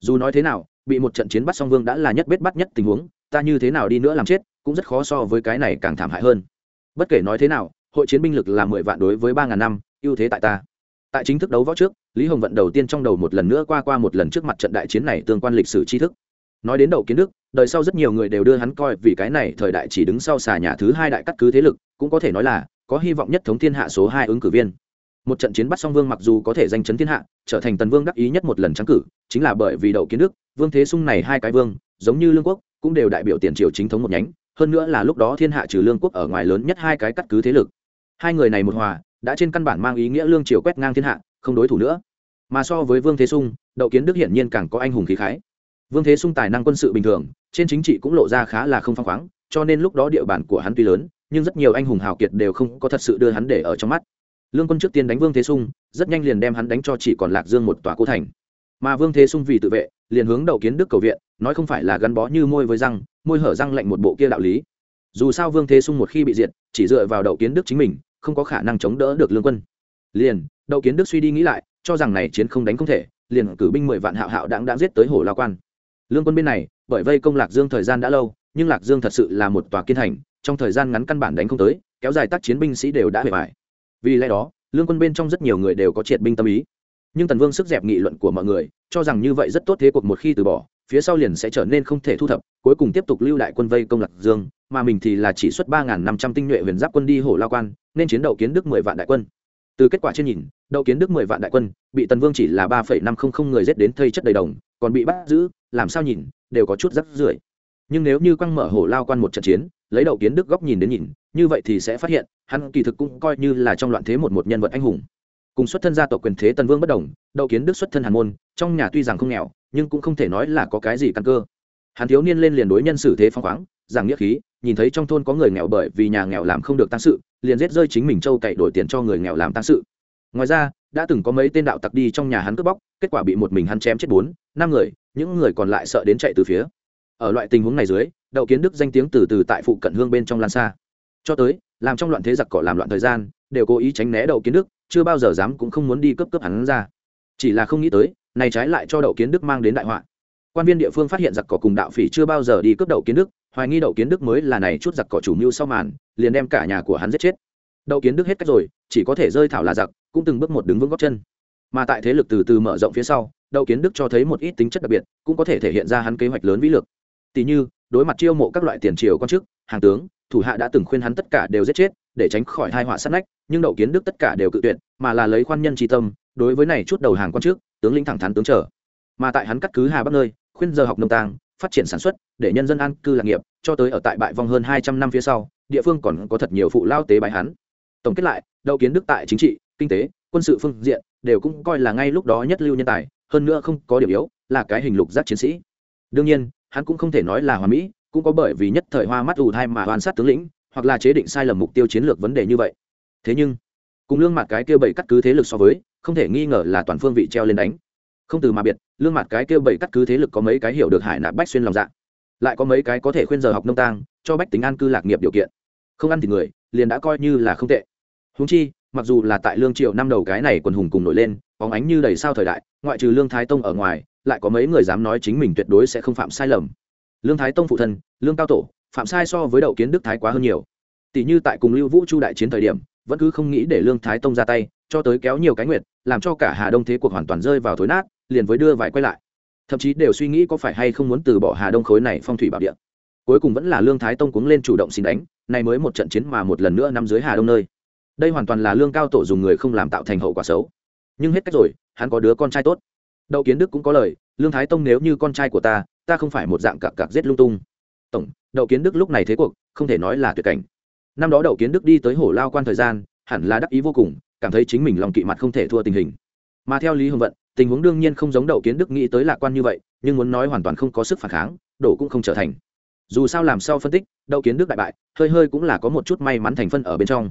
Dù nói thế nào bị một trận chiến bắt song vương đã là nhất bết bắt nhất tình huống, ta như thế nào đi nữa làm chết, cũng rất khó so với cái này càng thảm hại hơn. Bất kể nói thế nào, hội chiến binh lực là mười vạn đối với ba ngàn năm, ưu thế tại ta. Tại chính thức đấu võ trước, lý hồng vận đầu tiên trong đầu một lần nữa qua qua một lần trước mặt trận đại chiến này tương quan lịch sử tri thức. Nói đến đầu kiến đức, đời sau rất nhiều người đều đưa hắn coi vì cái này thời đại chỉ đứng sau xà nhà thứ hai đại cắt cứ thế lực, cũng có thể nói là có hy vọng nhất thống thiên hạ số hai ứng cử viên một trận chiến bắt song vương mặc dù có thể danh chấn thiên hạ, trở thành tần vương đắc ý nhất một lần trắng cử, chính là bởi vì đậu kiến đức, vương thế sung này hai cái vương, giống như lương quốc, cũng đều đại biểu tiền triều chính thống một nhánh, hơn nữa là lúc đó thiên hạ trừ lương quốc ở ngoài lớn nhất hai cái cắt cứ thế lực. Hai người này một hòa, đã trên căn bản mang ý nghĩa lương triều quét ngang thiên hạ, không đối thủ nữa. Mà so với vương thế sung đậu kiến đức hiển nhiên càng có anh hùng khí khái. Vương thế sung tài năng quân sự bình thường, trên chính trị cũng lộ ra khá là không phăng khoáng, cho nên lúc đó địa bàn của hắn tuy lớn, nhưng rất nhiều anh hùng hào kiệt đều không có thật sự đưa hắn để ở trong mắt lương quân trước tiên đánh vương thế sung, rất nhanh liền đem hắn đánh cho chỉ còn lạc dương một tòa cô thành. Mà vương thế sung vì tự vệ, liền hướng đầu kiến đức cầu viện, nói không phải là gắn bó như môi với răng, môi hở răng lạnh một bộ kia đạo lý. Dù sao vương thế sung một khi bị diệt, chỉ dựa vào đậu kiến đức chính mình, không có khả năng chống đỡ được lương quân. Liền, đậu kiến đức suy đi nghĩ lại, cho rằng này chiến không đánh không thể, liền cử binh mười vạn hạo hạo đáng đã giết tới hồ lao quan. Lương quân bên này, bởi vây công lạc dương thời gian đã lâu, nhưng lạc dương thật sự là một tòa kiên thành, trong thời gian ngắn căn bản đánh không tới, kéo dài tác chiến binh sĩ đều đã bề bài vì lẽ đó, lương quân bên trong rất nhiều người đều có triệt binh tâm ý. Nhưng tần vương sức dẹp nghị luận của mọi người, cho rằng như vậy rất tốt thế cuộc một khi từ bỏ, phía sau liền sẽ trở nên không thể thu thập, cuối cùng tiếp tục lưu đại quân vây công lạc dương, mà mình thì là chỉ xuất ba năm trăm tinh nhuệ huyền giáp quân đi hổ lao quan, nên chiến đậu kiến đức mười vạn đại quân. Từ kết quả trên nhìn đậu kiến đức mười vạn đại quân, bị tần vương chỉ là ba phẩy năm không không người giết đến thây chất đầy đồng, còn bị bắt giữ, làm sao nhìn, đều có chút rắc rưởi. Nhưng nếu như quăng mở hổ lao quan một trận chiến, lấy đậu kiến đức góc nhìn đến nhìn như vậy thì sẽ phát hiện, hắn kỳ thực cũng coi như là trong loạn thế một một nhân vật anh hùng. Cùng xuất thân gia tộc quyền thế tần vương bất đồng, đậu kiến đức xuất thân hàn môn, trong nhà tuy rằng không nghèo, nhưng cũng không thể nói là có cái gì căn cơ. Hắn thiếu niên lên liền đối nhân xử thế phong khoáng, giảng nghĩa khí, nhìn thấy trong thôn có người nghèo bởi vì nhà nghèo làm không được tăng sự, liền giết rơi chính mình châu cậy đổi tiền cho người nghèo làm tăng sự. Ngoài ra, đã từng có mấy tên đạo tặc đi trong nhà hắn cướp bóc, kết quả bị một mình hắn chém chết bốn, năm người, những người còn lại sợ đến chạy từ phía. Ở loại tình huống này dưới, đậu kiến đức danh tiếng từ từ tại phụ cận hương bên trong lan xa cho tới, làm trong loạn thế giặc cỏ làm loạn thời gian, đều cố ý tránh né đậu kiến đức, chưa bao giờ dám cũng không muốn đi cấp cấp hắn ra. Chỉ là không nghĩ tới, này trái lại cho đậu kiến đức mang đến đại họa. Quan viên địa phương phát hiện giặc cỏ cùng đạo phỉ chưa bao giờ đi cướp đậu kiến đức, hoài nghi đậu kiến đức mới là này chút giặc cỏ chủ mưu sau màn, liền đem cả nhà của hắn giết chết. Đậu kiến đức hết cách rồi, chỉ có thể rơi thảo là giặc, cũng từng bước một đứng vững góc chân. Mà tại thế lực từ từ mở rộng phía sau, đậu kiến đức cho thấy một ít tính chất đặc biệt, cũng có thể thể hiện ra hắn kế hoạch lớn vĩ lược tỷ như, đối mặt chiêu mộ các loại tiền triều quan chức, hàng tướng thủ hạ đã từng khuyên hắn tất cả đều giết chết để tránh khỏi hai họa sát nách nhưng đậu kiến đức tất cả đều cự tuyệt mà là lấy khoan nhân tri tâm đối với này chút đầu hàng quan trước, tướng lĩnh thẳng thắn tướng trở mà tại hắn cắt cứ hà bắc nơi khuyên giờ học nông tàng phát triển sản xuất để nhân dân an cư lạc nghiệp cho tới ở tại bại vong hơn hai trăm năm phía sau địa phương còn có thật nhiều phụ lao tế bại hắn. Tổng kết lại đậu kiến đức tại chính trị kinh tế quân sự phương diện đều cũng coi là ngay lúc đó nhất lưu nhân tài hơn nữa không có điểm yếu là cái hình lục giác chiến sĩ. Đương nhiên hắn cũng không thể nói là hòa mỹ cũng có bởi vì nhất thời hoa mắt ù thai mà oan sát tướng lĩnh, hoặc là chế định sai lầm mục tiêu chiến lược vấn đề như vậy. Thế nhưng, cùng lương mặt cái kia bảy cắt cứ thế lực so với, không thể nghi ngờ là toàn phương vị treo lên đánh. Không từ mà biệt, lương mặt cái kia bảy cắt cứ thế lực có mấy cái hiểu được hải nạp bách xuyên lòng dạ. Lại có mấy cái có thể khuyên giờ học nông tang, cho bách tính an cư lạc nghiệp điều kiện. Không ăn thì người, liền đã coi như là không tệ. Húng chi, mặc dù là tại lương triệu năm đầu cái này quần hùng cùng nổi lên, bóng ánh như đầy sao thời đại, ngoại trừ lương thái tông ở ngoài, lại có mấy người dám nói chính mình tuyệt đối sẽ không phạm sai lầm lương thái tông phụ thân, lương cao tổ, phạm sai so với đậu kiến đức thái quá hơn nhiều. Tỷ như tại cùng lưu vũ chu đại chiến thời điểm, vẫn cứ không nghĩ để lương thái tông ra tay, cho tới kéo nhiều cái nguyệt, làm cho cả hà đông thế cuộc hoàn toàn rơi vào thối nát, liền với đưa vải quay lại. Thậm chí đều suy nghĩ có phải hay không muốn từ bỏ hà đông khối này phong thủy bảo địa. Cuối cùng vẫn là lương thái tông cuống lên chủ động xin đánh, nay mới một trận chiến mà một lần nữa nằm dưới hà đông nơi. Đây hoàn toàn là lương cao tổ dùng người không làm tạo thành hậu quả xấu. Nhưng hết cách rồi, hắn có đứa con trai tốt. Đậu kiến đức cũng có lời, lương thái tông nếu như con trai của ta ta không phải một dạng cặp cặp giết lung tung. Tổng, đậu kiến đức lúc này thế cuộc, không thể nói là tuyệt cảnh. Năm đó đậu kiến đức đi tới hổ lao quan thời gian, hẳn là đắc ý vô cùng, cảm thấy chính mình lòng kỵ mặt không thể thua tình hình. Mà theo lý hồng vận, tình huống đương nhiên không giống đậu kiến đức nghĩ tới lạc quan như vậy, nhưng muốn nói hoàn toàn không có sức phản kháng, đổ cũng không trở thành. Dù sao làm sao phân tích, đậu kiến đức đại bại, hơi hơi cũng là có một chút may mắn thành phân ở bên trong.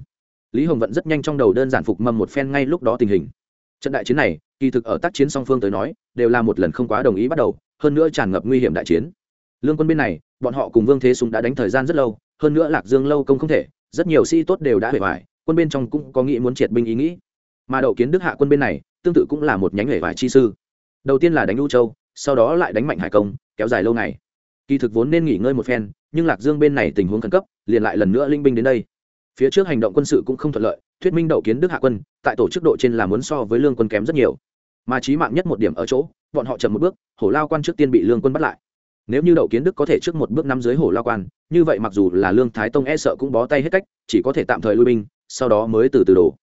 Lý hồng vận rất nhanh trong đầu đơn giản phục mâm một phen ngay lúc đó tình hình. Trận đại chiến này, kỳ thực ở tác chiến song phương tới nói, đều là một lần không quá đồng ý bắt đầu hơn nữa tràn ngập nguy hiểm đại chiến. Lương quân bên này, bọn họ cùng vương thế súng đã đánh thời gian rất lâu, hơn nữa lạc dương lâu công không thể, rất nhiều sĩ tốt đều đã hề hoài quân bên trong cũng có nghĩ muốn triệt binh ý nghĩ. Mà đậu kiến đức hạ quân bên này, tương tự cũng là một nhánh hề vải chi sư. Đầu tiên là đánh u châu, sau đó lại đánh mạnh hải công, kéo dài lâu ngày. Kỳ thực vốn nên nghỉ ngơi một phen, nhưng lạc dương bên này tình huống khẩn cấp, liền lại lần nữa linh binh đến đây. Phía trước hành động quân sự cũng không thuận lợi, thuyết minh đậu kiến đức hạ quân, tại tổ chức độ trên là muốn so với lương quân kém rất nhiều mà trí mạng nhất một điểm ở chỗ, bọn họ chậm một bước, hổ lao quan trước tiên bị lương quân bắt lại. Nếu như đậu kiến đức có thể trước một bước nắm dưới hổ lao quan, như vậy mặc dù là lương thái tông e sợ cũng bó tay hết cách, chỉ có thể tạm thời lui binh, sau đó mới từ từ đổ.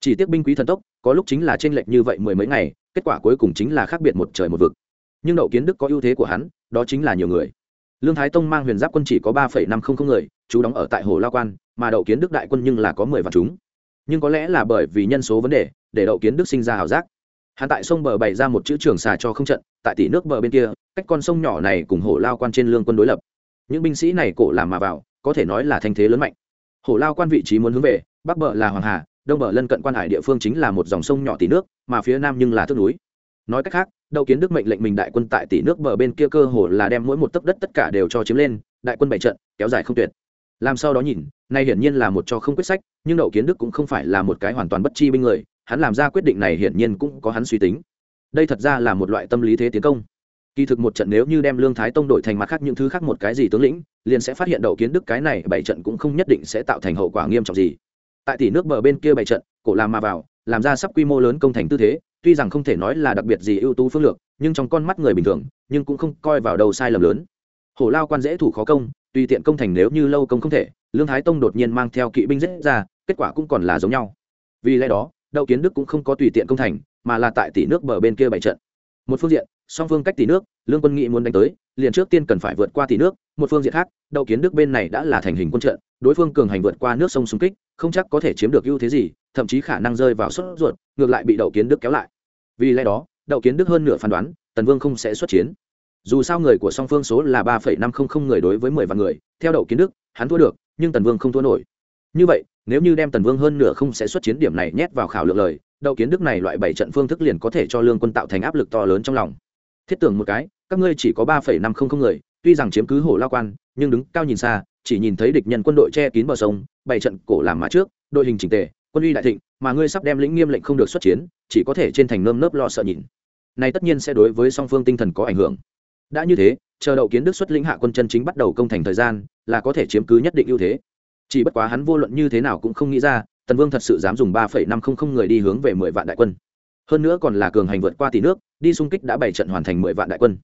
Chỉ tiếc binh quý thần tốc, có lúc chính là t r ê n lệch như vậy mười mấy ngày, kết quả cuối cùng chính là khác biệt một trời một vực. Nhưng đậu kiến đức có ưu thế của hắn, đó chính là nhiều người. Lương thái tông mang huyền giáp quân chỉ có ba phẩy năm không không người, chú đóng ở tại hồ lao quan, mà đậu kiến đức đại quân nhưng là có mười vạn chúng. Nhưng có lẽ là bởi vì nhân số vấn đề, để đậu kiến đức sinh ra h ảo giác hắn tại sông bờ bày ra một chữ trường xà cho không trận, tại tỷ nước bờ bên kia, cách con sông nhỏ này cùng hổ lao quan trên lương quân đối lập. Những binh sĩ này cổ làm mà vào, có thể nói là thanh thế lớn mạnh. Hổ lao quan vị trí muốn hướng về, bắc bờ là hoàng hà, đông bờ lân cận quan hải địa phương chính là một dòng sông nhỏ tỷ nước, mà phía nam nhưng là thước núi. Nói cách khác đậu kiến đức mệnh lệnh mình đại quân tại tỷ nước bờ bên kia cơ hồ là đem mỗi một tấc đất tất cả đều cho chiếm lên, đại quân bảy trận, kéo dài không tuyệt. Làm sao đó nhìn, nay hiển nhiên là một cho không quyết sách, nhưng đậu kiến đức cũng không phải là một cái hoàn toàn bất chi binh người hắn làm ra quyết định này hiển nhiên cũng có hắn suy tính. Đây thật ra là một loại tâm lý thế tiến công. Kỳ thực một trận nếu như đem lương thái tông đổi thành mặt khác những thứ khác một cái gì tướng lĩnh, liền sẽ phát hiện đậu kiến đức cái này bảy trận cũng không nhất định sẽ tạo thành hậu quả nghiêm trọng gì. Tại tỷ nước bờ bên kia bảy trận, cổ làm mà vào, làm ra sắp quy mô lớn công thành tư thế, tuy rằng không thể nói là đặc biệt gì ưu tú phương lược, nhưng trong con mắt người bình thường, nhưng cũng không coi vào đầu sai lầm lớn. Hổ lao quan dễ thủ khó công, tùy tiện công thành nếu như lâu công không thể, lương thái tông đột nhiên mang theo kỵ binh giết ra, kết quả cũng còn là giống nhau. Vì lẽ đó đậu kiến đức cũng không có tùy tiện công thành, mà là tại tỷ nước bờ bên kia bảy trận. Một phương diện, song phương cách tỷ nước, lương quân nghị muốn đánh tới, liền trước tiên cần phải vượt qua tỷ nước, một phương diện khác, đậu kiến đức bên này đã là thành hình quân trận, đối phương cường hành vượt qua nước sông xung kích, không chắc có thể chiếm được ưu thế gì, thậm chí khả năng rơi vào sốt ruột, ngược lại bị đậu kiến đức kéo lại. Vì lẽ đó, đậu kiến đức hơn nửa phán đoán, tần vương không sẽ xuất chiến. Dù sao người của song phương số là ba năm trăm linh người đối với mười vạn người, theo đậu kiến đức, hắn thua được, nhưng tần vương không thua nổi như vậy, nếu như đem tần vương hơn nửa không sẽ xuất chiến điểm này nhét vào khảo lượng lời đậu kiến đức này loại bảy trận phương thức liền có thể cho lương quân tạo thành áp lực to lớn trong lòng. Thiết tưởng một cái, các ngươi chỉ có ba năm không không người, tuy rằng chiếm cứ hồ lao quan, nhưng đứng cao nhìn xa, chỉ nhìn thấy địch nhân quân đội che kín bờ sông, bảy trận cổ làm mã trước, đội hình chỉnh tề, quân uy đại thịnh, mà ngươi sắp đem lĩnh nghiêm lệnh không được xuất chiến, chỉ có thể trên thành nơm nớp lo sợ nhìn. Này tất nhiên sẽ đối với song phương tinh thần có ảnh hưởng. Đã như thế, chờ đậu kiến đức xuất lĩnh hạ quân chân chính bắt đầu công thành thời gian, là có thể chiếm cứ nhất định ưu thế chỉ bất quá hắn vô luận như thế nào cũng không nghĩ ra, tần vương thật sự dám dùng ba phẩy năm không không người đi hướng về mười vạn đại quân. Hơn nữa còn là cường hành vượt qua tỷ nước, đi xung kích đã bảy trận hoàn thành mười vạn đại quân.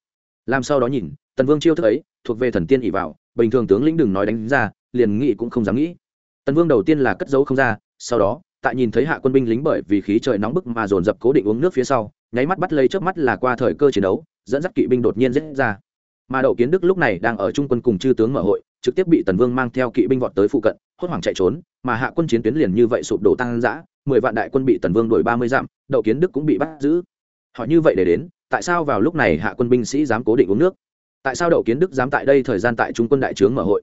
Làm sao đó nhìn, tần vương chiêu thức ấy, thuộc về thần tiên ỉ vào, bình thường tướng lĩnh đừng nói đánh ra, liền nghĩ cũng không dám nghĩ. Tần vương đầu tiên là cất giấu không ra, sau đó, tại nhìn thấy hạ quân binh lính bởi vì khí trời nóng bức mà dồn dập cố định uống nước phía sau, nháy mắt bắt lấy trước mắt là qua thời cơ chiến đấu, dẫn dắt kỵ binh đột nhiên dễ ra mà đậu kiến đức lúc này đang ở trung quân cùng chư tướng mở hội, trực tiếp bị tần vương mang theo kỵ binh vọt tới phụ cận, hốt hoảng chạy trốn, mà hạ quân chiến tuyến liền như vậy sụp đổ tăng giã mười vạn đại quân bị tần vương đuổi ba mươi dặm, đậu kiến đức cũng bị bắt giữ. Họ như vậy để đến, tại sao vào lúc này hạ quân binh sĩ dám cố định uống nước? Tại sao đậu kiến đức dám tại đây thời gian tại trung quân đại trướng mở hội?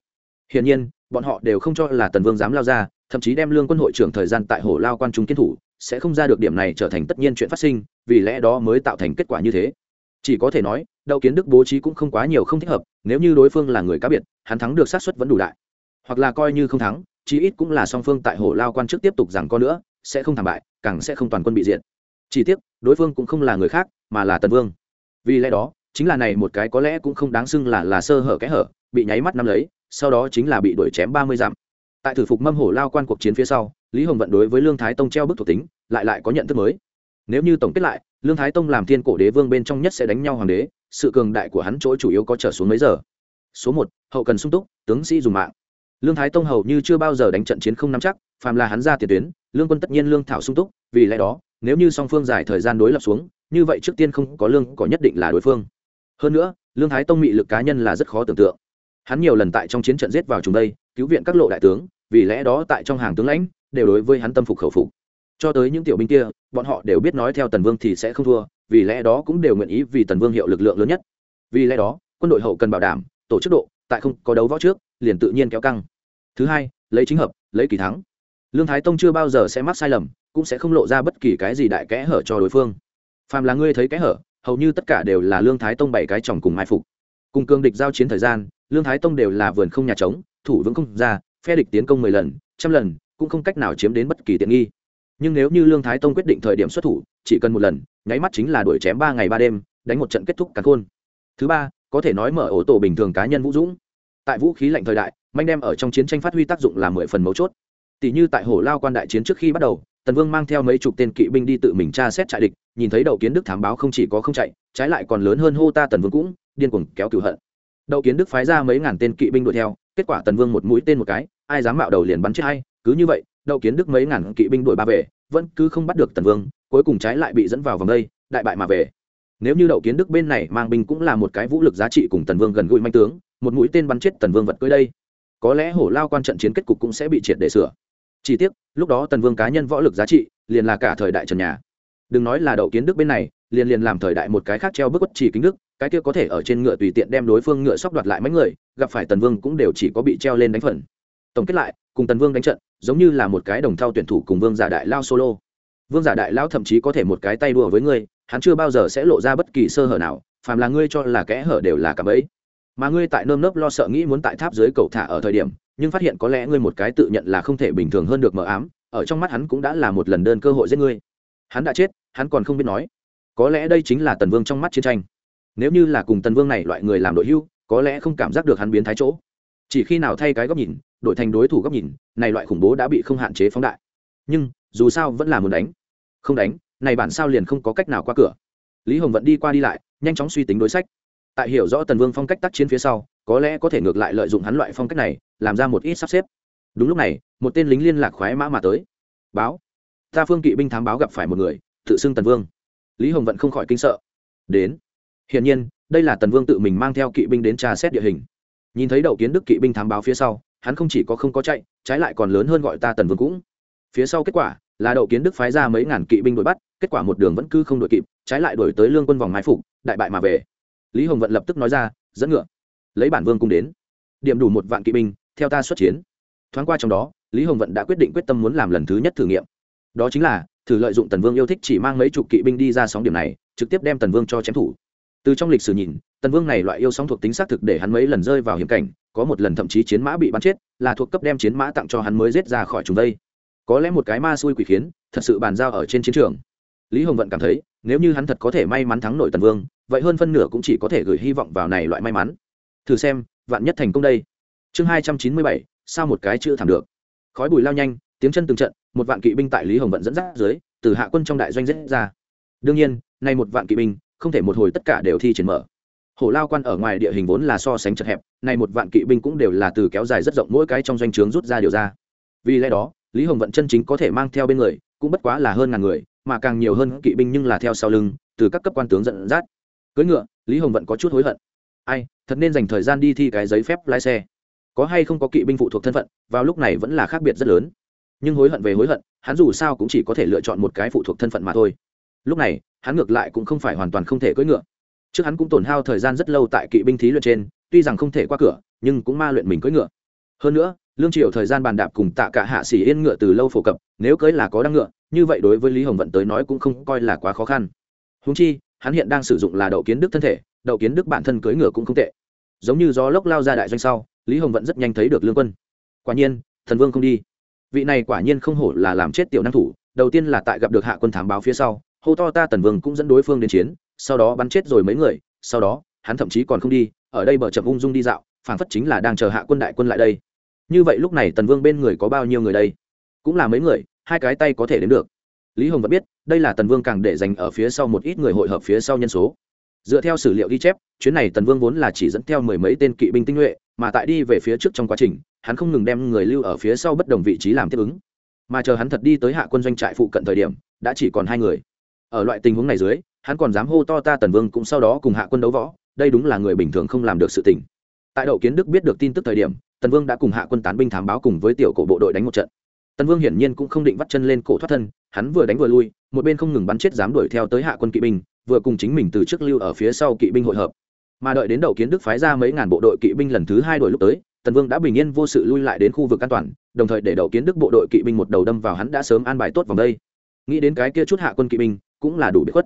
Hiển nhiên, bọn họ đều không cho là tần vương dám lao ra, thậm chí đem lương quân hội trưởng thời gian tại hồ lao quan trung kiến thủ, sẽ không ra được điểm này trở thành tất nhiên chuyện phát sinh, vì lẽ đó mới tạo thành kết quả như thế. Chỉ có thể nói đậu kiến đức bố trí cũng không quá nhiều không thích hợp, nếu như đối phương là người cá biệt, hắn thắng được sát suất vẫn đủ đại. Hoặc là coi như không thắng, chí ít cũng là song phương tại hồ lao quan trước tiếp tục rằng có nữa, sẽ không thảm bại, càng sẽ không toàn quân bị diện chỉ tiếc, đối phương cũng không là người khác, mà là tần vương. Vì lẽ đó, chính là này một cái có lẽ cũng không đáng xưng là là sơ hở kẽ hở, bị nháy mắt nắm lấy, sau đó chính là bị đuổi chém ba mươi dặm. Tại thử phục mâm hổ lao quan cuộc chiến phía sau, lý hồng vận đối với lương thái tông treo bức thuộc tính, lại lại có nhận thức mới. Nếu như tổng kết lại lương thái tông làm thiên cổ đế vương bên trong nhất sẽ đánh nhau hoàng đế, sự cường đại của hắn chỗ chủ yếu có trở xuống mấy giờ? Số một, hậu cần sung túc, tướng sĩ dùng mạng. Lương thái tông hầu như chưa bao giờ đánh trận chiến không nắm chắc, phàm là hắn ra tiền tuyến, lương quân tất nhiên lương thảo sung túc, vì lẽ đó, nếu như song phương dài thời gian đối lập xuống, như vậy trước tiên không có lương có nhất định là đối phương. Hơn nữa, lương thái tông mị lực cá nhân là rất khó tưởng tượng. Hắn nhiều lần tại trong chiến trận giết vào chúng đây, cứu viện các lộ đại tướng, vì lẽ đó tại trong hàng tướng lãnh, đều đối với hắn tâm phục khẩu phục cho tới những tiểu binh kia, bọn họ đều biết nói theo tần vương thì sẽ không thua, vì lẽ đó cũng đều nguyện ý vì tần vương hiệu lực lượng lớn nhất. Vì lẽ đó, quân đội hậu cần bảo đảm, tổ chức độ, tại không có đấu võ trước, liền tự nhiên kéo căng. Thứ hai, lấy chính hợp, lấy kỳ thắng. Lương thái tông chưa bao giờ sẽ mắc sai lầm, cũng sẽ không lộ ra bất kỳ cái gì đại kẽ hở cho đối phương. Phàm là ngươi thấy kẽ hở, hầu như tất cả đều là lương thái tông bảy cái chồng cùng mai phục. Cùng cương địch giao chiến thời gian, lương thái tông đều là vườn không nhà trống, thủ vững không ra, phe địch tiến công mười lần, trăm lần, cũng không cách nào chiếm đến bất kỳ tiện nghi nhưng nếu như lương thái tông quyết định thời điểm xuất thủ, chỉ cần một lần, nháy mắt chính là đuổi chém ba ngày ba đêm, đánh một trận kết thúc cả khôn. Thứ ba, có thể nói mở ổ tổ bình thường cá nhân vũ dũng. Tại vũ khí lạnh thời đại, manh đem ở trong chiến tranh phát huy tác dụng là mười phần mấu chốt. Tỷ như tại hồ lao quan đại chiến trước khi bắt đầu, tần vương mang theo mấy chục tên kỵ binh đi tự mình tra xét trại địch, nhìn thấy đậu kiến đức thám báo không chỉ có không chạy, trái lại còn lớn hơn hô ta tần vương cũng, điên cuồng kéo cửu hận. Đậu kiến đức phái ra mấy ngàn tên kỵ binh đuổi theo, kết quả tần vương một mũi tên một cái, ai dám mạo đầu liền bắn chết hay, cứ như vậy đậu kiến đức mấy ngàn kỵ binh đuổi ba về, vẫn cứ không bắt được tần vương, cuối cùng trái lại bị dẫn vào vòng đây, đại bại mà về. Nếu như đậu kiến đức bên này mang binh cũng là một cái vũ lực giá trị cùng tần vương gần gũi manh tướng, một mũi tên bắn chết tần vương vật cưới đây. Có lẽ hổ lao quan trận chiến kết cục cũng sẽ bị triệt để sửa. Chỉ tiếc, lúc đó tần vương cá nhân võ lực giá trị, liền là cả thời đại trần nhà. Đừng nói là đậu kiến đức bên này, liền liền làm thời đại một cái khác treo bức bất chỉ kính đức, cái kia có thể ở trên ngựa tùy tiện đem đối phương ngựa sóc đoạt lại mấy người, gặp phải tần vương cũng đều chỉ có bị treo lên đánh phần. Tổng kết lại cùng tần vương đánh trận, giống như là một cái đồng thao tuyển thủ cùng vương giả đại lao solo. Vương giả đại lao thậm chí có thể một cái tay đùa với ngươi, hắn chưa bao giờ sẽ lộ ra bất kỳ sơ hở nào, phàm là ngươi cho là kẽ hở đều là cả bẫy. Mà ngươi tại nơm nớp lo sợ nghĩ muốn tại tháp dưới cầu thả ở thời điểm, nhưng phát hiện có lẽ ngươi một cái tự nhận là không thể bình thường hơn được mờ ám, ở trong mắt hắn cũng đã là một lần đơn cơ hội giết ngươi. Hắn đã chết, hắn còn không biết nói. Có lẽ đây chính là tần vương trong mắt chiến tranh. Nếu như là cùng tần vương này loại người làm đội hưu, có lẽ không cảm giác được hắn biến thái chỗ. Chỉ khi nào thay cái góc nhìn đổi thành đối thủ góc nhìn, này loại khủng bố đã bị không hạn chế phóng đại. Nhưng, dù sao vẫn là muốn đánh. Không đánh, này bản sao liền không có cách nào qua cửa. Lý hồng vẫn đi qua đi lại, nhanh chóng suy tính đối sách. Tại hiểu rõ tần vương phong cách tác chiến phía sau, có lẽ có thể ngược lại lợi dụng hắn loại phong cách này, làm ra một ít sắp xếp. Đúng lúc này, một tên lính liên lạc khoái mã mà tới. Báo. Ta phương kỵ binh thám báo gặp phải một người, tự xưng tần vương. Lý hồng vẫn không khỏi kinh sợ. Đến. Hiển nhiên, đây là tần vương tự mình mang theo kỵ binh đến tra xét địa hình. Nhìn thấy đậu kiến đức kỵ binh thám báo phía sau hắn không chỉ có không có chạy, trái lại còn lớn hơn gọi ta tần vương cũng. Phía sau kết quả là đậu kiến đức phái ra mấy ngàn kỵ binh đuổi bắt, kết quả một đường vẫn cứ không đuổi kịp, trái lại đuổi tới lương quân vòng mái phục, đại bại mà về. Lý hồng vận lập tức nói ra, dẫn ngựa, lấy bản vương cùng đến. Điểm đủ một vạn kỵ binh, theo ta xuất chiến. Thoáng qua trong đó, lý hồng vận đã quyết định quyết tâm muốn làm lần thứ nhất thử nghiệm. Đó chính là, thử lợi dụng tần vương yêu thích chỉ mang mấy chục kỵ binh đi ra sóng điểm này, trực tiếp đem tần vương cho chém thủ. Từ trong lịch sử nhìn, tần vương này loại yêu sóng thuộc tính xác thực để hắn mấy lần rơi vào hiểm cảnh có một lần thậm chí chiến mã bị bắn chết, là thuộc cấp đem chiến mã tặng cho hắn mới giết ra khỏi chúng đây. Có lẽ một cái ma xui quỷ khiến, thật sự bàn giao ở trên chiến trường. Lý hồng vận cảm thấy, nếu như hắn thật có thể may mắn thắng nổi tần vương, vậy hơn phân nửa cũng chỉ có thể gửi hy vọng vào này loại may mắn. Thử xem, vạn nhất thành công đây. Chương hai trăm chín mươi bảy, sao một cái chữ thảm được? Khói bùi lao nhanh, tiếng chân từng trận, một vạn kỵ binh tại lý hồng vận dẫn dắt dưới, từ hạ quân trong đại doanh rết ra. Đương nhiên, nay một vạn kỵ binh, không thể một hồi tất cả đều thi triển mở hổ lao quan ở ngoài địa hình vốn là so sánh chật hẹp, nay một vạn kỵ binh cũng đều là từ kéo dài rất rộng, mỗi cái trong doanh trướng rút ra điều ra. Vì lẽ đó, lý hồng vận chân chính có thể mang theo bên người, cũng bất quá là hơn ngàn người, mà càng nhiều hơn kỵ binh nhưng là theo sau lưng, từ các cấp quan tướng dẫn dắt. Cưỡi ngựa, lý hồng vận có chút hối hận. Ai, thật nên dành thời gian đi thi cái giấy phép lái xe. Có hay không có kỵ binh phụ thuộc thân phận, vào lúc này vẫn là khác biệt rất lớn. Nhưng hối hận về hối hận, hắn dù sao cũng chỉ có thể lựa chọn một cái phụ thuộc thân phận mà thôi. Lúc này, hắn ngược lại cũng không phải hoàn toàn không thể cưỡi ngựa trước hắn cũng tổn hao thời gian rất lâu tại kỵ binh thí luyện trên, tuy rằng không thể qua cửa, nhưng cũng ma luyện mình cưỡi ngựa. Hơn nữa, lương triều thời gian bàn đạp cùng tạ cả hạ xỉ yên ngựa từ lâu phổ cập, nếu cưới là có đăng ngựa, như vậy đối với lý hồng vận tới nói cũng không coi là quá khó khăn. Húng chi, hắn hiện đang sử dụng là đậu kiến đức thân thể, đậu kiến đức bản thân cưỡi ngựa cũng không tệ. Giống như gió lốc lao ra đại doanh sau, lý hồng vận rất nhanh thấy được lương quân. Quả nhiên, thần vương không đi. Vị này quả nhiên không hổ là làm chết tiểu năng thủ, đầu tiên là tại gặp được hạ quân thám báo phía sau, hô to ta tần vương cũng dẫn đối phương đến chiến sau đó bắn chết rồi mấy người, sau đó, hắn thậm chí còn không đi, ở đây bờ chậm ung dung đi dạo, phảng phất chính là đang chờ hạ quân đại quân lại đây. Như vậy lúc này tần vương bên người có bao nhiêu người đây? Cũng là mấy người, hai cái tay có thể đến được. Lý hồng vẫn biết, đây là tần vương càng để dành ở phía sau một ít người hội hợp phía sau nhân số. Dựa theo sử liệu ghi chép, chuyến này tần vương vốn là chỉ dẫn theo mười mấy tên kỵ binh tinh nhuệ, mà tại đi về phía trước trong quá trình, hắn không ngừng đem người lưu ở phía sau bất đồng vị trí làm tiếp ứng. Mà chờ hắn thật đi tới hạ quân doanh trại phụ cận thời điểm, đã chỉ còn hai người. Ở loại tình huống này dưới hắn còn dám hô to ta tần vương cũng sau đó cùng hạ quân đấu võ, đây đúng là người bình thường không làm được sự tình. Tại đậu kiến đức biết được tin tức thời điểm, tần vương đã cùng hạ quân tán binh thám báo cùng với tiểu cổ bộ đội đánh một trận. Tần vương hiển nhiên cũng không định vắt chân lên cổ thoát thân, hắn vừa đánh vừa lui, một bên không ngừng bắn chết dám đuổi theo tới hạ quân kỵ binh, vừa cùng chính mình từ trước lưu ở phía sau kỵ binh hội hợp. Mà đợi đến đầu kiến đức phái ra mấy ngàn bộ đội kỵ binh lần thứ hai đuổi lúc tới, tần vương đã bình yên vô sự lui lại đến khu vực an toàn, đồng thời để đầu kiến đức bộ đội kỵ binh một đầu đâm vào hắn đã sớm an bài tốt vòng đây. Nghĩ đến cái kia chút hạ quân kỵ binh, cũng là đủ bị khuất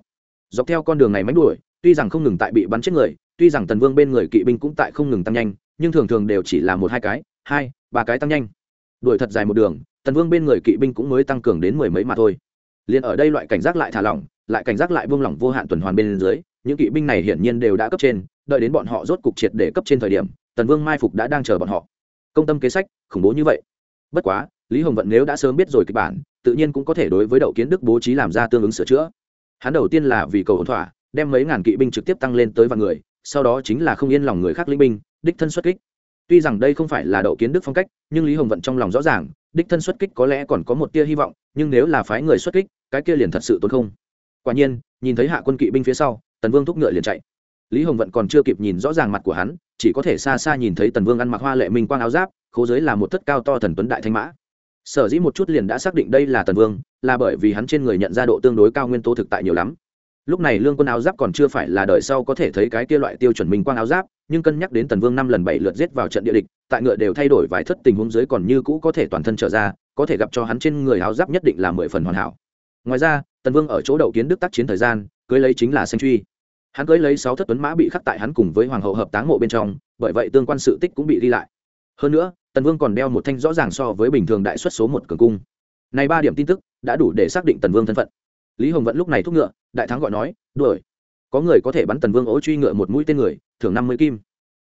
dọc theo con đường này mánh đuổi, tuy rằng không ngừng tại bị bắn chết người, tuy rằng tần vương bên người kỵ binh cũng tại không ngừng tăng nhanh, nhưng thường thường đều chỉ là một hai cái, hai, ba cái tăng nhanh. Đuổi thật dài một đường, tần vương bên người kỵ binh cũng mới tăng cường đến mười mấy mà thôi. Liền ở đây loại cảnh giác lại thả lỏng, lại cảnh giác lại buông lỏng vô hạn tuần hoàn bên dưới, những kỵ binh này hiển nhiên đều đã cấp trên, đợi đến bọn họ rốt cục triệt để cấp trên thời điểm, tần vương mai phục đã đang chờ bọn họ. Công tâm kế sách, khủng bố như vậy. Bất quá, lý hồng vận nếu đã sớm biết rồi kịch bản, tự nhiên cũng có thể đối với đậu kiến đức bố trí làm ra tương ứng sửa chữa hắn đầu tiên là vì cầu ổn thỏa, đem mấy ngàn kỵ binh trực tiếp tăng lên tới vạn người, sau đó chính là không yên lòng người khác linh binh, đích thân xuất kích. Tuy rằng đây không phải là đậu kiến đức phong cách, nhưng lý hồng vận trong lòng rõ ràng, đích thân xuất kích có lẽ còn có một tia hy vọng, nhưng nếu là phái người xuất kích, cái kia liền thật sự tốn không. Quả nhiên, nhìn thấy hạ quân kỵ binh phía sau, tần vương thúc ngựa liền chạy. Lý hồng vận còn chưa kịp nhìn rõ ràng mặt của hắn, chỉ có thể xa xa nhìn thấy tần vương ăn mặc hoa lệ minh quang áo giáp, khố giới là một thất cao to thần tuấn đại thanh mã sở dĩ một chút liền đã xác định đây là tần vương, là bởi vì hắn trên người nhận ra độ tương đối cao nguyên tố thực tại nhiều lắm. Lúc này lương quân áo giáp còn chưa phải là đời sau có thể thấy cái kia loại tiêu chuẩn minh quang áo giáp, nhưng cân nhắc đến tần vương năm lần bảy lượt giết vào trận địa địch, tại ngựa đều thay đổi vài thất tình huống dưới còn như cũ có thể toàn thân trở ra, có thể gặp cho hắn trên người áo giáp nhất định là mười phần hoàn hảo. Ngoài ra, tần vương ở chỗ đầu kiến đức tác chiến thời gian, cưới lấy chính là xanh truy. Hắn cưới lấy sáu thất tuấn mã bị khắc tại hắn cùng với hoàng hậu hợp táng mộ bên trong, bởi vậy tương quan sự tích cũng bị đi lại. Hơn nữa tần vương còn đeo một thanh rõ ràng so với bình thường đại xuất số một cường cung. Này ba điểm tin tức đã đủ để xác định tần vương thân phận. Lý hồng vẫn lúc này thúc ngựa, đại thắng gọi nói, đuổi. Có người có thể bắn tần vương ố truy ngựa một mũi tên người, thưởng năm mươi kim.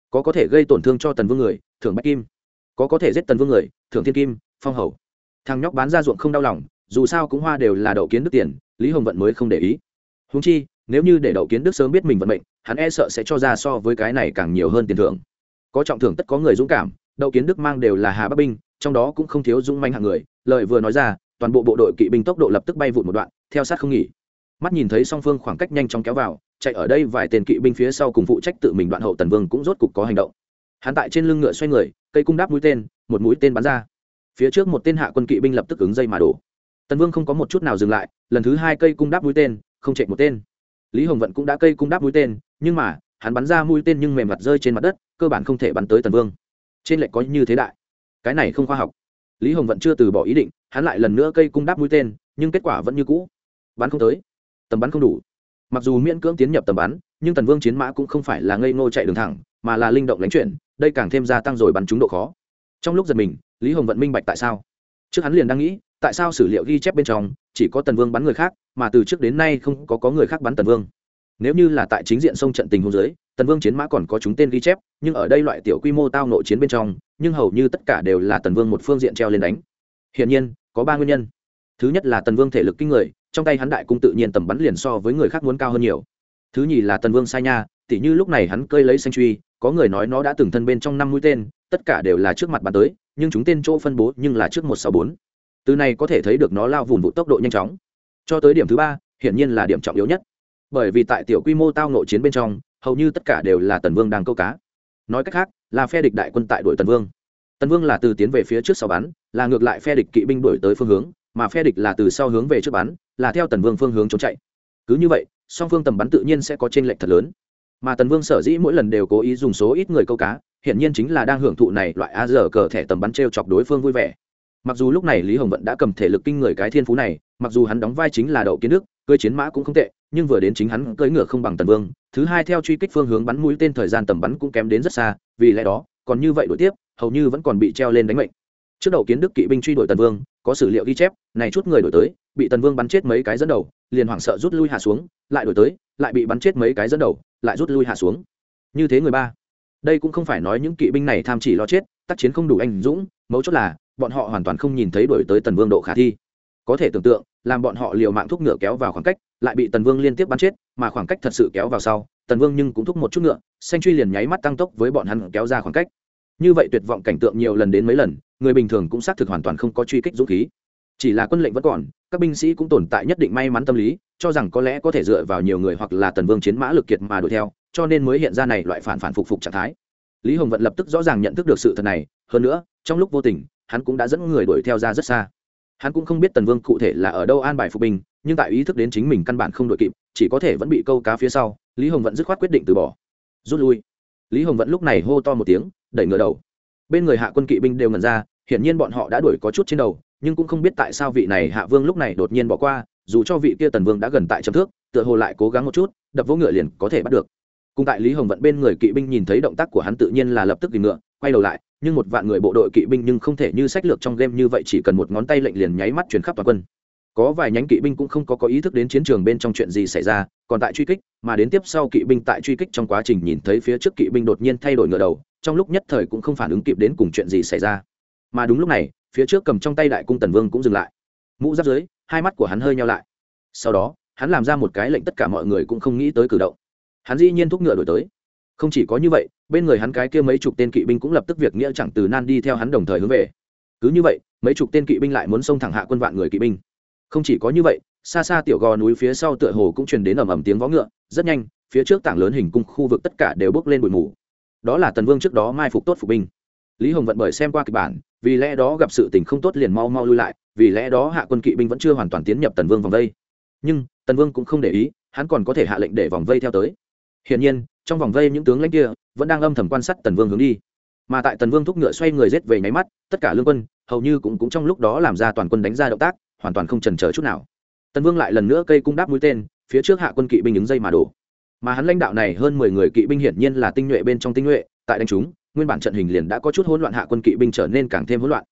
Có có thể gây tổn thương cho tần vương người, thưởng bách kim. Có có thể giết tần vương người, thưởng thiên kim, phong hầu. Thằng nhóc bán ra ruộng không đau lòng, dù sao cũng hoa đều là đậu kiến đức tiền, lý hồng vận mới không để ý. Húng chi, nếu như để đậu kiến đức sớm biết mình vận mệnh, hắn e sợ sẽ cho ra so với cái này càng nhiều hơn tiền thưởng. Có trọng thưởng tất có người dũng cảm đậu kiến đức mang đều là hà bắc binh, trong đó cũng không thiếu dũng manh hạng người. Lợi vừa nói ra, toàn bộ bộ đội kỵ binh tốc độ lập tức bay vụt một đoạn, theo sát không nghỉ. Mắt nhìn thấy song phương khoảng cách nhanh chóng kéo vào, chạy ở đây vài tên kỵ binh phía sau cùng phụ trách tự mình đoạn hậu tần vương cũng rốt cục có hành động. Hắn tại trên lưng ngựa xoay người, cây cung đáp mũi tên, một mũi tên bắn ra. Phía trước một tên hạ quân kỵ binh lập tức ứng dây mà đổ. Tần vương không có một chút nào dừng lại, lần thứ hai cây cung đáp mũi tên, không chạy một tên. Lý hồng vận cũng đã cây cung đáp mũi tên, nhưng mà, hắn bắn ra mũi tên nhưng mềm mặt rơi trên mặt đất, cơ bản không thể bắn tới tần vương trên lệnh có như thế đại. Cái này không khoa học. Lý hồng vẫn chưa từ bỏ ý định, hắn lại lần nữa cây cung đáp mũi tên, nhưng kết quả vẫn như cũ. Bắn không tới. Tầm bắn không đủ. Mặc dù miễn cưỡng tiến nhập tầm bắn, nhưng tần vương chiến mã cũng không phải là ngây ngô chạy đường thẳng, mà là linh động lánh chuyển, đây càng thêm gia tăng rồi bắn trúng độ khó. Trong lúc giật mình, lý hồng vận minh bạch tại sao. Trước hắn liền đang nghĩ, tại sao sử liệu ghi chép bên trong chỉ có tần vương bắn người khác, mà từ trước đến nay không có có người khác bắn tần vương nếu như là tại chính diện sông trận tình hôn giới tần vương chiến mã còn có chúng tên ghi chép, nhưng ở đây loại tiểu quy mô tao nội chiến bên trong, nhưng hầu như tất cả đều là tần vương một phương diện treo lên đánh. Hiển nhiên, có ba nguyên nhân. Thứ nhất là tần vương thể lực kinh người, trong tay hắn đại cung tự nhiên tầm bắn liền so với người khác muốn cao hơn nhiều. Thứ nhì là tần vương sai nha, tỉ như lúc này hắn cơi lấy xanh truy, có người nói nó đã từng thân bên trong năm mũi tên, tất cả đều là trước mặt bắn tới, nhưng chúng tên chỗ phân bố nhưng là trước một sáu bốn. Từ này có thể thấy được nó lao vùn vụ tốc độ nhanh chóng. Cho tới điểm thứ ba, hiển nhiên là điểm trọng yếu nhất bởi vì tại tiểu quy mô tao nội chiến bên trong, hầu như tất cả đều là tần vương đang câu cá. Nói cách khác, là phe địch đại quân tại đội tần vương. Tần vương là từ tiến về phía trước sau bắn, là ngược lại phe địch kỵ binh đổi tới phương hướng, mà phe địch là từ sau hướng về trước bắn, là theo tần vương phương hướng trốn chạy. Cứ như vậy, song phương tầm bắn tự nhiên sẽ có t r ê n lệch thật lớn. Mà tần vương sở dĩ mỗi lần đều cố ý dùng số ít người câu cá, hiển nhiên chính là đang hưởng thụ này loại a dở cờ thẻ tầm bắn t r e o chọc đối phương vui vẻ. Mặc dù lúc này lý hồng vận đã cầm thể lực kinh người cái thiên phú này, mặc dù hắn đóng vai chính là đậu kiến đức, cưới chiến mã cũng không tệ nhưng vừa đến chính hắn cưỡi ngựa không bằng tần vương, thứ hai theo truy kích phương hướng bắn mũi tên thời gian tầm bắn cũng kém đến rất xa, vì lẽ đó, còn như vậy đổi tiếp, hầu như vẫn còn bị treo lên đánh mệnh. Trước đầu kiến đức kỵ binh truy đuổi tần vương, có sử liệu ghi chép, này chút người đổi tới, bị tần vương bắn chết mấy cái dẫn đầu, liền hoảng sợ rút lui hạ xuống, lại đổi tới, lại bị bắn chết mấy cái dẫn đầu, lại rút lui hạ xuống. Như thế người ba. Đây cũng không phải nói những kỵ binh này tham chỉ lo chết, tác chiến không đủ anh dũng, mấu chốt là, bọn họ hoàn toàn không nhìn thấy đổi tới tần vương độ khả thi. Có thể tưởng tượng làm bọn họ liều mạng thúc ngựa kéo vào khoảng cách, lại bị tần vương liên tiếp bắn chết, mà khoảng cách thật sự kéo vào sau, tần vương nhưng cũng thúc một chút ngựa, xanh truy liền nháy mắt tăng tốc với bọn hắn kéo ra khoảng cách. Như vậy tuyệt vọng cảnh tượng nhiều lần đến mấy lần, người bình thường cũng xác thực hoàn toàn không có truy kích dũng khí. Chỉ là quân lệnh vẫn còn, các binh sĩ cũng tồn tại nhất định may mắn tâm lý, cho rằng có lẽ có thể dựa vào nhiều người hoặc là tần vương chiến mã lực kiệt mà đuổi theo, cho nên mới hiện ra này loại phản phản phục phục trạng thái. Lý hồng vận lập tức rõ ràng nhận thức được sự thật này, hơn nữa, trong lúc vô tình, hắn cũng đã dẫn người đuổi theo ra rất xa hắn cũng không biết tần vương cụ thể là ở đâu an bài phục binh, nhưng tại ý thức đến chính mình căn bản không đội kịp, chỉ có thể vẫn bị câu cá phía sau, lý hồng vận dứt khoát quyết định từ bỏ. Rút lui. Lý hồng vận lúc này hô to một tiếng, đẩy ngựa đầu. Bên người hạ quân kỵ binh đều ngần ra, hiển nhiên bọn họ đã đuổi có chút trên đầu, nhưng cũng không biết tại sao vị này hạ vương lúc này đột nhiên bỏ qua, dù cho vị kia tần vương đã gần tại chấm thước, tựa hồ lại cố gắng một chút, đập vỗ ngựa liền có thể bắt được. Cùng tại lý hồng vận bên người kỵ binh nhìn thấy động tác của hắn tự nhiên là lập tức tìm ngựa, quay đầu lại nhưng một vạn người bộ đội kỵ binh nhưng không thể như sách lược trong game như vậy, chỉ cần một ngón tay lệnh liền nháy mắt chuyển khắp toàn quân. Có vài nhánh kỵ binh cũng không có có ý thức đến chiến trường bên trong chuyện gì xảy ra, còn tại truy kích, mà đến tiếp sau kỵ binh tại truy kích trong quá trình nhìn thấy phía trước kỵ binh đột nhiên thay đổi ngựa đầu, trong lúc nhất thời cũng không phản ứng kịp đến cùng chuyện gì xảy ra. Mà đúng lúc này, phía trước cầm trong tay đại cung tần vương cũng dừng lại. Mũ giáp dưới, hai mắt của hắn hơi nhau lại. Sau đó, hắn làm ra một cái lệnh tất cả mọi người cũng không nghĩ tới cử động. Hắn dĩ nhiên thúc ngựa đổi tới không chỉ có như vậy, bên người hắn cái kia mấy chục tên kỵ binh cũng lập tức việc nghĩa chẳng từ nan đi theo hắn đồng thời hướng về. Cứ như vậy, mấy chục tên kỵ binh lại muốn xông thẳng hạ quân vạn người kỵ binh. Không chỉ có như vậy, xa xa tiểu gò núi phía sau tựa hồ cũng truyền đến ầm ầm tiếng vó ngựa, rất nhanh, phía trước tảng lớn hình cung khu vực tất cả đều bước lên bụi mù. Đó là tần vương trước đó mai phục tốt phục binh. Lý hồng vận bởi xem qua kịch bản, vì lẽ đó gặp sự tình không tốt liền mau mau lui lại, vì lẽ đó hạ quân kỵ binh vẫn chưa hoàn toàn tiến nhập tần vương vòng vây. Nhưng, tần vương cũng không để ý, hắn còn có thể hạ lệnh để vòng vây theo tới hiển nhiên trong vòng vây những tướng lãnh kia vẫn đang âm thầm quan sát tần vương hướng đi. Mà tại tần vương thúc ngựa xoay người rết về nháy mắt tất cả lương quân hầu như cũng, cũng trong lúc đó làm ra toàn quân đánh ra động tác hoàn toàn không trần chờ chút nào. Tần vương lại lần nữa cây cung đáp mũi tên phía trước hạ quân kỵ binh ứng dây mà đổ. Mà hắn lãnh đạo này hơn mười người kỵ binh hiển nhiên là tinh nhuệ bên trong tinh nhuệ tại đánh chúng nguyên bản trận hình liền đã có chút hỗn loạn hạ quân kỵ binh trở nên càng thêm hỗn loạn.